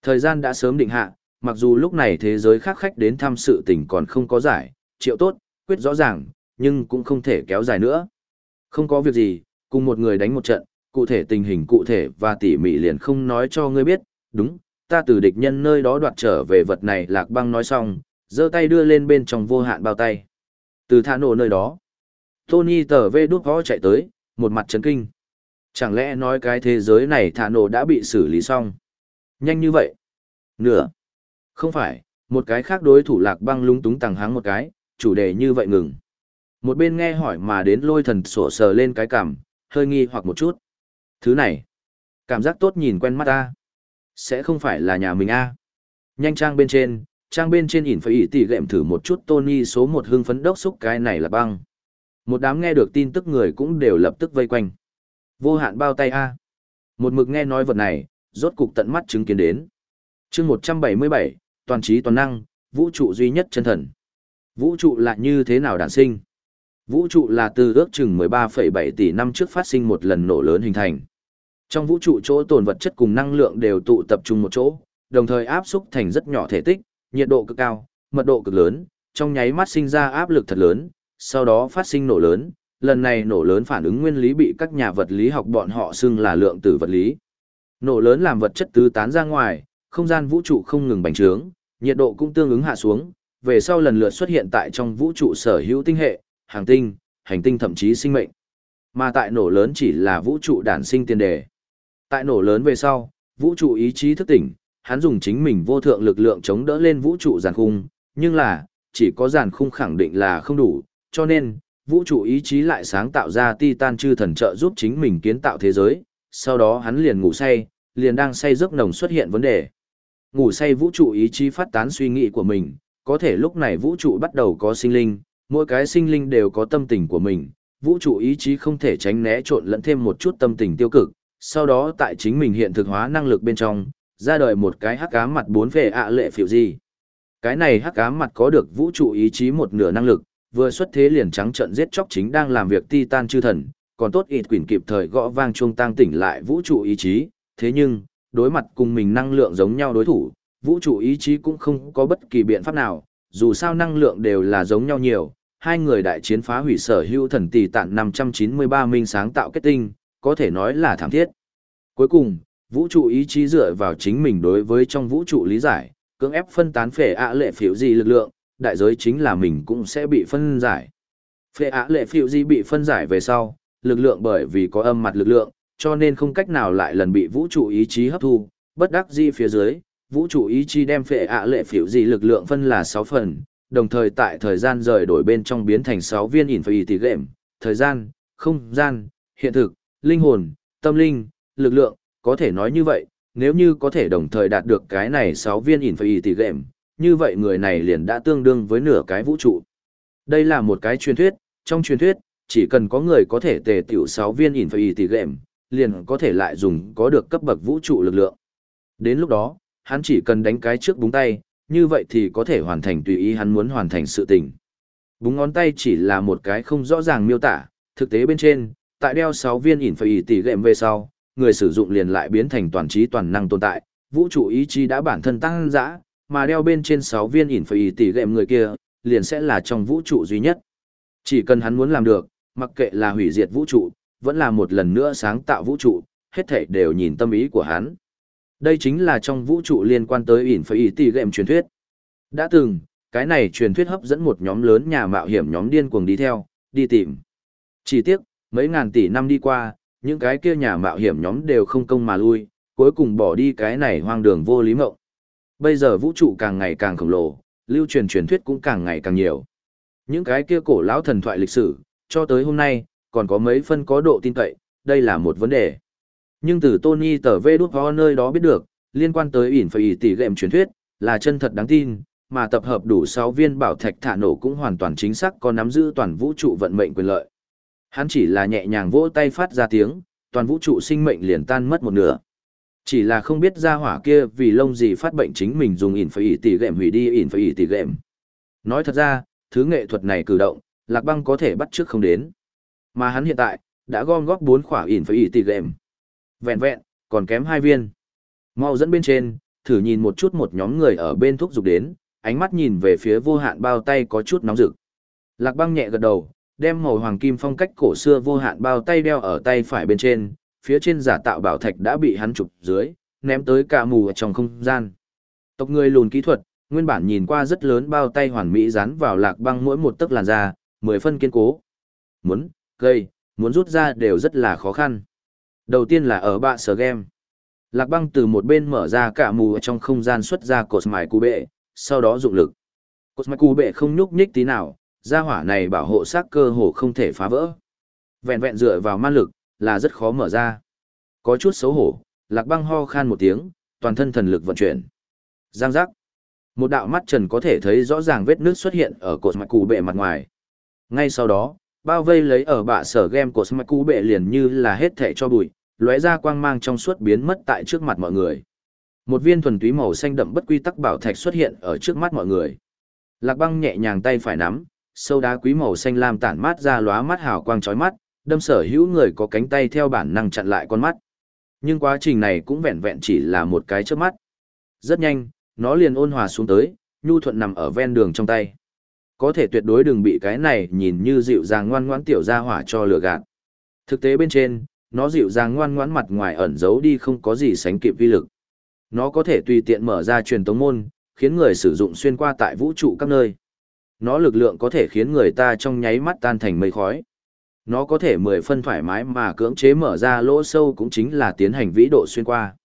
Thời gian đã sớm định hạ, mặc dù lúc này thế giới khác khách đến thăm sự tình còn không có giải, triệu tốt, quyết rõ ràng, nhưng cũng không thể kéo dài nữa. Không có việc gì, cùng một người đánh một trận, cụ thể tình hình cụ thể và tỉ mỉ liền không nói cho ngươi biết, đúng, ta từ địch nhân nơi đó đoạt trở về vật này lạc băng nói xong, giơ tay đưa lên bên trong vô hạn bao tay. Từ thả nổ nơi đó, Tony tờ vê đút võ chạy tới, một mặt chấn kinh. Chẳng lẽ nói cái thế giới này thả nổ đã bị xử lý xong? Nhanh như vậy? Nửa. Không phải, một cái khác đối thủ lạc băng lung túng tàng háng một cái, chủ đề như vậy ngừng. Một bên nghe hỏi mà đến lôi thần sổ sờ lên cái cảm, hơi nghi hoặc một chút. Thứ này, cảm giác tốt nhìn quen mắt ta. Sẽ không phải là nhà mình a Nhanh trang bên trên, trang bên trên ỉn phải ỉ tỉ gệm thử một chút Tony số một hưng phấn đốc xúc cái này là băng. Một đám nghe được tin tức người cũng đều lập tức vây quanh. Vô hạn bao tay a Một mực nghe nói vật này, rốt cục tận mắt chứng kiến đến. chương một trăm bảy mươi bảy toàn trí toàn năng, vũ trụ duy nhất chân thần. Vũ trụ lại như thế nào đản sinh? Vũ trụ là từ ước chừng 13,7 tỷ năm trước phát sinh một lần nổ lớn hình thành. Trong vũ trụ chỗ tồn vật chất cùng năng lượng đều tụ tập trung một chỗ, đồng thời áp xúc thành rất nhỏ thể tích, nhiệt độ cực cao, mật độ cực lớn, trong nháy mắt sinh ra áp lực thật lớn, sau đó phát sinh nổ lớn, lần này nổ lớn phản ứng nguyên lý bị các nhà vật lý học bọn họ xưng là lượng tử vật lý. Nổ lớn làm vật chất tứ tán ra ngoài, không gian vũ trụ không ngừng bành trướng, nhiệt độ cũng tương ứng hạ xuống, về sau lần lượt xuất hiện tại trong vũ trụ sở hữu tinh hệ, hàng tinh, hành tinh thậm chí sinh mệnh. Mà tại nổ lớn chỉ là vũ trụ đản sinh tiền đề. Tại nổ lớn về sau, vũ trụ ý chí thức tỉnh, hắn dùng chính mình vô thượng lực lượng chống đỡ lên vũ trụ giàn khung, nhưng là, chỉ có giàn khung khẳng định là không đủ, cho nên, vũ trụ ý chí lại sáng tạo ra titan chư thần trợ giúp chính mình kiến tạo thế giới, sau đó hắn liền ngủ say, liền đang say giấc nồng xuất hiện vấn đề. Ngủ say vũ trụ ý chí phát tán suy nghĩ của mình, có thể lúc này vũ trụ bắt đầu có sinh linh, mỗi cái sinh linh đều có tâm tình của mình, vũ trụ ý chí không thể tránh né trộn lẫn thêm một chút tâm tình tiêu cực, sau đó tại chính mình hiện thực hóa năng lực bên trong, ra đời một cái hắc ám mặt bốn về ạ lệ phiểu gì. Cái này hắc ám mặt có được vũ trụ ý chí một nửa năng lực, vừa xuất thế liền trắng trận giết chóc chính đang làm việc titan chư thần, còn tốt ít quỷ kịp thời gõ vang chuông tăng tỉnh lại vũ trụ ý chí, thế nhưng, đối mặt cùng mình năng lượng giống nhau đối thủ, vũ trụ ý chí cũng không có bất kỳ biện pháp nào, dù sao năng lượng đều là giống nhau nhiều, hai người đại chiến phá hủy sở hữu thần tỷ tạn 593 minh sáng tạo kết tinh, có thể nói là thảm thiết. Cuối cùng, vũ trụ ý chí dựa vào chính mình đối với trong vũ trụ lý giải, cưỡng ép phân tán phệ ạ lệ phiểu gì lực lượng, đại giới chính là mình cũng sẽ bị phân giải. Phệ ạ lệ phiêu di bị phân giải về sau, lực lượng bởi vì có âm mặt lực lượng, cho nên không cách nào lại lần bị vũ trụ ý chí hấp thu, bất đắc di phía dưới, vũ trụ ý chí đem phệ ạ lệ phiểu di lực lượng phân là 6 phần, đồng thời tại thời gian rời đổi bên trong biến thành 6 viên Infinity Game, thời gian, không gian, hiện thực, linh hồn, tâm linh, lực lượng, có thể nói như vậy, nếu như có thể đồng thời đạt được cái này 6 viên Infinity Game, như vậy người này liền đã tương đương với nửa cái vũ trụ. Đây là một cái truyền thuyết, trong truyền thuyết, chỉ cần có người có thể tề tiểu 6 viên Infinity Game, liền có thể lại dùng có được cấp bậc vũ trụ lực lượng. Đến lúc đó, hắn chỉ cần đánh cái trước búng tay, như vậy thì có thể hoàn thành tùy ý hắn muốn hoàn thành sự tình. Búng ngón tay chỉ là một cái không rõ ràng miêu tả, thực tế bên trên, tại đeo 6 viên ỉn phải tỷ gệm về sau, người sử dụng liền lại biến thành toàn trí toàn năng tồn tại, vũ trụ ý chí đã bản thân tăng dã, mà đeo bên trên 6 viên ỉn phải tỷ gệm người kia, liền sẽ là trong vũ trụ duy nhất. Chỉ cần hắn muốn làm được, mặc kệ là hủy diệt vũ trụ, vẫn là một lần nữa sáng tạo vũ trụ, hết thảy đều nhìn tâm ý của hắn. Đây chính là trong vũ trụ liên quan tới ỉn phải tỷ gệm truyền thuyết. Đã từng, cái này truyền thuyết hấp dẫn một nhóm lớn nhà mạo hiểm nhóm điên cuồng đi theo, đi tìm. Chỉ tiếc, mấy ngàn tỷ năm đi qua, những cái kia nhà mạo hiểm nhóm đều không công mà lui, cuối cùng bỏ đi cái này hoang đường vô lý mộng. Bây giờ vũ trụ càng ngày càng khổng lồ, lưu truyền truyền thuyết cũng càng ngày càng nhiều. Những cái kia cổ lão thần thoại lịch sử, cho tới hôm nay, còn có mấy phân có độ tin cậy, đây là một vấn đề. Nhưng từ Tony tờ vê đút ho nơi đó biết được, liên quan tới ỉn phải tỷ gệm truyền thuyết, là chân thật đáng tin, mà tập hợp đủ 6 viên bảo thạch thả nổ cũng hoàn toàn chính xác có nắm giữ toàn vũ trụ vận mệnh quyền lợi. Hắn chỉ là nhẹ nhàng vỗ tay phát ra tiếng, toàn vũ trụ sinh mệnh liền tan mất một nửa. Chỉ là không biết ra hỏa kia vì lông gì phát bệnh chính mình dùng ỉn phải tỉ gệm hủy đi ỉn phải tỉ gệm. Nói thật ra, thứ nghệ thuật này cử động, Lạc Băng có thể bắt trước không đến. Mà hắn hiện tại, đã gom góp bốn khỏa ỉn phải tỉ gệm. Vẹn vẹn, còn kém hai viên. Mau dẫn bên trên, thử nhìn một chút một nhóm người ở bên thuốc dục đến, ánh mắt nhìn về phía vô hạn bao tay có chút nóng rực. Lạc băng nhẹ gật đầu, đem màu hoàng kim phong cách cổ xưa vô hạn bao tay đeo ở tay phải bên trên, phía trên giả tạo bảo thạch đã bị hắn chụp dưới, ném tới cả mù ở trong không gian. Tộc người lùn kỹ thuật, nguyên bản nhìn qua rất lớn bao tay hoàn mỹ dán vào lạc băng mỗi một tấc làn da, mười phân kiên cố. Muốn, gây, muốn rút ra đều rất là khó khăn. Đầu tiên là ở bạ sở game. Lạc băng từ một bên mở ra cả mù ở trong không gian xuất ra cột mài cú bệ, sau đó dụng lực. Cột mài cú bệ không nhúc nhích tí nào, gia hỏa này bảo hộ xác cơ hồ không thể phá vỡ. Vẹn vẹn dựa vào ma lực, là rất khó mở ra. Có chút xấu hổ, lạc băng ho khan một tiếng, toàn thân thần lực vận chuyển. Giang giác. Một đạo mắt trần có thể thấy rõ ràng vết nước xuất hiện ở cột mạch cụ bệ mặt ngoài. Ngay sau đó, bao vây lấy ở bạ sở game của mạch cụ bệ liền như là hết thẻ cho bụi, lóe ra quang mang trong suốt biến mất tại trước mặt mọi người. Một viên thuần túy màu xanh đậm bất quy tắc bảo thạch xuất hiện ở trước mắt mọi người. Lạc băng nhẹ nhàng tay phải nắm, sâu đá quý màu xanh lam tản mát ra lóa mắt hào quang chói mắt, đâm sở hữu người có cánh tay theo bản năng chặn lại con mắt. Nhưng quá trình này cũng vẹn vẹn chỉ là một cái chớp mắt. Rất nhanh, nó liền ôn hòa xuống tới, nhu thuận nằm ở ven đường trong tay. Có thể tuyệt đối đừng bị cái này nhìn như dịu dàng ngoan ngoãn tiểu gia hỏa cho lừa gạt. Thực tế bên trên, nó dịu dàng ngoan ngoãn mặt ngoài ẩn giấu đi không có gì sánh kịp vi lực. Nó có thể tùy tiện mở ra truyền tống môn, khiến người sử dụng xuyên qua tại vũ trụ các nơi. Nó lực lượng có thể khiến người ta trong nháy mắt tan thành mây khói. Nó có thể mười phân thoải mái mà cưỡng chế mở ra lỗ sâu cũng chính là tiến hành vĩ độ xuyên qua.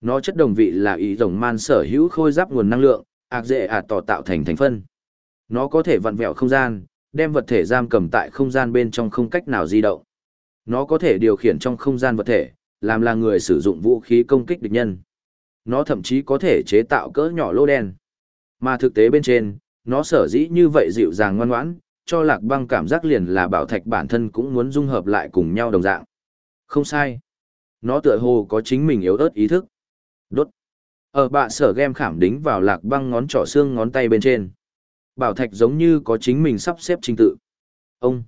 Nó chất đồng vị là ý rồng man sở hữu khôi giáp nguồn năng lượng, ạc dễ ạt tỏ tạo thành thành phân. Nó có thể vặn vẹo không gian, đem vật thể giam cầm tại không gian bên trong không cách nào di động. Nó có thể điều khiển trong không gian vật thể, làm là người sử dụng vũ khí công kích địch nhân. Nó thậm chí có thể chế tạo cỡ nhỏ lô đen. Mà thực tế bên trên, nó sở dĩ như vậy dịu dàng ngoan ngoãn, cho lạc băng cảm giác liền là bảo thạch bản thân cũng muốn dung hợp lại cùng nhau đồng dạng. Không sai. Nó tựa hồ có chính mình yếu ớt ý thức. Đốt. Ở bạ sở game khảm đính vào lạc băng ngón trỏ xương ngón tay bên trên. Bảo thạch giống như có chính mình sắp xếp trình tự. Ông.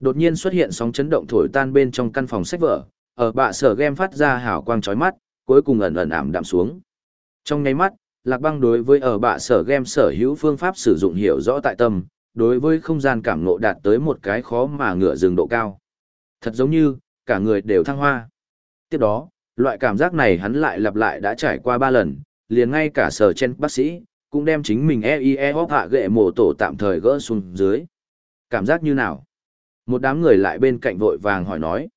Đột nhiên xuất hiện sóng chấn động thổi tan bên trong căn phòng sách vở, ở bạ sở game phát ra hào quang chói mắt, cuối cùng ẩn ẩn ảm đạm xuống. Trong nháy mắt, Lạc Băng đối với ở bạ sở game sở hữu phương pháp sử dụng hiểu rõ tại tâm, đối với không gian cảm ngộ đạt tới một cái khó mà ngựa dừng độ cao. Thật giống như, cả người đều thăng hoa. Tiếp đó, loại cảm giác này hắn lại lặp lại đã trải qua ba lần, liền ngay cả sở trên bác sĩ, cũng đem chính mình EIE hóc hạ ghệ mổ tổ tạm thời gỡ xuống dưới. Cảm giác như nào? Một đám người lại bên cạnh vội vàng hỏi nói.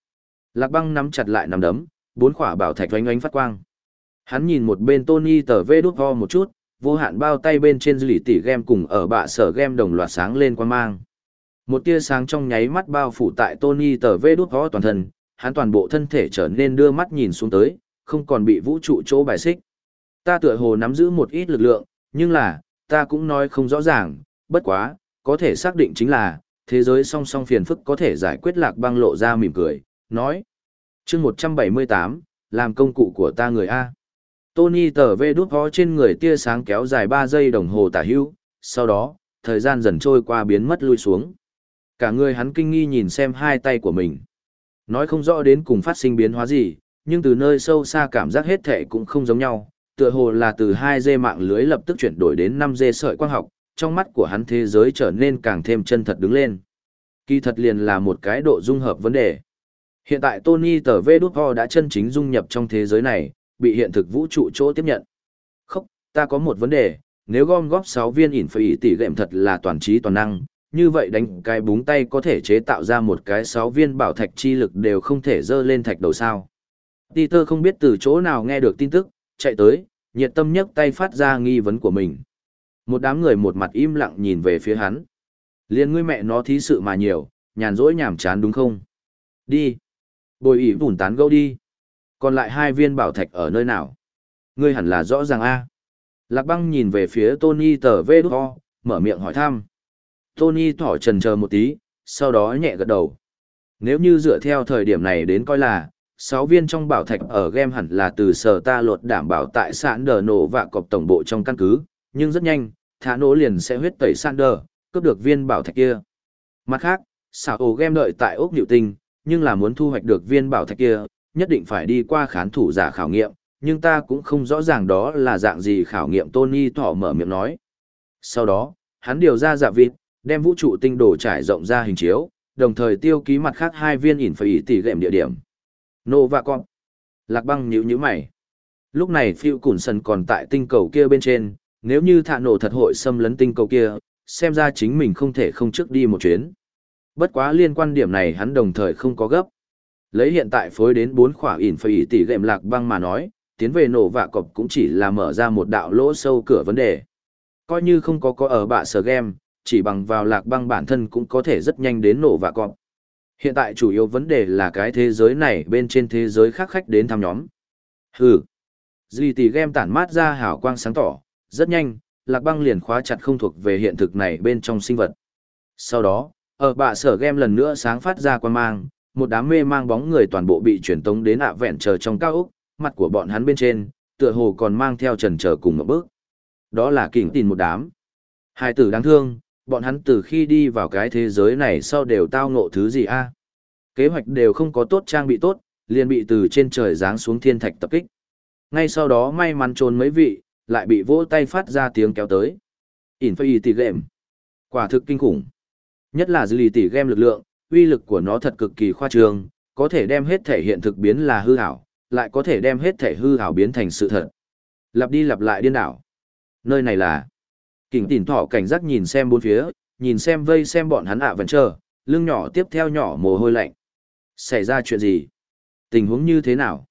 Lạc băng nắm chặt lại nắm đấm, bốn khỏa bảo thạch oanh oanh phát quang. Hắn nhìn một bên Tony tờ vê đút ho một chút, vô hạn bao tay bên trên dư lì tỉ game cùng ở bạ sở game đồng loạt sáng lên quan mang. Một tia sáng trong nháy mắt bao phủ tại Tony tờ vê đút ho toàn thân, hắn toàn bộ thân thể trở nên đưa mắt nhìn xuống tới, không còn bị vũ trụ chỗ bài xích. Ta tựa hồ nắm giữ một ít lực lượng, nhưng là, ta cũng nói không rõ ràng, bất quá, có thể xác định chính là, thế giới song song phiền phức có thể giải quyết lạc băng lộ ra mỉm cười, nói. chương 178, làm công cụ của ta người A. Tony tờ vê đút ho trên người tia sáng kéo dài 3 giây đồng hồ tả hưu, sau đó, thời gian dần trôi qua biến mất lui xuống. Cả người hắn kinh nghi nhìn xem hai tay của mình. Nói không rõ đến cùng phát sinh biến hóa gì, nhưng từ nơi sâu xa cảm giác hết thể cũng không giống nhau, Tựa hồ là từ 2G mạng lưới lập tức chuyển đổi đến 5G sợi quang học, trong mắt của hắn thế giới trở nên càng thêm chân thật đứng lên. Kỳ thật liền là một cái độ dung hợp vấn đề. Hiện tại Tony tờ vê đút đã chân chính dung nhập trong thế giới này, bị hiện thực vũ trụ chỗ tiếp nhận. Khóc, ta có một vấn đề, nếu gom góp 6 viên ỉn phải tỷ lệm thật là toàn trí toàn năng, như vậy đánh cái búng tay có thể chế tạo ra một cái 6 viên bảo thạch chi lực đều không thể dơ lên thạch đầu sao. Peter không biết từ chỗ nào nghe được tin tức, chạy tới, nhiệt tâm nhấc tay phát ra nghi vấn của mình. Một đám người một mặt im lặng nhìn về phía hắn. Liên ngươi mẹ nó thí sự mà nhiều, nhàn rỗi nhảm chán đúng không? Đi. Bồi ỉ vùn tán gẫu đi. Còn lại hai viên bảo thạch ở nơi nào? Ngươi hẳn là rõ ràng a. Lạc băng nhìn về phía Tony tờ vê đút mở miệng hỏi thăm. Tony thỏ trần chờ một tí, sau đó nhẹ gật đầu. Nếu như dựa theo thời điểm này đến coi là, sáu viên trong bảo thạch ở game hẳn là từ sở ta lột đảm bảo tại sản đờ nổ và cọp tổng bộ trong căn cứ, nhưng rất nhanh, thả nổ liền sẽ huyết tẩy Sander, cướp được viên bảo thạch kia. Mặt khác, xảo ổ game đợi tại ốc nhịu tinh, nhưng là muốn thu hoạch được viên bảo thạch kia, nhất định phải đi qua khán thủ giả khảo nghiệm, nhưng ta cũng không rõ ràng đó là dạng gì khảo nghiệm Tony thỏ mở miệng nói. Sau đó, hắn điều ra dạ vịt, đem vũ trụ tinh đồ trải rộng ra hình chiếu, đồng thời tiêu ký mặt khác hai viên ỉn phải tỷ gệm địa điểm. Nô và con. Lạc băng nhíu nhíu mày. Lúc này phiêu củn sần còn tại tinh cầu kia bên trên, nếu như thạ nổ thật hội xâm lấn tinh cầu kia, xem ra chính mình không thể không trước đi một chuyến. Bất quá liên quan điểm này hắn đồng thời không có gấp. Lấy hiện tại phối đến bốn khỏa ỉn phải tỷ gệm lạc băng mà nói, tiến về nổ vạ cọp cũng chỉ là mở ra một đạo lỗ sâu cửa vấn đề. Coi như không có có ở bạ sở game, chỉ bằng vào lạc băng bản thân cũng có thể rất nhanh đến nổ vạ cọp. Hiện tại chủ yếu vấn đề là cái thế giới này bên trên thế giới khác khách đến thăm nhóm. Hừ. Duy tỷ game tản mát ra hào quang sáng tỏ, rất nhanh, lạc băng liền khóa chặt không thuộc về hiện thực này bên trong sinh vật. Sau đó, ở bạ sở game lần nữa sáng phát ra quan mang, một đám mê mang bóng người toàn bộ bị chuyển tống đến ạ vẹn chờ trong cao ốc, mặt của bọn hắn bên trên, tựa hồ còn mang theo trần chờ cùng một bước. Đó là kỉnh tin một đám. Hai tử đáng thương, bọn hắn từ khi đi vào cái thế giới này sau đều tao ngộ thứ gì a Kế hoạch đều không có tốt trang bị tốt, liền bị từ trên trời giáng xuống thiên thạch tập kích. Ngay sau đó may mắn trốn mấy vị, lại bị vỗ tay phát ra tiếng kéo tới. Infinity Game. Quả thực kinh khủng. Nhất là dư lì tỷ game lực lượng, uy lực của nó thật cực kỳ khoa trương, có thể đem hết thể hiện thực biến là hư ảo, lại có thể đem hết thể hư ảo biến thành sự thật. Lặp đi lặp lại điên đảo. Nơi này là Kình Tỉnh thỏ cảnh giác nhìn xem bốn phía, nhìn xem vây xem bọn hắn ạ vẫn chờ, lưng nhỏ tiếp theo nhỏ mồ hôi lạnh. Xảy ra chuyện gì? Tình huống như thế nào?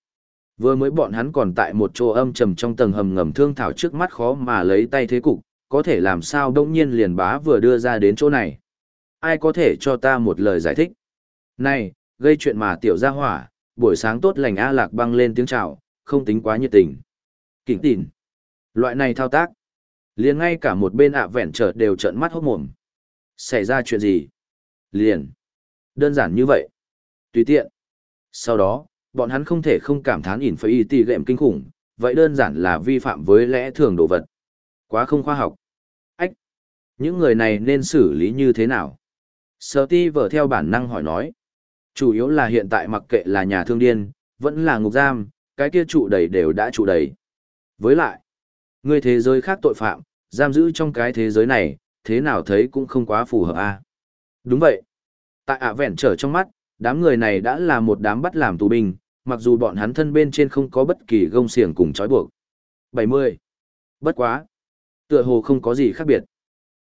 Vừa mới bọn hắn còn tại một chỗ âm trầm trong tầng hầm ngầm thương thảo trước mắt khó mà lấy tay thế cục, có thể làm sao đông nhiên liền bá vừa đưa ra đến chỗ này. Ai có thể cho ta một lời giải thích? Này, gây chuyện mà tiểu gia hỏa, buổi sáng tốt lành A Lạc băng lên tiếng chào, không tính quá nhiệt tình. Kỉnh tỉn. Loại này thao tác liền ngay cả một bên ạ vẹn chợt đều trợn mắt hốt mồm. Xảy ra chuyện gì? Liền. Đơn giản như vậy. Tùy tiện. Sau đó, bọn hắn không thể không cảm thán ỉn phải y tì gệm kinh khủng, vậy đơn giản là vi phạm với lẽ thường đồ vật. Quá không khoa học. Ách! Những người này nên xử lý như thế nào? Sở ti vở theo bản năng hỏi nói. Chủ yếu là hiện tại mặc kệ là nhà thương điên, vẫn là ngục giam, cái kia trụ đầy đều đã trụ đầy. Với lại, người thế giới khác tội phạm, giam giữ trong cái thế giới này, thế nào thấy cũng không quá phù hợp a. À? Đúng vậy. Tại ạ vẹn trở trong mắt, đám người này đã là một đám bắt làm tù binh, mặc dù bọn hắn thân bên trên không có bất kỳ gông xiềng cùng trói buộc. 70. Bất quá. Tựa hồ không có gì khác biệt.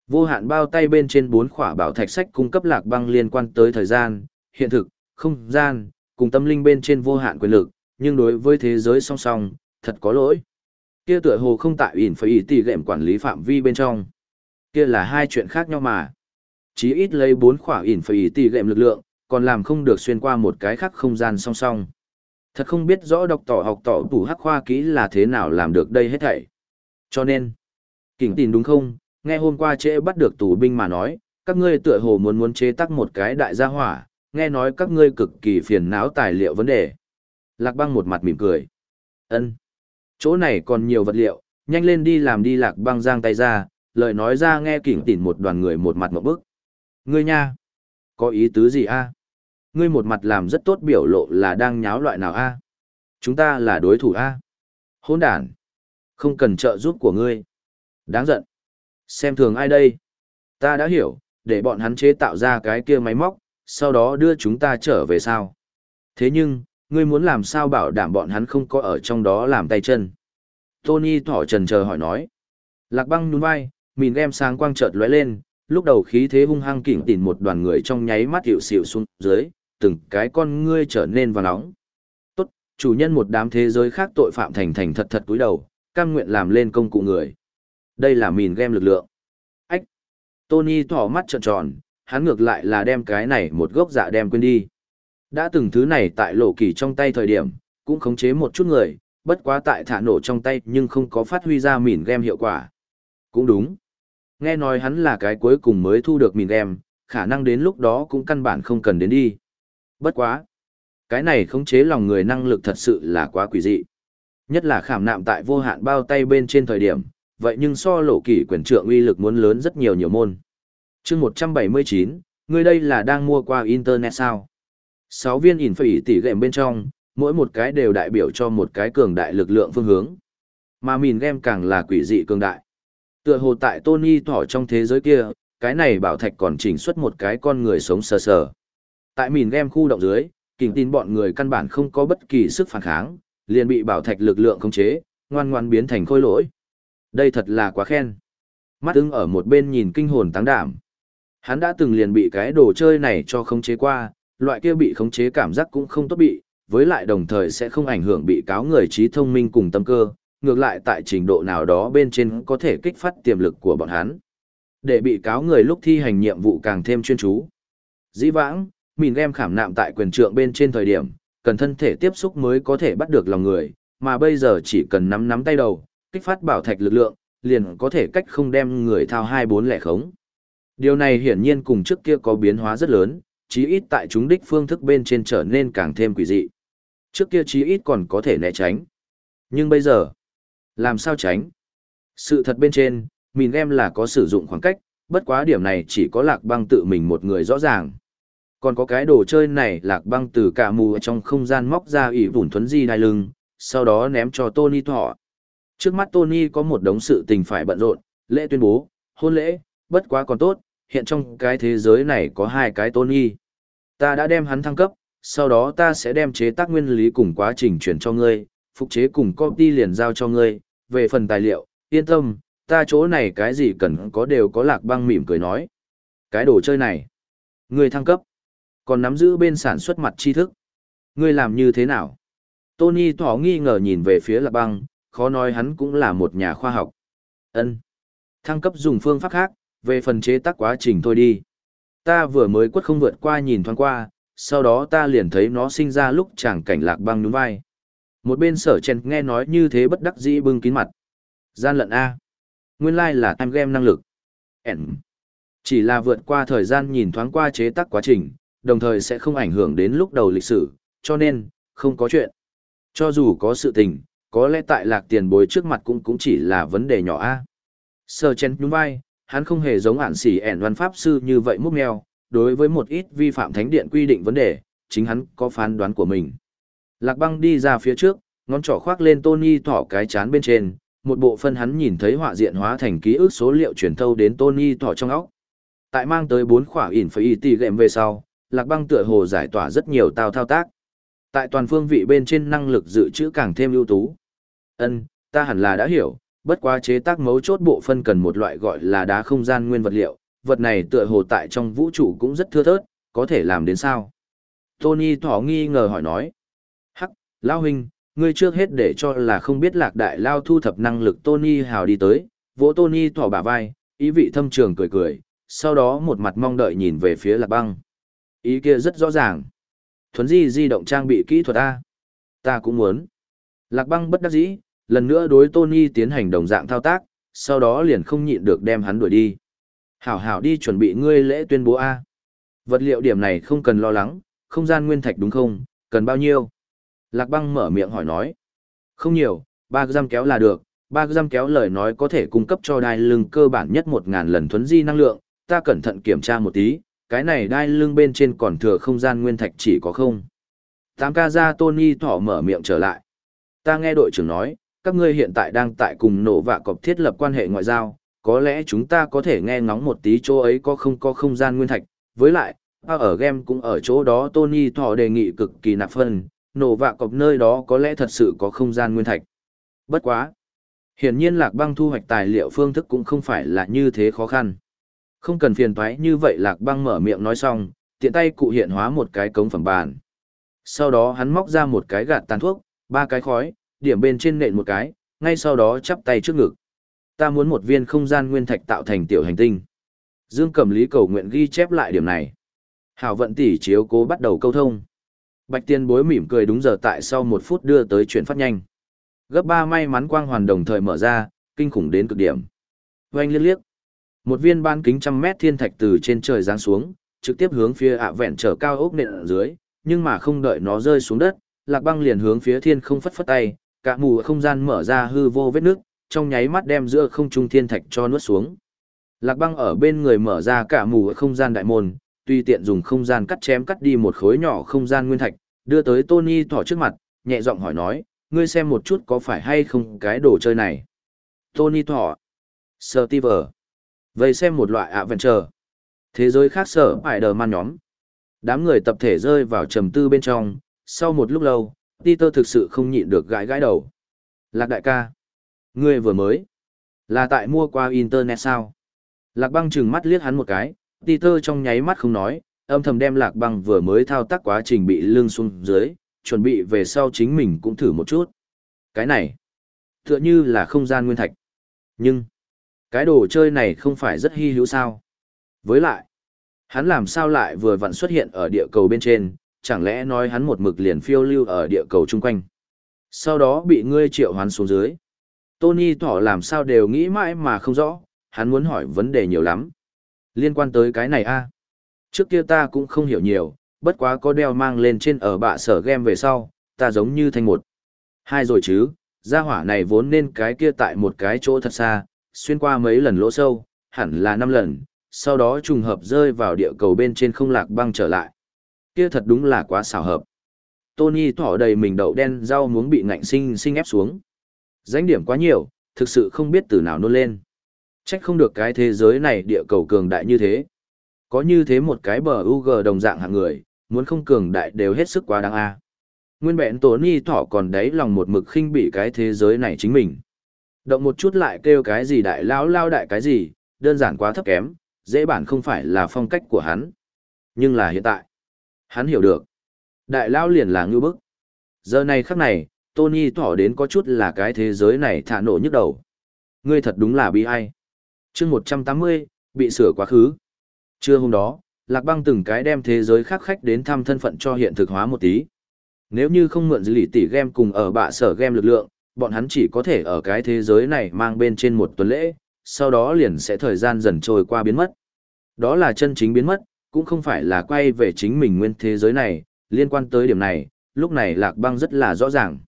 Vô hạn bao tay bên trên bốn khỏa bảo thạch sách cung cấp lạc băng liên quan tới thời gian, hiện thực, không gian, cùng tâm linh bên trên vô hạn quyền lực, nhưng đối với thế giới song song, thật có lỗi. Kia tựa hồ không tại ỉn phải ý tỷ lệm quản lý phạm vi bên trong. Kia là hai chuyện khác nhau mà. Chí ít lấy bốn khỏa ỉn phải ý tỷ lệm lực lượng còn làm không được xuyên qua một cái khác không gian song song. Thật không biết rõ đọc tỏ học tỏ tủ hắc khoa kỹ là thế nào làm được đây hết thảy. Cho nên kỉnh tình đúng không? Nghe hôm qua trễ bắt được tù binh mà nói các ngươi tựa hồ muốn muốn chế tác một cái đại gia hỏa nghe nói các ngươi cực kỳ phiền não tài liệu vấn đề lạc băng một mặt mỉm cười ân Chỗ này còn nhiều vật liệu, nhanh lên đi làm đi lạc băng giang tay ra, lời nói ra nghe kỉnh tỉn một đoàn người một mặt một bức. Ngươi nha, có ý tứ gì a? Ngươi một mặt làm rất tốt biểu lộ là đang nháo loại nào a? Chúng ta là đối thủ a? Hôn đàn. Không cần trợ giúp của ngươi. Đáng giận. Xem thường ai đây? Ta đã hiểu, để bọn hắn chế tạo ra cái kia máy móc, sau đó đưa chúng ta trở về sao. Thế nhưng, ngươi muốn làm sao bảo đảm bọn hắn không có ở trong đó làm tay chân? Tony thỏ trần chờ hỏi nói. Lạc băng nhún vai, mìn đem sáng quang chợt lóe lên, lúc đầu khí thế hung hăng kỉnh tỉn một đoàn người trong nháy mắt hiệu xịu xuống dưới, từng cái con ngươi trở nên và nóng. Tốt, chủ nhân một đám thế giới khác tội phạm thành thành thật thật túi đầu, cam nguyện làm lên công cụ người. Đây là mìn game lực lượng. Ách! Tony thỏ mắt trợn tròn, hắn ngược lại là đem cái này một gốc dạ đem quên đi. Đã từng thứ này tại lộ kỳ trong tay thời điểm, cũng khống chế một chút người, bất quá tại thả nổ trong tay nhưng không có phát huy ra mìn game hiệu quả. Cũng đúng. Nghe nói hắn là cái cuối cùng mới thu được mìn game, khả năng đến lúc đó cũng căn bản không cần đến đi. Bất quá. Cái này khống chế lòng người năng lực thật sự là quá quỷ dị. Nhất là khảm nạm tại vô hạn bao tay bên trên thời điểm, vậy nhưng so lộ kỷ quyền trượng uy lực muốn lớn rất nhiều nhiều môn. chương 179, người đây là đang mua qua Internet sao? 6 viên ỉn phỉ tỷ gệm bên trong, mỗi một cái đều đại biểu cho một cái cường đại lực lượng phương hướng. Mà mìn game càng là quỷ dị cường đại. Tựa hồ tại Tony thỏ trong thế giới kia, cái này bảo thạch còn chỉnh xuất một cái con người sống sờ sờ. Tại mìn game khu động dưới, kình tin bọn người căn bản không có bất kỳ sức phản kháng, liền bị bảo thạch lực lượng khống chế, ngoan ngoan biến thành khôi lỗi. Đây thật là quá khen. Mắt ưng ở một bên nhìn kinh hồn táng đảm. Hắn đã từng liền bị cái đồ chơi này cho khống chế qua, loại kia bị khống chế cảm giác cũng không tốt bị, với lại đồng thời sẽ không ảnh hưởng bị cáo người trí thông minh cùng tâm cơ, ngược lại tại trình độ nào đó bên trên có thể kích phát tiềm lực của bọn hắn. Để bị cáo người lúc thi hành nhiệm vụ càng thêm chuyên chú. Dĩ vãng, mìn game khảm nạm tại quyền trượng bên trên thời điểm, cần thân thể tiếp xúc mới có thể bắt được lòng người, mà bây giờ chỉ cần nắm nắm tay đầu, kích phát bảo thạch lực lượng, liền có thể cách không đem người thao hai bốn lẻ khống. Điều này hiển nhiên cùng trước kia có biến hóa rất lớn, chí ít tại chúng đích phương thức bên trên trở nên càng thêm quỷ dị. Trước kia chí ít còn có thể né tránh. Nhưng bây giờ, làm sao tránh? Sự thật bên trên, mình em là có sử dụng khoảng cách, bất quá điểm này chỉ có lạc băng tự mình một người rõ ràng. Còn có cái đồ chơi này lạc băng từ cả mù ở trong không gian móc ra ỉ vùn thuấn di đai lưng, sau đó ném cho Tony thọ. Trước mắt Tony có một đống sự tình phải bận rộn, lễ tuyên bố, hôn lễ, bất quá còn tốt, hiện trong cái thế giới này có hai cái Tony. Ta đã đem hắn thăng cấp, sau đó ta sẽ đem chế tác nguyên lý cùng quá trình chuyển cho ngươi, phục chế cùng copy liền giao cho ngươi, về phần tài liệu, yên tâm, ta chỗ này cái gì cần có đều có lạc băng mỉm cười nói. Cái đồ chơi này, ngươi thăng cấp, còn nắm giữ bên sản xuất mặt tri thức. Ngươi làm như thế nào? Tony thỏ nghi ngờ nhìn về phía lạc băng, khó nói hắn cũng là một nhà khoa học. Ân, Thăng cấp dùng phương pháp khác, về phần chế tác quá trình thôi đi. Ta vừa mới quất không vượt qua nhìn thoáng qua, sau đó ta liền thấy nó sinh ra lúc chẳng cảnh lạc băng nhún vai. Một bên sở chen nghe nói như thế bất đắc dĩ bưng kín mặt. Gian lận A. Nguyên lai like là time game năng lực. N. Chỉ là vượt qua thời gian nhìn thoáng qua chế tác quá trình, đồng thời sẽ không ảnh hưởng đến lúc đầu lịch sử, cho nên, không có chuyện. Cho dù có sự tình, có lẽ tại lạc tiền bối trước mặt cũng cũng chỉ là vấn đề nhỏ A. sơ chen nhún vai, hắn không hề giống ản xỉ ẻn văn pháp sư như vậy múc mèo, đối với một ít vi phạm thánh điện quy định vấn đề, chính hắn có phán đoán của mình. Lạc băng đi ra phía trước, ngón trỏ khoác lên Tony thỏ cái chán bên trên, một bộ phân hắn nhìn thấy họa diện hóa thành ký ức số liệu truyền thâu đến Tony thỏ trong óc. Tại mang tới bốn khỏa ỉn phải y tì gệm về sau, Lạc băng tựa hồ giải tỏa rất nhiều tao thao tác. Tại toàn phương vị bên trên năng lực dự trữ càng thêm ưu tú. Ân, ta hẳn là đã hiểu, bất quá chế tác mấu chốt bộ phân cần một loại gọi là đá không gian nguyên vật liệu, vật này tựa hồ tại trong vũ trụ cũng rất thưa thớt, có thể làm đến sao? Tony thỏ nghi ngờ hỏi nói. Hắc, Lao Huynh, ngươi trước hết để cho là không biết lạc đại Lao thu thập năng lực Tony hào đi tới, vỗ Tony thỏ bả vai, ý vị thâm trường cười cười, sau đó một mặt mong đợi nhìn về phía lạc băng. Ý kia rất rõ ràng. Thuấn di di động trang bị kỹ thuật A. Ta cũng muốn. Lạc băng bất đắc dĩ, lần nữa đối Tony tiến hành đồng dạng thao tác, sau đó liền không nhịn được đem hắn đuổi đi. Hảo hảo đi chuẩn bị ngươi lễ tuyên bố A. Vật liệu điểm này không cần lo lắng, không gian nguyên thạch đúng không, cần bao nhiêu? Lạc băng mở miệng hỏi nói. Không nhiều, 3 giam kéo là được, 3 giam kéo lời nói có thể cung cấp cho đai lưng cơ bản nhất 1.000 lần thuấn di năng lượng, ta cẩn thận kiểm tra một tí, cái này đai lưng bên trên còn thừa không gian nguyên thạch chỉ có không. Tám ca ra Tony thỏ mở miệng trở lại. Ta nghe đội trưởng nói, các ngươi hiện tại đang tại cùng nổ vạ cọp thiết lập quan hệ ngoại giao, có lẽ chúng ta có thể nghe ngóng một tí chỗ ấy có không có không gian nguyên thạch, với lại, ở game cũng ở chỗ đó Tony thọ đề nghị cực kỳ nạp phân, nổ vạ cọp nơi đó có lẽ thật sự có không gian nguyên thạch. Bất quá. Hiển nhiên lạc băng thu hoạch tài liệu phương thức cũng không phải là như thế khó khăn. Không cần phiền toái như vậy lạc băng mở miệng nói xong, tiện tay cụ hiện hóa một cái cống phẩm bàn. Sau đó hắn móc ra một cái gạt tàn thuốc, ba cái khói, điểm bên trên nện một cái, ngay sau đó chắp tay trước ngực. Ta muốn một viên không gian nguyên thạch tạo thành tiểu hành tinh. Dương Cẩm Lý cầu nguyện ghi chép lại điểm này. Hảo vận tỷ chiếu cố bắt đầu câu thông. Bạch tiên bối mỉm cười đúng giờ tại sau một phút đưa tới chuyển phát nhanh. Gấp ba may mắn quang hoàn đồng thời mở ra, kinh khủng đến cực điểm. Oanh liếc liếc. Một viên ban kính trăm mét thiên thạch từ trên trời giáng xuống, trực tiếp hướng phía ạ vẹn trở cao ốc nện ở dưới, nhưng mà không đợi nó rơi xuống đất, lạc băng liền hướng phía thiên không phất phất tay, cả mù không gian mở ra hư vô vết nước, trong nháy mắt đem giữa không trung thiên thạch cho nuốt xuống. Lạc băng ở bên người mở ra cả mù không gian đại môn, tuy tiện dùng không gian cắt chém cắt đi một khối nhỏ không gian nguyên thạch, đưa tới Tony thỏ trước mặt, nhẹ giọng hỏi nói, ngươi xem một chút có phải hay không cái đồ chơi này. Tony thỏ. Steve. Vậy xem một loại adventure. Thế giới khác sở Spider-Man nhóm. Đám người tập thể rơi vào trầm tư bên trong, sau một lúc lâu, Peter thực sự không nhịn được gãi gãi đầu. Lạc đại ca. Ngươi vừa mới. Là tại mua qua internet sao? Lạc băng trừng mắt liếc hắn một cái, Peter trong nháy mắt không nói, âm thầm đem lạc băng vừa mới thao tác quá trình bị lưng xuống dưới, chuẩn bị về sau chính mình cũng thử một chút. Cái này, tựa như là không gian nguyên thạch. Nhưng, cái đồ chơi này không phải rất hy hữu sao. Với lại, hắn làm sao lại vừa vặn xuất hiện ở địa cầu bên trên, chẳng lẽ nói hắn một mực liền phiêu lưu ở địa cầu chung quanh. Sau đó bị ngươi triệu hoán xuống dưới. Tony thỏ làm sao đều nghĩ mãi mà không rõ, hắn muốn hỏi vấn đề nhiều lắm. Liên quan tới cái này a Trước kia ta cũng không hiểu nhiều, bất quá có đeo mang lên trên ở bạ sở game về sau, ta giống như thành một. Hai rồi chứ, gia hỏa này vốn nên cái kia tại một cái chỗ thật xa, xuyên qua mấy lần lỗ sâu, hẳn là năm lần, sau đó trùng hợp rơi vào địa cầu bên trên không lạc băng trở lại. Kia thật đúng là quá xảo hợp. Tony thỏ đầy mình đậu đen rau muống bị ngạnh sinh sinh ép xuống. Danh điểm quá nhiều, thực sự không biết từ nào nôn lên. Trách không được cái thế giới này địa cầu cường đại như thế. Có như thế một cái bờ UG đồng dạng hạng người, muốn không cường đại đều hết sức quá đáng a. Nguyên bẹn Tony thỏ còn đấy lòng một mực khinh bị cái thế giới này chính mình. Động một chút lại kêu cái gì đại lao lao đại cái gì, đơn giản quá thấp kém, dễ bản không phải là phong cách của hắn. Nhưng là hiện tại, hắn hiểu được. Đại lao liền là ngư bức. Giờ này khắc này, Tony thỏ đến có chút là cái thế giới này thả nổ nhức đầu. Ngươi thật đúng là bi ai. chương 180, bị sửa quá khứ. Trưa hôm đó, Lạc Băng từng cái đem thế giới khác khách đến thăm thân phận cho hiện thực hóa một tí. Nếu như không mượn dữ lì tỷ game cùng ở bạ sở game lực lượng, bọn hắn chỉ có thể ở cái thế giới này mang bên trên một tuần lễ, sau đó liền sẽ thời gian dần trôi qua biến mất. Đó là chân chính biến mất, cũng không phải là quay về chính mình nguyên thế giới này, liên quan tới điểm này, lúc này Lạc Băng rất là rõ ràng.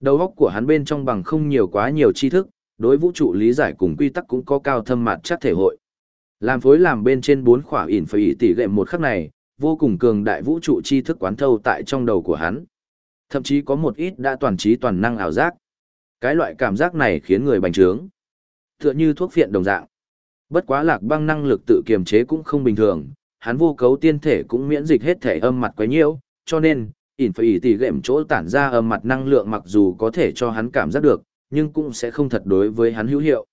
Đầu óc của hắn bên trong bằng không nhiều quá nhiều tri thức, đối vũ trụ lý giải cùng quy tắc cũng có cao thâm mặt chắc thể hội. Làm phối làm bên trên bốn khỏa ỉn phải tỷ lệ một khắc này, vô cùng cường đại vũ trụ tri thức quán thâu tại trong đầu của hắn. Thậm chí có một ít đã toàn trí toàn năng ảo giác. Cái loại cảm giác này khiến người bành trướng. Tựa như thuốc phiện đồng dạng. Bất quá lạc băng năng lực tự kiềm chế cũng không bình thường, hắn vô cấu tiên thể cũng miễn dịch hết thể âm mặt quấy nhiễu, cho nên, ỉn phải tỷ gệm chỗ tản ra âm mặt năng lượng mặc dù có thể cho hắn cảm giác được, nhưng cũng sẽ không thật đối với hắn hữu hiệu.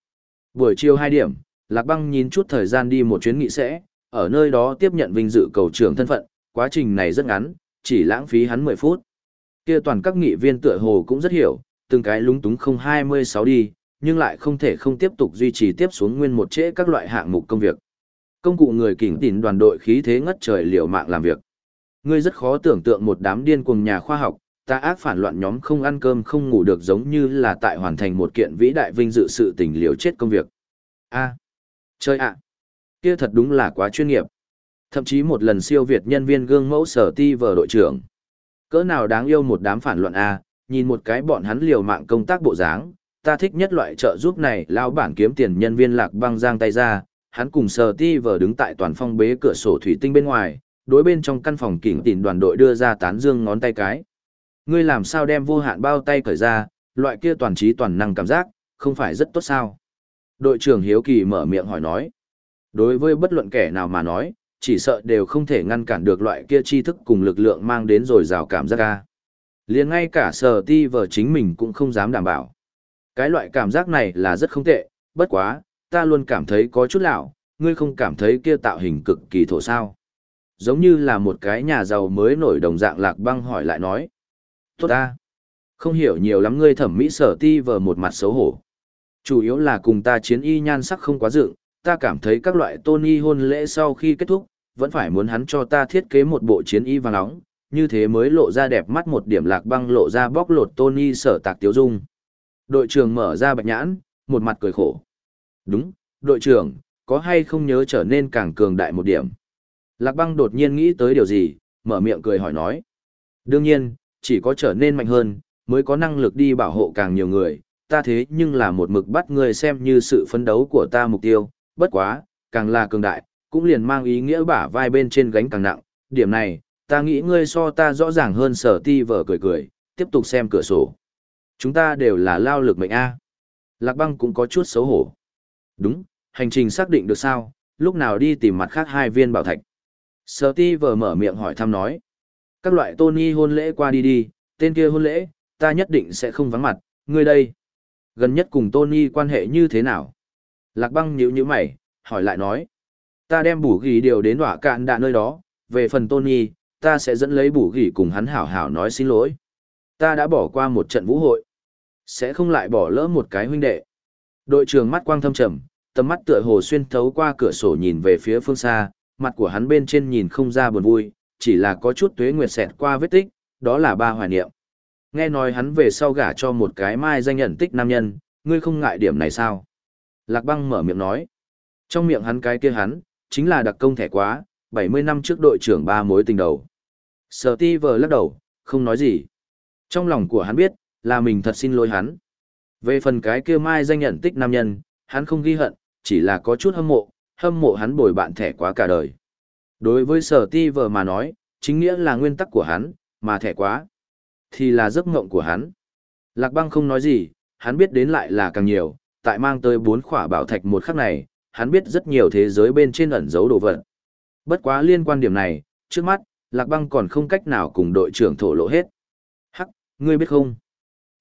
Buổi chiều 2 điểm, Lạc Băng nhìn chút thời gian đi một chuyến nghị sẽ, ở nơi đó tiếp nhận vinh dự cầu trưởng thân phận, quá trình này rất ngắn, chỉ lãng phí hắn 10 phút. Kia toàn các nghị viên tựa hồ cũng rất hiểu, từng cái lúng túng không 26 đi, nhưng lại không thể không tiếp tục duy trì tiếp xuống nguyên một trễ các loại hạng mục công việc. Công cụ người kỉnh tỉn đoàn đội khí thế ngất trời liều mạng làm việc. Ngươi rất khó tưởng tượng một đám điên cuồng nhà khoa học, ta ác phản loạn nhóm không ăn cơm không ngủ được giống như là tại hoàn thành một kiện vĩ đại vinh dự sự tình liều chết công việc. A. Chơi ạ! Kia thật đúng là quá chuyên nghiệp. Thậm chí một lần siêu việt nhân viên gương mẫu sở ti vờ đội trưởng. Cỡ nào đáng yêu một đám phản loạn A, nhìn một cái bọn hắn liều mạng công tác bộ dáng, ta thích nhất loại trợ giúp này lao bản kiếm tiền nhân viên lạc băng giang tay ra, hắn cùng sờ ti vờ đứng tại toàn phong bế cửa sổ thủy tinh bên ngoài, đối bên trong căn phòng kỉnh tỉn đoàn đội đưa ra tán dương ngón tay cái. Ngươi làm sao đem vô hạn bao tay cởi ra, Loại kia toàn trí toàn năng cảm giác, không phải rất tốt sao? Đội trưởng Hiếu Kỳ mở miệng hỏi nói. Đối với bất luận kẻ nào mà nói, chỉ sợ đều không thể ngăn cản được loại kia tri thức cùng lực lượng mang đến rồi rào cảm giác ca. liền ngay cả sở ti vờ chính mình cũng không dám đảm bảo. Cái loại cảm giác này là rất không tệ, bất quá, ta luôn cảm thấy có chút lão, ngươi không cảm thấy kia tạo hình cực kỳ thổ sao. Giống như là một cái nhà giàu mới nổi đồng dạng lạc băng hỏi lại nói. Tốt ta. Không hiểu nhiều lắm ngươi thẩm mỹ sở ti vờ một mặt xấu hổ. Chủ yếu là cùng ta chiến y nhan sắc không quá dựng, ta cảm thấy các loại Tony hôn lễ sau khi kết thúc, vẫn phải muốn hắn cho ta thiết kế một bộ chiến y vàng nóng, như thế mới lộ ra đẹp mắt một điểm lạc băng lộ ra bóc lột Tony sở tạc tiếu dung. Đội trưởng mở ra bạch nhãn, một mặt cười khổ. Đúng, đội trưởng, có hay không nhớ trở nên càng cường đại một điểm. Lạc băng đột nhiên nghĩ tới điều gì, mở miệng cười hỏi nói. Đương nhiên, chỉ có trở nên mạnh hơn, mới có năng lực đi bảo hộ càng nhiều người, ta thế nhưng là một mực bắt người xem như sự phấn đấu của ta mục tiêu, bất quá, càng là cường đại, cũng liền mang ý nghĩa bả vai bên trên gánh càng nặng, điểm này, ta nghĩ ngươi so ta rõ ràng hơn sở ti vở cười cười, tiếp tục xem cửa sổ. Chúng ta đều là lao lực mệnh A. Lạc băng cũng có chút xấu hổ. Đúng, hành trình xác định được sao, lúc nào đi tìm mặt khác hai viên bảo thạch. Sở ti vờ mở miệng hỏi thăm nói. Các loại Tony hôn lễ qua đi đi, tên kia hôn lễ, ta nhất định sẽ không vắng mặt, ngươi đây. Gần nhất cùng Tony quan hệ như thế nào? Lạc băng nhíu nhíu mày, hỏi lại nói. Ta đem bủ ghi điều đến hỏa cạn đạn nơi đó, về phần Tony, ta sẽ dẫn lấy bủ ghi cùng hắn hảo hảo nói xin lỗi. Ta đã bỏ qua một trận vũ hội. Sẽ không lại bỏ lỡ một cái huynh đệ. Đội trưởng mắt quang thâm trầm, tầm mắt tựa hồ xuyên thấu qua cửa sổ nhìn về phía phương xa, mặt của hắn bên trên nhìn không ra buồn vui, chỉ là có chút tuế nguyệt xẹt qua vết tích, đó là ba hoài niệm. Nghe nói hắn về sau gả cho một cái mai danh nhận tích nam nhân, ngươi không ngại điểm này sao? Lạc băng mở miệng nói. Trong miệng hắn cái kia hắn, chính là đặc công thẻ quá, 70 năm trước đội trưởng ba mối tình đầu. Sở ti vờ lắc đầu, không nói gì. Trong lòng của hắn biết, là mình thật xin lỗi hắn. Về phần cái kia mai danh nhận tích nam nhân, hắn không ghi hận, chỉ là có chút hâm mộ, hâm mộ hắn bồi bạn thẻ quá cả đời. Đối với sở ti vợ mà nói, chính nghĩa là nguyên tắc của hắn, mà thẻ quá, thì là giấc mộng của hắn. Lạc băng không nói gì, hắn biết đến lại là càng nhiều, tại mang tới bốn khỏa bảo thạch một khắc này, hắn biết rất nhiều thế giới bên trên ẩn giấu đồ vật. Bất quá liên quan điểm này, trước mắt, Lạc Băng còn không cách nào cùng đội trưởng thổ lộ hết. Hắc, ngươi biết không?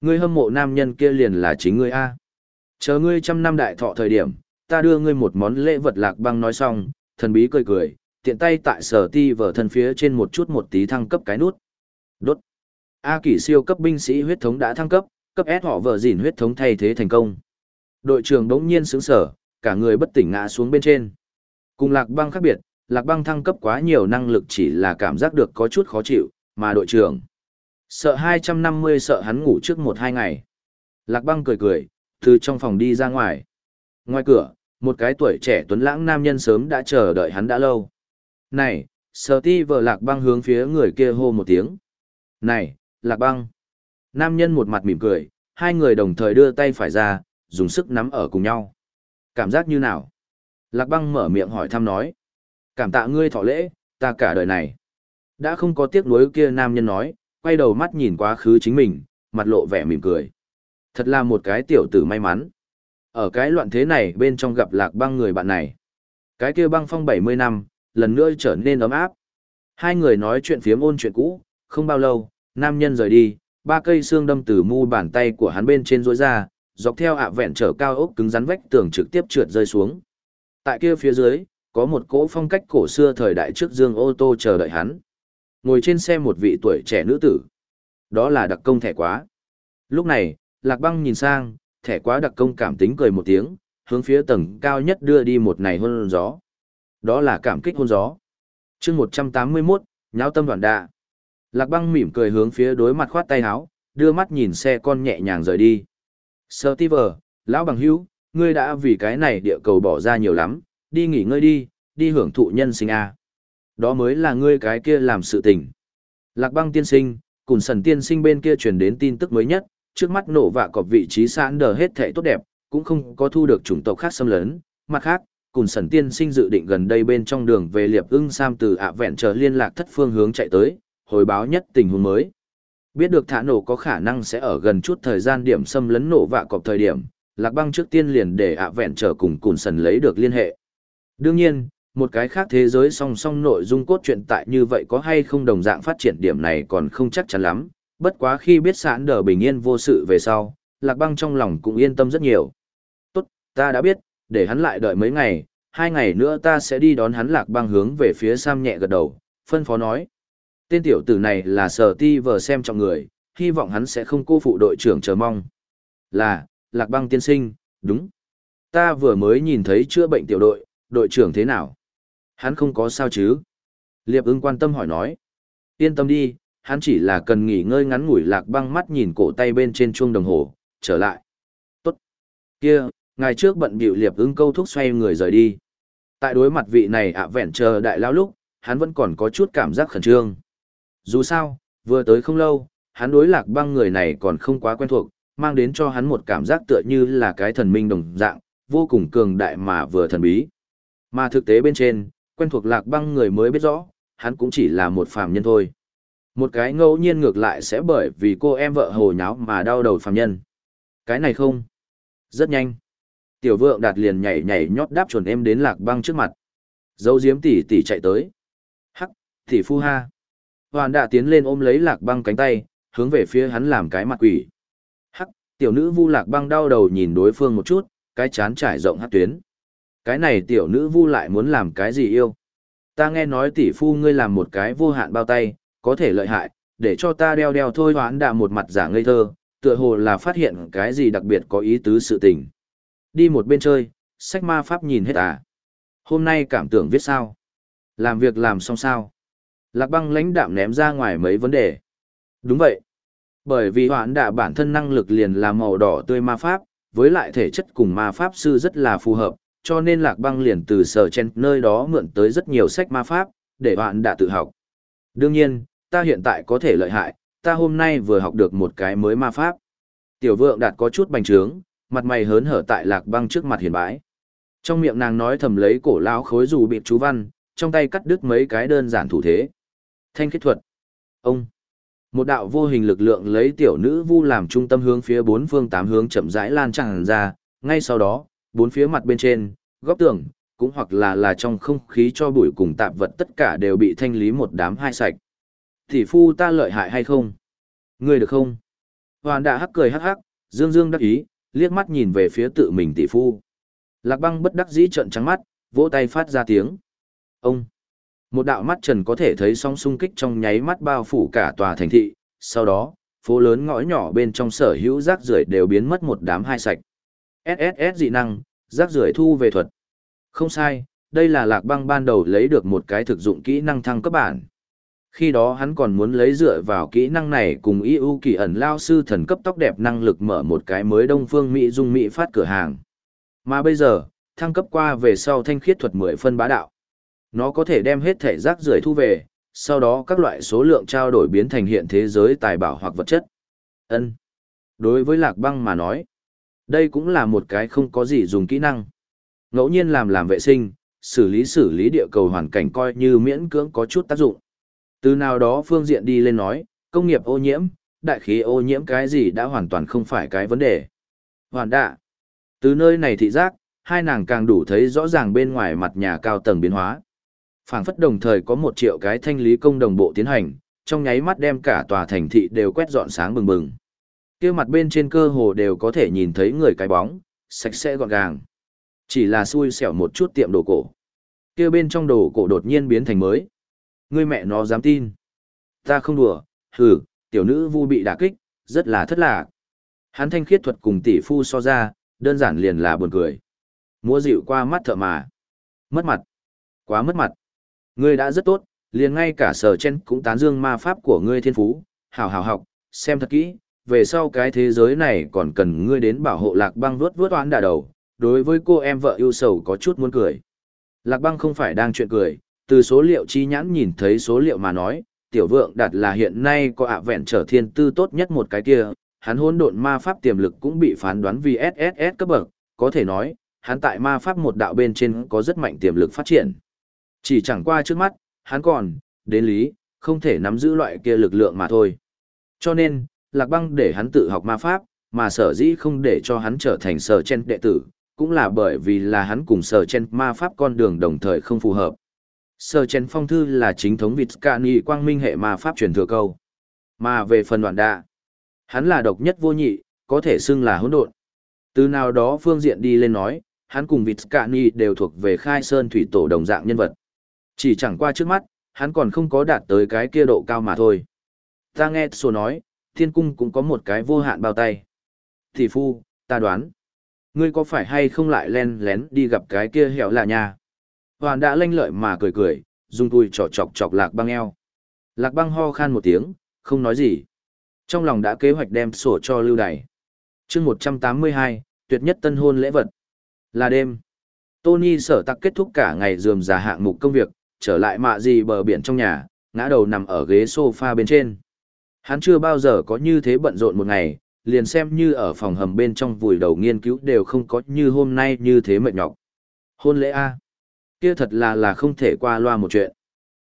Ngươi hâm mộ nam nhân kia liền là chính ngươi A. Chờ ngươi trăm năm đại thọ thời điểm, ta đưa ngươi một món lễ vật Lạc Băng nói xong, thần bí cười cười, tiện tay tại sở ti vở thân phía trên một chút một tí thăng cấp cái nút. Đốt. A kỷ siêu cấp binh sĩ huyết thống đã thăng cấp, cấp S họ vợ dỉn huyết thống thay thế thành công. Đội trưởng đống nhiên sướng sở, cả người bất tỉnh ngã xuống bên trên. Cùng lạc băng khác biệt, lạc băng thăng cấp quá nhiều năng lực chỉ là cảm giác được có chút khó chịu, mà đội trưởng. Sợ 250 sợ hắn ngủ trước một hai ngày. Lạc băng cười cười, từ trong phòng đi ra ngoài. Ngoài cửa, một cái tuổi trẻ tuấn lãng nam nhân sớm đã chờ đợi hắn đã lâu. Này, sợ ti vợ lạc băng hướng phía người kia hô một tiếng. Này, lạc băng. Nam nhân một mặt mỉm cười, hai người đồng thời đưa tay phải ra, dùng sức nắm ở cùng nhau. Cảm giác như nào? Lạc băng mở miệng hỏi thăm nói. Cảm tạ ngươi thọ lễ, ta cả đời này. Đã không có tiếc nuối kia nam nhân nói, quay đầu mắt nhìn quá khứ chính mình, mặt lộ vẻ mỉm cười. Thật là một cái tiểu tử may mắn. Ở cái loạn thế này bên trong gặp lạc băng người bạn này. Cái kia băng phong 70 năm, lần nữa trở nên ấm áp. Hai người nói chuyện phiếm ôn chuyện cũ, không bao lâu, nam nhân rời đi, ba cây xương đâm từ mu bàn tay của hắn bên trên rối ra, dọc theo ạ vẹn trở cao ốc cứng rắn vách tường trực tiếp trượt rơi xuống. Tại kia phía dưới, có một cỗ phong cách cổ xưa thời đại trước dương ô tô chờ đợi hắn. Ngồi trên xe một vị tuổi trẻ nữ tử. Đó là đặc công thẻ quá. Lúc này, Lạc Băng nhìn sang, thẻ quá đặc công cảm tính cười một tiếng, hướng phía tầng cao nhất đưa đi một này hôn gió. Đó là cảm kích hôn gió. chương 181, nháo tâm đoạn đạ. Lạc Băng mỉm cười hướng phía đối mặt khoát tay áo, đưa mắt nhìn xe con nhẹ nhàng rời đi. Steve, lão bằng hữu, ngươi đã vì cái này địa cầu bỏ ra nhiều lắm, đi nghỉ ngơi đi, đi hưởng thụ nhân sinh a. Đó mới là ngươi cái kia làm sự tình. Lạc băng tiên sinh, cùng sần tiên sinh bên kia truyền đến tin tức mới nhất, trước mắt nổ vạ cọp vị trí sẵn đờ hết thể tốt đẹp, cũng không có thu được chủng tộc khác xâm lấn. Mặt khác, cùng sần tiên sinh dự định gần đây bên trong đường về liệp ưng sam từ ạ vẹn chờ liên lạc thất phương hướng chạy tới, hồi báo nhất tình huống mới. Biết được thả nổ có khả năng sẽ ở gần chút thời gian điểm xâm lấn nổ vạ cọp thời điểm, Lạc Băng trước tiên liền để ạ vẹn trở cùng Cùn Sần lấy được liên hệ. Đương nhiên, một cái khác thế giới song song nội dung cốt truyện tại như vậy có hay không đồng dạng phát triển điểm này còn không chắc chắn lắm, bất quá khi biết sẵn đờ bình yên vô sự về sau, Lạc Băng trong lòng cũng yên tâm rất nhiều. Tốt, ta đã biết, để hắn lại đợi mấy ngày, hai ngày nữa ta sẽ đi đón hắn Lạc Băng hướng về phía Sam nhẹ gật đầu, phân phó nói. Tên tiểu tử này là sở ti vờ xem trọng người, hy vọng hắn sẽ không cô phụ đội trưởng chờ mong. Là, Lạc Băng tiên sinh, đúng. Ta vừa mới nhìn thấy chữa bệnh tiểu đội, đội trưởng thế nào? Hắn không có sao chứ? Liệp ưng quan tâm hỏi nói. Yên tâm đi, hắn chỉ là cần nghỉ ngơi ngắn ngủi lạc băng mắt nhìn cổ tay bên trên chuông đồng hồ, trở lại. Tốt. Kia, ngày trước bận bịu liệp ưng câu thúc xoay người rời đi. Tại đối mặt vị này ạ vẹn chờ đại lao lúc, hắn vẫn còn có chút cảm giác khẩn trương. Dù sao, vừa tới không lâu, hắn đối lạc băng người này còn không quá quen thuộc, mang đến cho hắn một cảm giác tựa như là cái thần minh đồng dạng, vô cùng cường đại mà vừa thần bí. Mà thực tế bên trên, quen thuộc lạc băng người mới biết rõ, hắn cũng chỉ là một phàm nhân thôi. Một cái ngẫu nhiên ngược lại sẽ bởi vì cô em vợ hồ nháo mà đau đầu phàm nhân. Cái này không. Rất nhanh. Tiểu vượng đạt liền nhảy nhảy nhót đáp chuẩn em đến lạc băng trước mặt. Dấu diếm tỷ tỷ chạy tới. Hắc, tỷ phu ha. Hoàn đã tiến lên ôm lấy lạc băng cánh tay, hướng về phía hắn làm cái mặt quỷ. Hắc, tiểu nữ vu lạc băng đau đầu nhìn đối phương một chút, cái chán trải rộng hát tuyến. Cái này tiểu nữ vu lại muốn làm cái gì yêu? Ta nghe nói tỷ phu ngươi làm một cái vô hạn bao tay, có thể lợi hại, để cho ta đeo đeo thôi hoán đạ một mặt giả ngây thơ, tựa hồ là phát hiện cái gì đặc biệt có ý tứ sự tình. Đi một bên chơi, sách ma pháp nhìn hết à. Hôm nay cảm tưởng viết sao? Làm việc làm xong sao? Lạc băng lãnh đạm ném ra ngoài mấy vấn đề. Đúng vậy. Bởi vì hoãn đạ bản thân năng lực liền là màu đỏ tươi ma pháp, với lại thể chất cùng ma pháp sư rất là phù hợp, cho nên lạc băng liền từ sở chen nơi đó mượn tới rất nhiều sách ma pháp, để bạn đã tự học. Đương nhiên, ta hiện tại có thể lợi hại, ta hôm nay vừa học được một cái mới ma pháp. Tiểu vượng đạt có chút bành trướng, mặt mày hớn hở tại lạc băng trước mặt hiền bái. Trong miệng nàng nói thầm lấy cổ lão khối dù bịt chú văn, trong tay cắt đứt mấy cái đơn giản thủ thế. Thanh kết thuật. Ông. Một đạo vô hình lực lượng lấy tiểu nữ vu làm trung tâm hướng phía bốn phương tám hướng chậm rãi lan tràn ra, ngay sau đó, bốn phía mặt bên trên, góc tường, cũng hoặc là là trong không khí cho bụi cùng tạp vật tất cả đều bị thanh lý một đám hai sạch. Tỷ phu ta lợi hại hay không? Ngươi được không? Hoàn đã hắc cười hắc hắc, dương dương đắc ý, liếc mắt nhìn về phía tự mình tỷ phu. Lạc băng bất đắc dĩ trợn trắng mắt, vỗ tay phát ra tiếng. Ông! Một đạo mắt trần có thể thấy song sung kích trong nháy mắt bao phủ cả tòa thành thị, sau đó, phố lớn ngõ nhỏ bên trong sở hữu rác rưởi đều biến mất một đám hai sạch. SSS dị năng, rác rưởi thu về thuật. Không sai, đây là lạc băng ban đầu lấy được một cái thực dụng kỹ năng thăng cấp bản. Khi đó hắn còn muốn lấy dựa vào kỹ năng này cùng EU kỳ ẩn lao sư thần cấp tóc đẹp năng lực mở một cái mới đông phương Mỹ dung Mỹ phát cửa hàng. Mà bây giờ, thăng cấp qua về sau thanh khiết thuật mười phân bá đạo. Nó có thể đem hết thể rác rưởi thu về, sau đó các loại số lượng trao đổi biến thành hiện thế giới tài bảo hoặc vật chất. Ân. Đối với lạc băng mà nói, đây cũng là một cái không có gì dùng kỹ năng. Ngẫu nhiên làm làm vệ sinh, xử lý xử lý địa cầu hoàn cảnh coi như miễn cưỡng có chút tác dụng. Từ nào đó phương diện đi lên nói, công nghiệp ô nhiễm, đại khí ô nhiễm cái gì đã hoàn toàn không phải cái vấn đề. Hoàn đạ. Từ nơi này thị giác, hai nàng càng đủ thấy rõ ràng bên ngoài mặt nhà cao tầng biến hóa. phảng phất đồng thời có một triệu cái thanh lý công đồng bộ tiến hành, trong nháy mắt đem cả tòa thành thị đều quét dọn sáng bừng bừng kia mặt bên trên cơ hồ đều có thể nhìn thấy người cái bóng, sạch sẽ gọn gàng. Chỉ là xui xẻo một chút tiệm đồ cổ. kia bên trong đồ cổ đột nhiên biến thành mới. người mẹ nó dám tin. Ta không đùa, hừ, tiểu nữ vu bị đả kích, rất là thất lạc. Hắn thanh khiết thuật cùng tỷ phu so ra, đơn giản liền là buồn cười. Múa dịu qua mắt thợ mà. Mất mặt. Quá mất mặt. Ngươi đã rất tốt, liền ngay cả sở chen cũng tán dương ma pháp của ngươi thiên phú, hào hào học, xem thật kỹ, về sau cái thế giới này còn cần ngươi đến bảo hộ lạc băng vuốt vuốt oán đà đầu, đối với cô em vợ yêu sầu có chút muốn cười. Lạc băng không phải đang chuyện cười, từ số liệu chi nhãn nhìn thấy số liệu mà nói, tiểu vượng đạt là hiện nay có ạ vẹn trở thiên tư tốt nhất một cái kia, hắn hỗn độn ma pháp tiềm lực cũng bị phán đoán vì SSS cấp bậc, có thể nói, hắn tại ma pháp một đạo bên trên có rất mạnh tiềm lực phát triển. Chỉ chẳng qua trước mắt, hắn còn, đến lý, không thể nắm giữ loại kia lực lượng mà thôi. Cho nên, Lạc Băng để hắn tự học ma pháp, mà sở dĩ không để cho hắn trở thành sở chen đệ tử, cũng là bởi vì là hắn cùng sở chen ma pháp con đường đồng thời không phù hợp. Sở chen phong thư là chính thống vịt cani quang minh hệ ma pháp truyền thừa câu. Mà về phần đoạn đạ, hắn là độc nhất vô nhị, có thể xưng là hỗn độn. Từ nào đó phương diện đi lên nói, hắn cùng vịt cani đều thuộc về khai sơn thủy tổ đồng dạng nhân vật. Chỉ chẳng qua trước mắt, hắn còn không có đạt tới cái kia độ cao mà thôi. Ta nghe sổ nói, thiên cung cũng có một cái vô hạn bao tay. Thì phu, ta đoán. Ngươi có phải hay không lại len lén đi gặp cái kia hẻo là nhà? Hoàn đã lanh lợi mà cười cười, dùng tui chọc chọc chọc lạc băng eo. Lạc băng ho khan một tiếng, không nói gì. Trong lòng đã kế hoạch đem sổ cho lưu đày. chương 182, tuyệt nhất tân hôn lễ vật. Là đêm. Tony sở tắc kết thúc cả ngày dườm già hạng mục công việc, trở lại mạ gì bờ biển trong nhà, ngã đầu nằm ở ghế sofa bên trên. Hắn chưa bao giờ có như thế bận rộn một ngày, liền xem như ở phòng hầm bên trong vùi đầu nghiên cứu đều không có như hôm nay như thế mệt nhọc. Hôn lễ A. Kia thật là là không thể qua loa một chuyện.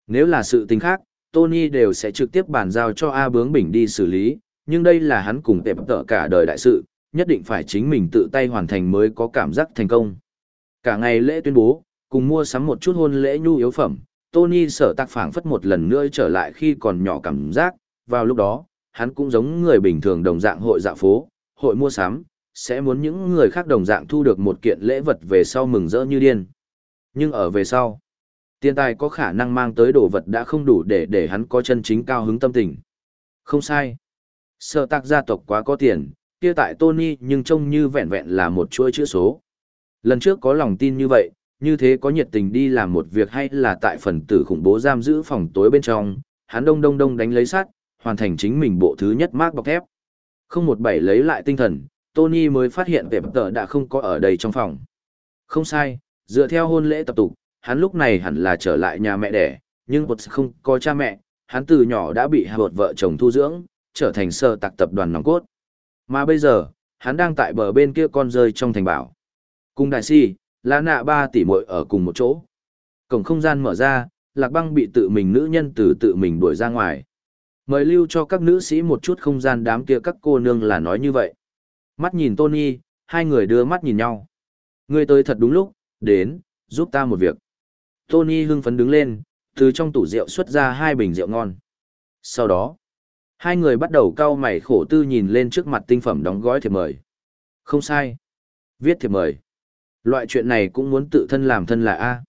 Nếu là sự tình khác, Tony đều sẽ trực tiếp bàn giao cho A bướng bỉnh đi xử lý, nhưng đây là hắn cùng tệp tợ cả đời đại sự, nhất định phải chính mình tự tay hoàn thành mới có cảm giác thành công. Cả ngày lễ tuyên bố, cùng mua sắm một chút hôn lễ nhu yếu phẩm, Tony sở tạc phảng phất một lần nữa trở lại khi còn nhỏ cảm giác, vào lúc đó, hắn cũng giống người bình thường đồng dạng hội dạ phố, hội mua sắm, sẽ muốn những người khác đồng dạng thu được một kiện lễ vật về sau mừng rỡ như điên. Nhưng ở về sau, tiền tài có khả năng mang tới đồ vật đã không đủ để để hắn có chân chính cao hứng tâm tình. Không sai. Sở tạc gia tộc quá có tiền, kia tại Tony nhưng trông như vẹn vẹn là một chuỗi chữ số. Lần trước có lòng tin như vậy, như thế có nhiệt tình đi làm một việc hay là tại phần tử khủng bố giam giữ phòng tối bên trong, hắn đông đông đông đánh lấy sát, hoàn thành chính mình bộ thứ nhất mác bọc thép. Không một bảy lấy lại tinh thần, Tony mới phát hiện vẻ tờ đã không có ở đây trong phòng. Không sai, dựa theo hôn lễ tập tục, hắn lúc này hẳn là trở lại nhà mẹ đẻ, nhưng bột không có cha mẹ, hắn từ nhỏ đã bị hai vợ chồng thu dưỡng, trở thành sơ tạc tập đoàn nòng cốt. Mà bây giờ, hắn đang tại bờ bên kia con rơi trong thành bảo. Cùng đại si, lá nạ ba tỷ muội ở cùng một chỗ. Cổng không gian mở ra, lạc băng bị tự mình nữ nhân từ tự mình đuổi ra ngoài. Mời lưu cho các nữ sĩ một chút không gian đám kia các cô nương là nói như vậy. Mắt nhìn Tony, hai người đưa mắt nhìn nhau. Ngươi tới thật đúng lúc, đến, giúp ta một việc. Tony hưng phấn đứng lên, từ trong tủ rượu xuất ra hai bình rượu ngon. Sau đó, hai người bắt đầu cau mày khổ tư nhìn lên trước mặt tinh phẩm đóng gói thiệp mời. Không sai. Viết thiệp mời. Loại chuyện này cũng muốn tự thân làm thân là A.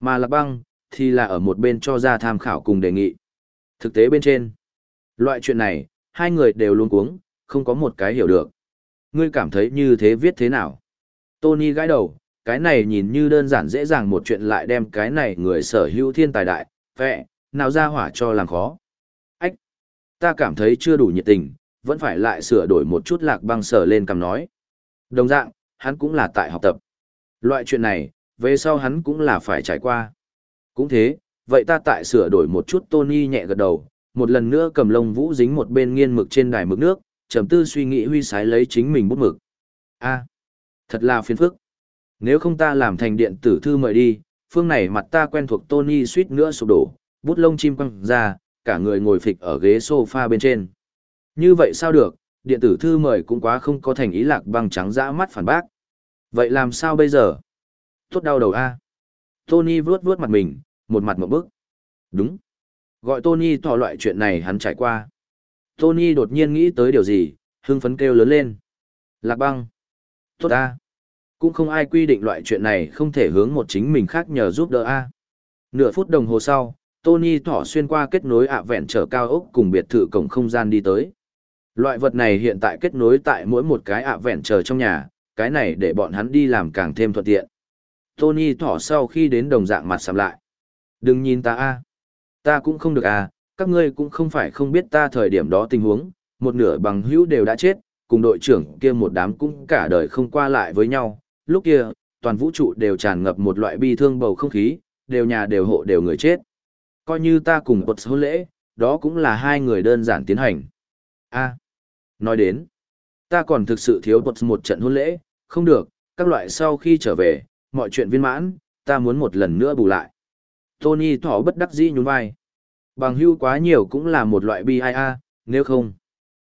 Mà lạc băng, thì là ở một bên cho ra tham khảo cùng đề nghị. Thực tế bên trên, loại chuyện này, hai người đều luôn cuống, không có một cái hiểu được. Ngươi cảm thấy như thế viết thế nào? Tony gãi đầu, cái này nhìn như đơn giản dễ dàng một chuyện lại đem cái này người sở hữu thiên tài đại, vẹ, nào ra hỏa cho làm khó. Ách! Ta cảm thấy chưa đủ nhiệt tình, vẫn phải lại sửa đổi một chút lạc băng sở lên cầm nói. Đồng dạng, hắn cũng là tại học tập. Loại chuyện này, về sau hắn cũng là phải trải qua. Cũng thế, vậy ta tại sửa đổi một chút Tony nhẹ gật đầu, một lần nữa cầm lông vũ dính một bên nghiên mực trên đài mực nước, trầm tư suy nghĩ huy sái lấy chính mình bút mực. A, thật là phiền phức. Nếu không ta làm thành điện tử thư mời đi, phương này mặt ta quen thuộc Tony suýt nữa sụp đổ, bút lông chim quăng ra, cả người ngồi phịch ở ghế sofa bên trên. Như vậy sao được, điện tử thư mời cũng quá không có thành ý lạc băng trắng dã mắt phản bác. Vậy làm sao bây giờ? Tốt đau đầu a. Tony vuốt vuốt mặt mình, một mặt một bức. Đúng. Gọi Tony thọ loại chuyện này hắn trải qua. Tony đột nhiên nghĩ tới điều gì, hưng phấn kêu lớn lên. Lạc băng. Tốt a. Cũng không ai quy định loại chuyện này không thể hướng một chính mình khác nhờ giúp đỡ a. Nửa phút đồng hồ sau, Tony thỏ xuyên qua kết nối ạ vẹn trở cao ốc cùng biệt thự cổng không gian đi tới. Loại vật này hiện tại kết nối tại mỗi một cái ạ vẹn trở trong nhà, cái này để bọn hắn đi làm càng thêm thuận tiện. Tony thỏ sau khi đến đồng dạng mặt sầm lại. Đừng nhìn ta a, Ta cũng không được à, các ngươi cũng không phải không biết ta thời điểm đó tình huống, một nửa bằng hữu đều đã chết, cùng đội trưởng kia một đám cũng cả đời không qua lại với nhau. Lúc kia, toàn vũ trụ đều tràn ngập một loại bi thương bầu không khí, đều nhà đều hộ đều người chết. Coi như ta cùng bật hôn lễ, đó cũng là hai người đơn giản tiến hành. a à, nói đến, ta còn thực sự thiếu bật một trận hôn lễ, không được, các loại sau khi trở về, mọi chuyện viên mãn, ta muốn một lần nữa bù lại. Tony thỏ bất đắc dĩ nhún vai. Bằng hưu quá nhiều cũng là một loại bi ai a, nếu không.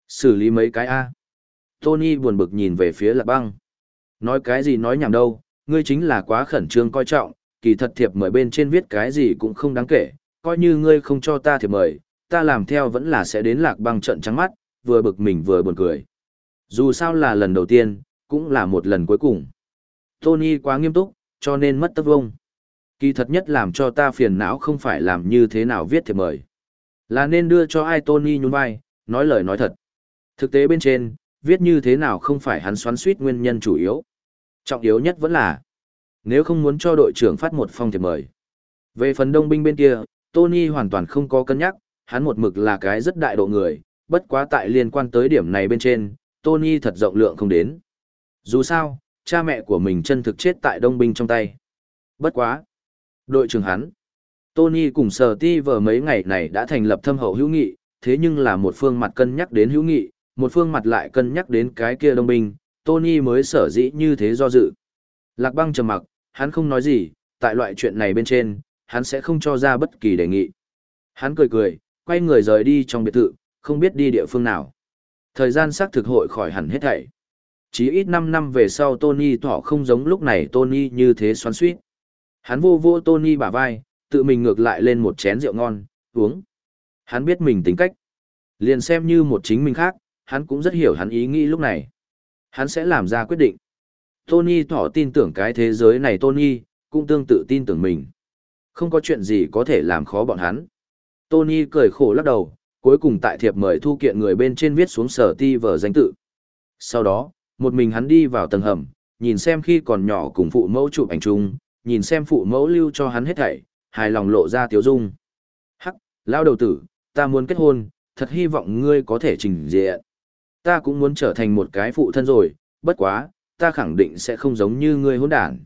Xử lý mấy cái A. Tony buồn bực nhìn về phía lạc băng. Nói cái gì nói nhảm đâu, ngươi chính là quá khẩn trương coi trọng, kỳ thật thiệp mời bên trên viết cái gì cũng không đáng kể, coi như ngươi không cho ta thiệp mời, ta làm theo vẫn là sẽ đến lạc băng trận trắng mắt, vừa bực mình vừa buồn cười. Dù sao là lần đầu tiên, cũng là một lần cuối cùng. Tony quá nghiêm túc, cho nên mất tất vông. Kỳ thật nhất làm cho ta phiền não không phải làm như thế nào viết thiệp mời. Là nên đưa cho ai Tony nhún vai, nói lời nói thật. Thực tế bên trên, viết như thế nào không phải hắn xoắn suýt nguyên nhân chủ yếu. Trọng yếu nhất vẫn là, nếu không muốn cho đội trưởng phát một phong thiệp mời. Về phần đông binh bên kia, Tony hoàn toàn không có cân nhắc, hắn một mực là cái rất đại độ người, bất quá tại liên quan tới điểm này bên trên, Tony thật rộng lượng không đến. Dù sao, cha mẹ của mình chân thực chết tại đông binh trong tay. Bất quá. Đội trưởng hắn. Tony cùng Sở Ti vờ mấy ngày này đã thành lập thâm hậu hữu nghị, thế nhưng là một phương mặt cân nhắc đến hữu nghị, một phương mặt lại cân nhắc đến cái kia đồng minh. Tony mới sở dĩ như thế do dự. Lạc băng trầm mặc, hắn không nói gì, tại loại chuyện này bên trên, hắn sẽ không cho ra bất kỳ đề nghị. Hắn cười cười, quay người rời đi trong biệt thự, không biết đi địa phương nào. Thời gian xác thực hội khỏi hẳn hết thảy. Chỉ ít 5 năm về sau Tony thỏ không giống lúc này Tony như thế xoắn suýt. Hắn vô vô Tony bả vai, tự mình ngược lại lên một chén rượu ngon, uống. Hắn biết mình tính cách. Liền xem như một chính mình khác, hắn cũng rất hiểu hắn ý nghĩ lúc này. Hắn sẽ làm ra quyết định. Tony thỏ tin tưởng cái thế giới này Tony, cũng tương tự tin tưởng mình. Không có chuyện gì có thể làm khó bọn hắn. Tony cười khổ lắc đầu, cuối cùng tại thiệp mời thu kiện người bên trên viết xuống sở ti vở danh tự. Sau đó, một mình hắn đi vào tầng hầm, nhìn xem khi còn nhỏ cùng phụ mẫu chụp ảnh chung, nhìn xem phụ mẫu lưu cho hắn hết thảy, hài lòng lộ ra tiếu dung. Hắc, lao đầu tử, ta muốn kết hôn, thật hy vọng ngươi có thể trình diện. Ta cũng muốn trở thành một cái phụ thân rồi, bất quá, ta khẳng định sẽ không giống như ngươi hôn đản.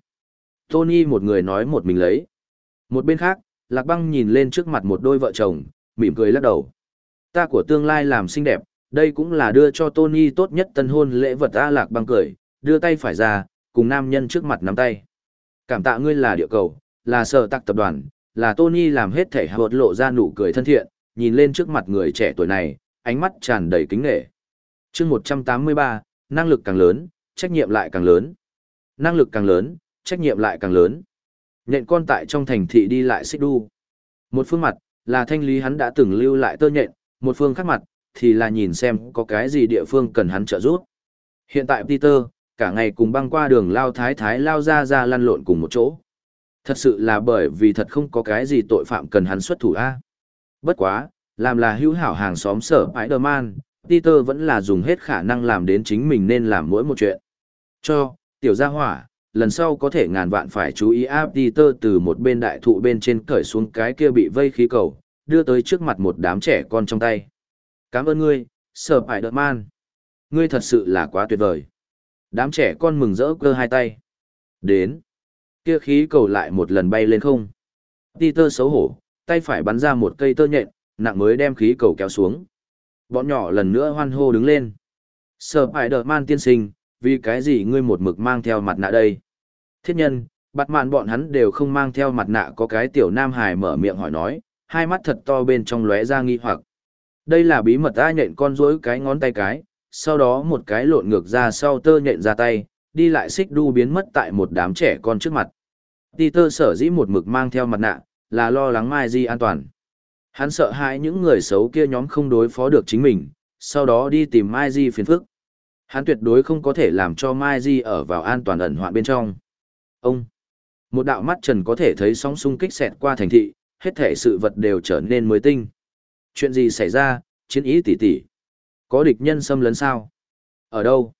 Tony một người nói một mình lấy. Một bên khác, Lạc Băng nhìn lên trước mặt một đôi vợ chồng, mỉm cười lắc đầu. Ta của tương lai làm xinh đẹp, đây cũng là đưa cho Tony tốt nhất tân hôn lễ vật A Lạc Băng cười, đưa tay phải ra, cùng nam nhân trước mặt nắm tay. Cảm tạ ngươi là địa cầu, là sở tạc tập đoàn, là Tony làm hết thể hợp lộ ra nụ cười thân thiện, nhìn lên trước mặt người trẻ tuổi này, ánh mắt tràn đầy kính nghệ. chương 183, năng lực càng lớn, trách nhiệm lại càng lớn. Năng lực càng lớn, trách nhiệm lại càng lớn. Nhện con tại trong thành thị đi lại xích đu. Một phương mặt, là thanh lý hắn đã từng lưu lại tơ nhện, một phương khác mặt, thì là nhìn xem có cái gì địa phương cần hắn trợ giúp. Hiện tại Peter, cả ngày cùng băng qua đường lao thái thái lao ra ra lăn lộn cùng một chỗ. Thật sự là bởi vì thật không có cái gì tội phạm cần hắn xuất thủ A. Bất quá, làm là hữu hảo hàng xóm sở Spider-Man, Peter vẫn là dùng hết khả năng làm đến chính mình nên làm mỗi một chuyện. Cho, tiểu gia hỏa, lần sau có thể ngàn vạn phải chú ý áp Peter từ một bên đại thụ bên trên cởi xuống cái kia bị vây khí cầu, đưa tới trước mặt một đám trẻ con trong tay. Cảm ơn ngươi, sở Spider-Man. Ngươi thật sự là quá tuyệt vời. Đám trẻ con mừng rỡ cơ hai tay. Đến. Kia khí cầu lại một lần bay lên không. Peter xấu hổ, tay phải bắn ra một cây tơ nhện, nặng mới đem khí cầu kéo xuống. Bọn nhỏ lần nữa hoan hô đứng lên. Sở Spider-Man tiên sinh, vì cái gì ngươi một mực mang theo mặt nạ đây? Thiết nhân, bạt mạn bọn hắn đều không mang theo mặt nạ có cái tiểu nam hài mở miệng hỏi nói, hai mắt thật to bên trong lóe ra nghi hoặc. Đây là bí mật ai nhện con rối cái ngón tay cái, sau đó một cái lộn ngược ra sau tơ nhện ra tay, đi lại xích đu biến mất tại một đám trẻ con trước mặt. Peter sở dĩ một mực mang theo mặt nạ, là lo lắng Mai Di an toàn. Hắn sợ hãi những người xấu kia nhóm không đối phó được chính mình, sau đó đi tìm Mai Di phiền phức. Hắn tuyệt đối không có thể làm cho Mai Di ở vào an toàn ẩn hoạn bên trong. Ông! Một đạo mắt trần có thể thấy sóng xung kích xẹt qua thành thị, hết thể sự vật đều trở nên mới tinh. Chuyện gì xảy ra, chiến ý tỉ tỉ. Có địch nhân xâm lấn sao? Ở đâu?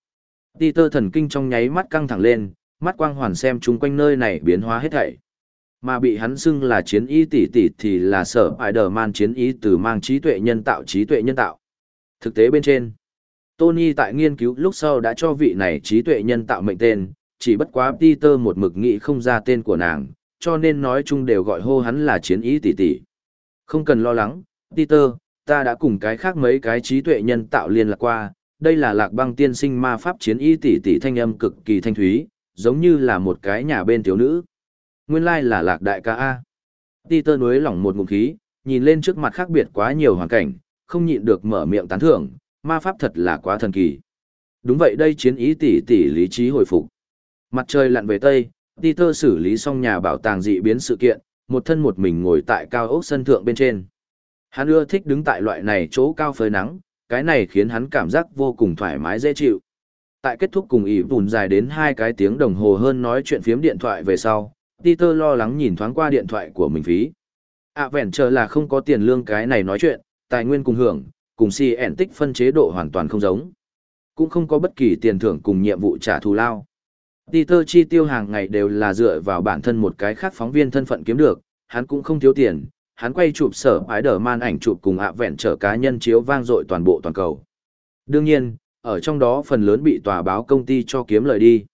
Peter thần kinh trong nháy mắt căng thẳng lên, mắt quang hoàn xem chung quanh nơi này biến hóa hết thảy. Mà bị hắn xưng là chiến y tỷ tỷ thì là sở Spider-Man chiến y từ mang trí tuệ nhân tạo trí tuệ nhân tạo. Thực tế bên trên, Tony tại nghiên cứu lúc sau đã cho vị này trí tuệ nhân tạo mệnh tên, chỉ bất quá Peter một mực nghĩ không ra tên của nàng, cho nên nói chung đều gọi hô hắn là chiến y tỷ tỷ. Không cần lo lắng, Peter, ta đã cùng cái khác mấy cái trí tuệ nhân tạo liên lạc qua, đây là lạc băng tiên sinh ma pháp chiến ý tỷ tỷ thanh âm cực kỳ thanh thúy, giống như là một cái nhà bên thiếu nữ. Nguyên lai là lạc đại ca A. tơ nuối lỏng một ngụm khí, nhìn lên trước mặt khác biệt quá nhiều hoàn cảnh, không nhịn được mở miệng tán thưởng, Ma pháp thật là quá thần kỳ. Đúng vậy đây chiến ý tỷ tỷ lý trí hồi phục. Mặt trời lặn về Tây, ti tơ xử lý xong nhà bảo tàng dị biến sự kiện, một thân một mình ngồi tại cao ốc sân thượng bên trên. Hắn ưa thích đứng tại loại này chỗ cao phơi nắng, cái này khiến hắn cảm giác vô cùng thoải mái dễ chịu. Tại kết thúc cùng ỉ vùn dài đến hai cái tiếng đồng hồ hơn nói chuyện phiếm điện thoại về sau, Peter lo lắng nhìn thoáng qua điện thoại của mình phí. À vẹn chờ là không có tiền lương cái này nói chuyện, tài nguyên cùng hưởng, cùng si ẻn tích phân chế độ hoàn toàn không giống. Cũng không có bất kỳ tiền thưởng cùng nhiệm vụ trả thù lao. Peter chi tiêu hàng ngày đều là dựa vào bản thân một cái khác phóng viên thân phận kiếm được, hắn cũng không thiếu tiền, hắn quay chụp sở ái đờ man ảnh chụp cùng ạ vẹn trở cá nhân chiếu vang dội toàn bộ toàn cầu. Đương nhiên, ở trong đó phần lớn bị tòa báo công ty cho kiếm lời đi.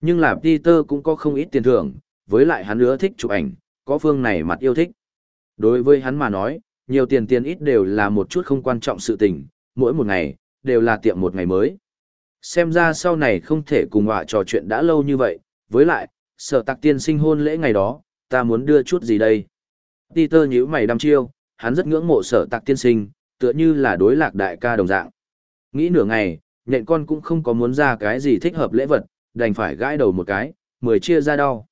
Nhưng là Peter cũng có không ít tiền thưởng, với lại hắn ưa thích chụp ảnh, có phương này mặt yêu thích. Đối với hắn mà nói, nhiều tiền tiền ít đều là một chút không quan trọng sự tình, mỗi một ngày, đều là tiệm một ngày mới. Xem ra sau này không thể cùng họa trò chuyện đã lâu như vậy, với lại, sở tạc tiên sinh hôn lễ ngày đó, ta muốn đưa chút gì đây? Peter nhíu mày đăm chiêu, hắn rất ngưỡng mộ sở tạc tiên sinh, tựa như là đối lạc đại ca đồng dạng. Nghĩ nửa ngày, nhện con cũng không có muốn ra cái gì thích hợp lễ vật, đành phải gãi đầu một cái, mười chia ra đau.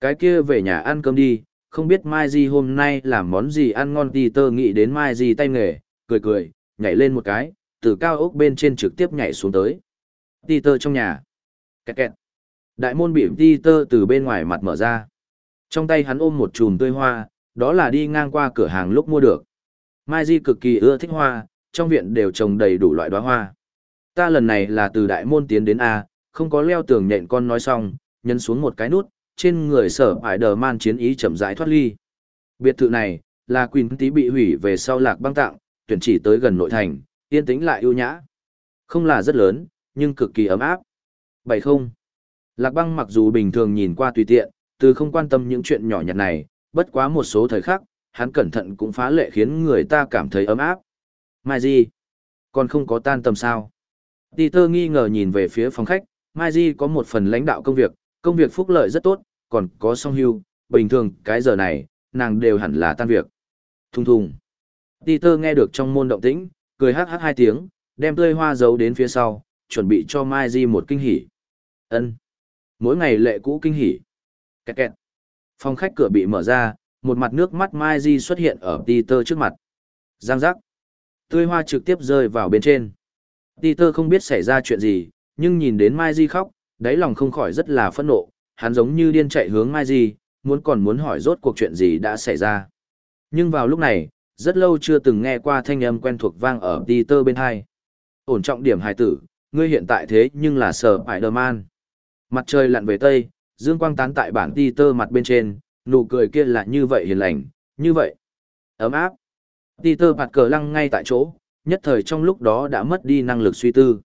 Cái kia về nhà ăn cơm đi, không biết Mai Di hôm nay làm món gì ăn ngon Peter nghĩ đến Mai Di tay nghề, cười cười, nhảy lên một cái, từ cao ốc bên trên trực tiếp nhảy xuống tới. Peter trong nhà. Kẹt kẹt. Đại môn bị Peter từ bên ngoài mặt mở ra. Trong tay hắn ôm một chùm tươi hoa, đó là đi ngang qua cửa hàng lúc mua được. Mai Di cực kỳ ưa thích hoa, trong viện đều trồng đầy đủ loại đóa hoa. Ta lần này là từ đại môn tiến đến A, không có leo tường nhện con nói xong, nhấn xuống một cái nút, trên người sở ải đờ man chiến ý chậm rãi thoát ly. Biệt thự này, là Quỳnh Tý bị hủy về sau lạc băng tặng, tuyển chỉ tới gần nội thành, yên tĩnh lại ưu nhã. Không là rất lớn, nhưng cực kỳ ấm áp. Bảy không. Lạc băng mặc dù bình thường nhìn qua tùy tiện, từ không quan tâm những chuyện nhỏ nhặt này, bất quá một số thời khắc, hắn cẩn thận cũng phá lệ khiến người ta cảm thấy ấm áp. Mai Di, còn không có tan tầm sao? Peter nghi ngờ nhìn về phía phòng khách, Mai Di có một phần lãnh đạo công việc, công việc phúc lợi rất tốt, còn có song hưu, bình thường cái giờ này, nàng đều hẳn là tan việc. Thùng thùng. Peter nghe được trong môn động tĩnh, cười hát hát hai tiếng, đem tươi hoa giấu đến phía sau, chuẩn bị cho Mai Di một kinh hỉ. Ân. Mỗi ngày lệ cũ kinh hỉ. Kẹt kẹt. Phòng khách cửa bị mở ra, một mặt nước mắt Mai Di xuất hiện ở Peter trước mặt. Giang giác. Tươi hoa trực tiếp rơi vào bên trên. Peter không biết xảy ra chuyện gì, nhưng nhìn đến Mai Di khóc, đáy lòng không khỏi rất là phẫn nộ, hắn giống như điên chạy hướng Mai Di, muốn còn muốn hỏi rốt cuộc chuyện gì đã xảy ra. Nhưng vào lúc này, rất lâu chưa từng nghe qua thanh âm quen thuộc vang ở Peter bên hai. Ổn trọng điểm hài tử, ngươi hiện tại thế nhưng là sở Spider-Man. Mặt trời lặn về Tây, dương quang tán tại bản Peter mặt bên trên, nụ cười kia là như vậy hiền lành, như vậy. Ấm áp. Titor mặt cờ lăng ngay tại chỗ, nhất thời trong lúc đó đã mất đi năng lực suy tư.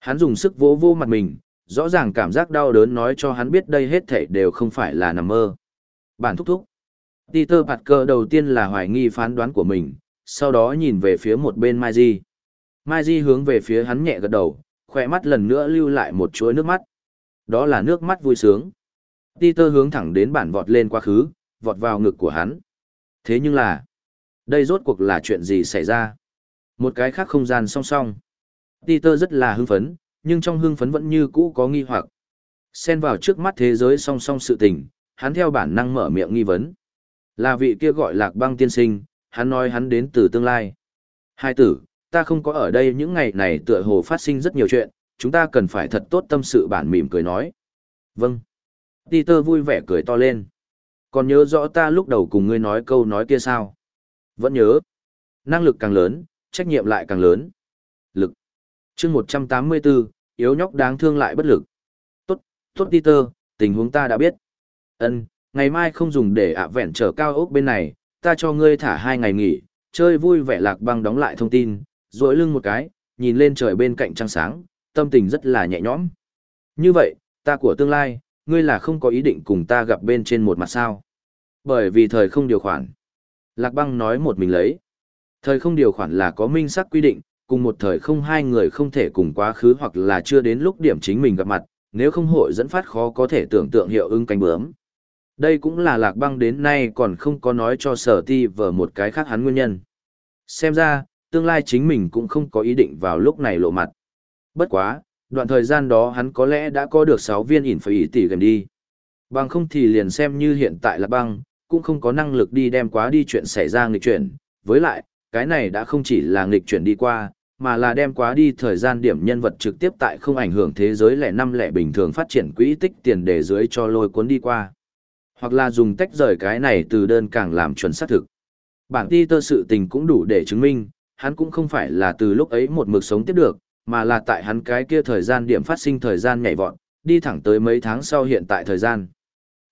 Hắn dùng sức vỗ vô mặt mình, rõ ràng cảm giác đau đớn nói cho hắn biết đây hết thảy đều không phải là nằm mơ. Bản thúc thúc. Peter Parker đầu tiên là hoài nghi phán đoán của mình, sau đó nhìn về phía một bên Mai Di. Mai Di hướng về phía hắn nhẹ gật đầu, khỏe mắt lần nữa lưu lại một chuỗi nước mắt. Đó là nước mắt vui sướng. Peter hướng thẳng đến bản vọt lên quá khứ, vọt vào ngực của hắn. Thế nhưng là, đây rốt cuộc là chuyện gì xảy ra? Một cái khác không gian song song. Peter rất là hưng phấn, nhưng trong hưng phấn vẫn như cũ có nghi hoặc. Xen vào trước mắt thế giới song song sự tình, hắn theo bản năng mở miệng nghi vấn. Là vị kia gọi lạc băng tiên sinh, hắn nói hắn đến từ tương lai. Hai tử, ta không có ở đây những ngày này tựa hồ phát sinh rất nhiều chuyện, chúng ta cần phải thật tốt tâm sự bản mỉm cười nói. Vâng. Peter vui vẻ cười to lên. Còn nhớ rõ ta lúc đầu cùng ngươi nói câu nói kia sao? Vẫn nhớ. Năng lực càng lớn, trách nhiệm lại càng lớn. Lực. chương 184, yếu nhóc đáng thương lại bất lực. Tốt, tốt Peter, tình huống ta đã biết. Ân, ngày mai không dùng để ạ vẹn trở cao ốc bên này, ta cho ngươi thả hai ngày nghỉ, chơi vui vẻ lạc băng đóng lại thông tin, duỗi lưng một cái, nhìn lên trời bên cạnh trăng sáng, tâm tình rất là nhẹ nhõm. Như vậy, ta của tương lai, ngươi là không có ý định cùng ta gặp bên trên một mặt sao. Bởi vì thời không điều khoản. Lạc băng nói một mình lấy. Thời không điều khoản là có minh xác quy định, cùng một thời không hai người không thể cùng quá khứ hoặc là chưa đến lúc điểm chính mình gặp mặt, nếu không hội dẫn phát khó có thể tưởng tượng hiệu ứng cánh bướm. Đây cũng là lạc băng đến nay còn không có nói cho sở ti vở một cái khác hắn nguyên nhân. Xem ra, tương lai chính mình cũng không có ý định vào lúc này lộ mặt. Bất quá, đoạn thời gian đó hắn có lẽ đã có được 6 viên ỉn phải ý tỷ gần đi. Bằng không thì liền xem như hiện tại là băng, cũng không có năng lực đi đem quá đi chuyện xảy ra nghịch chuyển. Với lại, cái này đã không chỉ là nghịch chuyển đi qua, mà là đem quá đi thời gian điểm nhân vật trực tiếp tại không ảnh hưởng thế giới lẻ năm lẻ bình thường phát triển quỹ tích tiền để dưới cho lôi cuốn đi qua. Hoặc là dùng tách rời cái này từ đơn càng làm chuẩn xác thực. Bản ti tơ sự tình cũng đủ để chứng minh, hắn cũng không phải là từ lúc ấy một mực sống tiếp được, mà là tại hắn cái kia thời gian điểm phát sinh thời gian nhảy vọt, đi thẳng tới mấy tháng sau hiện tại thời gian.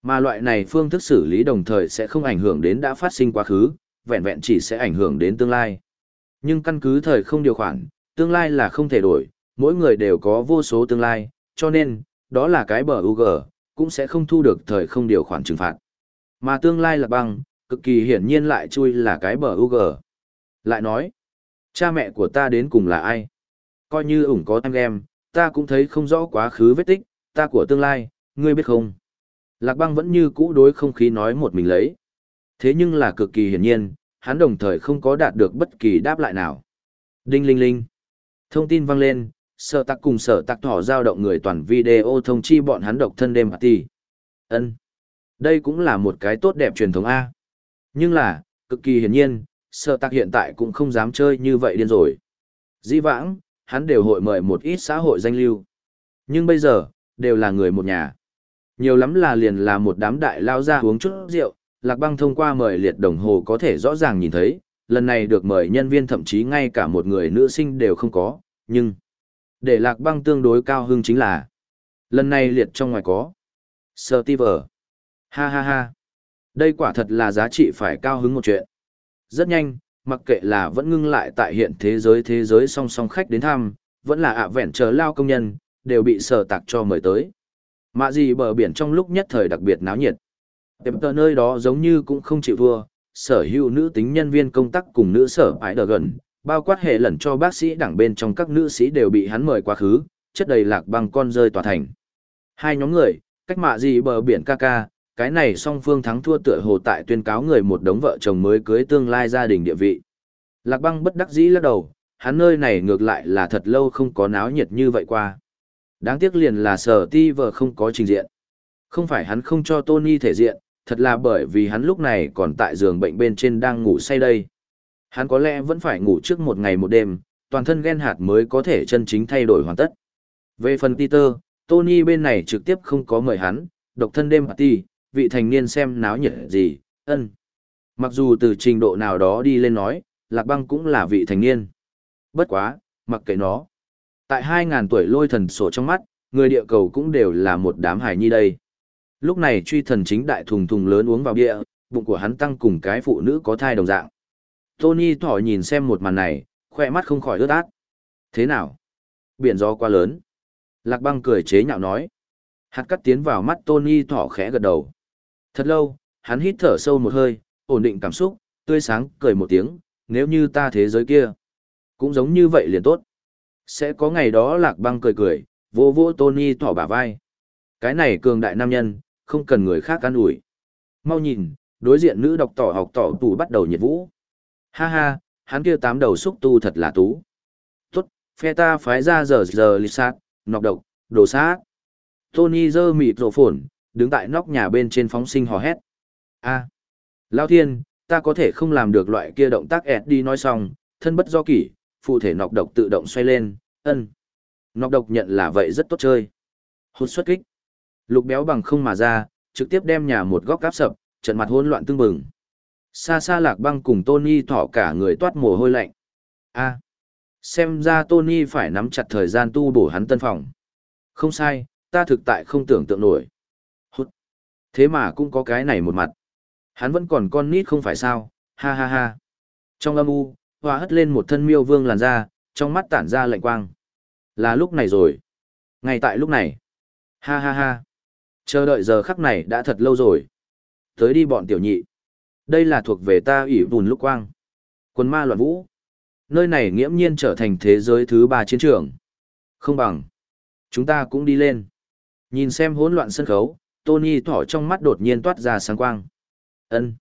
Mà loại này phương thức xử lý đồng thời sẽ không ảnh hưởng đến đã phát sinh quá khứ, vẹn vẹn chỉ sẽ ảnh hưởng đến tương lai. Nhưng căn cứ thời không điều khoản, tương lai là không thể đổi, mỗi người đều có vô số tương lai, cho nên, đó là cái bờ UG, cũng sẽ không thu được thời không điều khoản trừng phạt. Mà tương lai là băng, cực kỳ hiển nhiên lại chui là cái bờ UG. Lại nói, cha mẹ của ta đến cùng là ai? Coi như ủng có em em, ta cũng thấy không rõ quá khứ vết tích, ta của tương lai, ngươi biết không? Lạc băng vẫn như cũ đối không khí nói một mình lấy. Thế nhưng là cực kỳ hiển nhiên, hắn đồng thời không có đạt được bất kỳ đáp lại nào. Đinh linh linh. Thông tin vang lên, sở tắc cùng sở tắc thỏ giao động người toàn video thông chi bọn hắn độc thân đêm party. ân Đây cũng là một cái tốt đẹp truyền thống A. Nhưng là, cực kỳ hiển nhiên, sở tắc hiện tại cũng không dám chơi như vậy điên rồi. Dĩ vãng, hắn đều hội mời một ít xã hội danh lưu. Nhưng bây giờ, đều là người một nhà. Nhiều lắm là liền là một đám đại lao ra uống chút rượu, Lạc Băng thông qua mời liệt đồng hồ có thể rõ ràng nhìn thấy, lần này được mời nhân viên thậm chí ngay cả một người nữ sinh đều không có, nhưng để Lạc Băng tương đối cao hưng chính là lần này liệt trong ngoài có Steve. Ha ha ha. Đây quả thật là giá trị phải cao hứng một chuyện. Rất nhanh, mặc kệ là vẫn ngưng lại tại hiện thế giới thế giới song song khách đến thăm, vẫn là ạ vẹn chờ lao công nhân, đều bị sở tạc cho mời tới. Mạ gì bờ biển trong lúc nhất thời đặc biệt náo nhiệt. Tiệm tờ nơi đó giống như cũng không chịu thua, sở hữu nữ tính nhân viên công tác cùng nữ sở ái đờ gần, bao quát hệ lẩn cho bác sĩ đảng bên trong các nữ sĩ đều bị hắn mời quá khứ, chất đầy lạc băng con rơi tòa thành. Hai nhóm người, cách mạ gì bờ biển ca ca, cái này song phương thắng thua tựa hồ tại tuyên cáo người một đống vợ chồng mới cưới tương lai gia đình địa vị. Lạc băng bất đắc dĩ lắc đầu, hắn nơi này ngược lại là thật lâu không có náo nhiệt như vậy qua. Đáng tiếc liền là sở ti vợ không có trình diện. Không phải hắn không cho Tony thể diện, thật là bởi vì hắn lúc này còn tại giường bệnh bên trên đang ngủ say đây. Hắn có lẽ vẫn phải ngủ trước một ngày một đêm, toàn thân ghen hạt mới có thể chân chính thay đổi hoàn tất. Về phần Peter, Tony bên này trực tiếp không có mời hắn, độc thân đêm party, vị thành niên xem náo nhiệt gì, ân. Mặc dù từ trình độ nào đó đi lên nói, Lạc Băng cũng là vị thành niên. Bất quá, mặc kệ nó. Tại 2.000 tuổi lôi thần sổ trong mắt, người địa cầu cũng đều là một đám hài nhi đây. Lúc này truy thần chính đại thùng thùng lớn uống vào bia, bụng của hắn tăng cùng cái phụ nữ có thai đồng dạng. Tony thỏ nhìn xem một màn này, khỏe mắt không khỏi ướt át. Thế nào? Biển gió quá lớn. Lạc băng cười chế nhạo nói. Hạt cắt tiến vào mắt Tony thỏ khẽ gật đầu. Thật lâu, hắn hít thở sâu một hơi, ổn định cảm xúc, tươi sáng, cười một tiếng, nếu như ta thế giới kia. Cũng giống như vậy liền tốt. Sẽ có ngày đó lạc băng cười cười, vô vô Tony thỏ bả vai. Cái này cường đại nam nhân, không cần người khác can ủi. Mau nhìn, đối diện nữ độc tỏ học tỏ tù bắt đầu nhiệt vũ. Ha ha, hắn kia tám đầu xúc tu thật là tú. Tốt, phe ta phái ra giờ giờ lì sát, nọc độc, đồ sát. Tony dơ mịt rổ phồn, đứng tại nóc nhà bên trên phóng sinh hò hét. a à, Lao thiên, ta có thể không làm được loại kia động tác ẹt đi nói xong, thân bất do kỷ, phụ thể nọc độc tự động xoay lên, ân. Nọc độc nhận là vậy rất tốt chơi. Hút xuất kích. Lục béo bằng không mà ra, trực tiếp đem nhà một góc cáp sập, trận mặt hỗn loạn tương bừng. Xa xa lạc băng cùng Tony thỏ cả người toát mồ hôi lạnh. a xem ra Tony phải nắm chặt thời gian tu bổ hắn tân phòng. Không sai, ta thực tại không tưởng tượng nổi. Thế mà cũng có cái này một mặt. Hắn vẫn còn con nít không phải sao, ha ha ha. Trong âm u, hoa hất lên một thân miêu vương làn da, trong mắt tản ra lạnh quang. Là lúc này rồi. Ngay tại lúc này. Ha ha ha. Chờ đợi giờ khắc này đã thật lâu rồi. Tới đi bọn tiểu nhị. Đây là thuộc về ta ủy vùn lúc quang. Quân ma loạn vũ. Nơi này nghiễm nhiên trở thành thế giới thứ ba chiến trường. Không bằng. Chúng ta cũng đi lên. Nhìn xem hỗn loạn sân khấu, Tony thỏ trong mắt đột nhiên toát ra sáng quang. Ân.